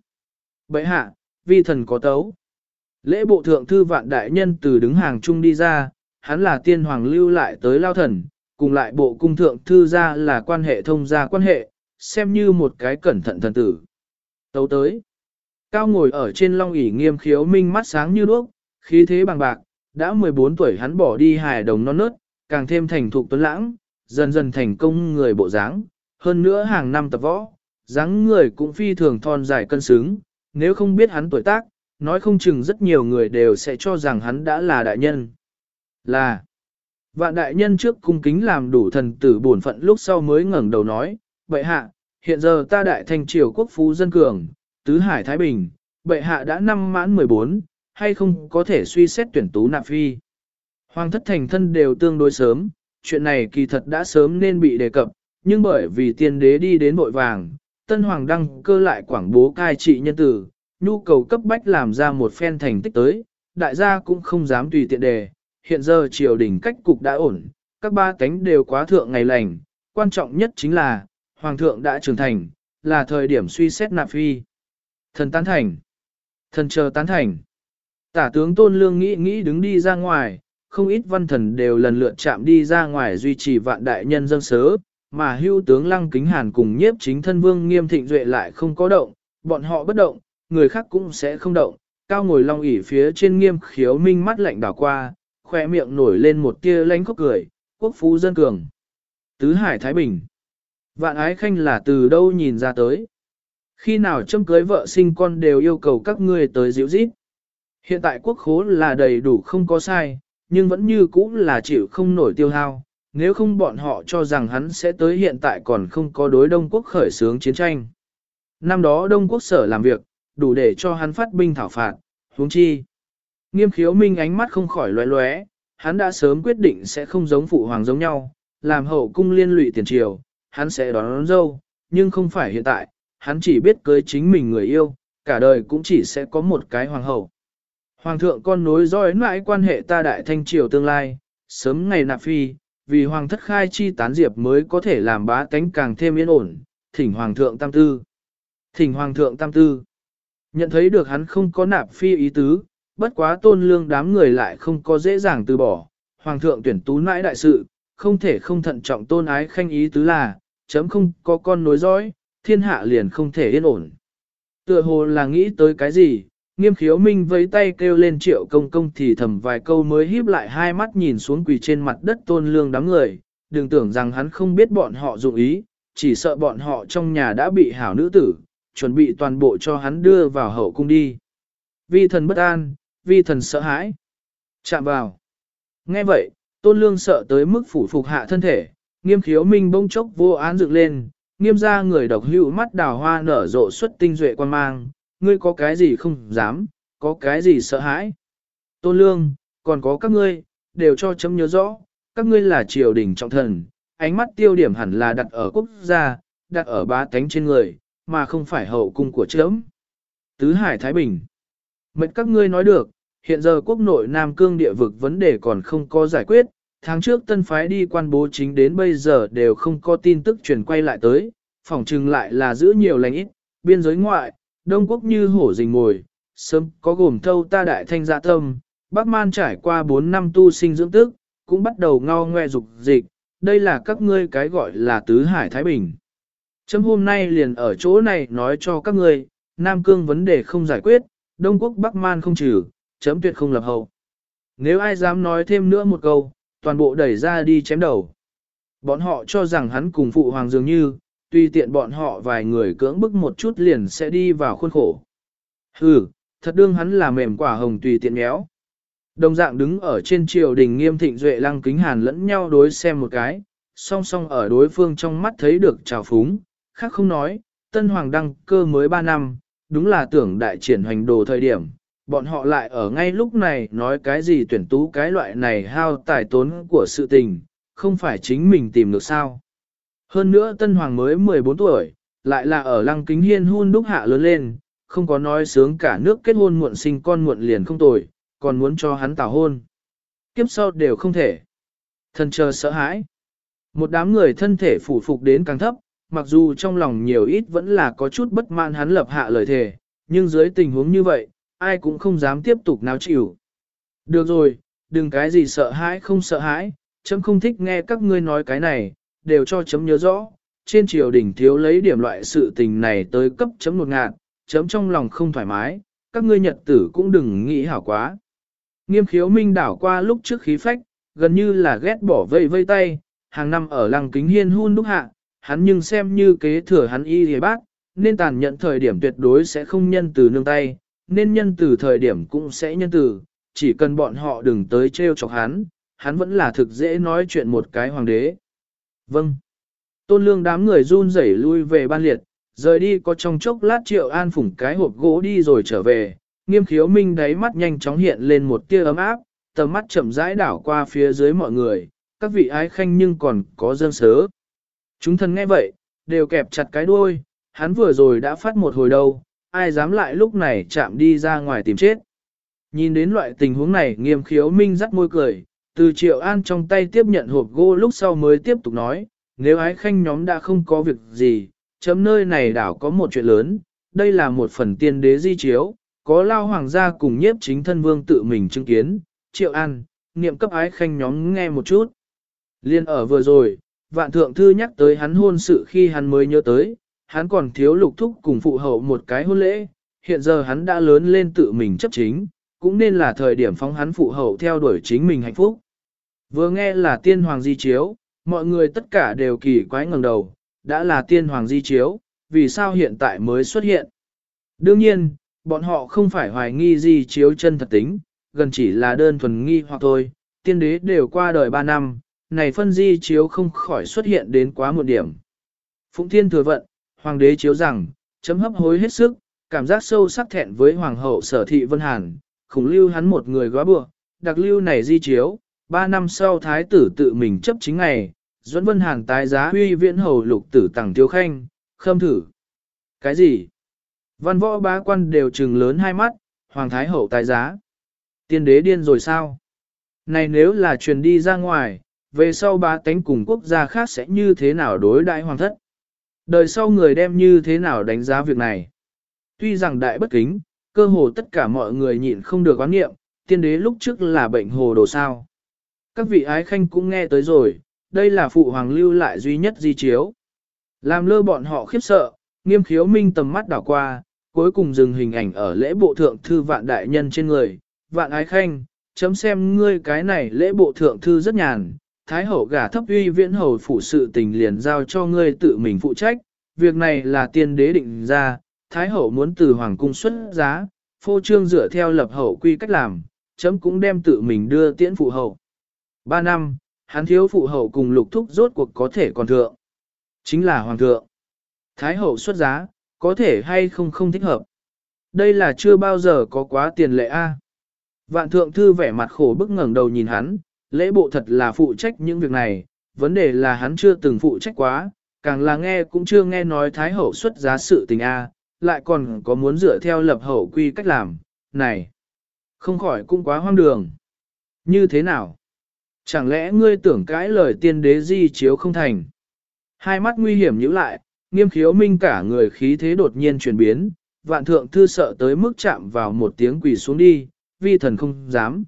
S1: Bệ hạ, vi thần có tấu. Lễ bộ thượng thư vạn đại nhân từ đứng hàng chung đi ra, hắn là tiên hoàng lưu lại tới lao thần, cùng lại bộ cung thượng thư ra là quan hệ thông gia quan hệ, xem như một cái cẩn thận thần tử. Tấu tới. Cao ngồi ở trên long ỷ nghiêm khiếu minh mắt sáng như đuốc, khí thế bằng bạc, đã 14 tuổi hắn bỏ đi hài đồng non nớt, càng thêm thành thục tuấn lãng, dần dần thành công người bộ dáng, hơn nữa hàng năm tập võ, dáng người cũng phi thường thon dài cân xứng, nếu không biết hắn tuổi tác, nói không chừng rất nhiều người đều sẽ cho rằng hắn đã là đại nhân. Là, vạn đại nhân trước cung kính làm đủ thần tử bổn phận lúc sau mới ngẩng đầu nói, bệ hạ, hiện giờ ta đại thành triều quốc phú dân cường, tứ hải Thái Bình, bệ hạ đã năm mãn 14, hay không có thể suy xét tuyển tú nạp phi. Hoàng thất thành thân đều tương đối sớm, chuyện này kỳ thật đã sớm nên bị đề cập, nhưng bởi vì tiên đế đi đến vội vàng, tân hoàng đăng cơ lại quảng bố cai trị nhân tử, nhu cầu cấp bách làm ra một phen thành tích tới, đại gia cũng không dám tùy tiện đề, hiện giờ triều đình cách cục đã ổn, các ba cánh đều quá thượng ngày lành, quan trọng nhất chính là, hoàng thượng đã trưởng thành, là thời điểm suy xét nạp phi. Thần tán thành, thần chờ tán thành. Tả tướng tôn lương nghĩ nghĩ đứng đi ra ngoài, không ít văn thần đều lần lượt chạm đi ra ngoài duy trì vạn đại nhân dân sớ, mà hưu tướng lăng kính hàn cùng nhiếp chính thân vương nghiêm thịnh duệ lại không có động, bọn họ bất động, người khác cũng sẽ không động, cao ngồi long ỉ phía trên nghiêm khiếu minh mắt lạnh đảo qua, khoe miệng nổi lên một tia lánh khóc cười, quốc phú dân cường. Tứ Hải Thái Bình Vạn ái khanh là từ đâu nhìn ra tới. Khi nào châm cưới vợ sinh con đều yêu cầu các ngươi tới dịu dít. Hiện tại quốc khố là đầy đủ không có sai, nhưng vẫn như cũ là chịu không nổi tiêu hao, nếu không bọn họ cho rằng hắn sẽ tới hiện tại còn không có đối Đông Quốc khởi xướng chiến tranh. Năm đó Đông Quốc sở làm việc, đủ để cho hắn phát binh thảo phạt, huống chi. Nghiêm khiếu minh ánh mắt không khỏi loé loé, hắn đã sớm quyết định sẽ không giống phụ hoàng giống nhau, làm hậu cung liên lụy tiền triều, hắn sẽ đón, đón dâu, nhưng không phải hiện tại, hắn chỉ biết cưới chính mình người yêu, cả đời cũng chỉ sẽ có một cái hoàng hậu. Hoàng thượng con nối dõi lại quan hệ ta đại thanh triều tương lai, sớm ngày nạp phi, vì hoàng thất khai chi tán diệp mới có thể làm bá tánh càng thêm yên ổn, thỉnh hoàng thượng tam tư. Thỉnh hoàng thượng tam tư. Nhận thấy được hắn không có nạp phi ý tứ, bất quá tôn lương đám người lại không có dễ dàng từ bỏ. Hoàng thượng tuyển tú nãi đại sự, không thể không thận trọng tôn ái khanh ý tứ là, chấm không có con nối dõi, thiên hạ liền không thể yên ổn. Tựa hồ là nghĩ tới cái gì, Nghiêm khiếu minh với tay kêu lên triệu công công thì thầm vài câu mới híp lại hai mắt nhìn xuống quỳ trên mặt đất tôn lương đám người, đừng tưởng rằng hắn không biết bọn họ dụng ý, chỉ sợ bọn họ trong nhà đã bị hảo nữ tử, chuẩn bị toàn bộ cho hắn đưa vào hậu cung đi. Vi thần bất an, vi thần sợ hãi. Chạm vào. Nghe vậy, tôn lương sợ tới mức phủ phục hạ thân thể, nghiêm khiếu minh bông chốc vô án dựng lên, nghiêm ra người độc hữu mắt đào hoa nở rộ xuất tinh duệ quan mang, ngươi có cái gì không dám, có cái gì sợ hãi. Tôn lương, còn có các ngươi, đều cho chấm nhớ rõ, các ngươi là triều đình trọng thần, ánh mắt tiêu điểm hẳn là đặt ở quốc gia, đặt ở ba tánh trên người, mà không phải hậu cung của chấm. Tứ Hải Thái Bình Mệnh các ngươi nói được, hiện giờ quốc nội Nam Cương địa vực vấn đề còn không có giải quyết, tháng trước tân phái đi quan bố chính đến bây giờ đều không có tin tức truyền quay lại tới, phỏng chừng lại là giữ nhiều lành ít, biên giới ngoại, Đông quốc như hổ rình mồi, sớm có gồm thâu ta đại thanh gia tâm, Bắc Man trải qua 4 năm tu sinh dưỡng tức, cũng bắt đầu ngao ngoe dục dịch, đây là các ngươi cái gọi là tứ hải Thái Bình. Chấm hôm nay liền ở chỗ này nói cho các ngươi, Nam Cương vấn đề không giải quyết, Đông Quốc Bắc Man không trừ, chấm tuyệt không lập hậu. Nếu ai dám nói thêm nữa một câu, toàn bộ đẩy ra đi chém đầu. Bọn họ cho rằng hắn cùng phụ hoàng dường như, tuy tiện bọn họ vài người cưỡng bức một chút liền sẽ đi vào khuôn khổ. Hừ, thật đương hắn là mềm quả hồng tùy tiện méo. Đồng dạng đứng ở trên triều đình nghiêm thịnh duệ lăng kính hàn lẫn nhau đối xem một cái, song song ở đối phương trong mắt thấy được trào phúng, khác không nói, tân hoàng đăng cơ mới 3 năm, đúng là tưởng đại triển hoành đồ thời điểm, bọn họ lại ở ngay lúc này nói cái gì tuyển tú cái loại này hao tài tốn của sự tình, không phải chính mình tìm được sao. Hơn nữa tân hoàng mới 14 tuổi, lại là ở lăng kính hiên hôn đúc hạ lớn lên, không có nói sướng cả nước kết hôn muộn sinh con muộn liền không tồi, còn muốn cho hắn tảo hôn. Kiếp sau đều không thể. Thần chờ sợ hãi. Một đám người thân thể phủ phục đến càng thấp, mặc dù trong lòng nhiều ít vẫn là có chút bất mãn hắn lập hạ lời thề, nhưng dưới tình huống như vậy, ai cũng không dám tiếp tục náo chịu. Được rồi, đừng cái gì sợ hãi không sợ hãi, chấm không thích nghe các ngươi nói cái này, đều cho chấm nhớ rõ, trên triều đình thiếu lấy điểm loại sự tình này tới cấp chấm một ngạn, chấm trong lòng không thoải mái, các ngươi nhật tử cũng đừng nghĩ hảo quá. Nghiêm khiếu minh đảo qua lúc trước khí phách, gần như là ghét bỏ vây vây tay, hàng năm ở lăng kính hiên hun đúc hạ, hắn nhưng xem như kế thừa hắn y thì bác, nên tàn nhận thời điểm tuyệt đối sẽ không nhân từ nương tay, nên nhân từ thời điểm cũng sẽ nhân từ, chỉ cần bọn họ đừng tới trêu chọc hắn, hắn vẫn là thực dễ nói chuyện một cái hoàng đế. Vâng. Tôn lương đám người run rẩy lui về ban liệt, rời đi có trong chốc lát triệu an phủng cái hộp gỗ đi rồi trở về, nghiêm khiếu minh đáy mắt nhanh chóng hiện lên một tia ấm áp, tầm mắt chậm rãi đảo qua phía dưới mọi người, các vị ái khanh nhưng còn có dân sớ. Chúng thần nghe vậy, đều kẹp chặt cái đuôi, hắn vừa rồi đã phát một hồi đầu ai dám lại lúc này chạm đi ra ngoài tìm chết. Nhìn đến loại tình huống này nghiêm khiếu minh rắc môi cười, từ triệu an trong tay tiếp nhận hộp gỗ lúc sau mới tiếp tục nói, nếu ái khanh nhóm đã không có việc gì, chấm nơi này đảo có một chuyện lớn, đây là một phần tiên đế di chiếu, có lao hoàng gia cùng nhiếp chính thân vương tự mình chứng kiến, triệu an, niệm cấp ái khanh nhóm nghe một chút. Liên ở vừa rồi, vạn thượng thư nhắc tới hắn hôn sự khi hắn mới nhớ tới, hắn còn thiếu lục thúc cùng phụ hậu một cái hôn lễ, hiện giờ hắn đã lớn lên tự mình chấp chính, cũng nên là thời điểm phóng hắn phụ hậu theo đuổi chính mình hạnh phúc. Vừa nghe là tiên hoàng di chiếu, mọi người tất cả đều kỳ quái ngẩng đầu, đã là tiên hoàng di chiếu, vì sao hiện tại mới xuất hiện. Đương nhiên, bọn họ không phải hoài nghi di chiếu chân thật tính, gần chỉ là đơn thuần nghi hoặc thôi, tiên đế đều qua đời 3 năm, này phân di chiếu không khỏi xuất hiện đến quá một điểm. Phụng thiên thừa vận, hoàng đế chiếu rằng, chấm hấp hối hết sức, cảm giác sâu sắc thẹn với hoàng hậu sở thị vân hàn, khủng lưu hắn một người góa bựa, đặc lưu này di chiếu, ba năm sau thái tử tự mình chấp chính ngày, Duẫn Vân Hàn tái giá huy viễn hầu lục tử tặng thiếu khanh, khâm thử. Cái gì? Văn võ bá quan đều trừng lớn hai mắt, hoàng thái hậu tái giá. Tiên đế điên rồi sao? Này nếu là truyền đi ra ngoài, về sau bá tánh cùng quốc gia khác sẽ như thế nào đối đại hoàng thất? Đời sau người đem như thế nào đánh giá việc này? Tuy rằng đại bất kính, cơ hồ tất cả mọi người nhịn không được quán nghiệm, tiên đế lúc trước là bệnh hồ đồ sao. Các vị ái khanh cũng nghe tới rồi, đây là phụ hoàng lưu lại duy nhất di chiếu. Làm lơ bọn họ khiếp sợ, nghiêm khiếu minh tầm mắt đảo qua, cuối cùng dừng hình ảnh ở lễ bộ thượng thư vạn đại nhân trên người. Vạn ái khanh, chấm xem ngươi cái này lễ bộ thượng thư rất nhàn, thái hậu gả thấp uy viễn hầu phụ sự tình liền giao cho ngươi tự mình phụ trách, việc này là tiên đế định ra, thái hậu muốn từ hoàng cung xuất giá, phô trương dựa theo lập hậu quy cách làm, chấm cũng đem tự mình đưa tiễn phụ hậu. Ba năm, hắn thiếu phụ hậu cùng lục thúc rốt cuộc có thể còn thượng. Chính là hoàng thượng. Thái hậu xuất giá, có thể hay không không thích hợp. Đây là chưa bao giờ có quá tiền lệ A. Vạn thượng thư vẻ mặt khổ bức ngẩng đầu nhìn hắn, lễ bộ thật là phụ trách những việc này, vấn đề là hắn chưa từng phụ trách quá, càng là nghe cũng chưa nghe nói Thái hậu xuất giá sự tình A, lại còn có muốn dựa theo lập hậu quy cách làm, này, không khỏi cũng quá hoang đường. Như thế nào? Chẳng lẽ ngươi tưởng cãi lời tiên đế di chiếu không thành? Hai mắt nguy hiểm nhíu lại, nghiêm khiếu minh cả người khí thế đột nhiên chuyển biến, vạn thượng thư sợ tới mức chạm vào một tiếng quỳ xuống đi, vi thần không dám.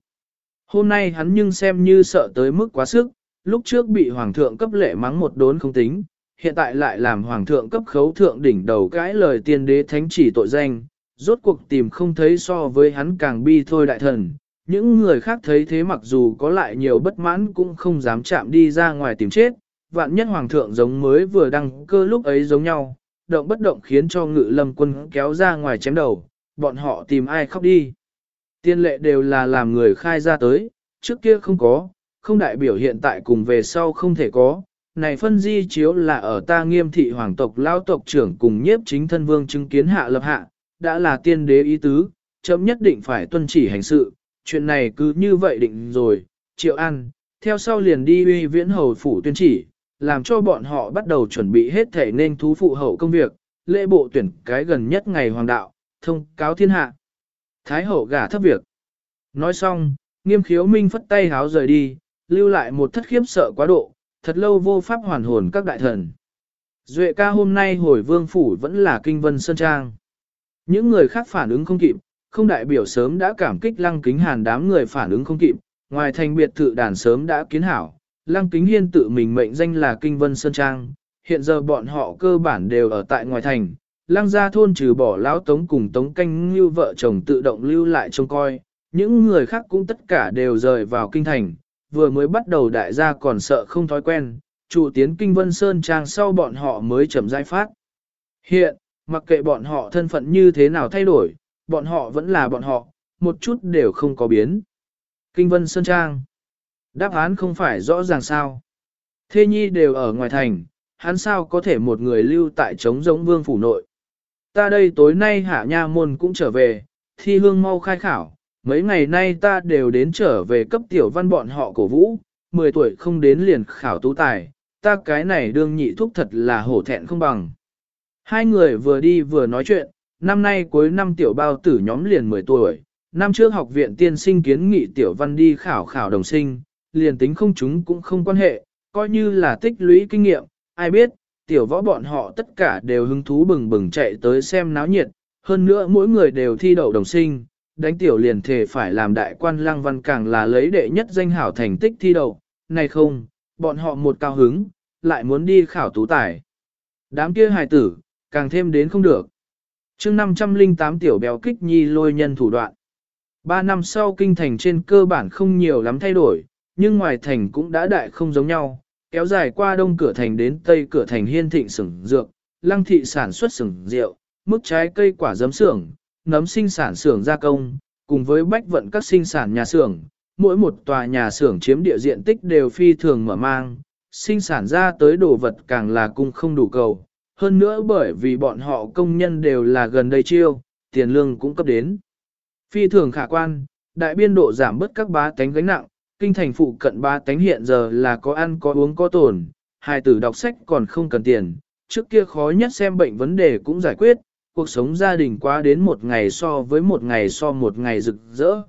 S1: Hôm nay hắn nhưng xem như sợ tới mức quá sức, lúc trước bị hoàng thượng cấp lệ mắng một đốn không tính, hiện tại lại làm hoàng thượng cấp khấu thượng đỉnh đầu cãi lời tiên đế thánh chỉ tội danh, rốt cuộc tìm không thấy so với hắn càng bi thôi đại thần. Những người khác thấy thế mặc dù có lại nhiều bất mãn cũng không dám chạm đi ra ngoài tìm chết, vạn nhất hoàng thượng giống mới vừa đăng cơ lúc ấy giống nhau, động bất động khiến cho ngự lâm quân kéo ra ngoài chém đầu, bọn họ tìm ai khóc đi. Tiên lệ đều là làm người khai ra tới, trước kia không có, không đại biểu hiện tại cùng về sau không thể có. Này phân di chiếu là ở ta nghiêm thị hoàng tộc lao tộc trưởng cùng nhiếp chính thân vương chứng kiến hạ lập hạ, đã là tiên đế ý tứ, chấm nhất định phải tuân chỉ hành sự, chuyện này cứ như vậy định rồi, triệu an, theo sau liền đi uy viễn hầu phủ tuyên chỉ, làm cho bọn họ bắt đầu chuẩn bị hết thể nên thú phụ hậu công việc, lễ bộ tuyển cái gần nhất ngày hoàng đạo, thông cáo thiên hạ. Thái hậu gả thấp việc. Nói xong, nghiêm khiếu minh phất tay háo rời đi, lưu lại một thất khiếp sợ quá độ, thật lâu vô pháp hoàn hồn các đại thần. Duệ ca hôm nay hồi vương phủ vẫn là kinh vân sơn trang. Những người khác phản ứng không kịp, không đại biểu sớm đã cảm kích lăng kính hàn đám người phản ứng không kịp, ngoài thành biệt thự đàn sớm đã kiến hảo. Lăng kính hiên tự mình mệnh danh là kinh vân sơn trang, hiện giờ bọn họ cơ bản đều ở tại ngoài thành. Lăng gia thôn trừ bỏ lão tống cùng tống canh như vợ chồng tự động lưu lại trông coi, những người khác cũng tất cả đều rời vào kinh thành, vừa mới bắt đầu đại gia còn sợ không thói quen, chủ tiến kinh vân sơn trang sau bọn họ mới chậm rãi phát. Hiện, mặc kệ bọn họ thân phận như thế nào thay đổi, bọn họ vẫn là bọn họ, một chút đều không có biến. Kinh vân sơn trang. Đáp án không phải rõ ràng sao. Thê nhi đều ở ngoài thành, hắn sao có thể một người lưu tại trống giống vương phủ nội. Ta đây tối nay hạ nha môn cũng trở về, thi hương mau khai khảo, mấy ngày nay ta đều đến trở về cấp tiểu văn bọn họ cổ vũ, 10 tuổi không đến liền khảo tú tài, ta cái này đương nhị thúc thật là hổ thẹn không bằng. Hai người vừa đi vừa nói chuyện, năm nay cuối năm tiểu bao tử nhóm liền 10 tuổi, năm trước học viện tiên sinh kiến nghị tiểu văn đi khảo khảo đồng sinh, liền tính không chúng cũng không quan hệ, coi như là tích lũy kinh nghiệm, ai biết, tiểu võ bọn họ tất cả đều hứng thú bừng bừng chạy tới xem náo nhiệt, hơn nữa mỗi người đều thi đậu đồng sinh, đánh tiểu liền thể phải làm đại quan lăng văn càng là lấy đệ nhất danh hảo thành tích thi đầu, này không, bọn họ một cao hứng, lại muốn đi khảo tú tài. Đám kia hài tử, càng thêm đến không được. chương 508 tiểu béo kích nhi lôi nhân thủ đoạn. Ba năm sau kinh thành trên cơ bản không nhiều lắm thay đổi, nhưng ngoài thành cũng đã đại không giống nhau, kéo dài qua đông cửa thành đến tây cửa thành hiên thịnh sửng dược, lăng thị sản xuất sửng rượu, mức trái cây quả giấm sưởng, nấm sinh sản xưởng gia công, cùng với bách vận các sinh sản nhà xưởng, mỗi một tòa nhà xưởng chiếm địa diện tích đều phi thường mở mang, sinh sản ra tới đồ vật càng là cung không đủ cầu. Hơn nữa bởi vì bọn họ công nhân đều là gần đây chiêu, tiền lương cũng cấp đến. Phi thường khả quan, đại biên độ giảm bớt các bá tánh gánh nặng, kinh thành phụ cận bá tánh hiện giờ là có ăn có uống có tổn hai tử đọc sách còn không cần tiền, trước kia khó nhất xem bệnh vấn đề cũng giải quyết, cuộc sống gia đình quá đến một ngày so với một ngày so một ngày rực rỡ.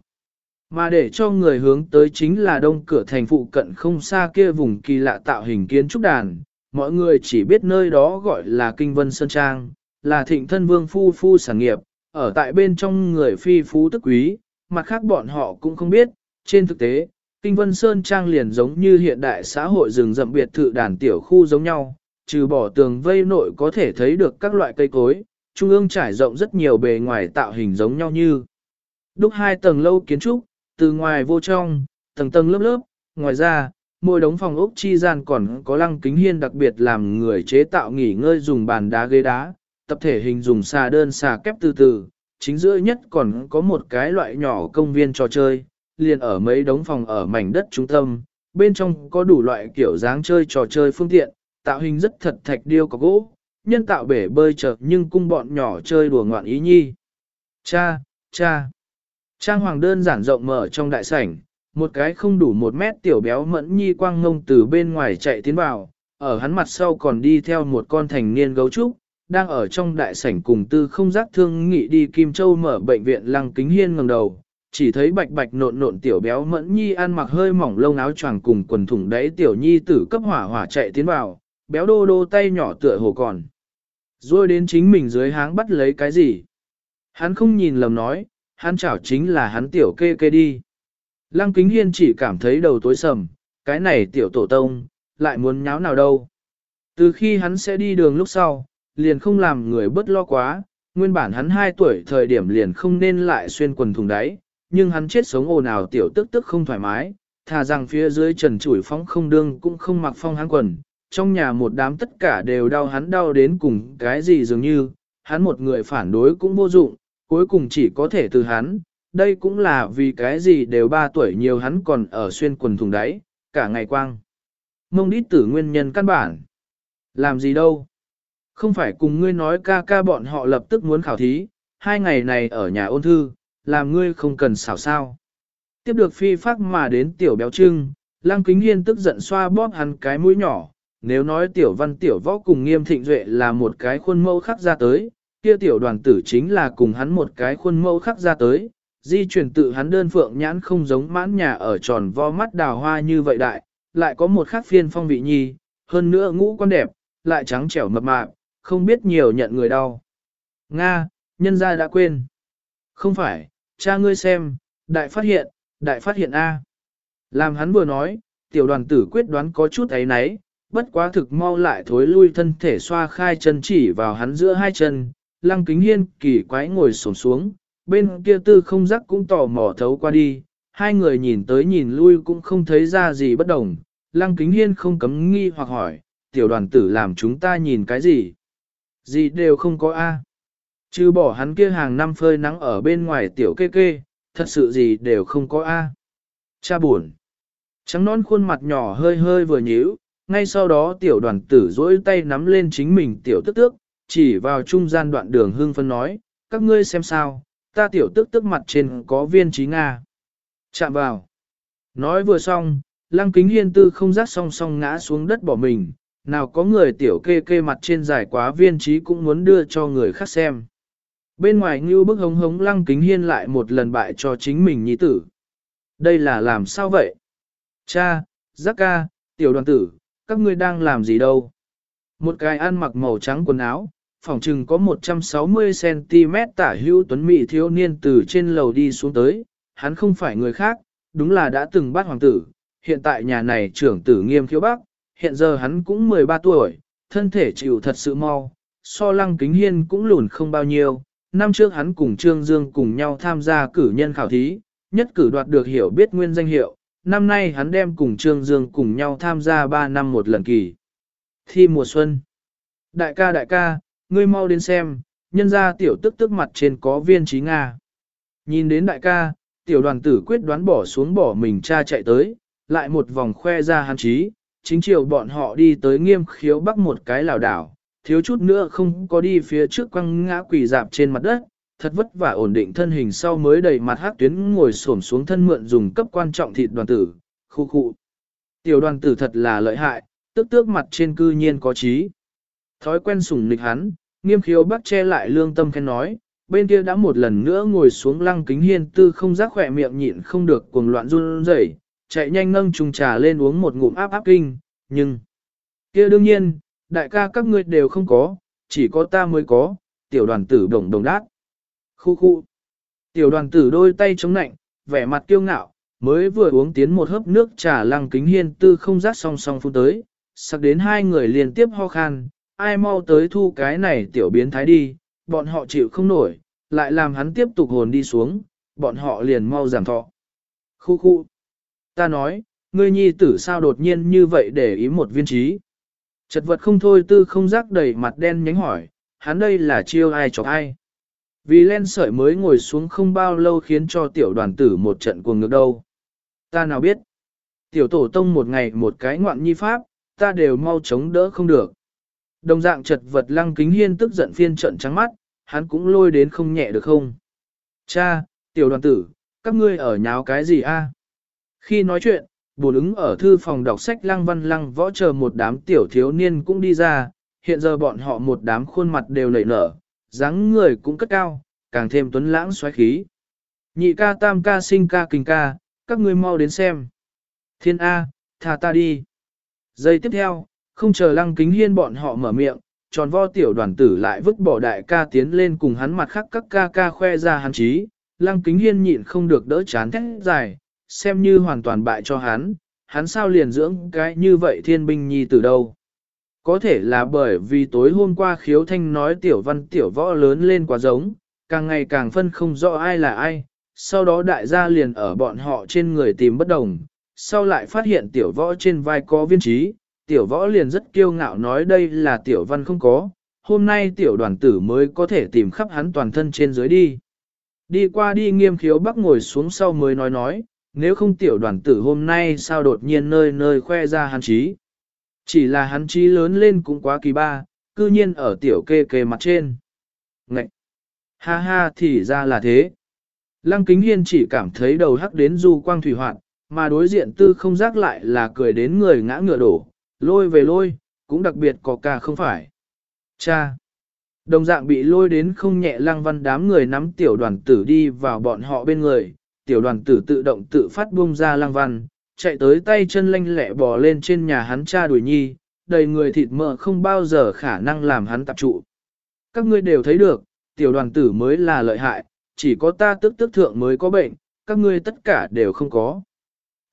S1: Mà để cho người hướng tới chính là đông cửa thành phụ cận không xa kia vùng kỳ lạ tạo hình kiến trúc đàn, mọi người chỉ biết nơi đó gọi là Kinh Vân Sơn Trang, là thịnh thân vương phu phu sản nghiệp, ở tại bên trong người phi phú tức quý, mặt khác bọn họ cũng không biết, trên thực tế, Kinh Vân Sơn Trang liền giống như hiện đại xã hội rừng rậm biệt thự đàn tiểu khu giống nhau, trừ bỏ tường vây nội có thể thấy được các loại cây cối, trung ương trải rộng rất nhiều bề ngoài tạo hình giống nhau như. Đúc hai tầng lâu kiến trúc, từ ngoài vô trong, tầng tầng lớp lớp, ngoài ra, mỗi đống phòng ốc chi gian còn có lăng kính hiên đặc biệt làm người chế tạo nghỉ ngơi dùng bàn đá ghế đá, tập thể hình dùng xà đơn xà kép từ từ, chính giữa nhất còn có một cái loại nhỏ công viên trò chơi, liền ở mấy đống phòng ở mảnh đất trung tâm, bên trong có đủ loại kiểu dáng chơi trò chơi phương tiện, tạo hình rất thật thạch điêu có gỗ, nhân tạo bể bơi chợt nhưng cung bọn nhỏ chơi đùa ngoạn ý nhi. Cha, cha. Trang hoàng đơn giản rộng mở trong đại sảnh, một cái không đủ một mét tiểu béo mẫn nhi quang ngông từ bên ngoài chạy tiến vào, ở hắn mặt sau còn đi theo một con thành niên gấu trúc, đang ở trong đại sảnh cùng tư không giác thương nghị đi Kim Châu mở bệnh viện lăng kính hiên ngẩng đầu, chỉ thấy bạch bạch nộn nộn tiểu béo mẫn nhi ăn mặc hơi mỏng lông áo choàng cùng quần thủng đáy tiểu nhi tử cấp hỏa hỏa chạy tiến vào, béo đô đô tay nhỏ tựa hồ còn. Rồi đến chính mình dưới háng bắt lấy cái gì? Hắn không nhìn lầm nói, hắn chảo chính là hắn tiểu kê kê đi. Lăng kính hiên chỉ cảm thấy đầu tối sầm, cái này tiểu tổ tông, lại muốn nháo nào đâu. Từ khi hắn sẽ đi đường lúc sau, liền không làm người bất lo quá, nguyên bản hắn 2 tuổi thời điểm liền không nên lại xuyên quần thùng đáy, nhưng hắn chết sống ồn ào tiểu tức tức không thoải mái, thà rằng phía dưới trần chủi phóng không đương cũng không mặc phong hắn quần, trong nhà một đám tất cả đều đau hắn đau đến cùng cái gì dường như, hắn một người phản đối cũng vô dụng, cuối cùng chỉ có thể từ hắn, đây cũng là vì cái gì đều ba tuổi nhiều hắn còn ở xuyên quần thùng đáy, cả ngày quang. Mông đít tử nguyên nhân căn bản. Làm gì đâu? Không phải cùng ngươi nói ca ca bọn họ lập tức muốn khảo thí, hai ngày này ở nhà ôn thư, làm ngươi không cần xảo sao. Tiếp được phi phát mà đến tiểu béo trưng, lăng kính hiên tức giận xoa bóp hắn cái mũi nhỏ, nếu nói tiểu văn tiểu võ cùng nghiêm thịnh duệ là một cái khuôn mẫu khắc ra tới, kia tiểu đoàn tử chính là cùng hắn một cái khuôn mẫu khắc ra tới, di chuyển tự hắn đơn phượng nhãn không giống mãn nhà ở tròn vo mắt đào hoa như vậy đại, lại có một khắc phiên phong vị nhi, hơn nữa ngũ quan đẹp, lại trắng trẻo mập mạp, không biết nhiều nhận người đau. Nga, nhân gia đã quên. Không phải, cha ngươi xem, đại phát hiện, đại phát hiện A. Làm hắn vừa nói, tiểu đoàn tử quyết đoán có chút ấy nấy, bất quá thực mau lại thối lui thân thể xoa khai chân chỉ vào hắn giữa hai chân, lăng kính hiên kỳ quái ngồi sổm xuống, bên kia tư không giác cũng tò mò thấu qua đi, hai người nhìn tới nhìn lui cũng không thấy ra gì bất đồng, lăng kính hiên không cấm nghi hoặc hỏi, tiểu đoàn tử làm chúng ta nhìn cái gì? Gì đều không có A. Chứ bỏ hắn kia hàng năm phơi nắng ở bên ngoài tiểu kê kê, thật sự gì đều không có A. Cha buồn. Trắng non khuôn mặt nhỏ hơi hơi vừa nhíu, ngay sau đó tiểu đoàn tử dỗi tay nắm lên chính mình tiểu tức tước, chỉ vào trung gian đoạn đường hương phân nói, các ngươi xem sao, ta tiểu tức tức mặt trên có viên trí Nga. Chạm vào. Nói vừa xong, lăng kính hiên tư không rác song song ngã xuống đất bỏ mình, nào có người tiểu kê kê mặt trên dài quá viên trí cũng muốn đưa cho người khác xem. Bên ngoài như bức hống hống lăng kính hiên lại một lần bại cho chính mình nhi tử. Đây là làm sao vậy? Cha, giác ca, tiểu đoàn tử, các ngươi đang làm gì đâu? Một cái ăn mặc màu trắng quần áo, phòng trừng có 160cm tả hữu tuấn mỹ thiếu niên từ trên lầu đi xuống tới, hắn không phải người khác, đúng là đã từng bắt hoàng tử, hiện tại nhà này trưởng tử nghiêm khiếu bắc, hiện giờ hắn cũng 13 tuổi, thân thể chịu thật sự mau, so lăng kính hiên cũng lùn không bao nhiêu. Năm trước hắn cùng Trương Dương cùng nhau tham gia cử nhân khảo thí, nhất cử đoạt được hiểu biết nguyên danh hiệu. Năm nay hắn đem cùng Trương Dương cùng nhau tham gia 3 năm một lần kỳ. Thi mùa xuân. Đại ca đại ca, ngươi mau đến xem, nhân ra tiểu tức tức mặt trên có viên trí Nga. Nhìn đến đại ca, tiểu đoàn tử quyết đoán bỏ xuống bỏ mình cha chạy tới, lại một vòng khoe ra hắn trí, chính chiều bọn họ đi tới nghiêm khiếu bắc một cái lào đảo, thiếu chút nữa không có đi phía trước quăng ngã quỳ dạp trên mặt đất, thật vất vả ổn định thân hình sau mới đầy mặt hát tuyến ngồi xổm xuống thân mượn dùng cấp quan trọng thịt đoàn tử, khu khu. Tiểu đoàn tử thật là lợi hại, tức tước mặt trên cư nhiên có trí. Thói quen sủng nịch hắn, nghiêm khiếu bắc che lại lương tâm khen nói, bên kia đã một lần nữa ngồi xuống lăng kính hiên tư không giác khỏe miệng nhịn không được cuồng loạn run rẩy, chạy nhanh nâng trùng trà lên uống một ngụm áp áp kinh, nhưng... kia đương nhiên, đại ca các ngươi đều không có, chỉ có ta mới có, tiểu đoàn tử đồng đồng đát. Khu khu. Tiểu đoàn tử đôi tay chống nạnh, vẻ mặt kiêu ngạo, mới vừa uống tiến một hớp nước trà lăng kính hiên tư không rát song song phút tới, sặc đến hai người liên tiếp ho khan, ai mau tới thu cái này tiểu biến thái đi, bọn họ chịu không nổi, lại làm hắn tiếp tục hồn đi xuống, bọn họ liền mau giảm thọ. Khu khu. Ta nói, ngươi nhi tử sao đột nhiên như vậy để ý một viên trí. Chật vật không thôi tư không rác đầy mặt đen nhánh hỏi, hắn đây là chiêu ai chọc ai. Vì len sợi mới ngồi xuống không bao lâu khiến cho tiểu đoàn tử một trận cuồng ngược đâu. Ta nào biết. Tiểu tổ tông một ngày một cái ngoạn nhi pháp, ta đều mau chống đỡ không được. Đồng dạng chật vật lăng kính hiên tức giận phiên trận trắng mắt, hắn cũng lôi đến không nhẹ được không. Cha, tiểu đoàn tử, các ngươi ở nháo cái gì a? Khi nói chuyện, bổn ứng ở thư phòng đọc sách lăng văn lăng võ chờ một đám tiểu thiếu niên cũng đi ra, hiện giờ bọn họ một đám khuôn mặt đều nảy nở, dáng người cũng cất cao, càng thêm tuấn lãng xoáy khí. Nhị ca tam ca sinh ca kinh ca, các ngươi mau đến xem. Thiên A, thả ta đi. Giây tiếp theo, không chờ lăng kính hiên bọn họ mở miệng, tròn vo tiểu đoàn tử lại vứt bỏ đại ca tiến lên cùng hắn mặt khác các ca ca khoe ra hắn trí, lăng kính hiên nhịn không được đỡ chán thét dài, xem như hoàn toàn bại cho hắn, hắn sao liền dưỡng cái như vậy thiên binh nhi từ đâu. Có thể là bởi vì tối hôm qua khiếu thanh nói tiểu văn tiểu võ lớn lên quá giống, càng ngày càng phân không rõ ai là ai, sau đó đại gia liền ở bọn họ trên người tìm bất đồng, sau lại phát hiện tiểu võ trên vai có viên trí, tiểu võ liền rất kiêu ngạo nói đây là tiểu văn không có, hôm nay tiểu đoàn tử mới có thể tìm khắp hắn toàn thân trên dưới đi. Đi qua đi nghiêm khiếu bắc ngồi xuống sau mới nói nói, nếu không tiểu đoàn tử hôm nay sao đột nhiên nơi nơi khoe ra hắn trí. Chỉ là hắn trí lớn lên cũng quá kỳ ba, cư nhiên ở tiểu kê kê mặt trên. Ngậy! Ha ha thì ra là thế. Lăng kính hiên chỉ cảm thấy đầu hắc đến du quang thủy hoạn, mà đối diện tư không giác lại là cười đến người ngã ngựa đổ, lôi về lôi, cũng đặc biệt có cả không phải. Cha! Đồng dạng bị lôi đến không nhẹ lăng văn đám người nắm tiểu đoàn tử đi vào bọn họ bên người, tiểu đoàn tử tự động tự phát buông ra lăng văn, chạy tới tay chân lanh lẹ bò lên trên nhà hắn cha đuổi nhi, đầy người thịt mỡ không bao giờ khả năng làm hắn tập trụ. Các ngươi đều thấy được, tiểu đoàn tử mới là lợi hại, chỉ có ta tức tức thượng mới có bệnh, các ngươi tất cả đều không có.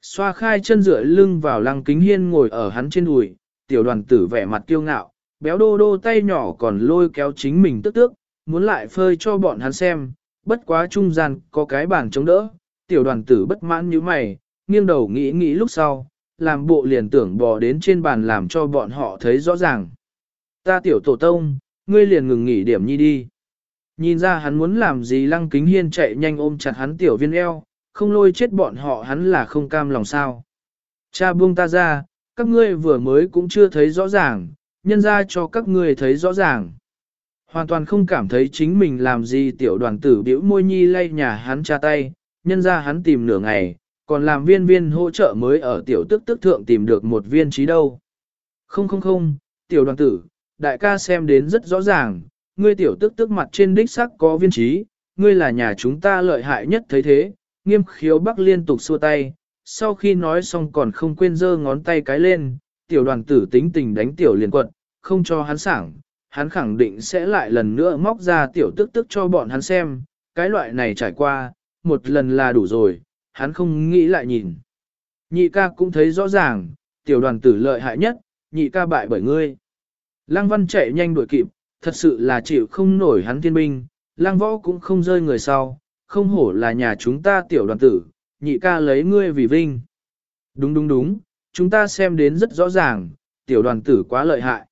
S1: Xoa khai chân rửa lưng vào lăng kính hiên ngồi ở hắn trên đùi, tiểu đoàn tử vẻ mặt kiêu ngạo, béo đô đô tay nhỏ còn lôi kéo chính mình tức tước, muốn lại phơi cho bọn hắn xem, bất quá trung gian có cái bàn chống đỡ, tiểu đoàn tử bất mãn như mày, nghiêng đầu nghĩ nghĩ lúc sau, làm bộ liền tưởng bò đến trên bàn làm cho bọn họ thấy rõ ràng. Ta tiểu tổ tông, ngươi liền ngừng nghỉ điểm nhi đi. Nhìn ra hắn muốn làm gì lăng kính hiên chạy nhanh ôm chặt hắn tiểu viên eo, không lôi chết bọn họ hắn là không cam lòng sao. Cha buông ta ra, các ngươi vừa mới cũng chưa thấy rõ ràng, nhân ra cho các ngươi thấy rõ ràng. Hoàn toàn không cảm thấy chính mình làm gì tiểu đoàn tử biểu môi nhi lay nhà hắn cha tay, nhân ra hắn tìm nửa ngày, còn làm viên viên hỗ trợ mới ở tiểu tức tức thượng tìm được một viên trí đâu. Không không không, tiểu đoàn tử, đại ca xem đến rất rõ ràng, ngươi tiểu tức tức mặt trên đích sắc có viên trí, ngươi là nhà chúng ta lợi hại nhất thấy thế, nghiêm khiếu bắc liên tục xua tay, sau khi nói xong còn không quên giơ ngón tay cái lên, tiểu đoàn tử tính tình đánh tiểu liền quận, không cho hắn sảng, hắn khẳng định sẽ lại lần nữa móc ra tiểu tức tức cho bọn hắn xem, cái loại này trải qua, một lần là đủ rồi, hắn không nghĩ lại nhìn. Nhị ca cũng thấy rõ ràng, tiểu đoàn tử lợi hại nhất, nhị ca bại bởi ngươi. Lăng văn chạy nhanh đuổi kịp, thật sự là chịu không nổi hắn thiên binh, lăng võ cũng không rơi người sau, không hổ là nhà chúng ta tiểu đoàn tử, nhị ca lấy ngươi vì vinh. Đúng đúng đúng, chúng ta xem đến rất rõ ràng, tiểu đoàn tử quá lợi hại.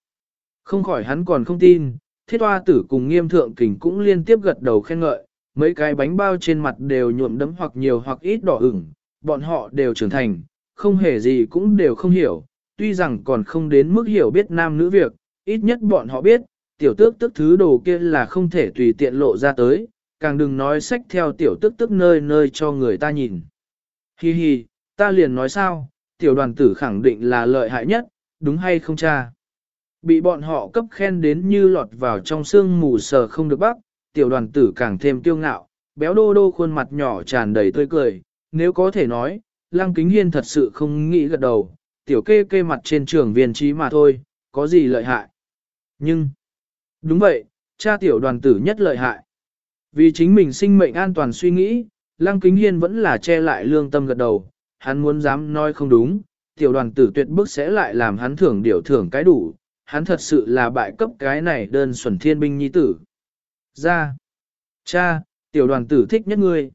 S1: Không khỏi hắn còn không tin, thiết hoa tử cùng nghiêm thượng kình cũng liên tiếp gật đầu khen ngợi, mấy cái bánh bao trên mặt đều nhuộm đấm hoặc nhiều hoặc ít đỏ ửng, bọn họ đều trưởng thành, không hề gì cũng đều không hiểu, tuy rằng còn không đến mức hiểu biết nam nữ việc, ít nhất bọn họ biết, tiểu tước tức thứ đồ kia là không thể tùy tiện lộ ra tới, càng đừng nói sách theo tiểu tước tức nơi nơi cho người ta nhìn. Hi hi, ta liền nói sao, tiểu đoàn tử khẳng định là lợi hại nhất, đúng hay không cha? Bị bọn họ cấp khen đến như lọt vào trong xương mù sờ không được bắt, tiểu đoàn tử càng thêm kiêu ngạo, béo đô đô khuôn mặt nhỏ tràn đầy tươi cười, nếu có thể nói, lăng kính hiên thật sự không nghĩ gật đầu, tiểu kê kê mặt trên trường viên trí mà thôi, có gì lợi hại. Nhưng, đúng vậy, cha tiểu đoàn tử nhất lợi hại. Vì chính mình sinh mệnh an toàn suy nghĩ, lăng kính hiên vẫn là che lại lương tâm gật đầu, hắn muốn dám nói không đúng, tiểu đoàn tử tuyệt bức sẽ lại làm hắn thưởng điều thưởng cái đủ, hắn thật sự là bại cấp cái này đơn xuẩn thiên binh nhi tử. Ra. Cha, tiểu đoàn tử thích nhất ngươi.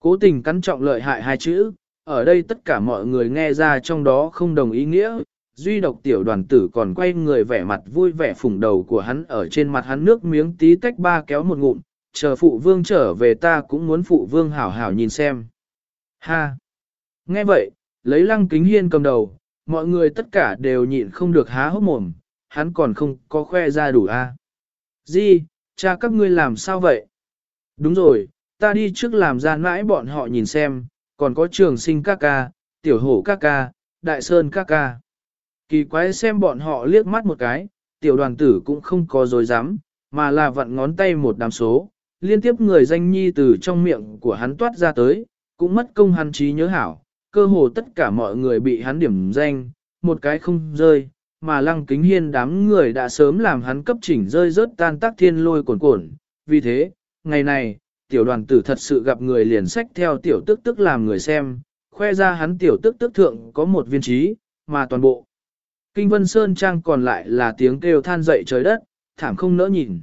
S1: Cố tình cắn trọng lợi hại hai chữ, ở đây tất cả mọi người nghe ra trong đó không đồng ý nghĩa, duy độc tiểu đoàn tử còn quay người vẻ mặt vui vẻ phủng đầu của hắn ở trên mặt hắn nước miếng tí tách ba kéo một ngụm, chờ phụ vương trở về ta cũng muốn phụ vương hảo hảo nhìn xem. Ha! Nghe vậy, lấy lăng kính hiên cầm đầu, mọi người tất cả đều nhịn không được há hốc mồm, hắn còn không có khoe ra đủ a. À? Di, cha các ngươi làm sao vậy? Đúng rồi, ta đi trước làm ra mãi bọn họ nhìn xem, còn có trường sinh ca ca, tiểu hổ ca ca, đại sơn ca ca. Kỳ quái xem bọn họ liếc mắt một cái, tiểu đoàn tử cũng không có dối dám, mà là vặn ngón tay một đám số, liên tiếp người danh nhi từ trong miệng của hắn toát ra tới, cũng mất công hắn trí nhớ hảo, cơ hồ tất cả mọi người bị hắn điểm danh, một cái không rơi, mà lăng kính hiên đám người đã sớm làm hắn cấp chỉnh rơi rớt tan tác thiên lôi cuồn cuộn. Vì thế, ngày này, tiểu đoàn tử thật sự gặp người liền sách theo tiểu tức tức làm người xem, khoe ra hắn tiểu tức tức thượng có một viên trí, mà toàn bộ. Kinh Vân Sơn Trang còn lại là tiếng kêu than dậy trời đất, thảm không nỡ nhìn.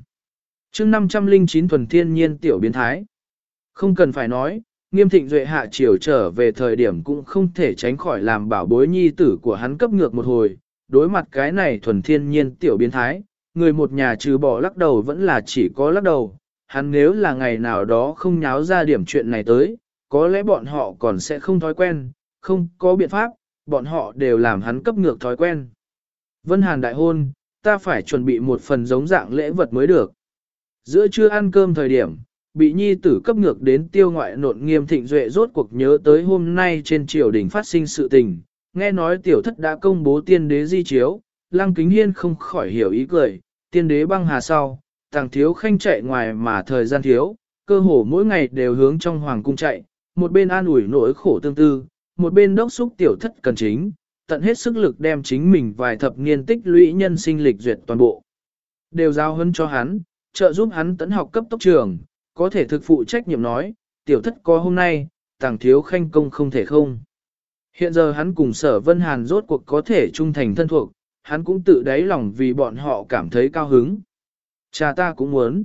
S1: chương 509 thuần thiên nhiên tiểu biến thái. Không cần phải nói, nghiêm thịnh duệ hạ triều trở về thời điểm cũng không thể tránh khỏi làm bảo bối nhi tử của hắn cấp ngược một hồi. Đối mặt cái này thuần thiên nhiên tiểu biến thái, người một nhà trừ bỏ lắc đầu vẫn là chỉ có lắc đầu. Hắn nếu là ngày nào đó không nháo ra điểm chuyện này tới, có lẽ bọn họ còn sẽ không thói quen, không có biện pháp, bọn họ đều làm hắn cấp ngược thói quen. Vân Hàn đại hôn, ta phải chuẩn bị một phần giống dạng lễ vật mới được. Giữa trưa ăn cơm thời điểm, bị nhi tử cấp ngược đến tiêu ngoại nộn nghiêm thịnh duệ rốt cuộc nhớ tới hôm nay trên triều đình phát sinh sự tình. Nghe nói tiểu thất đã công bố tiên đế di chiếu, lăng kính hiên không khỏi hiểu ý cười, tiên đế băng hà sau, tàng thiếu khanh chạy ngoài mà thời gian thiếu, cơ hồ mỗi ngày đều hướng trong hoàng cung chạy, một bên an ủi nỗi khổ tương tư, một bên đốc xúc tiểu thất cần chính, tận hết sức lực đem chính mình vài thập niên tích lũy nhân sinh lịch duyệt toàn bộ. Đều giao hân cho hắn, trợ giúp hắn tấn học cấp tốc trường, có thể thực phụ trách nhiệm nói, tiểu thất có hôm nay, tàng thiếu khanh công không thể không. Hiện giờ hắn cùng sở vân hàn rốt cuộc có thể trung thành thân thuộc, hắn cũng tự đáy lòng vì bọn họ cảm thấy cao hứng. Cha ta cũng muốn.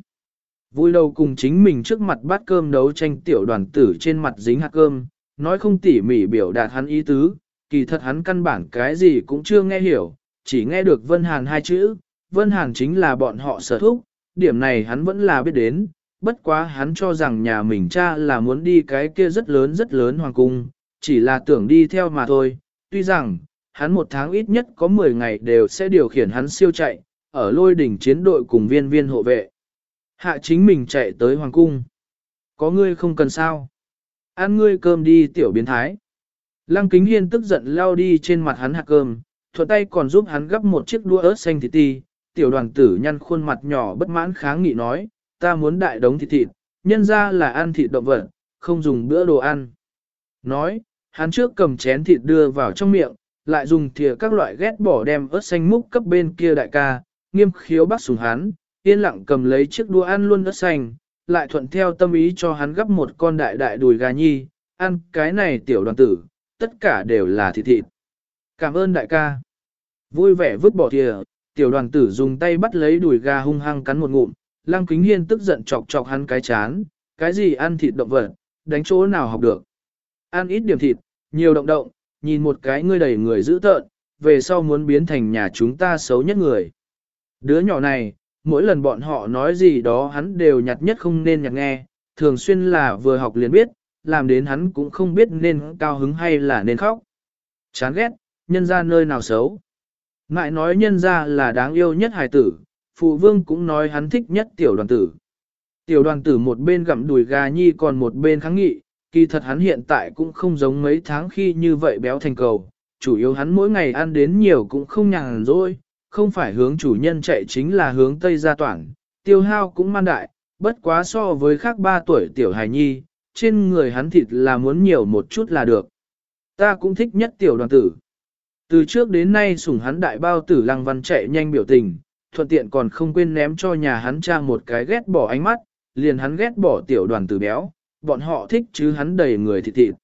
S1: Vui đầu cùng chính mình trước mặt bát cơm đấu tranh tiểu đoàn tử trên mặt dính hạt cơm, nói không tỉ mỉ biểu đạt hắn ý tứ, kỳ thật hắn căn bản cái gì cũng chưa nghe hiểu, chỉ nghe được Vân Hàn hai chữ, Vân Hàn chính là bọn họ sở thúc, điểm này hắn vẫn là biết đến, bất quá hắn cho rằng nhà mình cha là muốn đi cái kia rất lớn rất lớn hoàng cung, chỉ là tưởng đi theo mà thôi, tuy rằng, hắn một tháng ít nhất có 10 ngày đều sẽ điều khiển hắn siêu chạy, ở lôi đỉnh chiến đội cùng viên viên hộ vệ. Hạ chính mình chạy tới hoàng cung. Có ngươi không cần sao. Ăn ngươi cơm đi tiểu biến thái. Lăng kính hiên tức giận lao đi trên mặt hắn hạt cơm, thuận tay còn giúp hắn gấp một chiếc đũa ớt xanh thịt ti. Tiểu đoàn tử nhăn khuôn mặt nhỏ bất mãn kháng nghị nói, ta muốn đại đống thịt thịt, nhân ra là ăn thịt động vật, không dùng bữa đồ ăn. Nói, hắn trước cầm chén thịt đưa vào trong miệng, lại dùng thìa các loại ghét bỏ đem ớt xanh múc cấp bên kia đại ca, nghiêm khiếu bắt sủng hắn, yên lặng cầm lấy chiếc đũa ăn luôn ớt xanh, lại thuận theo tâm ý cho hắn gấp một con đại đại đùi gà nhi, ăn cái này tiểu đoàn tử, tất cả đều là thịt thịt. Cảm ơn đại ca. Vui vẻ vứt bỏ thìa, tiểu đoàn tử dùng tay bắt lấy đùi gà hung hăng cắn một ngụm, lăng kính hiên tức giận chọc chọc hắn cái chán, cái gì ăn thịt động vật, đánh chỗ nào học được. Ăn ít điểm thịt, nhiều động động, nhìn một cái ngươi đầy người dữ tợn, về sau muốn biến thành nhà chúng ta xấu nhất người. Đứa nhỏ này, mỗi lần bọn họ nói gì đó hắn đều nhặt nhất không nên nhặt nghe, thường xuyên là vừa học liền biết, làm đến hắn cũng không biết nên cao hứng hay là nên khóc. Chán ghét, nhân ra nơi nào xấu. Ngại nói nhân ra là đáng yêu nhất hài tử, phụ vương cũng nói hắn thích nhất tiểu đoàn tử. Tiểu đoàn tử một bên gặm đùi gà nhi còn một bên kháng nghị, kỳ thật hắn hiện tại cũng không giống mấy tháng khi như vậy béo thành cầu, chủ yếu hắn mỗi ngày ăn đến nhiều cũng không nhàn rỗi, không phải hướng chủ nhân chạy chính là hướng tây gia toàn, tiêu hao cũng man đại, bất quá so với khác ba tuổi tiểu hài nhi, trên người hắn thịt là muốn nhiều một chút là được. Ta cũng thích nhất tiểu đoàn tử. Từ trước đến nay sủng hắn đại bao tử lăng văn chạy nhanh biểu tình, thuận tiện còn không quên ném cho nhà hắn cha một cái ghét bỏ ánh mắt, liền hắn ghét bỏ tiểu đoàn tử béo, bọn họ thích chứ hắn đầy người thịt thịt.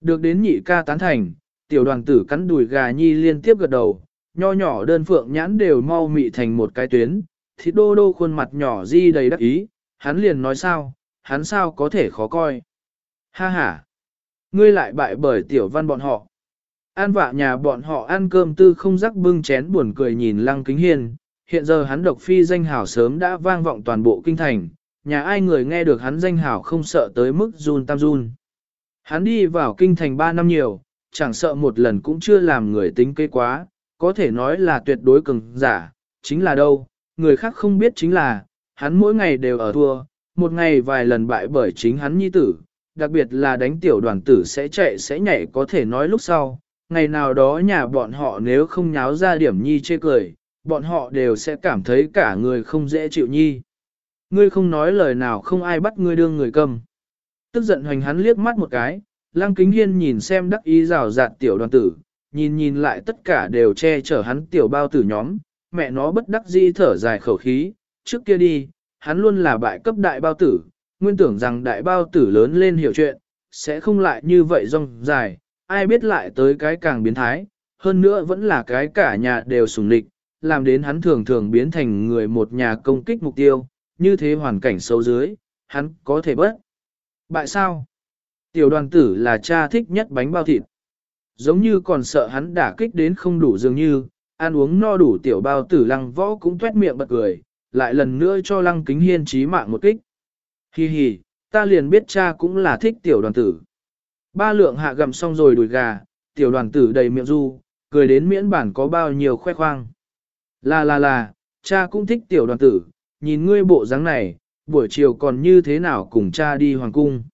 S1: Được đến nhị ca tán thành, tiểu đoàn tử cắn đùi gà nhi liên tiếp gật đầu, nho nhỏ đơn phượng nhãn đều mau mị thành một cái tuyến, thịt đô đô khuôn mặt nhỏ di đầy đắc ý, hắn liền nói sao, hắn sao có thể khó coi. Ha ha, ngươi lại bại bởi tiểu văn bọn họ. An vạ nhà bọn họ ăn cơm tư không rắc bưng chén buồn cười nhìn lăng kính hiền, hiện giờ hắn độc phi danh hào sớm đã vang vọng toàn bộ kinh thành, nhà ai người nghe được hắn danh hảo không sợ tới mức run tam run. Hắn đi vào kinh thành 3 năm nhiều, chẳng sợ một lần cũng chưa làm người tính kế quá, có thể nói là tuyệt đối cường giả, chính là đâu, người khác không biết chính là, hắn mỗi ngày đều ở thua, một ngày vài lần bại bởi chính hắn nhi tử, đặc biệt là đánh tiểu đoàn tử sẽ chạy sẽ nhảy có thể nói lúc sau, ngày nào đó nhà bọn họ nếu không nháo ra điểm nhi chê cười, bọn họ đều sẽ cảm thấy cả người không dễ chịu nhi. Ngươi không nói lời nào không ai bắt ngươi đương người cầm. Tức giận hoành hắn liếc mắt một cái, Lăng Kính Hiên nhìn xem đắc ý rào rạt tiểu đoàn tử, nhìn nhìn lại tất cả đều che chở hắn tiểu bao tử nhóm, mẹ nó bất đắc dĩ thở dài khẩu khí, trước kia đi, hắn luôn là bại cấp đại bao tử, nguyên tưởng rằng đại bao tử lớn lên hiểu chuyện, sẽ không lại như vậy rong dài, ai biết lại tới cái càng biến thái, hơn nữa vẫn là cái cả nhà đều sùng lịch, làm đến hắn thường thường biến thành người một nhà công kích mục tiêu, như thế hoàn cảnh xấu dưới, hắn có thể bớt. Bại sao? Tiểu đoàn tử là cha thích nhất bánh bao thịt. Giống như còn sợ hắn đả kích đến không đủ dường như, ăn uống no đủ tiểu bao tử lăng võ cũng tuét miệng bật cười, lại lần nữa cho lăng kính hiên trí mạng một kích. Hi hi, ta liền biết cha cũng là thích tiểu đoàn tử. Ba lượng hạ gầm xong rồi đùi gà, tiểu đoàn tử đầy miệng du, cười đến miễn bản có bao nhiêu khoe khoang. Là là là, cha cũng thích tiểu đoàn tử, nhìn ngươi bộ dáng này, buổi chiều còn như thế nào cùng cha đi hoàng cung.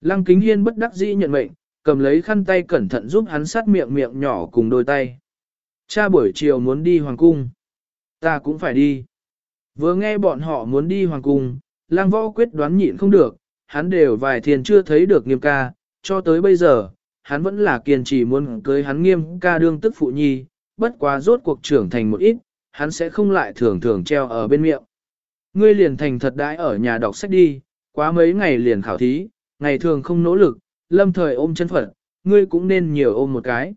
S1: Lăng kính hiên bất đắc dĩ nhận mệnh, cầm lấy khăn tay cẩn thận giúp hắn sát miệng miệng nhỏ cùng đôi tay. Cha buổi chiều muốn đi hoàng cung. Ta cũng phải đi. Vừa nghe bọn họ muốn đi hoàng cung, lang võ quyết đoán nhịn không được, hắn đều vài thiền chưa thấy được nghiêm ca, cho tới bây giờ, hắn vẫn là kiên trì muốn cưới hắn nghiêm ca đương tức phụ nhi, bất quá rốt cuộc trưởng thành một ít, hắn sẽ không lại thường thường treo ở bên miệng. Ngươi liền thành thật đãi ở nhà đọc sách đi, quá mấy ngày liền khảo thí, ngày thường không nỗ lực, lâm thời ôm chân phật, ngươi cũng nên nhiều ôm một cái.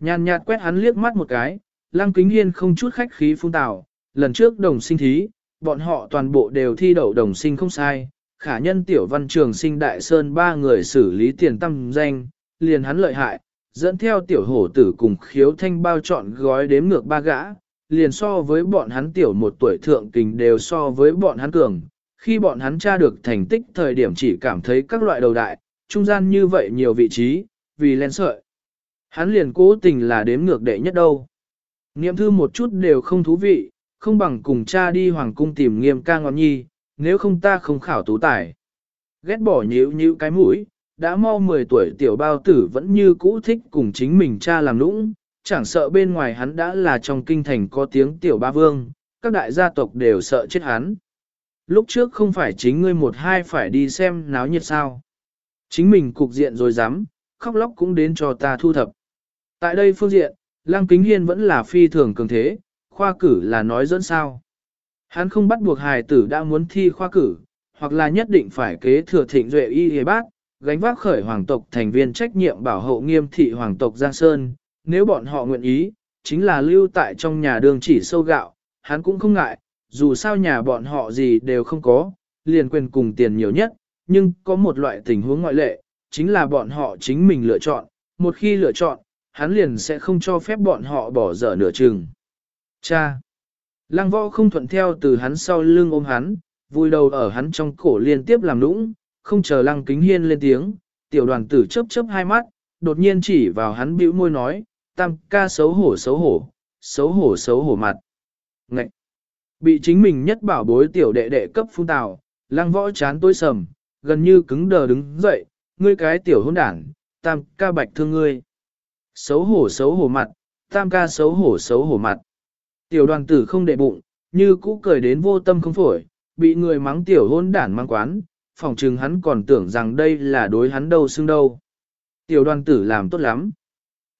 S1: Nhàn nhạt quét hắn liếc mắt một cái, lăng kính hiên không chút khách khí phun tào, lần trước đồng sinh thí, bọn họ toàn bộ đều thi đậu đồng sinh không sai, khả nhân tiểu văn trường sinh đại sơn ba người xử lý tiền tâm danh, liền hắn lợi hại, dẫn theo tiểu hổ tử cùng khiếu thanh bao chọn gói đếm ngược ba gã, liền so với bọn hắn tiểu một tuổi thượng kình đều so với bọn hắn cường. Khi bọn hắn tra được thành tích thời điểm chỉ cảm thấy các loại đầu đại, trung gian như vậy nhiều vị trí, vì len sợi. Hắn liền cố tình là đếm ngược đệ nhất đâu. Niệm thư một chút đều không thú vị, không bằng cùng cha đi hoàng cung tìm nghiêm ca ngọn nhi, nếu không ta không khảo tú tài. Ghét bỏ nhíu nhíu cái mũi, đã mau 10 tuổi tiểu bao tử vẫn như cũ thích cùng chính mình cha làm nũng, chẳng sợ bên ngoài hắn đã là trong kinh thành có tiếng tiểu ba vương, các đại gia tộc đều sợ chết hắn. Lúc trước không phải chính ngươi một hai phải đi xem náo nhiệt sao. Chính mình cục diện rồi dám, khóc lóc cũng đến cho ta thu thập. Tại đây phương diện, Lăng Kính Hiên vẫn là phi thường cường thế, khoa cử là nói dẫn sao. Hắn không bắt buộc hài tử đã muốn thi khoa cử, hoặc là nhất định phải kế thừa thịnh duệ y hề bác, gánh vác khởi hoàng tộc thành viên trách nhiệm bảo hộ nghiêm thị hoàng tộc Giang Sơn, nếu bọn họ nguyện ý, chính là lưu tại trong nhà đường chỉ sâu gạo, hắn cũng không ngại, dù sao nhà bọn họ gì đều không có, liền quyền cùng tiền nhiều nhất, nhưng có một loại tình huống ngoại lệ, chính là bọn họ chính mình lựa chọn, một khi lựa chọn, hắn liền sẽ không cho phép bọn họ bỏ dở nửa chừng. Cha! Lăng võ không thuận theo từ hắn sau lưng ôm hắn, vui đầu ở hắn trong cổ liên tiếp làm nũng, không chờ lăng kính hiên lên tiếng, tiểu đoàn tử chớp chớp hai mắt, đột nhiên chỉ vào hắn bĩu môi nói, tam ca xấu hổ xấu hổ, xấu hổ xấu hổ mặt. Ngậy! Bị chính mình nhất bảo bối tiểu đệ đệ cấp phun tào, lăng võ chán tối sầm, gần như cứng đờ đứng dậy, ngươi cái tiểu hôn đảng, tam ca bạch thương ngươi. Xấu hổ xấu hổ mặt, tam ca xấu hổ xấu hổ mặt. Tiểu đoàn tử không đệ bụng, như cũ cười đến vô tâm không phổi, bị người mắng tiểu hôn đản mang quán, phòng trừng hắn còn tưởng rằng đây là đối hắn đâu xưng đâu. Tiểu đoàn tử làm tốt lắm.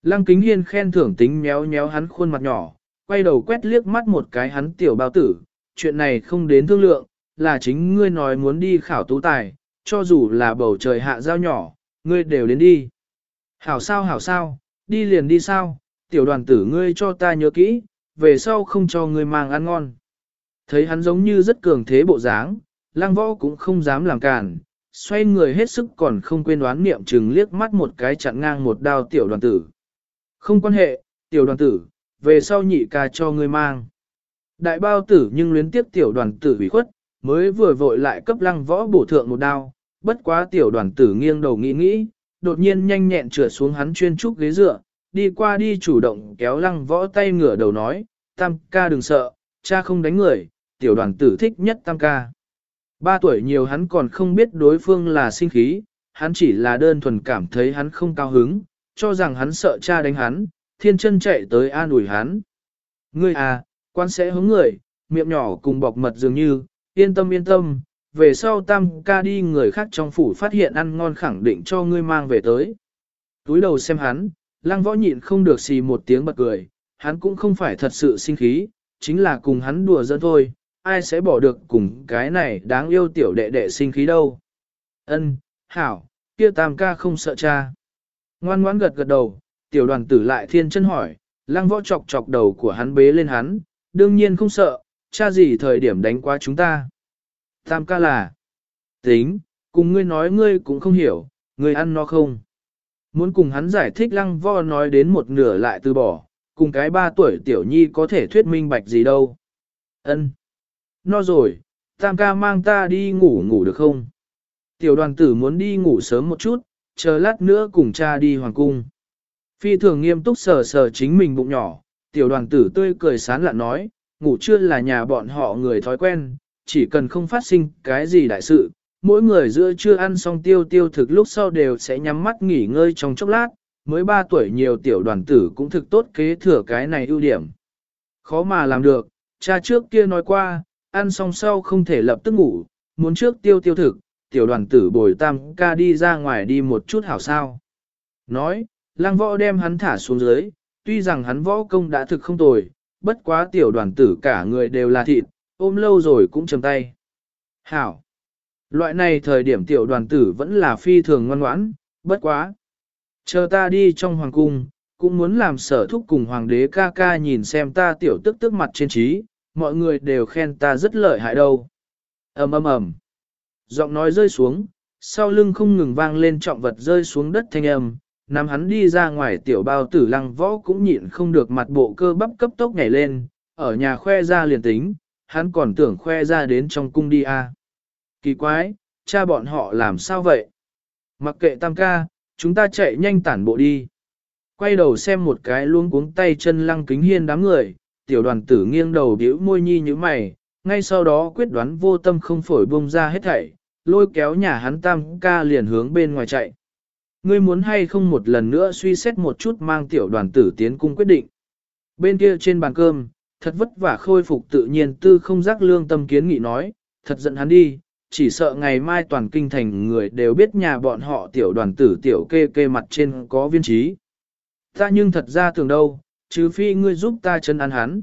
S1: Lăng kính hiên khen thưởng tính méo méo hắn khuôn mặt nhỏ, quay đầu quét liếc mắt một cái hắn tiểu bao tử, chuyện này không đến thương lượng, là chính ngươi nói muốn đi khảo tú tài, cho dù là bầu trời hạ giao nhỏ, ngươi đều đến đi. Hảo sao hảo sao, đi liền đi sao, tiểu đoàn tử ngươi cho ta nhớ kỹ, về sau không cho ngươi mang ăn ngon. Thấy hắn giống như rất cường thế bộ dáng, lang võ cũng không dám làm cản, xoay người hết sức còn không quên đoán niệm chừng liếc mắt một cái chặn ngang một đao tiểu đoàn tử. Không quan hệ, tiểu đoàn tử, về sau nhị ca cho ngươi mang. Đại bao tử nhưng luyến tiếp tiểu đoàn tử bị khuất, mới vừa vội lại cấp lăng võ bổ thượng một đao, bất quá tiểu đoàn tử nghiêng đầu nghĩ nghĩ, đột nhiên nhanh nhẹn trượt xuống hắn chuyên trúc ghế dựa, đi qua đi chủ động kéo lăng võ tay ngửa đầu nói, tam ca đừng sợ, cha không đánh người, tiểu đoàn tử thích nhất tam ca. Ba tuổi nhiều hắn còn không biết đối phương là sinh khí, hắn chỉ là đơn thuần cảm thấy hắn không cao hứng, cho rằng hắn sợ cha đánh hắn, thiên chân chạy tới an ủi hắn. Ngươi à, quan sẽ hướng người, miệng nhỏ cùng bọc mật dường như, yên tâm yên tâm, về sau tam ca đi người khác trong phủ phát hiện ăn ngon khẳng định cho ngươi mang về tới. Túi đầu xem hắn, lăng võ nhịn không được xì một tiếng bật cười, hắn cũng không phải thật sự sinh khí, chính là cùng hắn đùa giỡn thôi, ai sẽ bỏ được cùng cái này đáng yêu tiểu đệ đệ sinh khí đâu. Ân, hảo, kia tam ca không sợ cha. Ngoan ngoãn gật gật đầu, tiểu đoàn tử lại thiên chân hỏi, lăng võ chọc chọc đầu của hắn bế lên hắn, đương nhiên không sợ, cha gì thời điểm đánh qua chúng ta. Tam ca là, tính, cùng ngươi nói ngươi cũng không hiểu, ngươi ăn no không. Muốn cùng hắn giải thích lăng võ nói đến một nửa lại từ bỏ, cùng cái ba tuổi tiểu nhi có thể thuyết minh bạch gì đâu. Ân, No rồi, tam ca mang ta đi ngủ ngủ được không? Tiểu đoàn tử muốn đi ngủ sớm một chút, chờ lát nữa cùng cha đi hoàng cung. Phi thường nghiêm túc sờ sờ chính mình bụng nhỏ, tiểu đoàn tử tươi cười sán lạ nói, ngủ trưa là nhà bọn họ người thói quen, chỉ cần không phát sinh cái gì đại sự, mỗi người giữa trưa ăn xong tiêu tiêu thực lúc sau đều sẽ nhắm mắt nghỉ ngơi trong chốc lát, mới 3 tuổi nhiều tiểu đoàn tử cũng thực tốt kế thừa cái này ưu điểm. Khó mà làm được, cha trước kia nói qua, ăn xong sau không thể lập tức ngủ, muốn trước tiêu tiêu thực, tiểu đoàn tử bồi tam ca đi ra ngoài đi một chút hảo sao. Nói, lang võ đem hắn thả xuống dưới, tuy rằng hắn võ công đã thực không tồi, bất quá tiểu đoàn tử cả người đều là thịt, ôm lâu rồi cũng chầm tay. Hảo! Loại này thời điểm tiểu đoàn tử vẫn là phi thường ngoan ngoãn, bất quá. Chờ ta đi trong hoàng cung, cũng muốn làm sở thúc cùng hoàng đế ca ca nhìn xem ta tiểu tức tức mặt trên trí, mọi người đều khen ta rất lợi hại đâu. ầm ầm ầm, Giọng nói rơi xuống, sau lưng không ngừng vang lên trọng vật rơi xuống đất thanh âm, nằm hắn đi ra ngoài tiểu bao tử lăng võ cũng nhịn không được mặt bộ cơ bắp cấp tốc nhảy lên, ở nhà khoe ra liền tính, hắn còn tưởng khoe ra đến trong cung đi à. Kỳ quái, cha bọn họ làm sao vậy? Mặc kệ tam ca, chúng ta chạy nhanh tản bộ đi. Quay đầu xem một cái luôn cuống tay chân lăng kính hiên đám người, tiểu đoàn tử nghiêng đầu điếu môi nhi như mày, ngay sau đó quyết đoán vô tâm không phổi bông ra hết thảy, lôi kéo nhà hắn tam ca liền hướng bên ngoài chạy. Ngươi muốn hay không một lần nữa suy xét một chút mang tiểu đoàn tử tiến cung quyết định. Bên kia trên bàn cơm, thật vất vả khôi phục tự nhiên tư không giác lương tâm kiến nghị nói, thật giận hắn đi, chỉ sợ ngày mai toàn kinh thành người đều biết nhà bọn họ tiểu đoàn tử tiểu kê kê mặt trên có viên trí. Ta nhưng thật ra tưởng đâu, trừ phi ngươi giúp ta chân ăn hắn.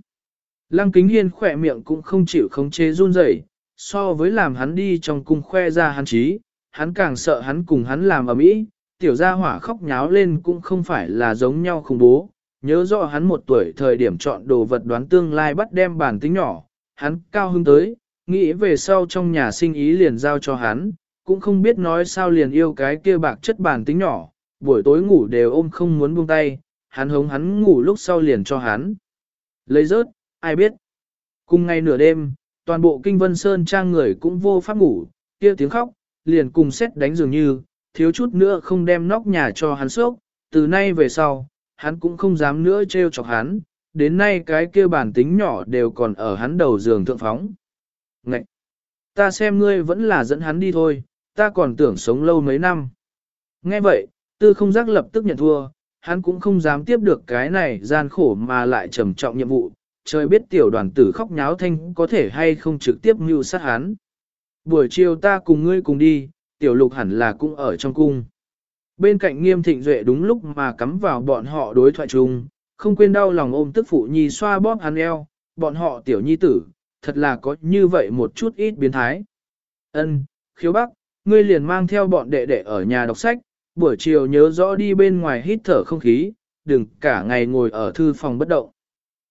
S1: Lăng kính hiên khỏe miệng cũng không chịu khống chế run rẩy, so với làm hắn đi trong cung khoe ra hắn trí, hắn càng sợ hắn cùng hắn làm ở mỹ, tiểu gia hỏa khóc nháo lên cũng không phải là giống nhau khủng bố. Nhớ rõ hắn một tuổi thời điểm chọn đồ vật đoán tương lai bắt đem bản tính nhỏ, hắn cao hứng tới, nghĩ về sau trong nhà sinh ý liền giao cho hắn, cũng không biết nói sao liền yêu cái kia bạc chất bản tính nhỏ, buổi tối ngủ đều ôm không muốn buông tay, hắn hống hắn ngủ lúc sau liền cho hắn. Lấy rớt, ai biết. Cùng ngày nửa đêm, toàn bộ kinh vân sơn trang người cũng vô pháp ngủ, kia tiếng khóc, liền cùng xét đánh dường như, thiếu chút nữa không đem nóc nhà cho hắn sốc, từ nay về sau, hắn cũng không dám nữa trêu chọc hắn, đến nay cái kia bản tính nhỏ đều còn ở hắn đầu giường thượng phóng. Ngậy! Ta xem ngươi vẫn là dẫn hắn đi thôi, ta còn tưởng sống lâu mấy năm. Nghe vậy, tư không giác lập tức nhận thua, hắn cũng không dám tiếp được cái này gian khổ mà lại trầm trọng nhiệm vụ, trời biết tiểu đoàn tử khóc nháo thanh có thể hay không trực tiếp mưu sát hắn. Buổi chiều ta cùng ngươi cùng đi, tiểu lục hẳn là cũng ở trong cung. Bên cạnh nghiêm thịnh duệ đúng lúc mà cắm vào bọn họ đối thoại chung, không quên đau lòng ôm tức phụ nhi xoa bóp hắn eo, bọn họ tiểu nhi tử, thật là có như vậy một chút ít biến thái. Ân, khiếu bắc, ngươi liền mang theo bọn đệ đệ ở nhà đọc sách, buổi chiều nhớ rõ đi bên ngoài hít thở không khí, đừng cả ngày ngồi ở thư phòng bất động.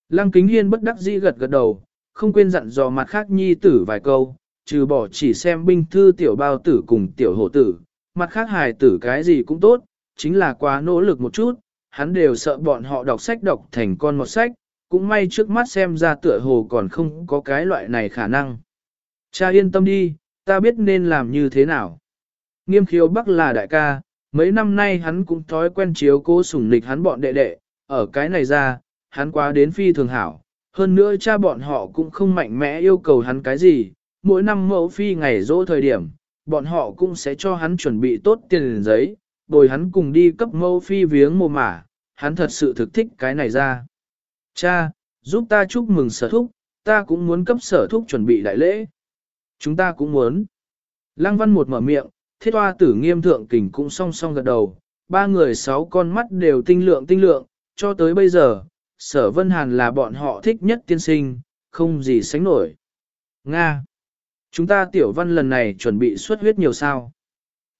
S1: Lăng kính hiên bất đắc dĩ gật gật đầu, không quên dặn dò mặt khác nhi tử vài câu, trừ bỏ chỉ xem binh thư tiểu bao tử cùng tiểu hổ tử, mặt khác hài tử cái gì cũng tốt, chính là quá nỗ lực một chút, hắn đều sợ bọn họ đọc sách đọc thành con một sách, cũng may trước mắt xem ra tựa hồ còn không có cái loại này khả năng. Cha yên tâm đi, ta biết nên làm như thế nào. Nghiêm khiếu bắc là đại ca, mấy năm nay hắn cũng thói quen chiếu cố sủng nịch hắn bọn đệ đệ, ở cái này ra, hắn quá đến phi thường hảo. Hơn nữa cha bọn họ cũng không mạnh mẽ yêu cầu hắn cái gì, mỗi năm mẫu phi ngày dỗ thời điểm, bọn họ cũng sẽ cho hắn chuẩn bị tốt tiền giấy, bồi hắn cùng đi cấp mẫu phi viếng mồ mả, hắn thật sự thực thích cái này ra. Cha, giúp ta chúc mừng sở thúc, ta cũng muốn cấp sở thúc chuẩn bị đại lễ. Chúng ta cũng muốn. Lăng văn một mở miệng, thiết hoa tử nghiêm thượng kình cũng song song gật đầu, ba người sáu con mắt đều tinh lượng tinh lượng, cho tới bây giờ, sở vân hàn là bọn họ thích nhất tiên sinh, không gì sánh nổi. Nga Chúng ta tiểu văn lần này chuẩn bị xuất huyết nhiều sao.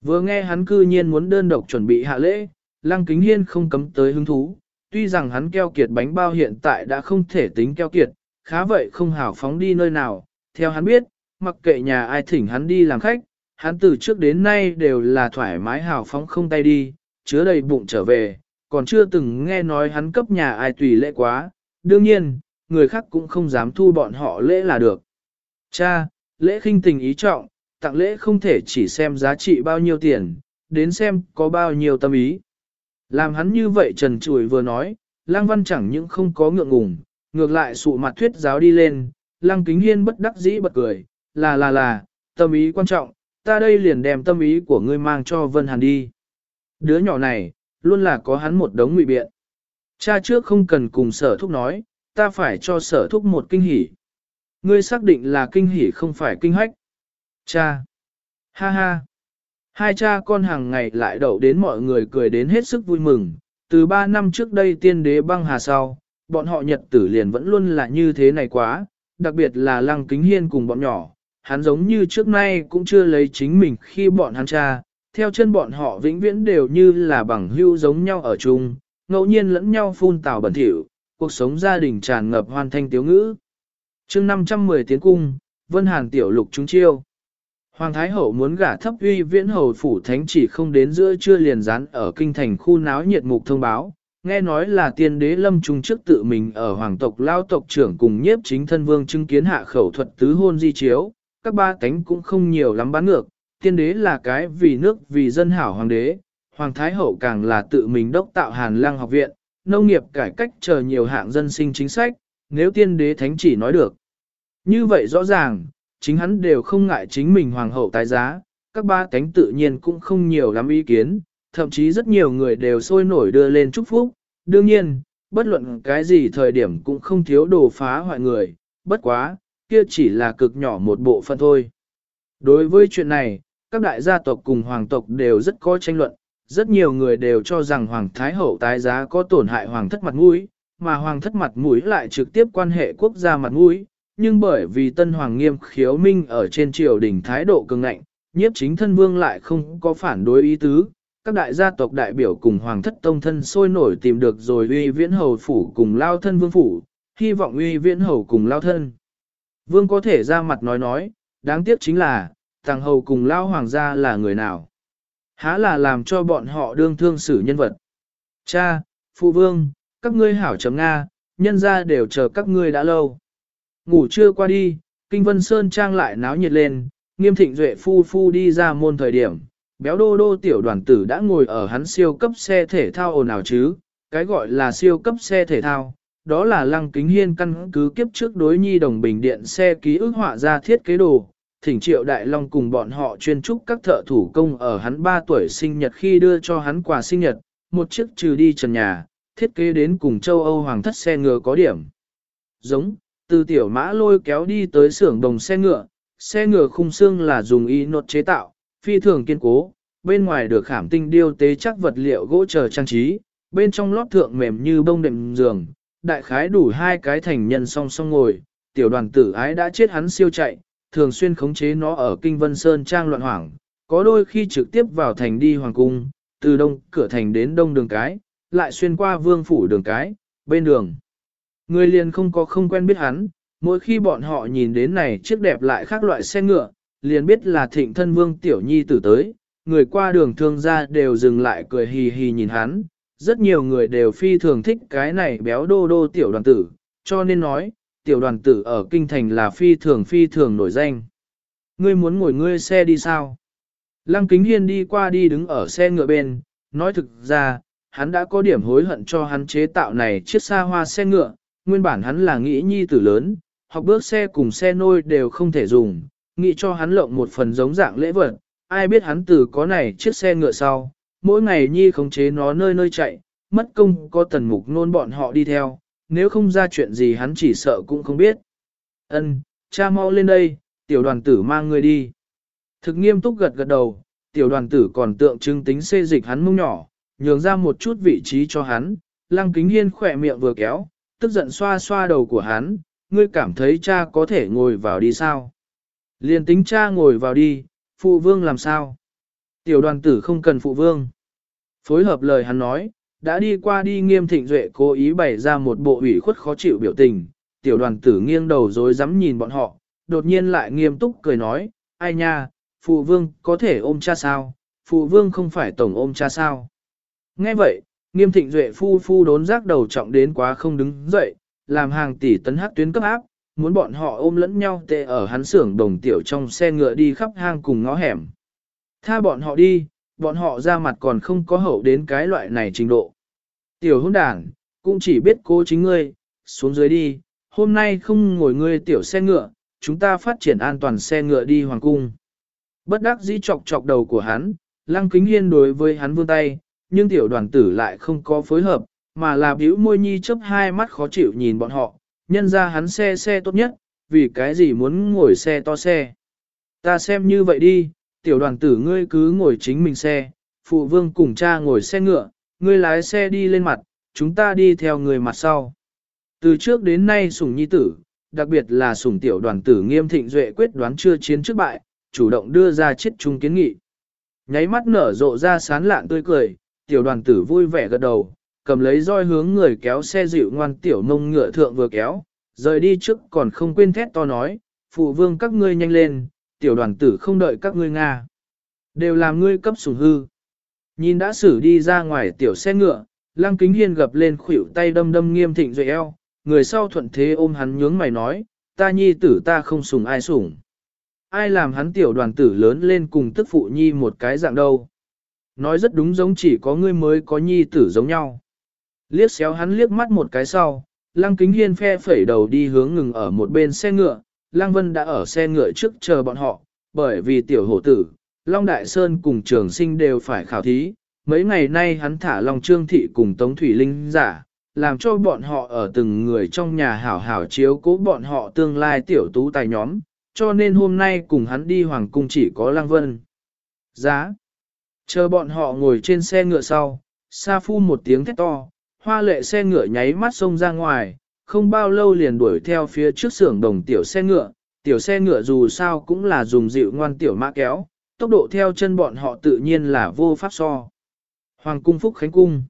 S1: Vừa nghe hắn cư nhiên muốn đơn độc chuẩn bị hạ lễ, Lăng Kính Hiên không cấm tới hứng thú, tuy rằng hắn keo kiệt bánh bao hiện tại đã không thể tính keo kiệt, khá vậy không hảo phóng đi nơi nào, theo hắn biết, mặc kệ nhà ai thỉnh hắn đi làm khách, hắn từ trước đến nay đều là thoải mái hào phóng không tay đi, chứa đầy bụng trở về, còn chưa từng nghe nói hắn cấp nhà ai tùy lễ quá, đương nhiên, người khác cũng không dám thu bọn họ lễ là được. Cha, lễ khinh tình ý trọng, tặng lễ không thể chỉ xem giá trị bao nhiêu tiền, đến xem có bao nhiêu tâm ý. Làm hắn như vậy trần trùi vừa nói, lang văn chẳng những không có ngượng ngùng, ngược lại sụ mặt thuyết giáo đi lên, lang kính hiên bất đắc dĩ bật cười, là là là, tâm ý quan trọng, ta đây liền đem tâm ý của ngươi mang cho Vân Hàn đi. Đứa nhỏ này, luôn là có hắn một đống ngụy biện. Cha trước không cần cùng sở thúc nói, ta phải cho sở thúc một kinh hỉ. Ngươi xác định là kinh hỉ không phải kinh hách. Cha! Ha ha! Hai cha con hàng ngày lại đậu đến mọi người cười đến hết sức vui mừng. Từ ba năm trước đây tiên đế băng hà sau, bọn họ nhật tử liền vẫn luôn là như thế này quá, đặc biệt là lăng kính hiên cùng bọn nhỏ. Hắn giống như trước nay cũng chưa lấy chính mình khi bọn hắn cha, theo chân bọn họ vĩnh viễn đều như là bằng hưu giống nhau ở chung, ngẫu nhiên lẫn nhau phun tào bẩn thỉu, cuộc sống gia đình tràn ngập hoàn thanh tiếu ngữ. chương 510 tiến cung, Vân Hàn tiểu lục chúng chiêu. Hoàng Thái Hậu muốn gả thấp uy viễn hầu phủ thánh chỉ không đến giữa trưa liền dán ở kinh thành khu náo nhiệt mục thông báo, nghe nói là tiên đế lâm trung trước tự mình ở hoàng tộc lao tộc trưởng cùng nhiếp chính thân vương chứng kiến hạ khẩu thuật tứ hôn di chiếu, các ba tánh cũng không nhiều lắm bán ngược, tiên đế là cái vì nước vì dân hảo hoàng đế, hoàng thái hậu càng là tự mình đốc tạo hàn Lang học viện, nông nghiệp cải cách chờ nhiều hạng dân sinh chính sách, nếu tiên đế thánh chỉ nói được. Như vậy rõ ràng, chính hắn đều không ngại chính mình hoàng hậu tái giá, các ba cánh tự nhiên cũng không nhiều lắm ý kiến, thậm chí rất nhiều người đều sôi nổi đưa lên chúc phúc, đương nhiên, bất luận cái gì thời điểm cũng không thiếu đồ phá hoại người, bất quá, kia chỉ là cực nhỏ một bộ phận thôi. Đối với chuyện này, các đại gia tộc cùng hoàng tộc đều rất có tranh luận, rất nhiều người đều cho rằng hoàng thái hậu tái giá có tổn hại hoàng thất mặt mũi, mà hoàng thất mặt mũi lại trực tiếp quan hệ quốc gia mặt mũi, nhưng bởi vì tân hoàng nghiêm khiếu minh ở trên triều đình thái độ cường ngạnh, nhiếp chính thân vương lại không có phản đối ý tứ, các đại gia tộc đại biểu cùng hoàng thất tông thân sôi nổi tìm được rồi uy viễn hầu phủ cùng lao thân vương phủ, hy vọng uy viễn hầu cùng lao thân. Vương có thể ra mặt nói nói, đáng tiếc chính là, tàng hầu cùng lao hoàng gia là người nào. Há là làm cho bọn họ đương thương xử nhân vật. Cha, phụ vương, các ngươi hảo chấm Nga, nhân ra đều chờ các ngươi đã lâu. Ngủ trưa qua đi, Kinh Vân Sơn trang lại náo nhiệt lên, nghiêm thịnh duệ phu phu đi ra môn thời điểm. Béo đô đô tiểu đoàn tử đã ngồi ở hắn siêu cấp xe thể thao ồn ào chứ, cái gọi là siêu cấp xe thể thao, đó là lăng kính hiên căn cứ kiếp trước đối nhi đồng bình điện xe ký ức họa ra thiết kế đồ, thỉnh triệu đại long cùng bọn họ chuyên trúc các thợ thủ công ở hắn 3 tuổi sinh nhật khi đưa cho hắn quà sinh nhật, một chiếc trừ đi trần nhà, thiết kế đến cùng châu Âu hoàng thất xe ngựa có điểm. Giống, từ tiểu mã lôi kéo đi tới xưởng đồng xe ngựa, xe ngựa khung xương là dùng y nột chế tạo, phi thường kiên cố, bên ngoài được khảm tinh điêu tế chắc vật liệu gỗ chờ trang trí, bên trong lót thượng mềm như bông đệm giường, đại khái đủ hai cái thành nhân song song ngồi, tiểu đoàn tử ái đã chết hắn siêu chạy, thường xuyên khống chế nó ở Kinh Vân Sơn trang loạn hoảng, có đôi khi trực tiếp vào thành đi hoàng cung, từ đông cửa thành đến đông đường cái, lại xuyên qua vương phủ đường cái, bên đường. Người liền không có không quen biết hắn, mỗi khi bọn họ nhìn đến này chiếc đẹp lại khác loại xe ngựa, liền biết là thịnh thân vương tiểu nhi tử tới, người qua đường thương ra đều dừng lại cười hì hì nhìn hắn, rất nhiều người đều phi thường thích cái này béo đô đô tiểu đoàn tử, cho nên nói, tiểu đoàn tử ở kinh thành là phi thường phi thường nổi danh. Ngươi muốn ngồi ngươi xe đi sao? Lăng kính hiên đi qua đi đứng ở xe ngựa bên, nói thực ra, hắn đã có điểm hối hận cho hắn chế tạo này chiếc xa hoa xe ngựa, nguyên bản hắn là nghĩ nhi tử lớn, học bước xe cùng xe nôi đều không thể dùng, nghĩ cho hắn lộng một phần giống dạng lễ vật, ai biết hắn từ có này chiếc xe ngựa sau, mỗi ngày nhi khống chế nó nơi nơi chạy, mất công có tần mục nôn bọn họ đi theo, nếu không ra chuyện gì hắn chỉ sợ cũng không biết. Ân, cha mau lên đây, tiểu đoàn tử mang ngươi đi. Thực nghiêm túc gật gật đầu, tiểu đoàn tử còn tượng trưng tính xê dịch hắn mông nhỏ, nhường ra một chút vị trí cho hắn, lăng kính hiên khỏe miệng vừa kéo, tức giận xoa xoa đầu của hắn, ngươi cảm thấy cha có thể ngồi vào đi sao? Liền tính cha ngồi vào đi, phụ vương làm sao? Tiểu đoàn tử không cần phụ vương. Phối hợp lời hắn nói, đã đi qua đi nghiêm thịnh duệ cố ý bày ra một bộ ủy khuất khó chịu biểu tình, tiểu đoàn tử nghiêng đầu dối dám nhìn bọn họ, đột nhiên lại nghiêm túc cười nói, ai nha, phụ vương có thể ôm cha sao, phụ vương không phải tổng ôm cha sao. Nghe vậy, nghiêm thịnh duệ phu phu đốn giác đầu trọng đến quá không đứng dậy, làm hàng tỷ tấn hắc tuyến cấp áp, muốn bọn họ ôm lẫn nhau tệ ở hắn xưởng đồng tiểu trong xe ngựa đi khắp hang cùng ngõ hẻm. Tha bọn họ đi, bọn họ ra mặt còn không có hậu đến cái loại này trình độ. Tiểu hôn đảng, cũng chỉ biết cố chính ngươi, xuống dưới đi, hôm nay không ngồi ngươi tiểu xe ngựa, chúng ta phát triển an toàn xe ngựa đi hoàng cung. Bất đắc dĩ chọc chọc đầu của hắn, lăng kính hiên đối với hắn vươn tay, nhưng tiểu đoàn tử lại không có phối hợp, mà là biểu môi nhi chớp hai mắt khó chịu nhìn bọn họ, nhân ra hắn xe xe tốt nhất, vì cái gì muốn ngồi xe to xe. Ta xem như vậy đi, tiểu đoàn tử ngươi cứ ngồi chính mình xe, phụ vương cùng cha ngồi xe ngựa, ngươi lái xe đi lên mặt, chúng ta đi theo người mặt sau. Từ trước đến nay sủng nhi tử, đặc biệt là sủng tiểu đoàn tử nghiêm thịnh duệ quyết đoán chưa chiến trước bại, chủ động đưa ra chết chung kiến nghị. Nháy mắt nở rộ ra sán lạn tươi cười, tiểu đoàn tử vui vẻ gật đầu, cầm lấy roi hướng người kéo xe dịu ngoan tiểu nông ngựa thượng vừa kéo, rời đi trước còn không quên thét to nói, phụ vương các ngươi nhanh lên, tiểu đoàn tử không đợi các ngươi Nga. Đều làm ngươi cấp sủng hư. Nhìn đã xử đi ra ngoài tiểu xe ngựa, lăng kính hiên gập lên khuỷu tay đâm đâm nghiêm thịnh rồi eo, người sau thuận thế ôm hắn nhướng mày nói, ta nhi tử ta không sủng ai sủng. Ai làm hắn tiểu đoàn tử lớn lên cùng tức phụ nhi một cái dạng đâu. Nói rất đúng giống chỉ có ngươi mới có nhi tử giống nhau. Liếc xéo hắn liếc mắt một cái sau, lăng kính hiên phe phẩy đầu đi hướng ngừng ở một bên xe ngựa, lăng vân đã ở xe ngựa trước chờ bọn họ, bởi vì tiểu hổ tử, Long Đại Sơn cùng trường sinh đều phải khảo thí, mấy ngày nay hắn thả Long Trương Thị cùng Tống Thủy Linh giả, làm cho bọn họ ở từng người trong nhà hảo hảo chiếu cố bọn họ tương lai tiểu tú tài nhóm, cho nên hôm nay cùng hắn đi hoàng cung chỉ có Lăng Vân. Giá. Chờ bọn họ ngồi trên xe ngựa sau, Sa Phu một tiếng thét to, hoa lệ xe ngựa nháy mắt xông ra ngoài, không bao lâu liền đuổi theo phía trước xưởng đồng tiểu xe ngựa, tiểu xe ngựa dù sao cũng là dùng dịu ngoan tiểu mã kéo, tốc độ theo chân bọn họ tự nhiên là vô pháp so. Hoàng cung Phúc Khánh Cung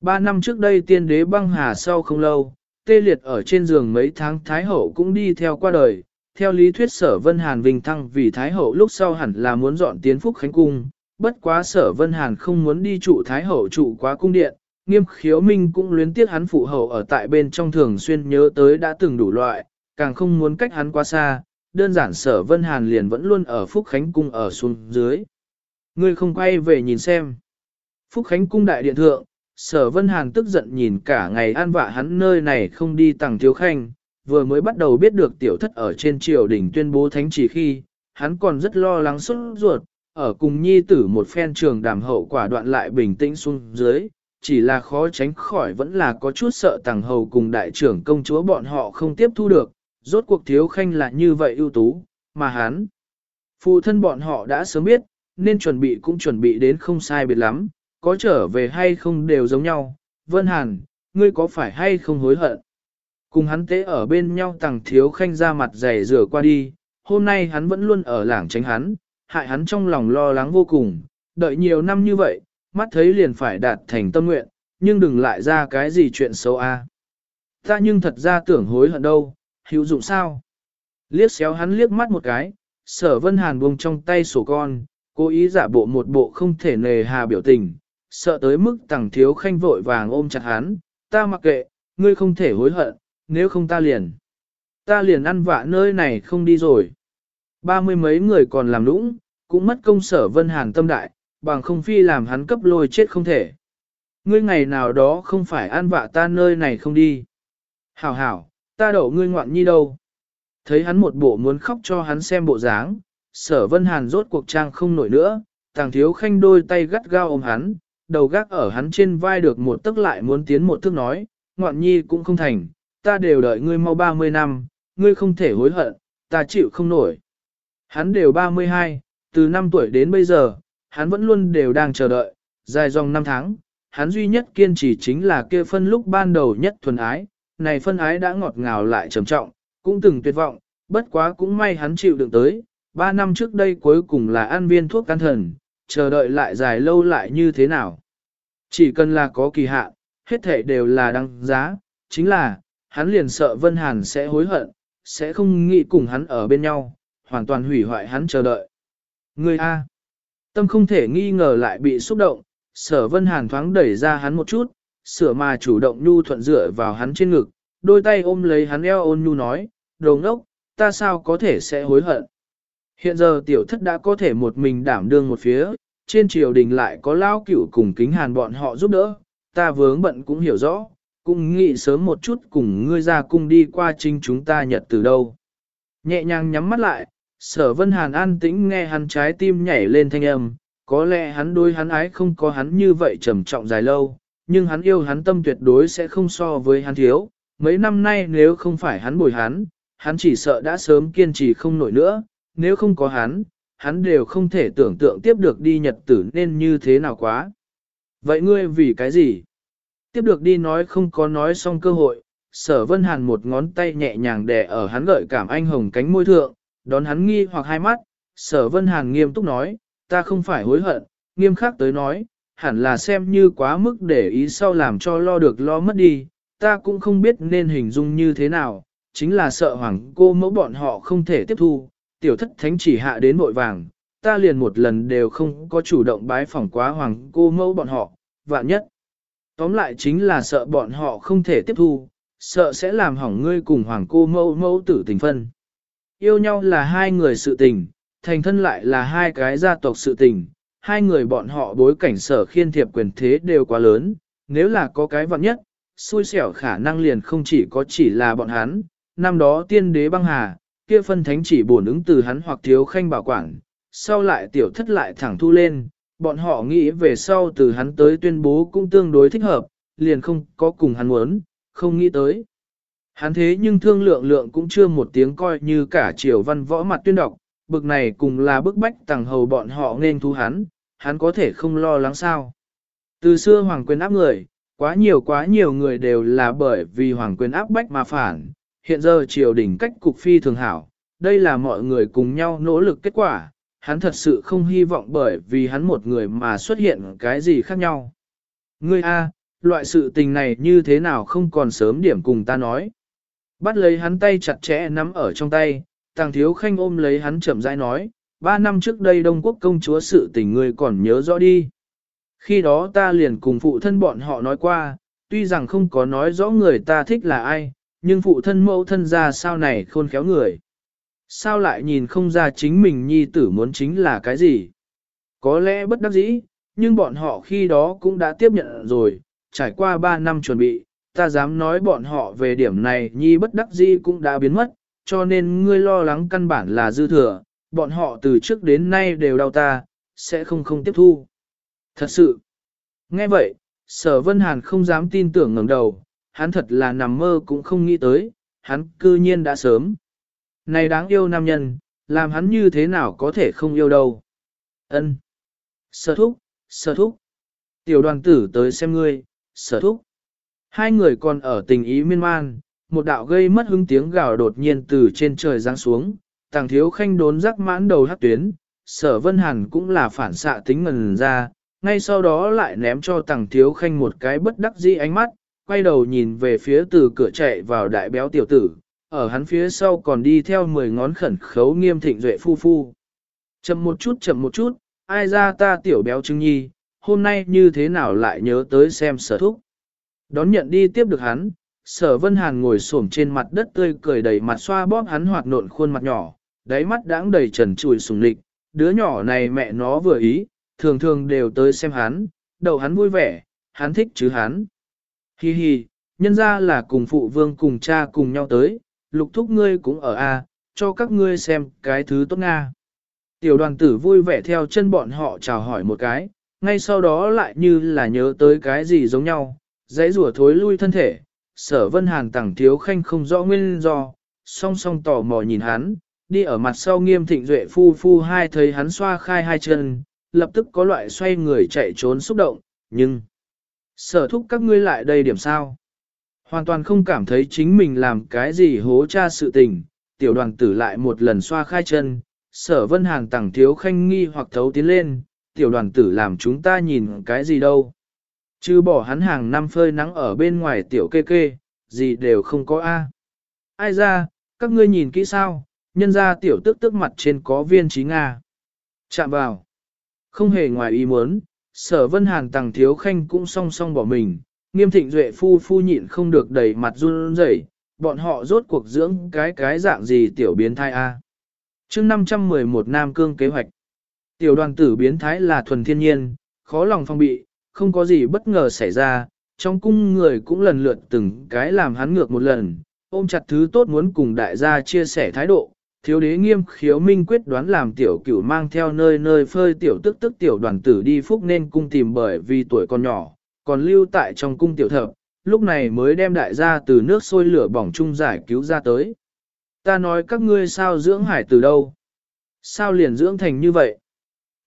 S1: Ba năm trước đây tiên đế băng hà sau không lâu, tê liệt ở trên giường mấy tháng Thái Hậu cũng đi theo qua đời. Theo lý thuyết sở Vân Hàn Vinh Thăng vì Thái Hậu lúc sau hẳn là muốn dọn tiến Phúc Khánh Cung, bất quá sở Vân Hàn không muốn đi trụ Thái Hậu trụ quá cung điện, nghiêm khiếu minh cũng luyến tiếc hắn phụ hậu ở tại bên trong thường xuyên nhớ tới đã từng đủ loại, càng không muốn cách hắn quá xa, đơn giản sở Vân Hàn liền vẫn luôn ở Phúc Khánh Cung ở xuống dưới. Ngươi không quay về nhìn xem. Phúc Khánh Cung đại điện thượng, sở Vân Hàn tức giận nhìn cả ngày an vạ hắn nơi này không đi tặng thiếu khanh, vừa mới bắt đầu biết được tiểu thất ở trên triều đình tuyên bố thánh chỉ khi, hắn còn rất lo lắng xuất ruột, ở cùng nhi tử một phen trường đàm hậu quả đoạn lại bình tĩnh xuống dưới, chỉ là khó tránh khỏi vẫn là có chút sợ tàng hầu cùng đại trưởng công chúa bọn họ không tiếp thu được, rốt cuộc thiếu khanh là như vậy ưu tú, mà hắn. Phụ thân bọn họ đã sớm biết, nên chuẩn bị cũng chuẩn bị đến không sai biệt lắm, có trở về hay không đều giống nhau. Vân Hàn, ngươi có phải hay không hối hận? Cùng hắn tế ở bên nhau tàng thiếu khanh ra mặt dày rửa qua đi, hôm nay hắn vẫn luôn ở lảng tránh hắn, hại hắn trong lòng lo lắng vô cùng, đợi nhiều năm như vậy, mắt thấy liền phải đạt thành tâm nguyện, nhưng đừng lại ra cái gì chuyện xấu a. Ta nhưng thật ra tưởng hối hận đâu, hữu dụng sao? Liếc xéo hắn liếc mắt một cái, sở vân hàn buông trong tay sổ con, cố ý giả bộ một bộ không thể nề hà biểu tình, sợ tới mức tàng thiếu khanh vội vàng ôm chặt hắn, ta mặc kệ, ngươi không thể hối hận, nếu không ta liền. Ta liền ăn vạ nơi này không đi rồi. Ba mươi mấy người còn làm lũng, cũng mất công sở vân hàn tâm đại, bằng không phi làm hắn cấp lôi chết không thể. Ngươi ngày nào đó không phải an vạ ta nơi này không đi. Hảo hảo, ta đậu ngươi ngoạn nhi đâu. Thấy hắn một bộ muốn khóc cho hắn xem bộ dáng, sở vân hàn rốt cuộc trang không nổi nữa, tàng thiếu khanh đôi tay gắt gao ôm hắn, đầu gác ở hắn trên vai được một tức lại muốn tiến một thước nói, ngoạn nhi cũng không thành, ta đều đợi ngươi mau 30 năm, ngươi không thể hối hận, ta chịu không nổi. Hắn đều 32, từ năm tuổi đến bây giờ, hắn vẫn luôn đều đang chờ đợi, dài dòng năm tháng, hắn duy nhất kiên trì chính là kia phân lúc ban đầu nhất thuần ái, này phân ái đã ngọt ngào lại trầm trọng, cũng từng tuyệt vọng, bất quá cũng may hắn chịu đựng tới, ba năm trước đây cuối cùng là ăn viên thuốc can thần, chờ đợi lại dài lâu lại như thế nào. Chỉ cần là có kỳ hạn, hết thể đều là đăng giá, chính là, hắn liền sợ Vân Hàn sẽ hối hận, sẽ không nghĩ cùng hắn ở bên nhau, hoàn toàn hủy hoại hắn chờ đợi. Người A. Tâm không thể nghi ngờ lại bị xúc động, sở Vân Hàn thoáng đẩy ra hắn một chút, sửa mà chủ động nhu thuận dựa vào hắn trên ngực, đôi tay ôm lấy hắn eo ôn nhu nói, đồ ngốc, ta sao có thể sẽ hối hận. Hiện giờ tiểu thất đã có thể một mình đảm đương một phía, trên triều đình lại có lao cửu cùng kính hàn bọn họ giúp đỡ, ta vướng bận cũng hiểu rõ, cũng nghĩ sớm một chút cùng ngươi ra cung đi qua chính chúng ta nhật từ đâu. Nhẹ nhàng nhắm mắt lại, sở vân hàn an tĩnh nghe hắn trái tim nhảy lên thanh âm, có lẽ hắn đối hắn ái không có hắn như vậy trầm trọng dài lâu, nhưng hắn yêu hắn tâm tuyệt đối sẽ không so với hắn thiếu. Mấy năm nay nếu không phải hắn bồi hắn, hắn chỉ sợ đã sớm kiên trì không nổi nữa, nếu không có hắn, hắn đều không thể tưởng tượng tiếp được đi nhật tử nên như thế nào quá. Vậy ngươi vì cái gì? Tiếp được đi nói không có nói xong cơ hội, sở vân hàn một ngón tay nhẹ nhàng đè ở hắn gợi cảm anh hồng cánh môi thượng, đón hắn nghi hoặc hai mắt, sở vân hàn nghiêm túc nói, ta không phải hối hận, nghiêm khắc tới nói, hẳn là xem như quá mức để ý sau làm cho lo được lo mất đi, ta cũng không biết nên hình dung như thế nào, chính là sợ hoàng cô mẫu bọn họ không thể tiếp thu, tiểu thất thánh chỉ hạ đến vội vàng, ta liền một lần đều không có chủ động bái phỏng quá hoàng cô mẫu bọn họ, vạn nhất. Tóm lại chính là sợ bọn họ không thể tiếp thu, sợ sẽ làm hỏng ngươi cùng hoàng cô mẫu mẫu tử tình phân. Yêu nhau là hai người sự tình, thành thân lại là hai cái gia tộc sự tình, hai người bọn họ bối cảnh sở khiên thiệp quyền thế đều quá lớn, nếu là có cái vạn nhất, xui xẻo khả năng liền không chỉ có chỉ là bọn hắn, năm đó tiên đế băng hà, kia phân thánh chỉ bổn ứng từ hắn hoặc thiếu khanh bảo quản, sau lại tiểu thất lại thẳng thu lên, bọn họ nghĩ về sau từ hắn tới tuyên bố cũng tương đối thích hợp, liền không có cùng hắn muốn, không nghĩ tới. Hắn thế nhưng thương lượng lượng cũng chưa một tiếng coi như cả triều văn võ mặt tuyên đọc, bực này cùng là bức bách tàng hầu bọn họ nên thu hắn, hắn có thể không lo lắng sao. Từ xưa hoàng quyền áp người, quá nhiều quá nhiều người đều là bởi vì hoàng quyền áp bách mà phản, hiện giờ triều đình cách cục phi thường hảo, đây là mọi người cùng nhau nỗ lực kết quả, hắn thật sự không hy vọng bởi vì hắn một người mà xuất hiện cái gì khác nhau. Ngươi A, loại sự tình này như thế nào không còn sớm điểm cùng ta nói. Bắt lấy hắn tay chặt chẽ nắm ở trong tay, tàng thiếu khanh ôm lấy hắn chậm rãi nói, ba năm trước đây Đông Quốc công chúa sự tình ngươi còn nhớ rõ đi. Khi đó ta liền cùng phụ thân bọn họ nói qua, tuy rằng không có nói rõ người ta thích là ai, nhưng phụ thân mẫu thân ra sao này khôn khéo người. Sao lại nhìn không ra chính mình nhi tử muốn chính là cái gì? Có lẽ bất đắc dĩ, nhưng bọn họ khi đó cũng đã tiếp nhận rồi, trải qua 3 năm chuẩn bị, ta dám nói bọn họ về điểm này nhi bất đắc di cũng đã biến mất, cho nên ngươi lo lắng căn bản là dư thừa, bọn họ từ trước đến nay đều đau ta, sẽ không không tiếp thu. Thật sự, nghe vậy, sở vân hàn không dám tin tưởng ngẩng đầu, hắn thật là nằm mơ cũng không nghĩ tới, hắn cư nhiên đã sớm. Này đáng yêu nam nhân, làm hắn như thế nào có thể không yêu đâu. Ân, Sở thúc, sở thúc. Tiểu đoàn tử tới xem ngươi, sở thúc. Hai người còn ở tình ý miên man, một đạo gây mất hứng tiếng gào đột nhiên từ trên trời giáng xuống, tàng thiếu khanh đốn rắc mãn đầu hắc tuyến, sở vân hàn cũng là phản xạ tính ngần ra, ngay sau đó lại ném cho tàng thiếu khanh một cái bất đắc dĩ ánh mắt, quay đầu nhìn về phía từ cửa chạy vào đại béo tiểu tử, ở hắn phía sau còn đi theo mười ngón khẩn khấu nghiêm thịnh duệ phu phu. Chậm một chút chậm một chút, ai ra ta tiểu béo trưng nhi, hôm nay như thế nào lại nhớ tới xem sở thúc. Đón nhận đi tiếp được hắn, sở vân hàn ngồi xổm trên mặt đất tươi cười đầy mặt xoa bóp hắn hoạt nộn khuôn mặt nhỏ, đáy mắt đãng đầy trần trùi sùng lịch, đứa nhỏ này mẹ nó vừa ý, thường thường đều tới xem hắn, đầu hắn vui vẻ, hắn thích chứ hắn. Hi hi, nhân ra là cùng phụ vương cùng cha cùng nhau tới, lục thúc ngươi cũng ở a, cho các ngươi xem cái thứ tốt Nga. Tiểu đoàn tử vui vẻ theo chân bọn họ chào hỏi một cái, ngay sau đó lại như là nhớ tới cái gì giống nhau, dãy rủa thối lui thân thể, sở vân hàn tẳng thiếu khanh không rõ nguyên do, song song tò mò nhìn hắn, đi ở mặt sau nghiêm thịnh duệ phu phu hai thấy hắn xoa khai hai chân, lập tức có loại xoay người chạy trốn xúc động, nhưng sở thúc các ngươi lại đây điểm sao. Hoàn toàn không cảm thấy chính mình làm cái gì hố cha sự tình, tiểu đoàn tử lại một lần xoa khai chân, sở vân hàng tẳng thiếu khanh nghi hoặc thấu tiến lên, tiểu đoàn tử làm chúng ta nhìn cái gì đâu. Chứ bỏ hắn hàng năm phơi nắng ở bên ngoài tiểu kê kê, gì đều không có a. Ai ra, các ngươi nhìn kỹ sao, nhân ra tiểu tức tức mặt trên có viên trí Nga. Chạm vào. Không hề ngoài ý muốn, sở vân hàn tàng thiếu khanh cũng song song bỏ mình, nghiêm thịnh duệ phu phu nhịn không được đầy mặt run rẩy, bọn họ rốt cuộc dưỡng cái cái dạng gì tiểu biến thai A. chương 511 Nam Cương kế hoạch. Tiểu đoàn tử biến thái là thuần thiên nhiên, khó lòng phong bị, không có gì bất ngờ xảy ra, trong cung người cũng lần lượt từng cái làm hắn ngược một lần, ôm chặt thứ tốt muốn cùng đại gia chia sẻ thái độ. Thiếu đế nghiêm khiếu minh quyết đoán làm tiểu cửu mang theo nơi nơi phơi tiểu tức tức tiểu đoàn tử đi phúc nên cung tìm bởi vì tuổi còn nhỏ, còn lưu tại trong cung tiểu thập, lúc này mới đem đại gia từ nước sôi lửa bỏng chung giải cứu ra tới. Ta nói các ngươi sao dưỡng hải từ đâu? Sao liền dưỡng thành như vậy?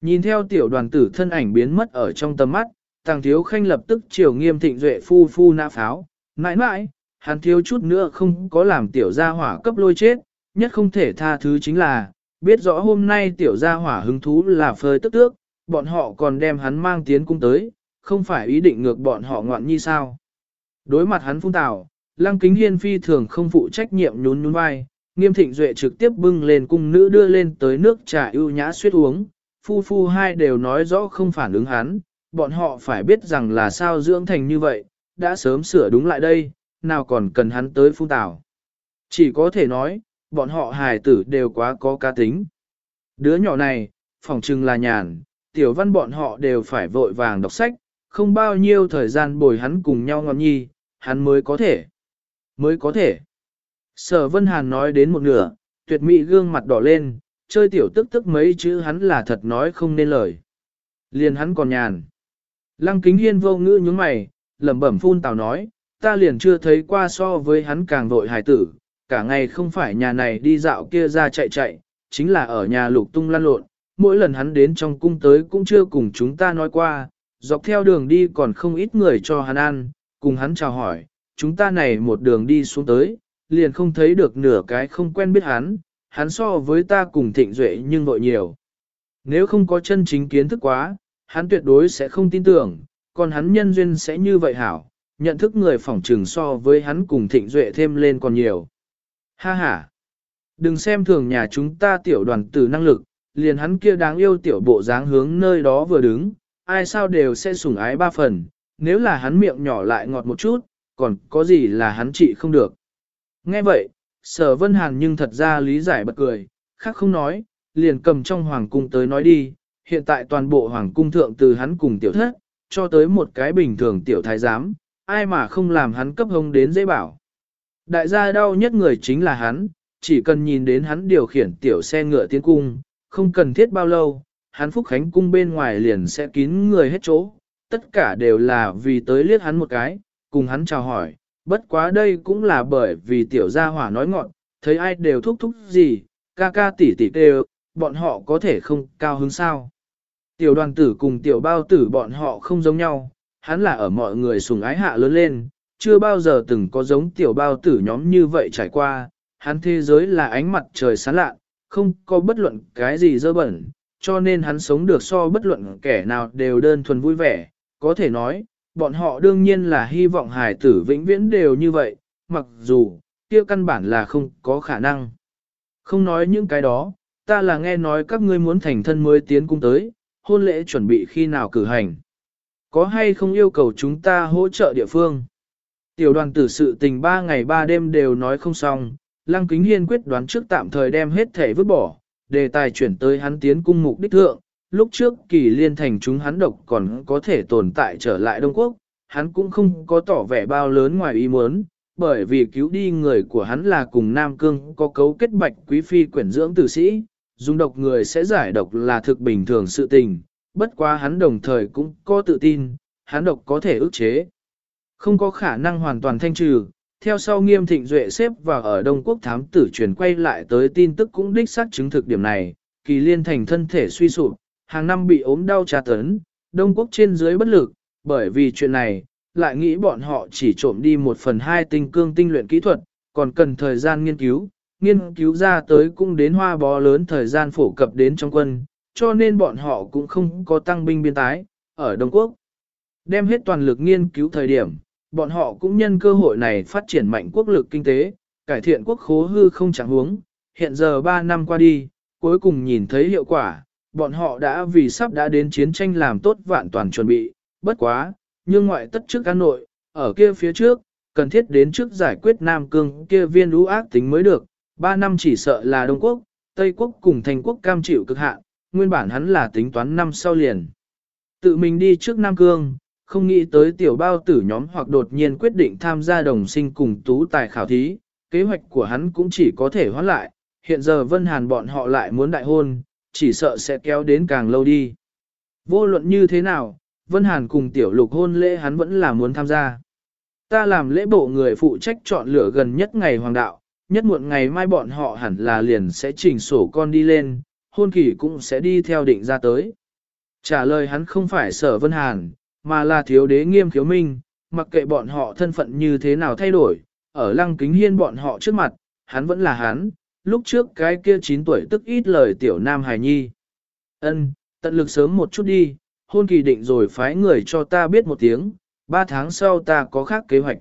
S1: Nhìn theo tiểu đoàn tử thân ảnh biến mất ở trong tầm mắt, tàng thiếu khanh lập tức chiều nghiêm thịnh duệ phu phu nã pháo, mãi mãi, hắn thiếu chút nữa không có làm tiểu gia hỏa cấp lôi chết, nhất không thể tha thứ chính là, biết rõ hôm nay tiểu gia hỏa hứng thú là phơi tức tước, bọn họ còn đem hắn mang tiến cung tới, không phải ý định ngược bọn họ ngoạn nhi sao. Đối mặt hắn phung tào, lăng kính hiên phi thường không phụ trách nhiệm nhún nhún vai, nghiêm thịnh duệ trực tiếp bưng lên cung nữ đưa lên tới nước trà ưu nhã suyết uống, phu phu hai đều nói rõ không phản ứng hắn, bọn họ phải biết rằng là sao dưỡng thành như vậy, đã sớm sửa đúng lại đây, nào còn cần hắn tới phun tảo. Chỉ có thể nói, bọn họ hài tử đều quá có cá tính. Đứa nhỏ này, phỏng chừng là nhàn, tiểu văn bọn họ đều phải vội vàng đọc sách, không bao nhiêu thời gian bồi hắn cùng nhau ngọn nhi, hắn mới có thể. Mới có thể. Sở Vân Hàn nói đến một nửa, tuyệt mỹ gương mặt đỏ lên, chơi tiểu tức tức mấy chữ hắn là thật nói không nên lời. Liền hắn còn nhàn. Lăng kính hiên vô ngữ nhướng mày, lẩm bẩm phun tào nói, ta liền chưa thấy qua so với hắn càng vội hài tử, cả ngày không phải nhà này đi dạo kia ra chạy chạy, chính là ở nhà lục tung lăn lộn, mỗi lần hắn đến trong cung tới cũng chưa cùng chúng ta nói qua, dọc theo đường đi còn không ít người cho hắn ăn, cùng hắn chào hỏi, chúng ta này một đường đi xuống tới, liền không thấy được nửa cái không quen biết hắn, hắn so với ta cùng thịnh duệ nhưng vội nhiều. Nếu không có chân chính kiến thức quá, hắn tuyệt đối sẽ không tin tưởng, còn hắn nhân duyên sẽ như vậy hảo, nhận thức người phỏng trừng so với hắn cùng thịnh duệ thêm lên còn nhiều. Ha ha! Đừng xem thường nhà chúng ta tiểu đoàn tử năng lực, liền hắn kia đáng yêu tiểu bộ dáng hướng nơi đó vừa đứng, ai sao đều sẽ sủng ái ba phần, nếu là hắn miệng nhỏ lại ngọt một chút, còn có gì là hắn trị không được. Nghe vậy, sở vân hàn nhưng thật ra lý giải bật cười, khác không nói, liền cầm trong hoàng cung tới nói đi, hiện tại toàn bộ hoàng cung thượng từ hắn cùng tiểu thất, cho tới một cái bình thường tiểu thái giám, ai mà không làm hắn cấp hông đến dễ bảo. Đại gia đau nhất người chính là hắn, chỉ cần nhìn đến hắn điều khiển tiểu xe ngựa tiến cung, không cần thiết bao lâu, hắn phúc khánh cung bên ngoài liền sẽ kín người hết chỗ, tất cả đều là vì tới liếc hắn một cái, cùng hắn chào hỏi, bất quá đây cũng là bởi vì tiểu gia hỏa nói ngọn, thấy ai đều thúc thúc gì, ca ca tỷ tỷ đều, bọn họ có thể không cao hứng sao. Tiểu đoàn tử cùng tiểu bao tử bọn họ không giống nhau, hắn là ở mọi người sùng ái hạ lớn lên, chưa bao giờ từng có giống tiểu bao tử nhóm như vậy trải qua, hắn thế giới là ánh mặt trời sáng lạ, không có bất luận cái gì dơ bẩn, cho nên hắn sống được so bất luận kẻ nào đều đơn thuần vui vẻ, có thể nói, bọn họ đương nhiên là hy vọng hài tử vĩnh viễn đều như vậy, mặc dù, kia căn bản là không có khả năng. Không nói những cái đó, ta là nghe nói các ngươi muốn thành thân mới tiến cung tới, hôn lễ chuẩn bị khi nào cử hành. Có hay không yêu cầu chúng ta hỗ trợ địa phương? Tiểu đoàn tử sự tình ba ngày ba đêm đều nói không xong, Lăng Kính Hiên quyết đoán trước tạm thời đem hết thể vứt bỏ, đề tài chuyển tới hắn tiến cung mục đích thượng, lúc trước kỳ liên thành chúng hắn độc còn có thể tồn tại trở lại Đông Quốc, hắn cũng không có tỏ vẻ bao lớn ngoài ý muốn, bởi vì cứu đi người của hắn là cùng Nam Cương có cấu kết bạch quý phi quyển dưỡng tử sĩ, dùng độc người sẽ giải độc là thực bình thường sự tình, bất quá hắn đồng thời cũng có tự tin, hắn độc có thể ức chế. Không có khả năng hoàn toàn thanh trừ, theo sau nghiêm thịnh duệ xếp vào ở Đông Quốc thám tử truyền quay lại tới tin tức cũng đích xác chứng thực điểm này, kỳ liên thành thân thể suy sụp, hàng năm bị ốm đau tra tấn, Đông Quốc trên dưới bất lực, bởi vì chuyện này, lại nghĩ bọn họ chỉ trộm đi một phần hai tinh cương tinh luyện kỹ thuật, còn cần thời gian nghiên cứu, nghiên cứu ra tới cũng đến hoa bó lớn thời gian phổ cập đến trong quân, cho nên bọn họ cũng không có tăng binh biên tái, ở Đông Quốc. Đem hết toàn lực nghiên cứu thời điểm, bọn họ cũng nhân cơ hội này phát triển mạnh quốc lực kinh tế, cải thiện quốc khố hư không chẳng huống. Hiện giờ 3 năm qua đi, cuối cùng nhìn thấy hiệu quả, bọn họ đã vì sắp đã đến chiến tranh làm tốt vạn toàn chuẩn bị, bất quá, nhưng ngoại tất trước cán nội, ở kia phía trước, cần thiết đến trước giải quyết Nam Cương kia viên lũ ác tính mới được, Ba năm chỉ sợ là Đông Quốc, Tây Quốc cùng Thành Quốc cam chịu cực hạn, nguyên bản hắn là tính toán năm sau liền. Tự mình đi trước Nam Cương, không nghĩ tới tiểu bao tử nhóm hoặc đột nhiên quyết định tham gia đồng sinh cùng tú tài khảo thí, kế hoạch của hắn cũng chỉ có thể hoãn lại, hiện giờ Vân Hàn bọn họ lại muốn đại hôn, chỉ sợ sẽ kéo đến càng lâu đi. Vô luận như thế nào, Vân Hàn cùng tiểu lục hôn lễ hắn vẫn là muốn tham gia. Ta làm lễ bộ người phụ trách chọn lựa gần nhất ngày hoàng đạo, nhất muộn ngày mai bọn họ hẳn là liền sẽ chỉnh sổ con đi lên, hôn kỳ cũng sẽ đi theo định ra tới. Trả lời hắn không phải sở Vân Hàn, mà là thiếu đế nghiêm khiếu minh, mặc kệ bọn họ thân phận như thế nào thay đổi, ở lăng kính hiên bọn họ trước mặt, hắn vẫn là hắn, lúc trước cái kia 9 tuổi tức ít lời tiểu nam hài nhi. Ân, tận lực sớm một chút đi, hôn kỳ định rồi phái người cho ta biết một tiếng, ba tháng sau ta có khác kế hoạch.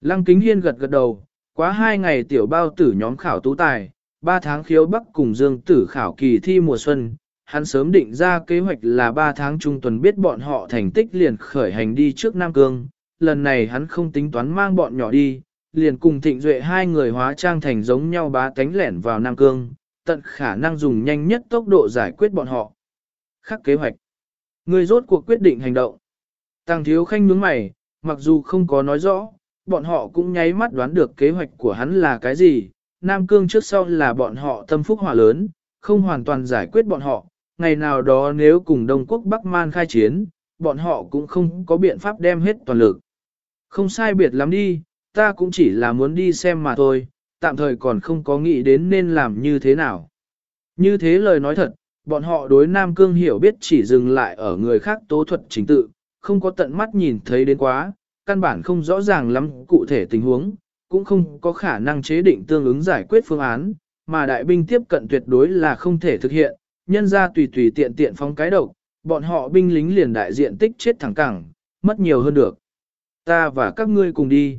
S1: Lăng kính hiên gật gật đầu, quá hai ngày tiểu bao tử nhóm khảo tú tài, ba tháng khiếu bắc cùng dương tử khảo kỳ thi mùa xuân, hắn sớm định ra kế hoạch là ba tháng trung tuần biết bọn họ thành tích liền khởi hành đi trước Nam Cương. Lần này hắn không tính toán mang bọn nhỏ đi, liền cùng thịnh duệ hai người hóa trang thành giống nhau bá tánh lẻn vào Nam Cương, tận khả năng dùng nhanh nhất tốc độ giải quyết bọn họ. Khắc kế hoạch. Người rốt cuộc quyết định hành động. tàng thiếu khanh nhướng mày, mặc dù không có nói rõ, bọn họ cũng nháy mắt đoán được kế hoạch của hắn là cái gì. Nam Cương trước sau là bọn họ tâm phúc hỏa lớn, không hoàn toàn giải quyết bọn họ, ngày nào đó nếu cùng Đông Quốc Bắc Man khai chiến, bọn họ cũng không có biện pháp đem hết toàn lực. Không sai biệt lắm đi, ta cũng chỉ là muốn đi xem mà thôi, tạm thời còn không có nghĩ đến nên làm như thế nào. Như thế lời nói thật, bọn họ đối Nam Cương hiểu biết chỉ dừng lại ở người khác tố thuật chính tự, không có tận mắt nhìn thấy đến quá, căn bản không rõ ràng lắm cụ thể tình huống, cũng không có khả năng chế định tương ứng giải quyết phương án, mà đại binh tiếp cận tuyệt đối là không thể thực hiện, nhân ra tùy tùy tiện tiện phóng cái độc, bọn họ binh lính liền đại diện tích chết thẳng cẳng, mất nhiều hơn được. Ta và các ngươi cùng đi.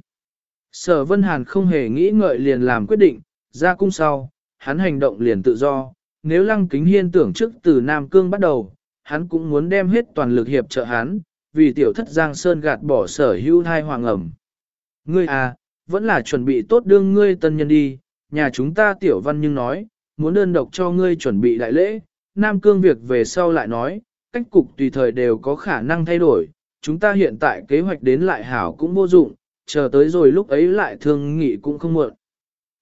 S1: Sở Vân Hàn không hề nghĩ ngợi liền làm quyết định, ra cung sau, hắn hành động liền tự do, nếu Lăng Kính Hiên tưởng trước từ Nam Cương bắt đầu, hắn cũng muốn đem hết toàn lực hiệp trợ hắn, vì tiểu thất Giang Sơn gạt bỏ sở hưu hai hoàng ẩm. Ngươi à, vẫn là chuẩn bị tốt đương ngươi tân nhân đi, nhà chúng ta tiểu văn nhưng nói, muốn đơn độc cho ngươi chuẩn bị đại lễ, Nam Cương việc về sau lại nói, cách cục tùy thời đều có khả năng thay đổi, chúng ta hiện tại kế hoạch đến lại hảo cũng vô dụng, chờ tới rồi lúc ấy lại thương nghị cũng không muộn.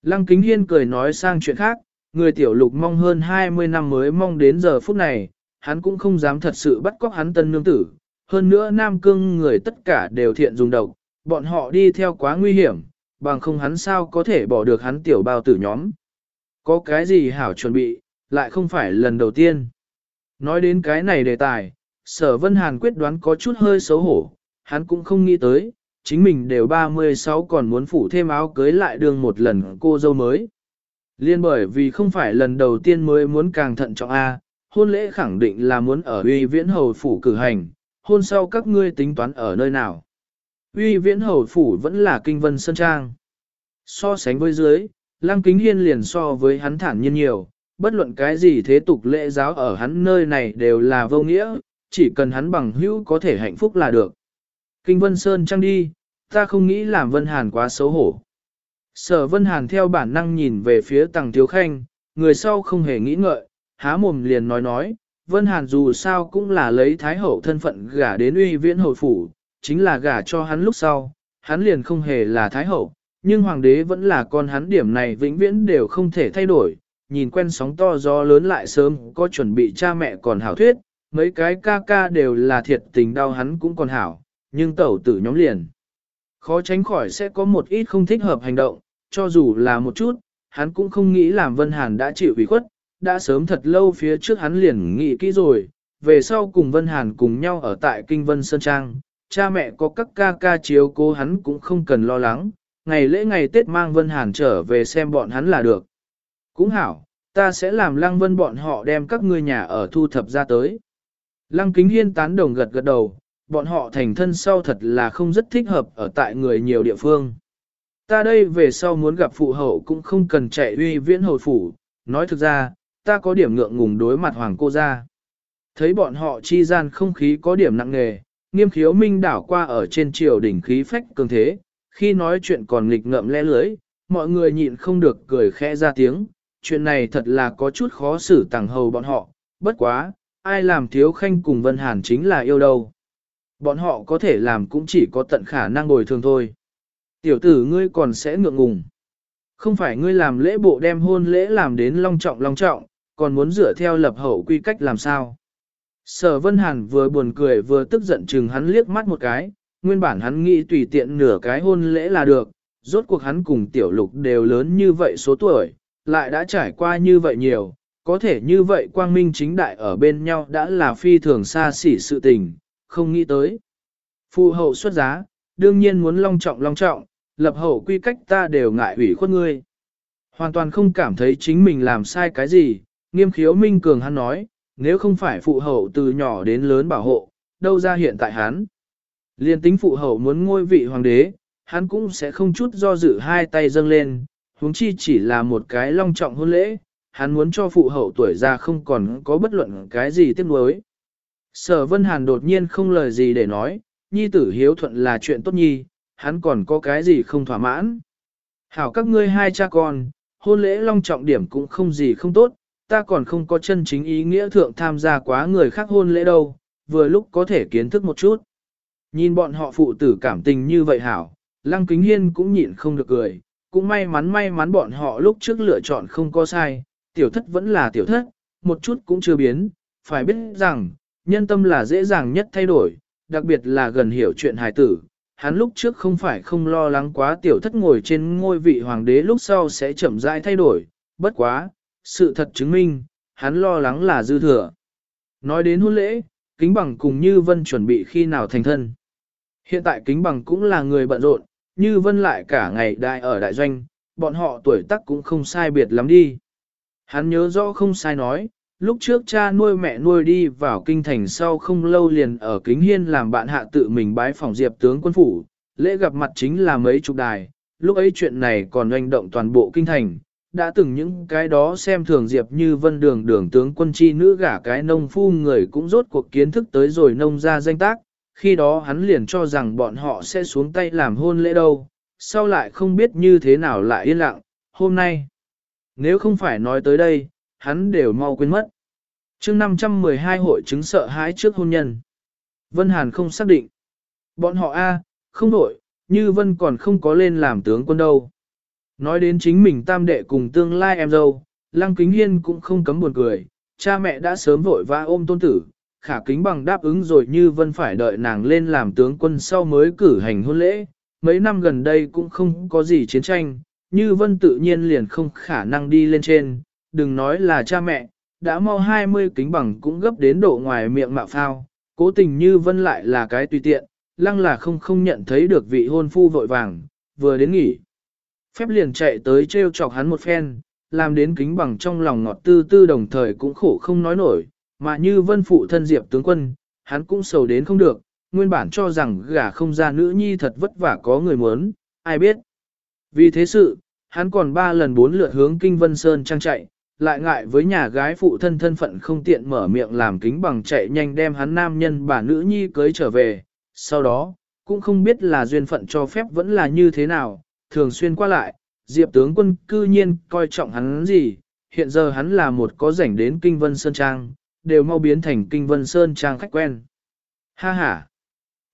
S1: Lăng Kính Hiên cười nói sang chuyện khác, người tiểu lục mong hơn 20 năm mới mong đến giờ phút này, hắn cũng không dám thật sự bắt cóc hắn tân nương tử. Hơn nữa Nam Cương người tất cả đều thiện dùng độc, bọn họ đi theo quá nguy hiểm, bằng không hắn sao có thể bỏ được hắn tiểu bao tử nhóm. Có cái gì hảo chuẩn bị, lại không phải lần đầu tiên. Nói đến cái này đề tài, sở vân hàn quyết đoán có chút hơi xấu hổ, hắn cũng không nghĩ tới, chính mình đều 36 còn muốn phủ thêm áo cưới lại đường một lần cô dâu mới. Liên bởi vì không phải lần đầu tiên mới muốn càng thận trọng A, hôn lễ khẳng định là muốn ở uy viễn hầu phủ cử hành, hôn sau các ngươi tính toán ở nơi nào. Uy viễn hầu phủ vẫn là kinh vân sơn trang. So sánh với dưới, lăng kính hiên liền so với hắn thản nhiên nhiều, bất luận cái gì thế tục lễ giáo ở hắn nơi này đều là vô nghĩa, chỉ cần hắn bằng hữu có thể hạnh phúc là được. Kinh Vân Sơn Trang đi, ta không nghĩ làm Vân Hàn quá xấu hổ. Sở Vân Hàn theo bản năng nhìn về phía tàng thiếu Khanh, người sau không hề nghĩ ngợi, há mồm liền nói nói, Vân Hàn dù sao cũng là lấy Thái Hậu thân phận gả đến uy viễn hồi phủ, chính là gả cho hắn lúc sau, hắn liền không hề là Thái Hậu, nhưng Hoàng đế vẫn là con hắn điểm này vĩnh viễn đều không thể thay đổi, nhìn quen sóng to gió lớn lại sớm có chuẩn bị cha mẹ còn hảo thuyết, mấy cái ca ca đều là thiệt tình đau hắn cũng còn hảo, nhưng tẩu tử nhóm liền. Khó tránh khỏi sẽ có một ít không thích hợp hành động, cho dù là một chút, hắn cũng không nghĩ làm Vân Hàn đã chịu ủy khuất, đã sớm thật lâu phía trước hắn liền nghĩ kỹ rồi, về sau cùng Vân Hàn cùng nhau ở tại Kinh Vân Sơn Trang, cha mẹ có các ca ca chiếu cố hắn cũng không cần lo lắng, ngày lễ ngày Tết mang Vân Hàn trở về xem bọn hắn là được. Cũng hảo, ta sẽ làm lăng vân bọn họ đem các ngươi nhà ở thu thập ra tới. Lăng kính hiên tán đồng gật gật đầu, bọn họ thành thân sau thật là không rất thích hợp ở tại người nhiều địa phương. Ta đây về sau muốn gặp phụ hậu cũng không cần chạy uy viễn hồi phủ, nói thực ra, ta có điểm ngượng ngùng đối mặt hoàng cô ra. Thấy bọn họ chi gian không khí có điểm nặng nề, nghiêm khiếu minh đảo qua ở trên triều đỉnh khí phách cường thế, khi nói chuyện còn nghịch ngợm lẽ lưới, mọi người nhịn không được cười khẽ ra tiếng, chuyện này thật là có chút khó xử tàng hầu bọn họ, bất quá, ai làm thiếu khanh cùng Vân Hàn chính là yêu đâu. Bọn họ có thể làm cũng chỉ có tận khả năng bồi thường thôi. Tiểu tử ngươi còn sẽ ngượng ngùng. Không phải ngươi làm lễ bộ đem hôn lễ làm đến long trọng long trọng, còn muốn dựa theo lập hậu quy cách làm sao. Sở Vân Hàn vừa buồn cười vừa tức giận chừng hắn liếc mắt một cái, nguyên bản hắn nghĩ tùy tiện nửa cái hôn lễ là được, rốt cuộc hắn cùng tiểu lục đều lớn như vậy số tuổi, lại đã trải qua như vậy nhiều, có thể như vậy quang minh chính đại ở bên nhau đã là phi thường xa xỉ sự tình, không nghĩ tới. Phụ hậu xuất giá, đương nhiên muốn long trọng long trọng, lập hậu quy cách ta đều ngại ủy khuất ngươi. Hoàn toàn không cảm thấy chính mình làm sai cái gì, nghiêm khiếu minh cường hắn nói, nếu không phải phụ hậu từ nhỏ đến lớn bảo hộ, đâu ra hiện tại hắn. Liên tính phụ hậu muốn ngôi vị hoàng đế, hắn cũng sẽ không chút do dự hai tay dâng lên, huống chi chỉ là một cái long trọng hôn lễ, hắn muốn cho phụ hậu tuổi già không còn có bất luận cái gì tiếc nuối. Sở Vân Hàn đột nhiên không lời gì để nói, nhi tử hiếu thuận là chuyện tốt nhi, hắn còn có cái gì không thỏa mãn. Hảo các ngươi hai cha con, hôn lễ long trọng điểm cũng không gì không tốt, ta còn không có chân chính ý nghĩa thượng tham gia quá người khác hôn lễ đâu, vừa lúc có thể kiến thức một chút. Nhìn bọn họ phụ tử cảm tình như vậy hảo, Lăng Kính Hiên cũng nhịn không được cười, cũng may mắn may mắn bọn họ lúc trước lựa chọn không có sai, tiểu thất vẫn là tiểu thất, một chút cũng chưa biến, phải biết rằng, nhân tâm là dễ dàng nhất thay đổi, đặc biệt là gần hiểu chuyện hài tử. Hắn lúc trước không phải không lo lắng quá tiểu thất ngồi trên ngôi vị hoàng đế lúc sau sẽ chậm rãi thay đổi, bất quá, sự thật chứng minh, hắn lo lắng là dư thừa. Nói đến hôn lễ, kính bằng cùng Như Vân chuẩn bị khi nào thành thân. Hiện tại kính bằng cũng là người bận rộn, Như Vân lại cả ngày đại ở đại doanh, bọn họ tuổi tác cũng không sai biệt lắm đi. Hắn nhớ rõ không sai nói, lúc trước cha nuôi mẹ nuôi đi vào kinh thành sau không lâu liền ở kính hiên làm bạn hạ tự mình bái phòng diệp tướng quân phủ, lễ gặp mặt chính là mấy chục đài, lúc ấy chuyện này còn doanh động toàn bộ kinh thành, đã từng những cái đó xem thường diệp như vân đường đường tướng quân chi nữ gả cái nông phu người cũng rốt cuộc kiến thức tới rồi nông ra danh tác, khi đó hắn liền cho rằng bọn họ sẽ xuống tay làm hôn lễ đâu, sau lại không biết như thế nào lại yên lặng, hôm nay. Nếu không phải nói tới đây, hắn đều mau quên mất. chương 512 hội chứng sợ hãi trước hôn nhân. Vân Hàn không xác định. Bọn họ A, không đổi, như Vân còn không có lên làm tướng quân đâu. Nói đến chính mình tam đệ cùng tương lai em dâu, Lăng Kính Hiên cũng không cấm buồn cười, cha mẹ đã sớm vội vã ôm tôn tử, khả kính bằng đáp ứng rồi như Vân phải đợi nàng lên làm tướng quân sau mới cử hành hôn lễ, mấy năm gần đây cũng không có gì chiến tranh, như Vân tự nhiên liền không khả năng đi lên trên, đừng nói là cha mẹ, đã mau 20 kính bằng cũng gấp đến độ ngoài miệng mạo phao, cố tình như Vân lại là cái tùy tiện, lăng là không không nhận thấy được vị hôn phu vội vàng, vừa đến nghỉ. Phép liền chạy tới treo chọc hắn một phen, làm đến kính bằng trong lòng ngọt tư tư đồng thời cũng khổ không nói nổi, mà như vân phụ thân diệp tướng quân, hắn cũng sầu đến không được, nguyên bản cho rằng gả không ra nữ nhi thật vất vả có người muốn, ai biết. Vì thế sự, hắn còn ba lần bốn lượt hướng kinh vân sơn trang chạy, lại ngại với nhà gái phụ thân thân phận không tiện mở miệng làm kính bằng chạy nhanh đem hắn nam nhân bà nữ nhi cưới trở về, sau đó, cũng không biết là duyên phận cho phép vẫn là như thế nào, thường xuyên qua lại, diệp tướng quân cư nhiên coi trọng hắn gì, hiện giờ hắn là một có rảnh đến kinh vân sơn trang, đều mau biến thành kinh vân sơn trang khách quen. Ha ha!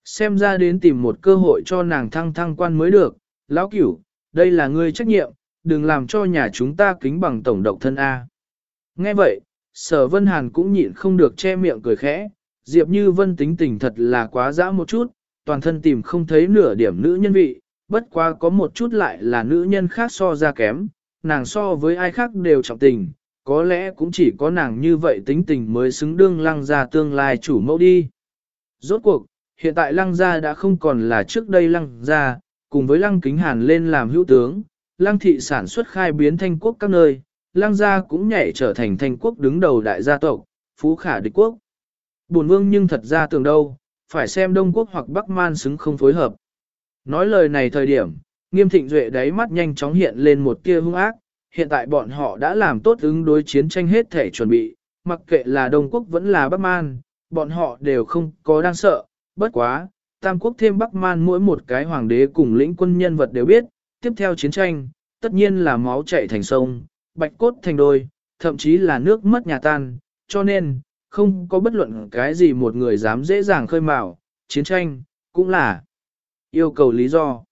S1: Xem ra đến tìm một cơ hội cho nàng thăng thăng quan mới được, lão cửu, đây là ngươi trách nhiệm, đừng làm cho nhà chúng ta kính bằng tổng độc thân A. Nghe vậy, sở vân hàn cũng nhịn không được che miệng cười khẽ, Diệp Như Vân tính tình thật là quá dã một chút, toàn thân tìm không thấy nửa điểm nữ nhân vị, bất quá có một chút lại là nữ nhân khác so ra kém, nàng so với ai khác đều trọng tình, có lẽ cũng chỉ có nàng như vậy tính tình mới xứng đương lăng gia tương lai chủ mẫu đi. Rốt cuộc, hiện tại lăng gia đã không còn là trước đây lăng gia, cùng với lăng kính hàn lên làm hữu tướng, lăng thị sản xuất khai biến thanh quốc các nơi, lăng gia cũng nhảy trở thành thanh quốc đứng đầu đại gia tộc, phú khả địch quốc. buồn vương nhưng thật ra tưởng đâu, phải xem Đông Quốc hoặc Bắc Man xứng không phối hợp. Nói lời này thời điểm, nghiêm thịnh duệ đáy mắt nhanh chóng hiện lên một tia hung ác, hiện tại bọn họ đã làm tốt ứng đối chiến tranh hết thể chuẩn bị, mặc kệ là Đông Quốc vẫn là Bắc Man, bọn họ đều không có đang sợ, bất quá, Tam Quốc thêm Bắc Man mỗi một cái hoàng đế cùng lĩnh quân nhân vật đều biết, tiếp theo chiến tranh, tất nhiên là máu chảy thành sông, bạch cốt thành đôi, thậm chí là nước mất nhà tan, cho nên, không có bất luận cái gì một người dám dễ dàng khơi mào, chiến tranh, cũng là yêu cầu lý do.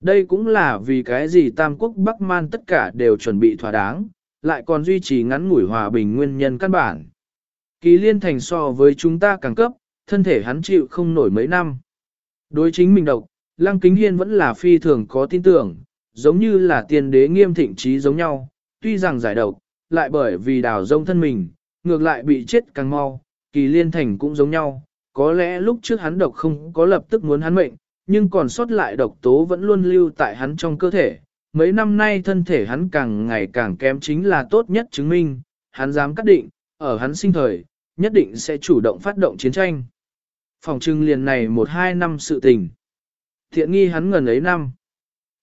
S1: Đây cũng là vì cái gì Tam Quốc Bắc Man tất cả đều chuẩn bị thỏa đáng, lại còn duy trì ngắn ngủi hòa bình nguyên nhân căn bản. Kỳ liên thành so với chúng ta càng cấp, thân thể hắn chịu không nổi mấy năm. Đối chính mình độc, Lăng Kính Hiên vẫn là phi thường có tin tưởng, giống như là tiền đế nghiêm thịnh trí giống nhau, tuy rằng giải độc, lại bởi vì đào rông thân mình, ngược lại bị chết càng mau, kỳ liên thành cũng giống nhau, có lẽ lúc trước hắn độc không có lập tức muốn hắn mệnh, nhưng còn sót lại độc tố vẫn luôn lưu tại hắn trong cơ thể. Mấy năm nay thân thể hắn càng ngày càng kém chính là tốt nhất chứng minh, hắn dám cắt định, ở hắn sinh thời, nhất định sẽ chủ động phát động chiến tranh. Phòng trưng liền này một hai năm sự tình. Thiện nghi hắn ngần ấy năm.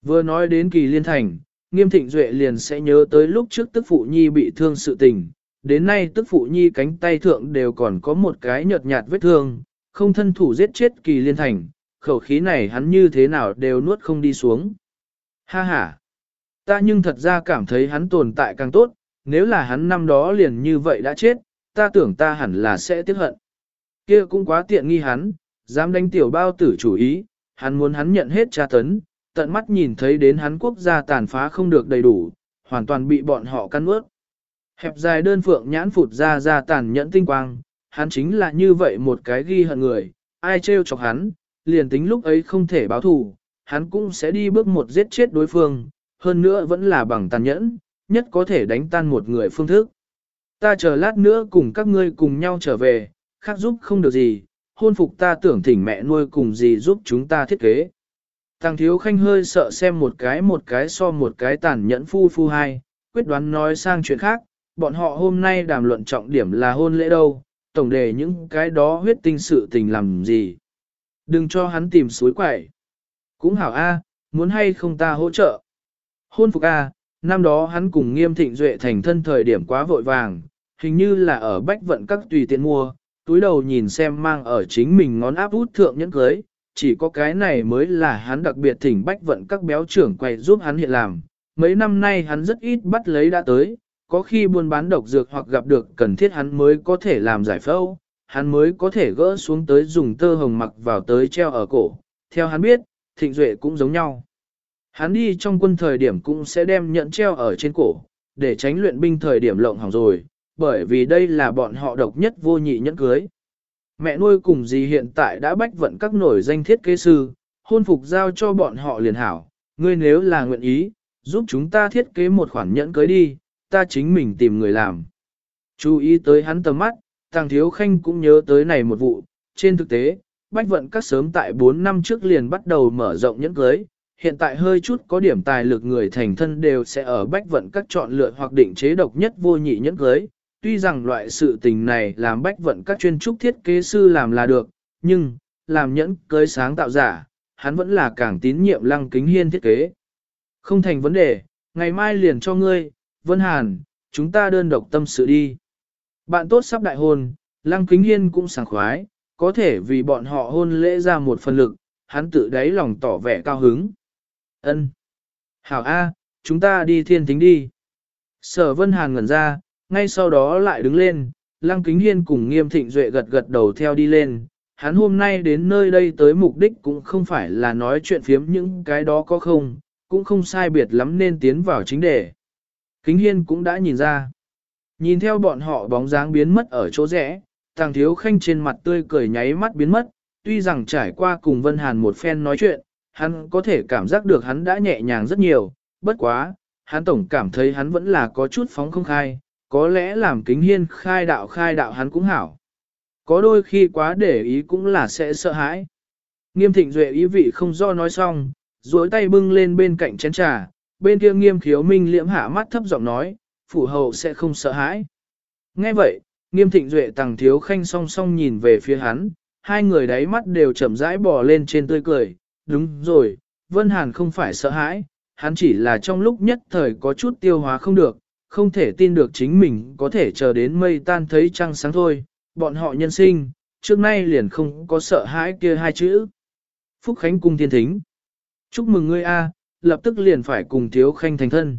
S1: Vừa nói đến kỳ liên thành, nghiêm thịnh duệ liền sẽ nhớ tới lúc trước tức phụ nhi bị thương sự tình. Đến nay tức phụ nhi cánh tay thượng đều còn có một cái nhợt nhạt vết thương, không thân thủ giết chết kỳ liên thành, khẩu khí này hắn như thế nào đều nuốt không đi xuống. Ha ha! Ta nhưng thật ra cảm thấy hắn tồn tại càng tốt, nếu là hắn năm đó liền như vậy đã chết, ta tưởng ta hẳn là sẽ tiếc hận. Kia cũng quá tiện nghi hắn, dám đánh tiểu bao tử chủ ý, hắn muốn hắn nhận hết tra tấn, tận mắt nhìn thấy đến hắn quốc gia tàn phá không được đầy đủ, hoàn toàn bị bọn họ căn ướt. Hẹp dài đơn phượng nhãn phụt ra ra tàn nhẫn tinh quang, hắn chính là như vậy một cái ghi hận người, ai trêu chọc hắn, liền tính lúc ấy không thể báo thù, hắn cũng sẽ đi bước một giết chết đối phương, hơn nữa vẫn là bằng tàn nhẫn, nhất có thể đánh tan một người phương thức. Ta chờ lát nữa cùng các ngươi cùng nhau trở về, khác giúp không được gì, hôn phục ta tưởng thỉnh mẹ nuôi cùng gì giúp chúng ta thiết kế. Thằng thiếu khanh hơi sợ xem một cái một cái so một cái tàn nhẫn phu phu hai, quyết đoán nói sang chuyện khác, bọn họ hôm nay đàm luận trọng điểm là hôn lễ đâu, tổng đề những cái đó huyết tinh sự tình làm gì. Đừng cho hắn tìm suối quẩy. Cũng hảo A, muốn hay không ta hỗ trợ. Hôn phục A, năm đó hắn cùng nghiêm thịnh duệ thành thân thời điểm quá vội vàng, hình như là ở bách vận các tùy tiện mua, túi đầu nhìn xem mang ở chính mình ngón áp út thượng nhẫn cưới, chỉ có cái này mới là hắn đặc biệt thỉnh bách vận các béo trưởng quầy giúp hắn hiện làm. Mấy năm nay hắn rất ít bắt lấy đã tới, có khi buôn bán độc dược hoặc gặp được cần thiết hắn mới có thể làm giải phẫu, hắn mới có thể gỡ xuống tới dùng tơ hồng mặc vào tới treo ở cổ. Theo hắn biết, thịnh duệ cũng giống nhau. Hắn đi trong quân thời điểm cũng sẽ đem nhẫn treo ở trên cổ, để tránh luyện binh thời điểm lộng hỏng rồi, bởi vì đây là bọn họ độc nhất vô nhị nhẫn cưới. Mẹ nuôi cùng gì hiện tại đã bách vận các nổi danh thiết kế sư, hôn phục giao cho bọn họ liền hảo, ngươi nếu là nguyện ý, giúp chúng ta thiết kế một khoản nhẫn cưới đi, ta chính mình tìm người làm. Chú ý tới hắn tầm mắt, Tàng Thiếu Khanh cũng nhớ tới này một vụ, trên thực tế, bách vận các sớm tại 4 năm trước liền bắt đầu mở rộng nhẫn cưới, hiện tại hơi chút có điểm tài lực người thành thân đều sẽ ở bách vận các chọn lựa hoặc định chế độc nhất vô nhị nhẫn cưới. Tuy rằng loại sự tình này làm bách vận các chuyên trúc thiết kế sư làm là được, nhưng, làm nhẫn cưới sáng tạo giả, hắn vẫn là càng tín nhiệm lăng kính hiên thiết kế. Không thành vấn đề, ngày mai liền cho ngươi, Vân Hàn, chúng ta đơn độc tâm sự đi. Bạn tốt sắp đại hôn, Lăng Kính Hiên cũng sảng khoái, có thể vì bọn họ hôn lễ ra một phần lực, hắn tự đáy lòng tỏ vẻ cao hứng. Ân, Hảo A, chúng ta đi thiên thính đi. Sở Vân Hàn ngẩn ra, ngay sau đó lại đứng lên, Lăng Kính Hiên cùng Nghiêm Thịnh Duệ gật gật đầu theo đi lên. Hắn hôm nay đến nơi đây tới mục đích cũng không phải là nói chuyện phiếm những cái đó có không, cũng không sai biệt lắm nên tiến vào chính đề. Kính Hiên cũng đã nhìn ra. Nhìn theo bọn họ bóng dáng biến mất ở chỗ rẽ, thằng thiếu khanh trên mặt tươi cười nháy mắt biến mất, tuy rằng trải qua cùng Vân Hàn một phen nói chuyện, hắn có thể cảm giác được hắn đã nhẹ nhàng rất nhiều, bất quá, hắn tổng cảm thấy hắn vẫn là có chút phóng không khai, có lẽ làm kính hiên khai đạo khai đạo hắn cũng hảo. Có đôi khi quá để ý cũng là sẽ sợ hãi. Nghiêm thịnh duệ ý vị không do nói xong, duỗi tay bưng lên bên cạnh chén trà, bên kia nghiêm khiếu minh liễm hạ mắt thấp giọng nói, phủ hậu sẽ không sợ hãi. Nghe vậy, nghiêm thịnh duệ tàng thiếu khanh song song nhìn về phía hắn, hai người đáy mắt đều chậm rãi bò lên trên tươi cười, đúng rồi, Vân Hàn không phải sợ hãi, hắn chỉ là trong lúc nhất thời có chút tiêu hóa không được, không thể tin được chính mình có thể chờ đến mây tan thấy trăng sáng thôi, bọn họ nhân sinh, trước nay liền không có sợ hãi kia hai chữ. Phúc Khánh cung thiên thính. Chúc mừng ngươi A, lập tức liền phải cùng thiếu khanh thành thân.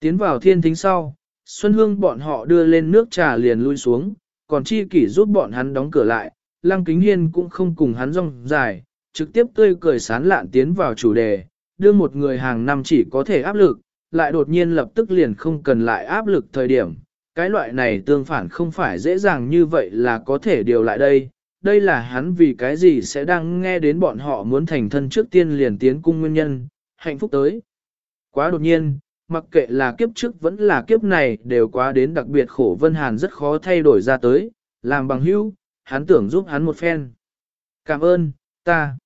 S1: Tiến vào thiên thính sau, Xuân Hương bọn họ đưa lên nước trà liền lui xuống, còn chi kỷ giúp bọn hắn đóng cửa lại, Lăng Kính Hiên cũng không cùng hắn rong dài, trực tiếp tươi cười sán lạn tiến vào chủ đề, đưa một người hàng năm chỉ có thể áp lực, lại đột nhiên lập tức liền không cần lại áp lực thời điểm. Cái loại này tương phản không phải dễ dàng như vậy là có thể điều lại đây. Đây là hắn vì cái gì sẽ đang nghe đến bọn họ muốn thành thân trước tiên liền tiến cung nguyên nhân, hạnh phúc tới. Quá đột nhiên, mặc kệ là kiếp trước vẫn là kiếp này đều quá đến đặc biệt khổ Vân Hàn rất khó thay đổi ra tới, làm bằng hữu, hắn tưởng giúp hắn một phen. Cảm ơn, ta.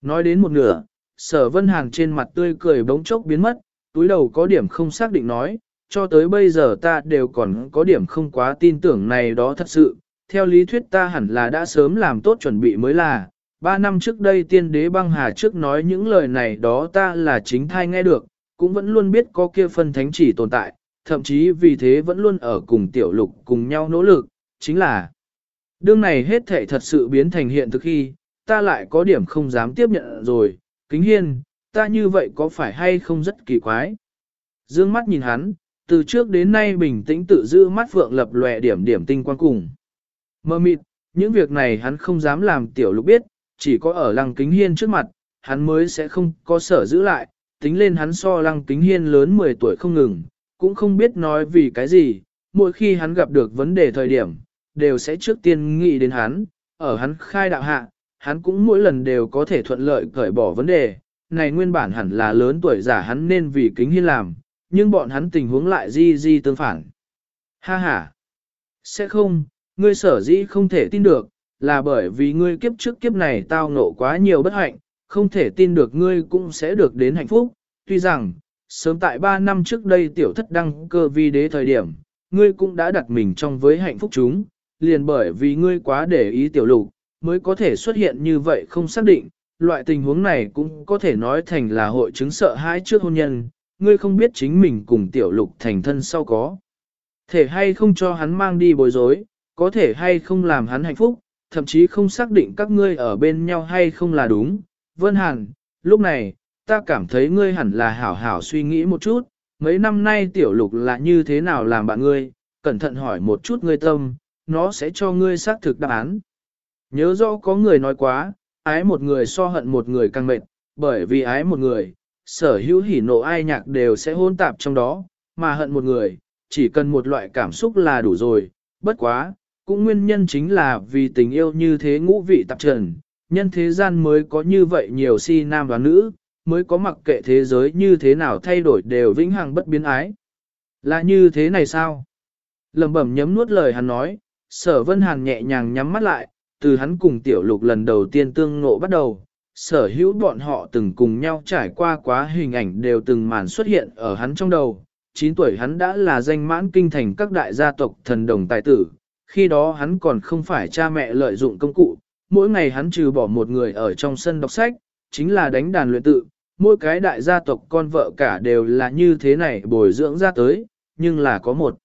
S1: Nói đến một nửa, sở Vân Hàn trên mặt tươi cười bỗng chốc biến mất, túi đầu có điểm không xác định nói, cho tới bây giờ ta đều còn có điểm không quá tin tưởng này đó thật sự, theo lý thuyết ta hẳn là đã sớm làm tốt chuẩn bị mới là, ba năm trước đây tiên đế băng hà trước nói những lời này đó ta là chính thai nghe được, cũng vẫn luôn biết có kia phân thánh chỉ tồn tại, thậm chí vì thế vẫn luôn ở cùng tiểu lục cùng nhau nỗ lực, chính là đương này hết thể thật sự biến thành hiện thực khi, ta lại có điểm không dám tiếp nhận rồi, kính hiên, ta như vậy có phải hay không rất kỳ quái. Dương mắt nhìn hắn, từ trước đến nay bình tĩnh tự giữ mắt phượng lập lòe điểm điểm tinh quan cùng. Mơ mịt, những việc này hắn không dám làm tiểu lục biết, chỉ có ở lăng kính hiên trước mặt, hắn mới sẽ không có sở giữ lại, tính lên hắn so lăng kính hiên lớn 10 tuổi không ngừng, cũng không biết nói vì cái gì, mỗi khi hắn gặp được vấn đề thời điểm, đều sẽ trước tiên nghĩ đến hắn, ở hắn khai đạo hạ, hắn cũng mỗi lần đều có thể thuận lợi cởi bỏ vấn đề, này nguyên bản hẳn là lớn tuổi giả hắn nên vì kính hiên làm, nhưng bọn hắn tình huống lại di di tương phản. Ha ha! Sẽ không, ngươi sở dĩ không thể tin được, là bởi vì ngươi kiếp trước kiếp này tao ngộ quá nhiều bất hạnh, không thể tin được ngươi cũng sẽ được đến hạnh phúc. Tuy rằng, sớm tại 3 năm trước đây tiểu thất đăng cơ vi đế thời điểm, ngươi cũng đã đặt mình trong với hạnh phúc chúng, liền bởi vì ngươi quá để ý tiểu lục, mới có thể xuất hiện như vậy không xác định, loại tình huống này cũng có thể nói thành là hội chứng sợ hãi trước hôn nhân, ngươi không biết chính mình cùng tiểu lục thành thân sau có. Thể hay không cho hắn mang đi bối rối, có thể hay không làm hắn hạnh phúc, thậm chí không xác định các ngươi ở bên nhau hay không là đúng. Vân Hàn, lúc này, ta cảm thấy ngươi hẳn là hảo hảo suy nghĩ một chút, mấy năm nay tiểu lục là như thế nào làm bạn ngươi, cẩn thận hỏi một chút ngươi tâm, nó sẽ cho ngươi xác thực đáp án. Nhớ rõ có người nói quá, ái một người so hận một người càng mệt, bởi vì ái một người, sở hữu hỉ nộ ai nhạc đều sẽ hôn tạp trong đó, mà hận một người, chỉ cần một loại cảm xúc là đủ rồi, bất quá, cũng nguyên nhân chính là vì tình yêu như thế ngũ vị tạp trần, nhân thế gian mới có như vậy nhiều si nam và nữ, mới có mặc kệ thế giới như thế nào thay đổi đều vĩnh hằng bất biến ái. Là như thế này sao? Lầm bẩm nhấm nuốt lời hắn nói, sở vân hàn nhẹ nhàng nhắm mắt lại, từ hắn cùng tiểu lục lần đầu tiên tương ngộ bắt đầu, sở hữu bọn họ từng cùng nhau trải qua quá hình ảnh đều từng màn xuất hiện ở hắn trong đầu. 9 tuổi hắn đã là danh mãn kinh thành các đại gia tộc thần đồng tài tử, khi đó hắn còn không phải cha mẹ lợi dụng công cụ, mỗi ngày hắn trừ bỏ một người ở trong sân đọc sách, chính là đánh đàn luyện tự, mỗi cái đại gia tộc con vợ cả đều là như thế này bồi dưỡng ra tới, nhưng là có một.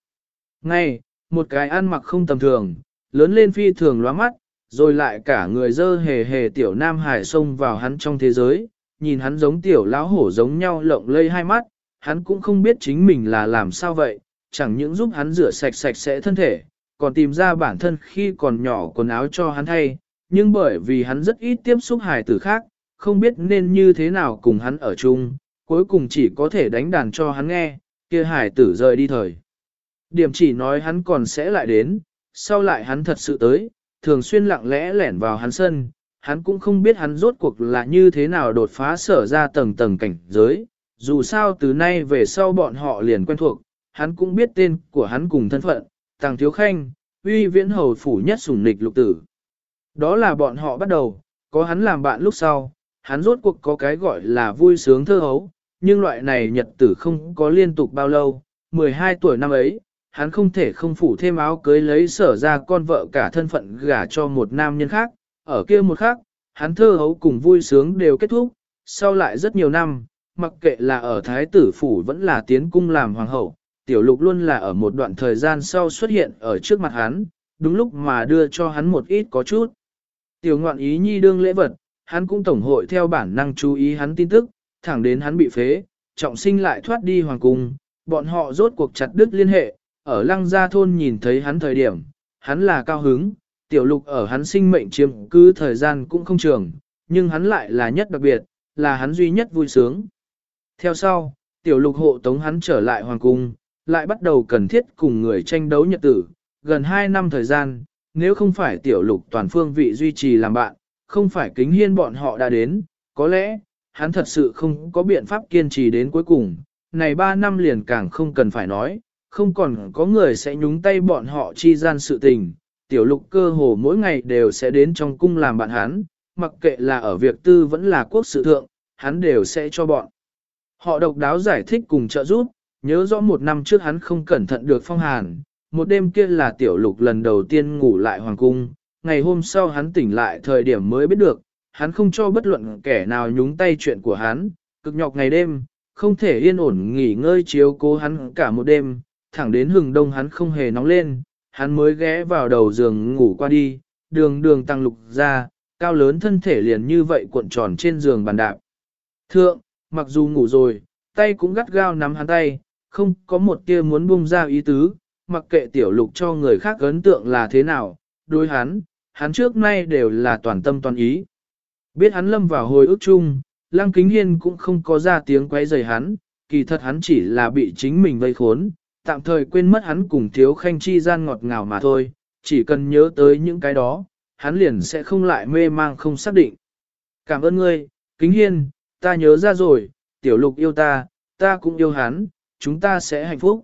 S1: Ngay, một cái ăn mặc không tầm thường, lớn lên phi thường loa mắt, rồi lại cả người dơ hề hề tiểu nam hải xông vào hắn trong thế giới, nhìn hắn giống tiểu lão hổ giống nhau lộng lây hai mắt, hắn cũng không biết chính mình là làm sao vậy, chẳng những giúp hắn rửa sạch sạch sẽ thân thể, còn tìm ra bản thân khi còn nhỏ quần áo cho hắn thay, nhưng bởi vì hắn rất ít tiếp xúc hài tử khác, không biết nên như thế nào cùng hắn ở chung, cuối cùng chỉ có thể đánh đàn cho hắn nghe, kia hài tử rời đi thời. Điểm chỉ nói hắn còn sẽ lại đến, sau lại hắn thật sự tới, thường xuyên lặng lẽ lẻn vào hắn sân, hắn cũng không biết hắn rốt cuộc là như thế nào đột phá sở ra tầng tầng cảnh giới, dù sao từ nay về sau bọn họ liền quen thuộc, hắn cũng biết tên của hắn cùng thân phận, Tàng Thiếu Khanh, uy viễn hầu phủ nhất sủng nịch lục tử. Đó là bọn họ bắt đầu, có hắn làm bạn lúc sau, hắn rốt cuộc có cái gọi là vui sướng thơ hấu, nhưng loại này nhật tử không có liên tục bao lâu, 12 tuổi năm ấy, hắn không thể không phủ thêm áo cưới lấy sở ra con vợ cả thân phận gả cho một nam nhân khác, ở kia một khác, hắn thơ hấu cùng vui sướng đều kết thúc, sau lại rất nhiều năm, mặc kệ là ở Thái tử Phủ vẫn là tiến cung làm hoàng hậu, tiểu lục luôn là ở một đoạn thời gian sau xuất hiện ở trước mặt hắn, đúng lúc mà đưa cho hắn một ít có chút. Tiểu ngoạn ý nhi đương lễ vật, hắn cũng tổng hội theo bản năng chú ý hắn tin tức, thẳng đến hắn bị phế, trọng sinh lại thoát đi hoàng cung, bọn họ rốt cuộc chặt đứt liên hệ, ở lăng gia thôn nhìn thấy hắn thời điểm, hắn là cao hứng, tiểu lục ở hắn sinh mệnh chiếm cứ thời gian cũng không trường, nhưng hắn lại là nhất đặc biệt, là hắn duy nhất vui sướng. Theo sau, tiểu lục hộ tống hắn trở lại hoàng cung, lại bắt đầu cần thiết cùng người tranh đấu nhật tử, gần 2 năm thời gian, nếu không phải tiểu lục toàn phương vị duy trì làm bạn, không phải kính hiên bọn họ đã đến, có lẽ, hắn thật sự không có biện pháp kiên trì đến cuối cùng, này 3 năm liền càng không cần phải nói, không còn có người sẽ nhúng tay bọn họ chi gian sự tình, tiểu lục cơ hồ mỗi ngày đều sẽ đến trong cung làm bạn hắn, mặc kệ là ở việc tư vẫn là quốc sự thượng, hắn đều sẽ cho bọn. Họ độc đáo giải thích cùng trợ giúp, nhớ rõ một năm trước hắn không cẩn thận được phong hàn, một đêm kia là tiểu lục lần đầu tiên ngủ lại hoàng cung, ngày hôm sau hắn tỉnh lại thời điểm mới biết được, hắn không cho bất luận kẻ nào nhúng tay chuyện của hắn, cực nhọc ngày đêm, không thể yên ổn nghỉ ngơi chiếu cố hắn cả một đêm, thẳng đến hừng đông hắn không hề nóng lên, hắn mới ghé vào đầu giường ngủ qua đi, đường đường tăng lục ra, cao lớn thân thể liền như vậy cuộn tròn trên giường bàn đạp. Thượng, mặc dù ngủ rồi, tay cũng gắt gao nắm hắn tay, không có một tia muốn buông ra ý tứ, mặc kệ tiểu lục cho người khác ấn tượng là thế nào, đối hắn, hắn trước nay đều là toàn tâm toàn ý. Biết hắn lâm vào hồi ức chung, Lăng Kính Hiên cũng không có ra tiếng quấy rầy hắn, kỳ thật hắn chỉ là bị chính mình vây khốn, tạm thời quên mất hắn cùng thiếu khanh chi gian ngọt ngào mà thôi, chỉ cần nhớ tới những cái đó, hắn liền sẽ không lại mê mang không xác định. Cảm ơn ngươi, Kính Hiên, ta nhớ ra rồi, tiểu lục yêu ta, ta cũng yêu hắn, chúng ta sẽ hạnh phúc.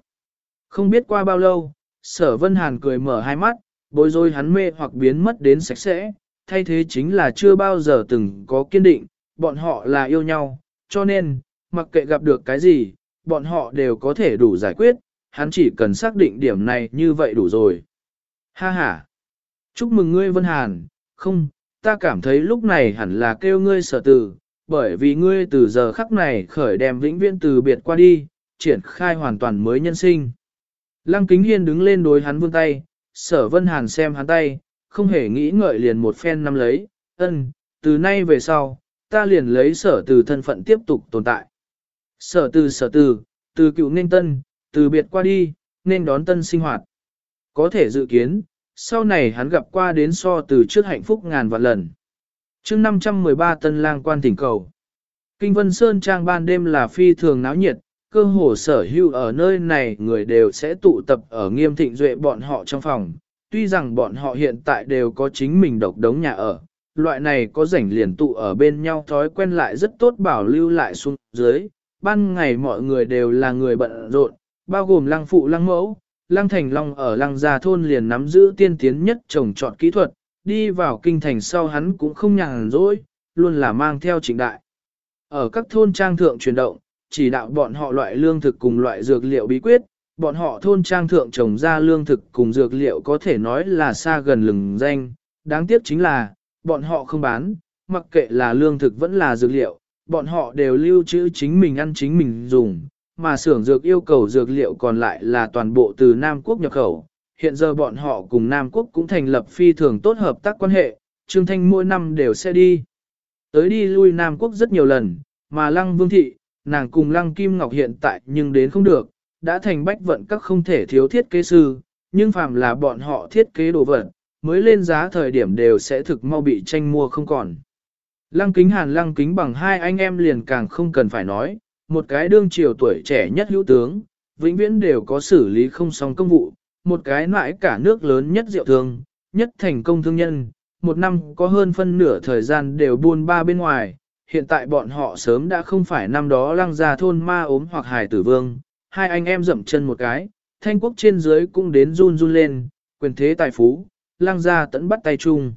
S1: Không biết qua bao lâu, sở vân hàn cười mở hai mắt, bối rối hắn mê hoặc biến mất đến sạch sẽ, thay thế chính là chưa bao giờ từng có kiên định, bọn họ là yêu nhau, cho nên, mặc kệ gặp được cái gì, bọn họ đều có thể đủ giải quyết, hắn chỉ cần xác định điểm này như vậy đủ rồi. Ha ha! Chúc mừng ngươi Vân Hàn, không, ta cảm thấy lúc này hẳn là kêu ngươi sở tử, bởi vì ngươi từ giờ khắc này khởi đem vĩnh viễn từ biệt qua đi, triển khai hoàn toàn mới nhân sinh. Lăng Kính Hiên đứng lên đối hắn vươn tay, sở Vân Hàn xem hắn tay, không hề nghĩ ngợi liền một phen nắm lấy, ân, từ nay về sau, ta liền lấy sở từ thân phận tiếp tục tồn tại. Sở từ sở từ, từ cựu nên tân, từ biệt qua đi, nên đón tân sinh hoạt. Có thể dự kiến, sau này hắn gặp qua đến so từ trước hạnh phúc ngàn vạn lần. chương 513 tân lang quan tỉnh cầu. Kinh Vân Sơn Trang ban đêm là phi thường náo nhiệt, cơ hồ sở hữu ở nơi này người đều sẽ tụ tập ở nghiêm thịnh duệ bọn họ trong phòng. Tuy rằng bọn họ hiện tại đều có chính mình độc đống nhà ở, loại này có rảnh liền tụ ở bên nhau thói quen lại rất tốt bảo lưu lại xuống dưới. Ban ngày mọi người đều là người bận rộn, bao gồm lăng phụ lăng mẫu, lăng thành long ở lăng gia thôn liền nắm giữ tiên tiến nhất trồng trọt kỹ thuật, đi vào kinh thành sau hắn cũng không nhàn rỗi, luôn là mang theo trịnh đại. Ở các thôn trang thượng chuyển động, chỉ đạo bọn họ loại lương thực cùng loại dược liệu bí quyết, bọn họ thôn trang thượng trồng ra lương thực cùng dược liệu có thể nói là xa gần lừng danh, đáng tiếc chính là, bọn họ không bán, mặc kệ là lương thực vẫn là dược liệu, bọn họ đều lưu trữ chính mình ăn chính mình dùng, mà xưởng dược yêu cầu dược liệu còn lại là toàn bộ từ Nam Quốc nhập khẩu. Hiện giờ bọn họ cùng Nam Quốc cũng thành lập phi thường tốt hợp tác quan hệ, Trương Thanh mỗi năm đều sẽ đi. Tới đi lui Nam Quốc rất nhiều lần, mà Lăng Vương Thị, nàng cùng Lăng Kim Ngọc hiện tại nhưng đến không được, đã thành bách vận các không thể thiếu thiết kế sư, nhưng phàm là bọn họ thiết kế đồ vật, mới lên giá thời điểm đều sẽ thực mau bị tranh mua không còn. Lăng kính hàn lăng kính bằng hai anh em liền càng không cần phải nói, một cái đương triều tuổi trẻ nhất hữu tướng, vĩnh viễn đều có xử lý không xong công vụ, một cái nãi cả nước lớn nhất diệu thương, nhất thành công thương nhân, một năm có hơn phân nửa thời gian đều buôn ba bên ngoài, hiện tại bọn họ sớm đã không phải năm đó lăng ra thôn ma ốm hoặc hài tử vương, hai anh em dậm chân một cái, thanh quốc trên dưới cũng đến run run lên, quyền thế tài phú, lăng ra tẫn bắt tay chung.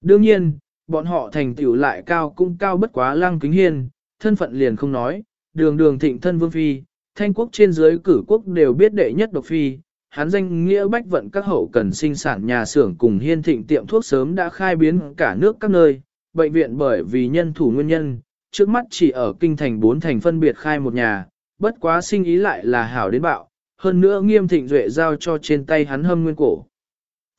S1: Đương nhiên, bọn họ thành tựu lại cao cũng cao bất quá lăng kính hiên, thân phận liền không nói, đường đường thịnh thân vương phi, thanh quốc trên dưới cử quốc đều biết đệ nhất độc phi, hán danh nghĩa bách vận các hậu cần sinh sản nhà xưởng cùng hiên thịnh tiệm thuốc sớm đã khai biến cả nước các nơi, bệnh viện bởi vì nhân thủ nguyên nhân, trước mắt chỉ ở kinh thành bốn thành phân biệt khai một nhà, bất quá sinh ý lại là hảo đến bạo, hơn nữa nghiêm thịnh duệ giao cho trên tay hắn hâm nguyên cổ.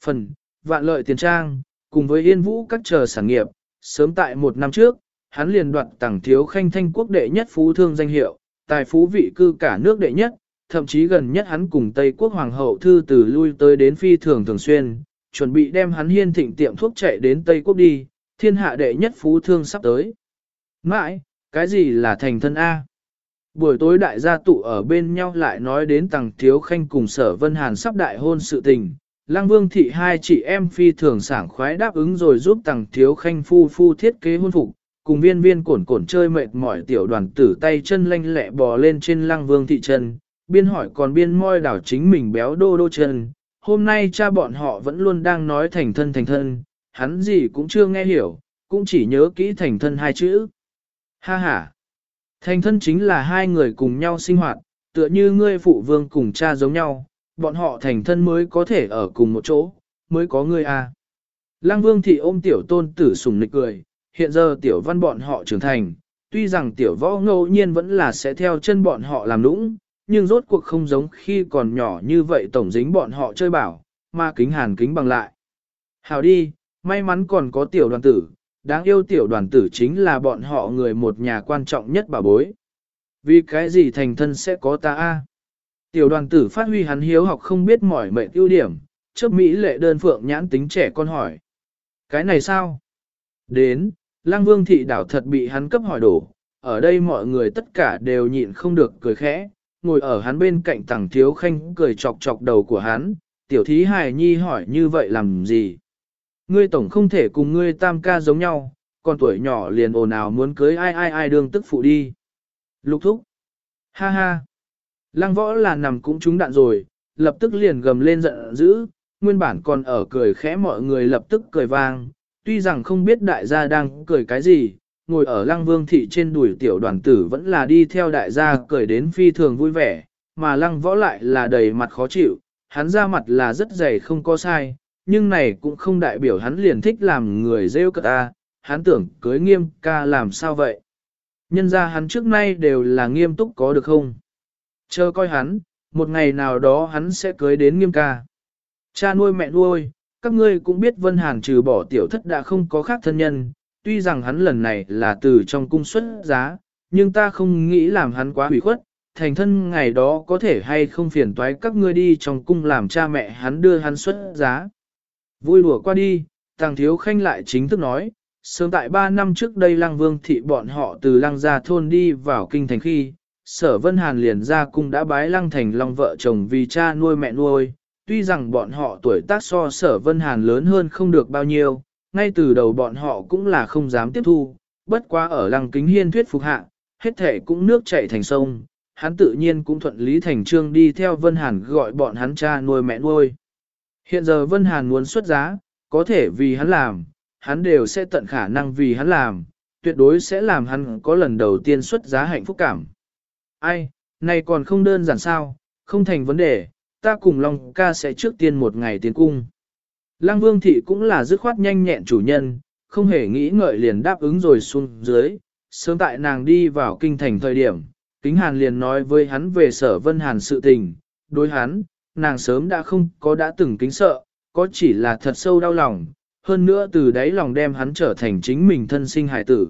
S1: Phần, vạn lợi tiền trang, cùng với yên vũ các chờ sản nghiệp, sớm tại một năm trước, hắn liền đoạt tặng thiếu khanh thanh quốc đệ nhất phú thương danh hiệu, tài phú vị cư cả nước đệ nhất, thậm chí gần nhất hắn cùng Tây quốc hoàng hậu thư từ lui tới đến phi thường thường xuyên, chuẩn bị đem hắn hiên thịnh tiệm thuốc chạy đến Tây quốc đi, thiên hạ đệ nhất phú thương sắp tới. Mãi, cái gì là thành thân A? Buổi tối đại gia tụ ở bên nhau lại nói đến tầng thiếu khanh cùng sở vân hàn sắp đại hôn sự tình. Lăng vương thị hai chị em phi thường sảng khoái đáp ứng rồi giúp tầng thiếu khanh phu phu thiết kế hôn phục, cùng viên viên cổn cổn chơi mệt mỏi tiểu đoàn tử tay chân lanh lẹ bò lên trên lăng vương thị chân, biên hỏi còn biên môi đảo chính mình béo đô đô chân. Hôm nay cha bọn họ vẫn luôn đang nói thành thân thành thân, hắn gì cũng chưa nghe hiểu, cũng chỉ nhớ kỹ thành thân hai chữ. Ha ha! Thành thân chính là hai người cùng nhau sinh hoạt, tựa như ngươi phụ vương cùng cha giống nhau, bọn họ thành thân mới có thể ở cùng một chỗ, mới có ngươi à. Lăng vương thị ôm tiểu tôn tử sùng nịch cười, hiện giờ tiểu văn bọn họ trưởng thành, tuy rằng tiểu võ ngẫu nhiên vẫn là sẽ theo chân bọn họ làm lũng, nhưng rốt cuộc không giống khi còn nhỏ như vậy tổng dính bọn họ chơi bảo, mà kính hàn kính bằng lại. Hào đi, may mắn còn có tiểu đoàn tử, đáng yêu tiểu đoàn tử chính là bọn họ người một nhà quan trọng nhất bà bối. Vì cái gì thành thân sẽ có ta a? Tiểu đoàn tử phát huy hắn hiếu học không biết mỏi mệnh ưu điểm, trước Mỹ lệ đơn phượng nhãn tính trẻ con hỏi. Cái này sao? Đến, lang vương thị đảo thật bị hắn cấp hỏi đổ, ở đây mọi người tất cả đều nhịn không được cười khẽ, ngồi ở hắn bên cạnh tàng thiếu khanh cười chọc chọc đầu của hắn, tiểu thí hài nhi hỏi như vậy làm gì? Ngươi tổng không thể cùng ngươi tam ca giống nhau, còn tuổi nhỏ liền ồn ào muốn cưới ai ai ai đương tức phụ đi. Lục thúc. Ha ha. Lăng võ là nằm cũng trúng đạn rồi, lập tức liền gầm lên giận dữ, nguyên bản còn ở cười khẽ mọi người lập tức cười vang, tuy rằng không biết đại gia đang cười cái gì, ngồi ở lăng vương thị trên đùi tiểu đoàn tử vẫn là đi theo đại gia cười đến phi thường vui vẻ, mà lăng võ lại là đầy mặt khó chịu, hắn ra mặt là rất dày không có sai, nhưng này cũng không đại biểu hắn liền thích làm người rêu cất ta, hắn tưởng cưới nghiêm ca làm sao vậy. Nhân ra hắn trước nay đều là nghiêm túc có được không? Chờ coi hắn, một ngày nào đó hắn sẽ cưới đến nghiêm ca. Cha nuôi mẹ nuôi, các ngươi cũng biết Vân Hàn trừ bỏ tiểu thất đã không có khác thân nhân, tuy rằng hắn lần này là từ trong cung xuất giá, nhưng ta không nghĩ làm hắn quá hủy khuất, thành thân ngày đó có thể hay không phiền toái các ngươi đi trong cung làm cha mẹ hắn đưa hắn xuất giá. Vui lùa qua đi, Tàng Thiếu Khanh lại chính thức nói, sớm tại 3 năm trước đây Lăng Vương thị bọn họ từ Lăng Gia thôn đi vào kinh thành khi, Sở Vân Hàn liền ra cung đã bái Lăng Thành Long vợ chồng vì cha nuôi mẹ nuôi, tuy rằng bọn họ tuổi tác so Sở Vân Hàn lớn hơn không được bao nhiêu, ngay từ đầu bọn họ cũng là không dám tiếp thu, bất quá ở Lăng Kính Hiên thuyết phục hạ, hết thể cũng nước chảy thành sông, hắn tự nhiên cũng thuận lý thành trương đi theo Vân Hàn gọi bọn hắn cha nuôi mẹ nuôi. Hiện giờ Vân Hàn muốn xuất giá, có thể vì hắn làm, hắn đều sẽ tận khả năng vì hắn làm, tuyệt đối sẽ làm hắn có lần đầu tiên xuất giá hạnh phúc cảm. Ai, này còn không đơn giản sao, không thành vấn đề, ta cùng Long ca sẽ trước tiên một ngày tiến cung. Lăng Vương Thị cũng là dứt khoát nhanh nhẹn chủ nhân, không hề nghĩ ngợi liền đáp ứng rồi xuống dưới, sớm tại nàng đi vào kinh thành thời điểm, Kính Hàn liền nói với hắn về sở Vân Hàn sự tình, đối hắn, nàng sớm đã không có đã từng kính sợ, có chỉ là thật sâu đau lòng, hơn nữa từ đáy lòng đem hắn trở thành chính mình thân sinh hải tử.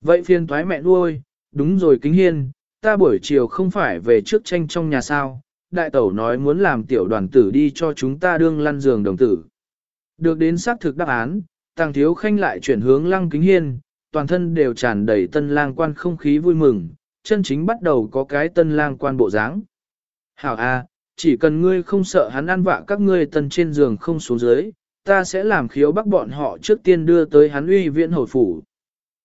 S1: Vậy phiền toái mẹ nuôi, đúng rồi kính hiên, ta buổi chiều không phải về trước tranh trong nhà sao, đại tẩu nói muốn làm tiểu đoàn tử đi cho chúng ta đương lăn giường đồng tử. Được đến xác thực đáp án, tàng thiếu khanh lại chuyển hướng lăng kính hiên, toàn thân đều tràn đầy tân lang quan không khí vui mừng, chân chính bắt đầu có cái tân lang quan bộ dáng. Hảo A, chỉ cần ngươi không sợ hắn ăn vạ các ngươi tần trên giường không xuống dưới, ta sẽ làm khiếu bắt bọn họ trước tiên đưa tới hắn uy viện hồi phủ.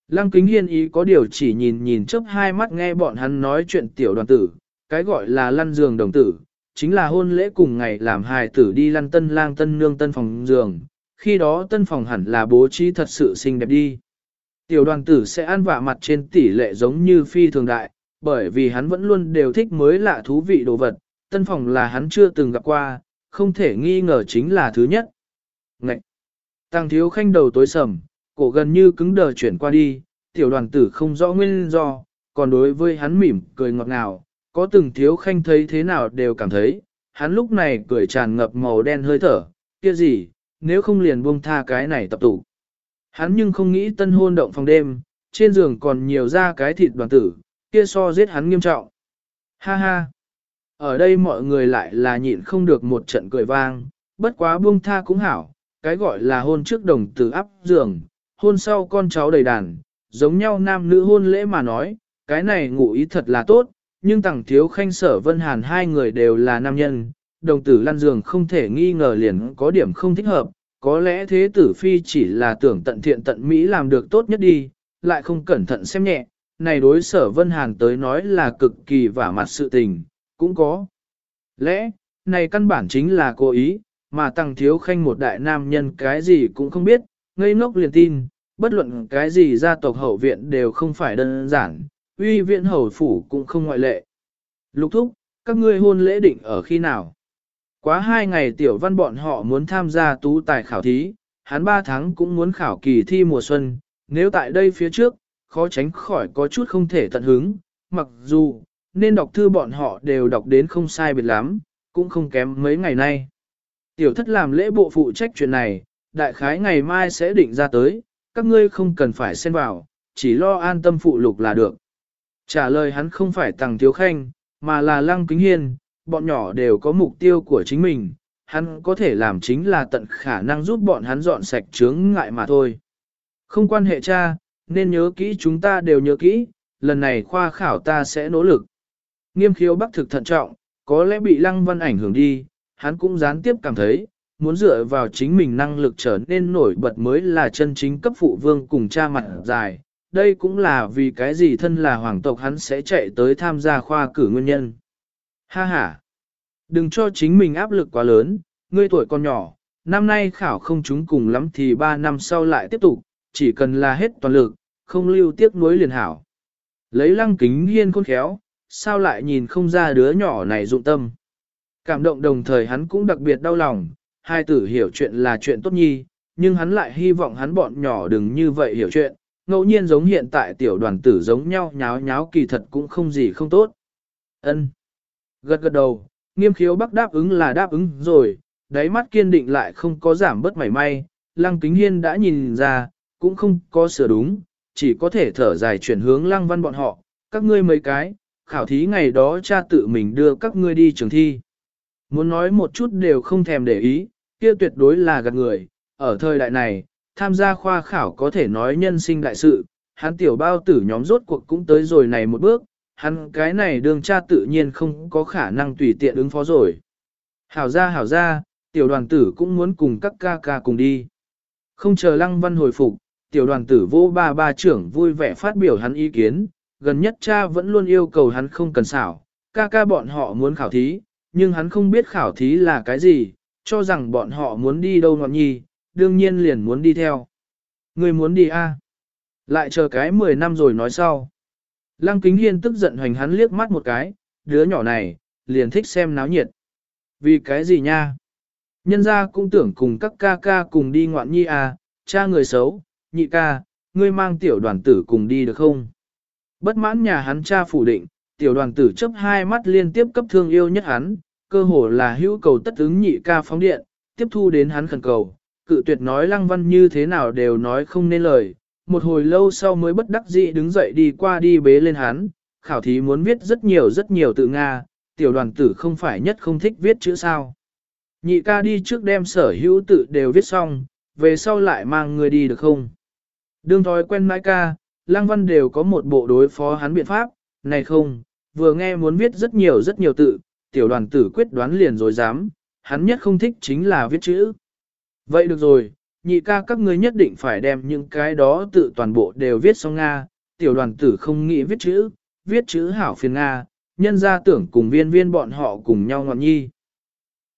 S1: Lăng kính hiên ý có điều chỉ nhìn nhìn chớp hai mắt nghe bọn hắn nói chuyện tiểu đoàn tử, cái gọi là lăn giường đồng tử, chính là hôn lễ cùng ngày làm hài tử đi lăn tân lang tân nương tân phòng giường, khi đó tân phòng hẳn là bố trí thật sự xinh đẹp đi. Tiểu đoàn tử sẽ ăn vạ mặt trên tỷ lệ giống như phi thường đại, bởi vì hắn vẫn luôn đều thích mới lạ thú vị đồ vật, tân phòng là hắn chưa từng gặp qua, không thể nghi ngờ chính là thứ nhất. Ngậy! Tăng thiếu khanh đầu tối sầm, cổ gần như cứng đờ chuyển qua đi, tiểu đoàn tử không rõ nguyên do, còn đối với hắn mỉm cười ngọt ngào, có từng thiếu khanh thấy thế nào đều cảm thấy, hắn lúc này cười tràn ngập màu đen hơi thở, kia gì, nếu không liền buông tha cái này tập tụ. Hắn nhưng không nghĩ tân hôn động phòng đêm, trên giường còn nhiều ra cái thịt đoàn tử, kia so giết hắn nghiêm trọng. Ha ha! Ở đây mọi người lại là nhịn không được một trận cười vang, bất quá buông tha cũng hảo, cái gọi là hôn trước đồng tử áp giường, hôn sau con cháu đầy đàn, giống nhau nam nữ hôn lễ mà nói, cái này ngụ ý thật là tốt, nhưng tẳng thiếu khanh sở vân hàn hai người đều là nam nhân, đồng tử lăn giường không thể nghi ngờ liền có điểm không thích hợp, có lẽ thế tử phi chỉ là tưởng tận thiện tận Mỹ làm được tốt nhất đi, lại không cẩn thận xem nhẹ, này đối sở vân hàn tới nói là cực kỳ vả mặt sự tình, cũng có. Lẽ, này căn bản chính là cố ý, mà tăng thiếu khanh một đại nam nhân cái gì cũng không biết, ngây ngốc liền tin, bất luận cái gì gia tộc hậu viện đều không phải đơn giản, uy viện hầu phủ cũng không ngoại lệ. Lục thúc, các ngươi hôn lễ định ở khi nào? Quá hai ngày tiểu văn bọn họ muốn tham gia tú tài khảo thí, hắn ba tháng cũng muốn khảo kỳ thi mùa xuân, nếu tại đây phía trước, khó tránh khỏi có chút không thể tận hứng, mặc dù, nên đọc thư bọn họ đều đọc đến không sai biệt lắm, cũng không kém mấy ngày nay. Tiểu thất làm lễ bộ phụ trách chuyện này, đại khái ngày mai sẽ định ra tới, các ngươi không cần phải xen vào, chỉ lo an tâm phụ lục là được. Trả lời hắn không phải tàng thiếu khanh, mà là lăng kính hiên, bọn nhỏ đều có mục tiêu của chính mình, hắn có thể làm chính là tận khả năng giúp bọn hắn dọn sạch chướng ngại mà thôi. Không quan hệ cha, nên nhớ kỹ chúng ta đều nhớ kỹ, lần này khoa khảo ta sẽ nỗ lực. Nghiêm khiếu bắc thực thận trọng, có lẽ bị lăng văn ảnh hưởng đi, hắn cũng gián tiếp cảm thấy, muốn dựa vào chính mình năng lực trở nên nổi bật mới là chân chính cấp phụ vương cùng cha mặt dài. Đây cũng là vì cái gì thân là hoàng tộc hắn sẽ chạy tới tham gia khoa cử nguyên nhân. Ha ha! Đừng cho chính mình áp lực quá lớn, ngươi tuổi còn nhỏ, năm nay khảo không chúng cùng lắm thì 3 năm sau lại tiếp tục, chỉ cần là hết toàn lực, không lưu tiếc nuối liền hảo. Lấy lăng kính hiên khôn khéo, sao lại nhìn không ra đứa nhỏ này dụng tâm. Cảm động đồng thời hắn cũng đặc biệt đau lòng, hai tử hiểu chuyện là chuyện tốt nhi, nhưng hắn lại hy vọng hắn bọn nhỏ đừng như vậy hiểu chuyện, ngẫu nhiên giống hiện tại tiểu đoàn tử giống nhau nháo nháo kỳ thật cũng không gì không tốt. Ân. Gật gật đầu, nghiêm khiếu bắc đáp ứng là đáp ứng rồi, đáy mắt kiên định lại không có giảm bớt mảy may, lăng kính hiên đã nhìn ra, cũng không có sửa đúng, chỉ có thể thở dài chuyển hướng lăng văn bọn họ, các ngươi mấy cái, khảo thí ngày đó cha tự mình đưa các ngươi đi trường thi. Muốn nói một chút đều không thèm để ý, kia tuyệt đối là gạt người, ở thời đại này, tham gia khoa khảo có thể nói nhân sinh đại sự, hắn tiểu bao tử nhóm rốt cuộc cũng tới rồi này một bước, hắn cái này đường cha tự nhiên không có khả năng tùy tiện ứng phó rồi. Hảo ra hảo ra, tiểu đoàn tử cũng muốn cùng các ca ca cùng đi. Không chờ lăng văn hồi phục, tiểu đoàn tử vô ba ba trưởng vui vẻ phát biểu hắn ý kiến, gần nhất cha vẫn luôn yêu cầu hắn không cần xảo, ca ca bọn họ muốn khảo thí, nhưng hắn không biết khảo thí là cái gì, cho rằng bọn họ muốn đi đâu ngọn nhi, đương nhiên liền muốn đi theo. Người muốn đi a? Lại chờ cái 10 năm rồi nói sau. Lăng Kính Hiên tức giận hoành hắn liếc mắt một cái, đứa nhỏ này, liền thích xem náo nhiệt. Vì cái gì nha? Nhân gia cũng tưởng cùng các ca ca cùng đi ngoạn nhi à, cha người xấu, nhị ca, ngươi mang tiểu đoàn tử cùng đi được không? Bất mãn nhà hắn cha phủ định, tiểu đoàn tử chấp hai mắt liên tiếp cấp thương yêu nhất hắn, cơ hồ là hữu cầu tất ứng nhị ca phóng điện, tiếp thu đến hắn khẩn cầu, cự tuyệt nói lăng văn như thế nào đều nói không nên lời, một hồi lâu sau mới bất đắc dĩ đứng dậy đi qua đi bế lên hắn, khảo thí muốn viết rất nhiều rất nhiều từ Nga, tiểu đoàn tử không phải nhất không thích viết chữ sao. Nhị ca đi trước đem sở hữu tự đều viết xong, về sau lại mang người đi được không? Đương thói quen mãi ca, Lăng Văn đều có một bộ đối phó hắn biện pháp, này không, vừa nghe muốn viết rất nhiều rất nhiều tự, tiểu đoàn tử quyết đoán liền rồi dám, hắn nhất không thích chính là viết chữ. Vậy được rồi, nhị ca các ngươi nhất định phải đem những cái đó tự toàn bộ đều viết xong Nga, tiểu đoàn tử không nghĩ viết chữ, viết chữ hảo phiền Nga, nhân ra tưởng cùng viên viên bọn họ cùng nhau ngọn nhi.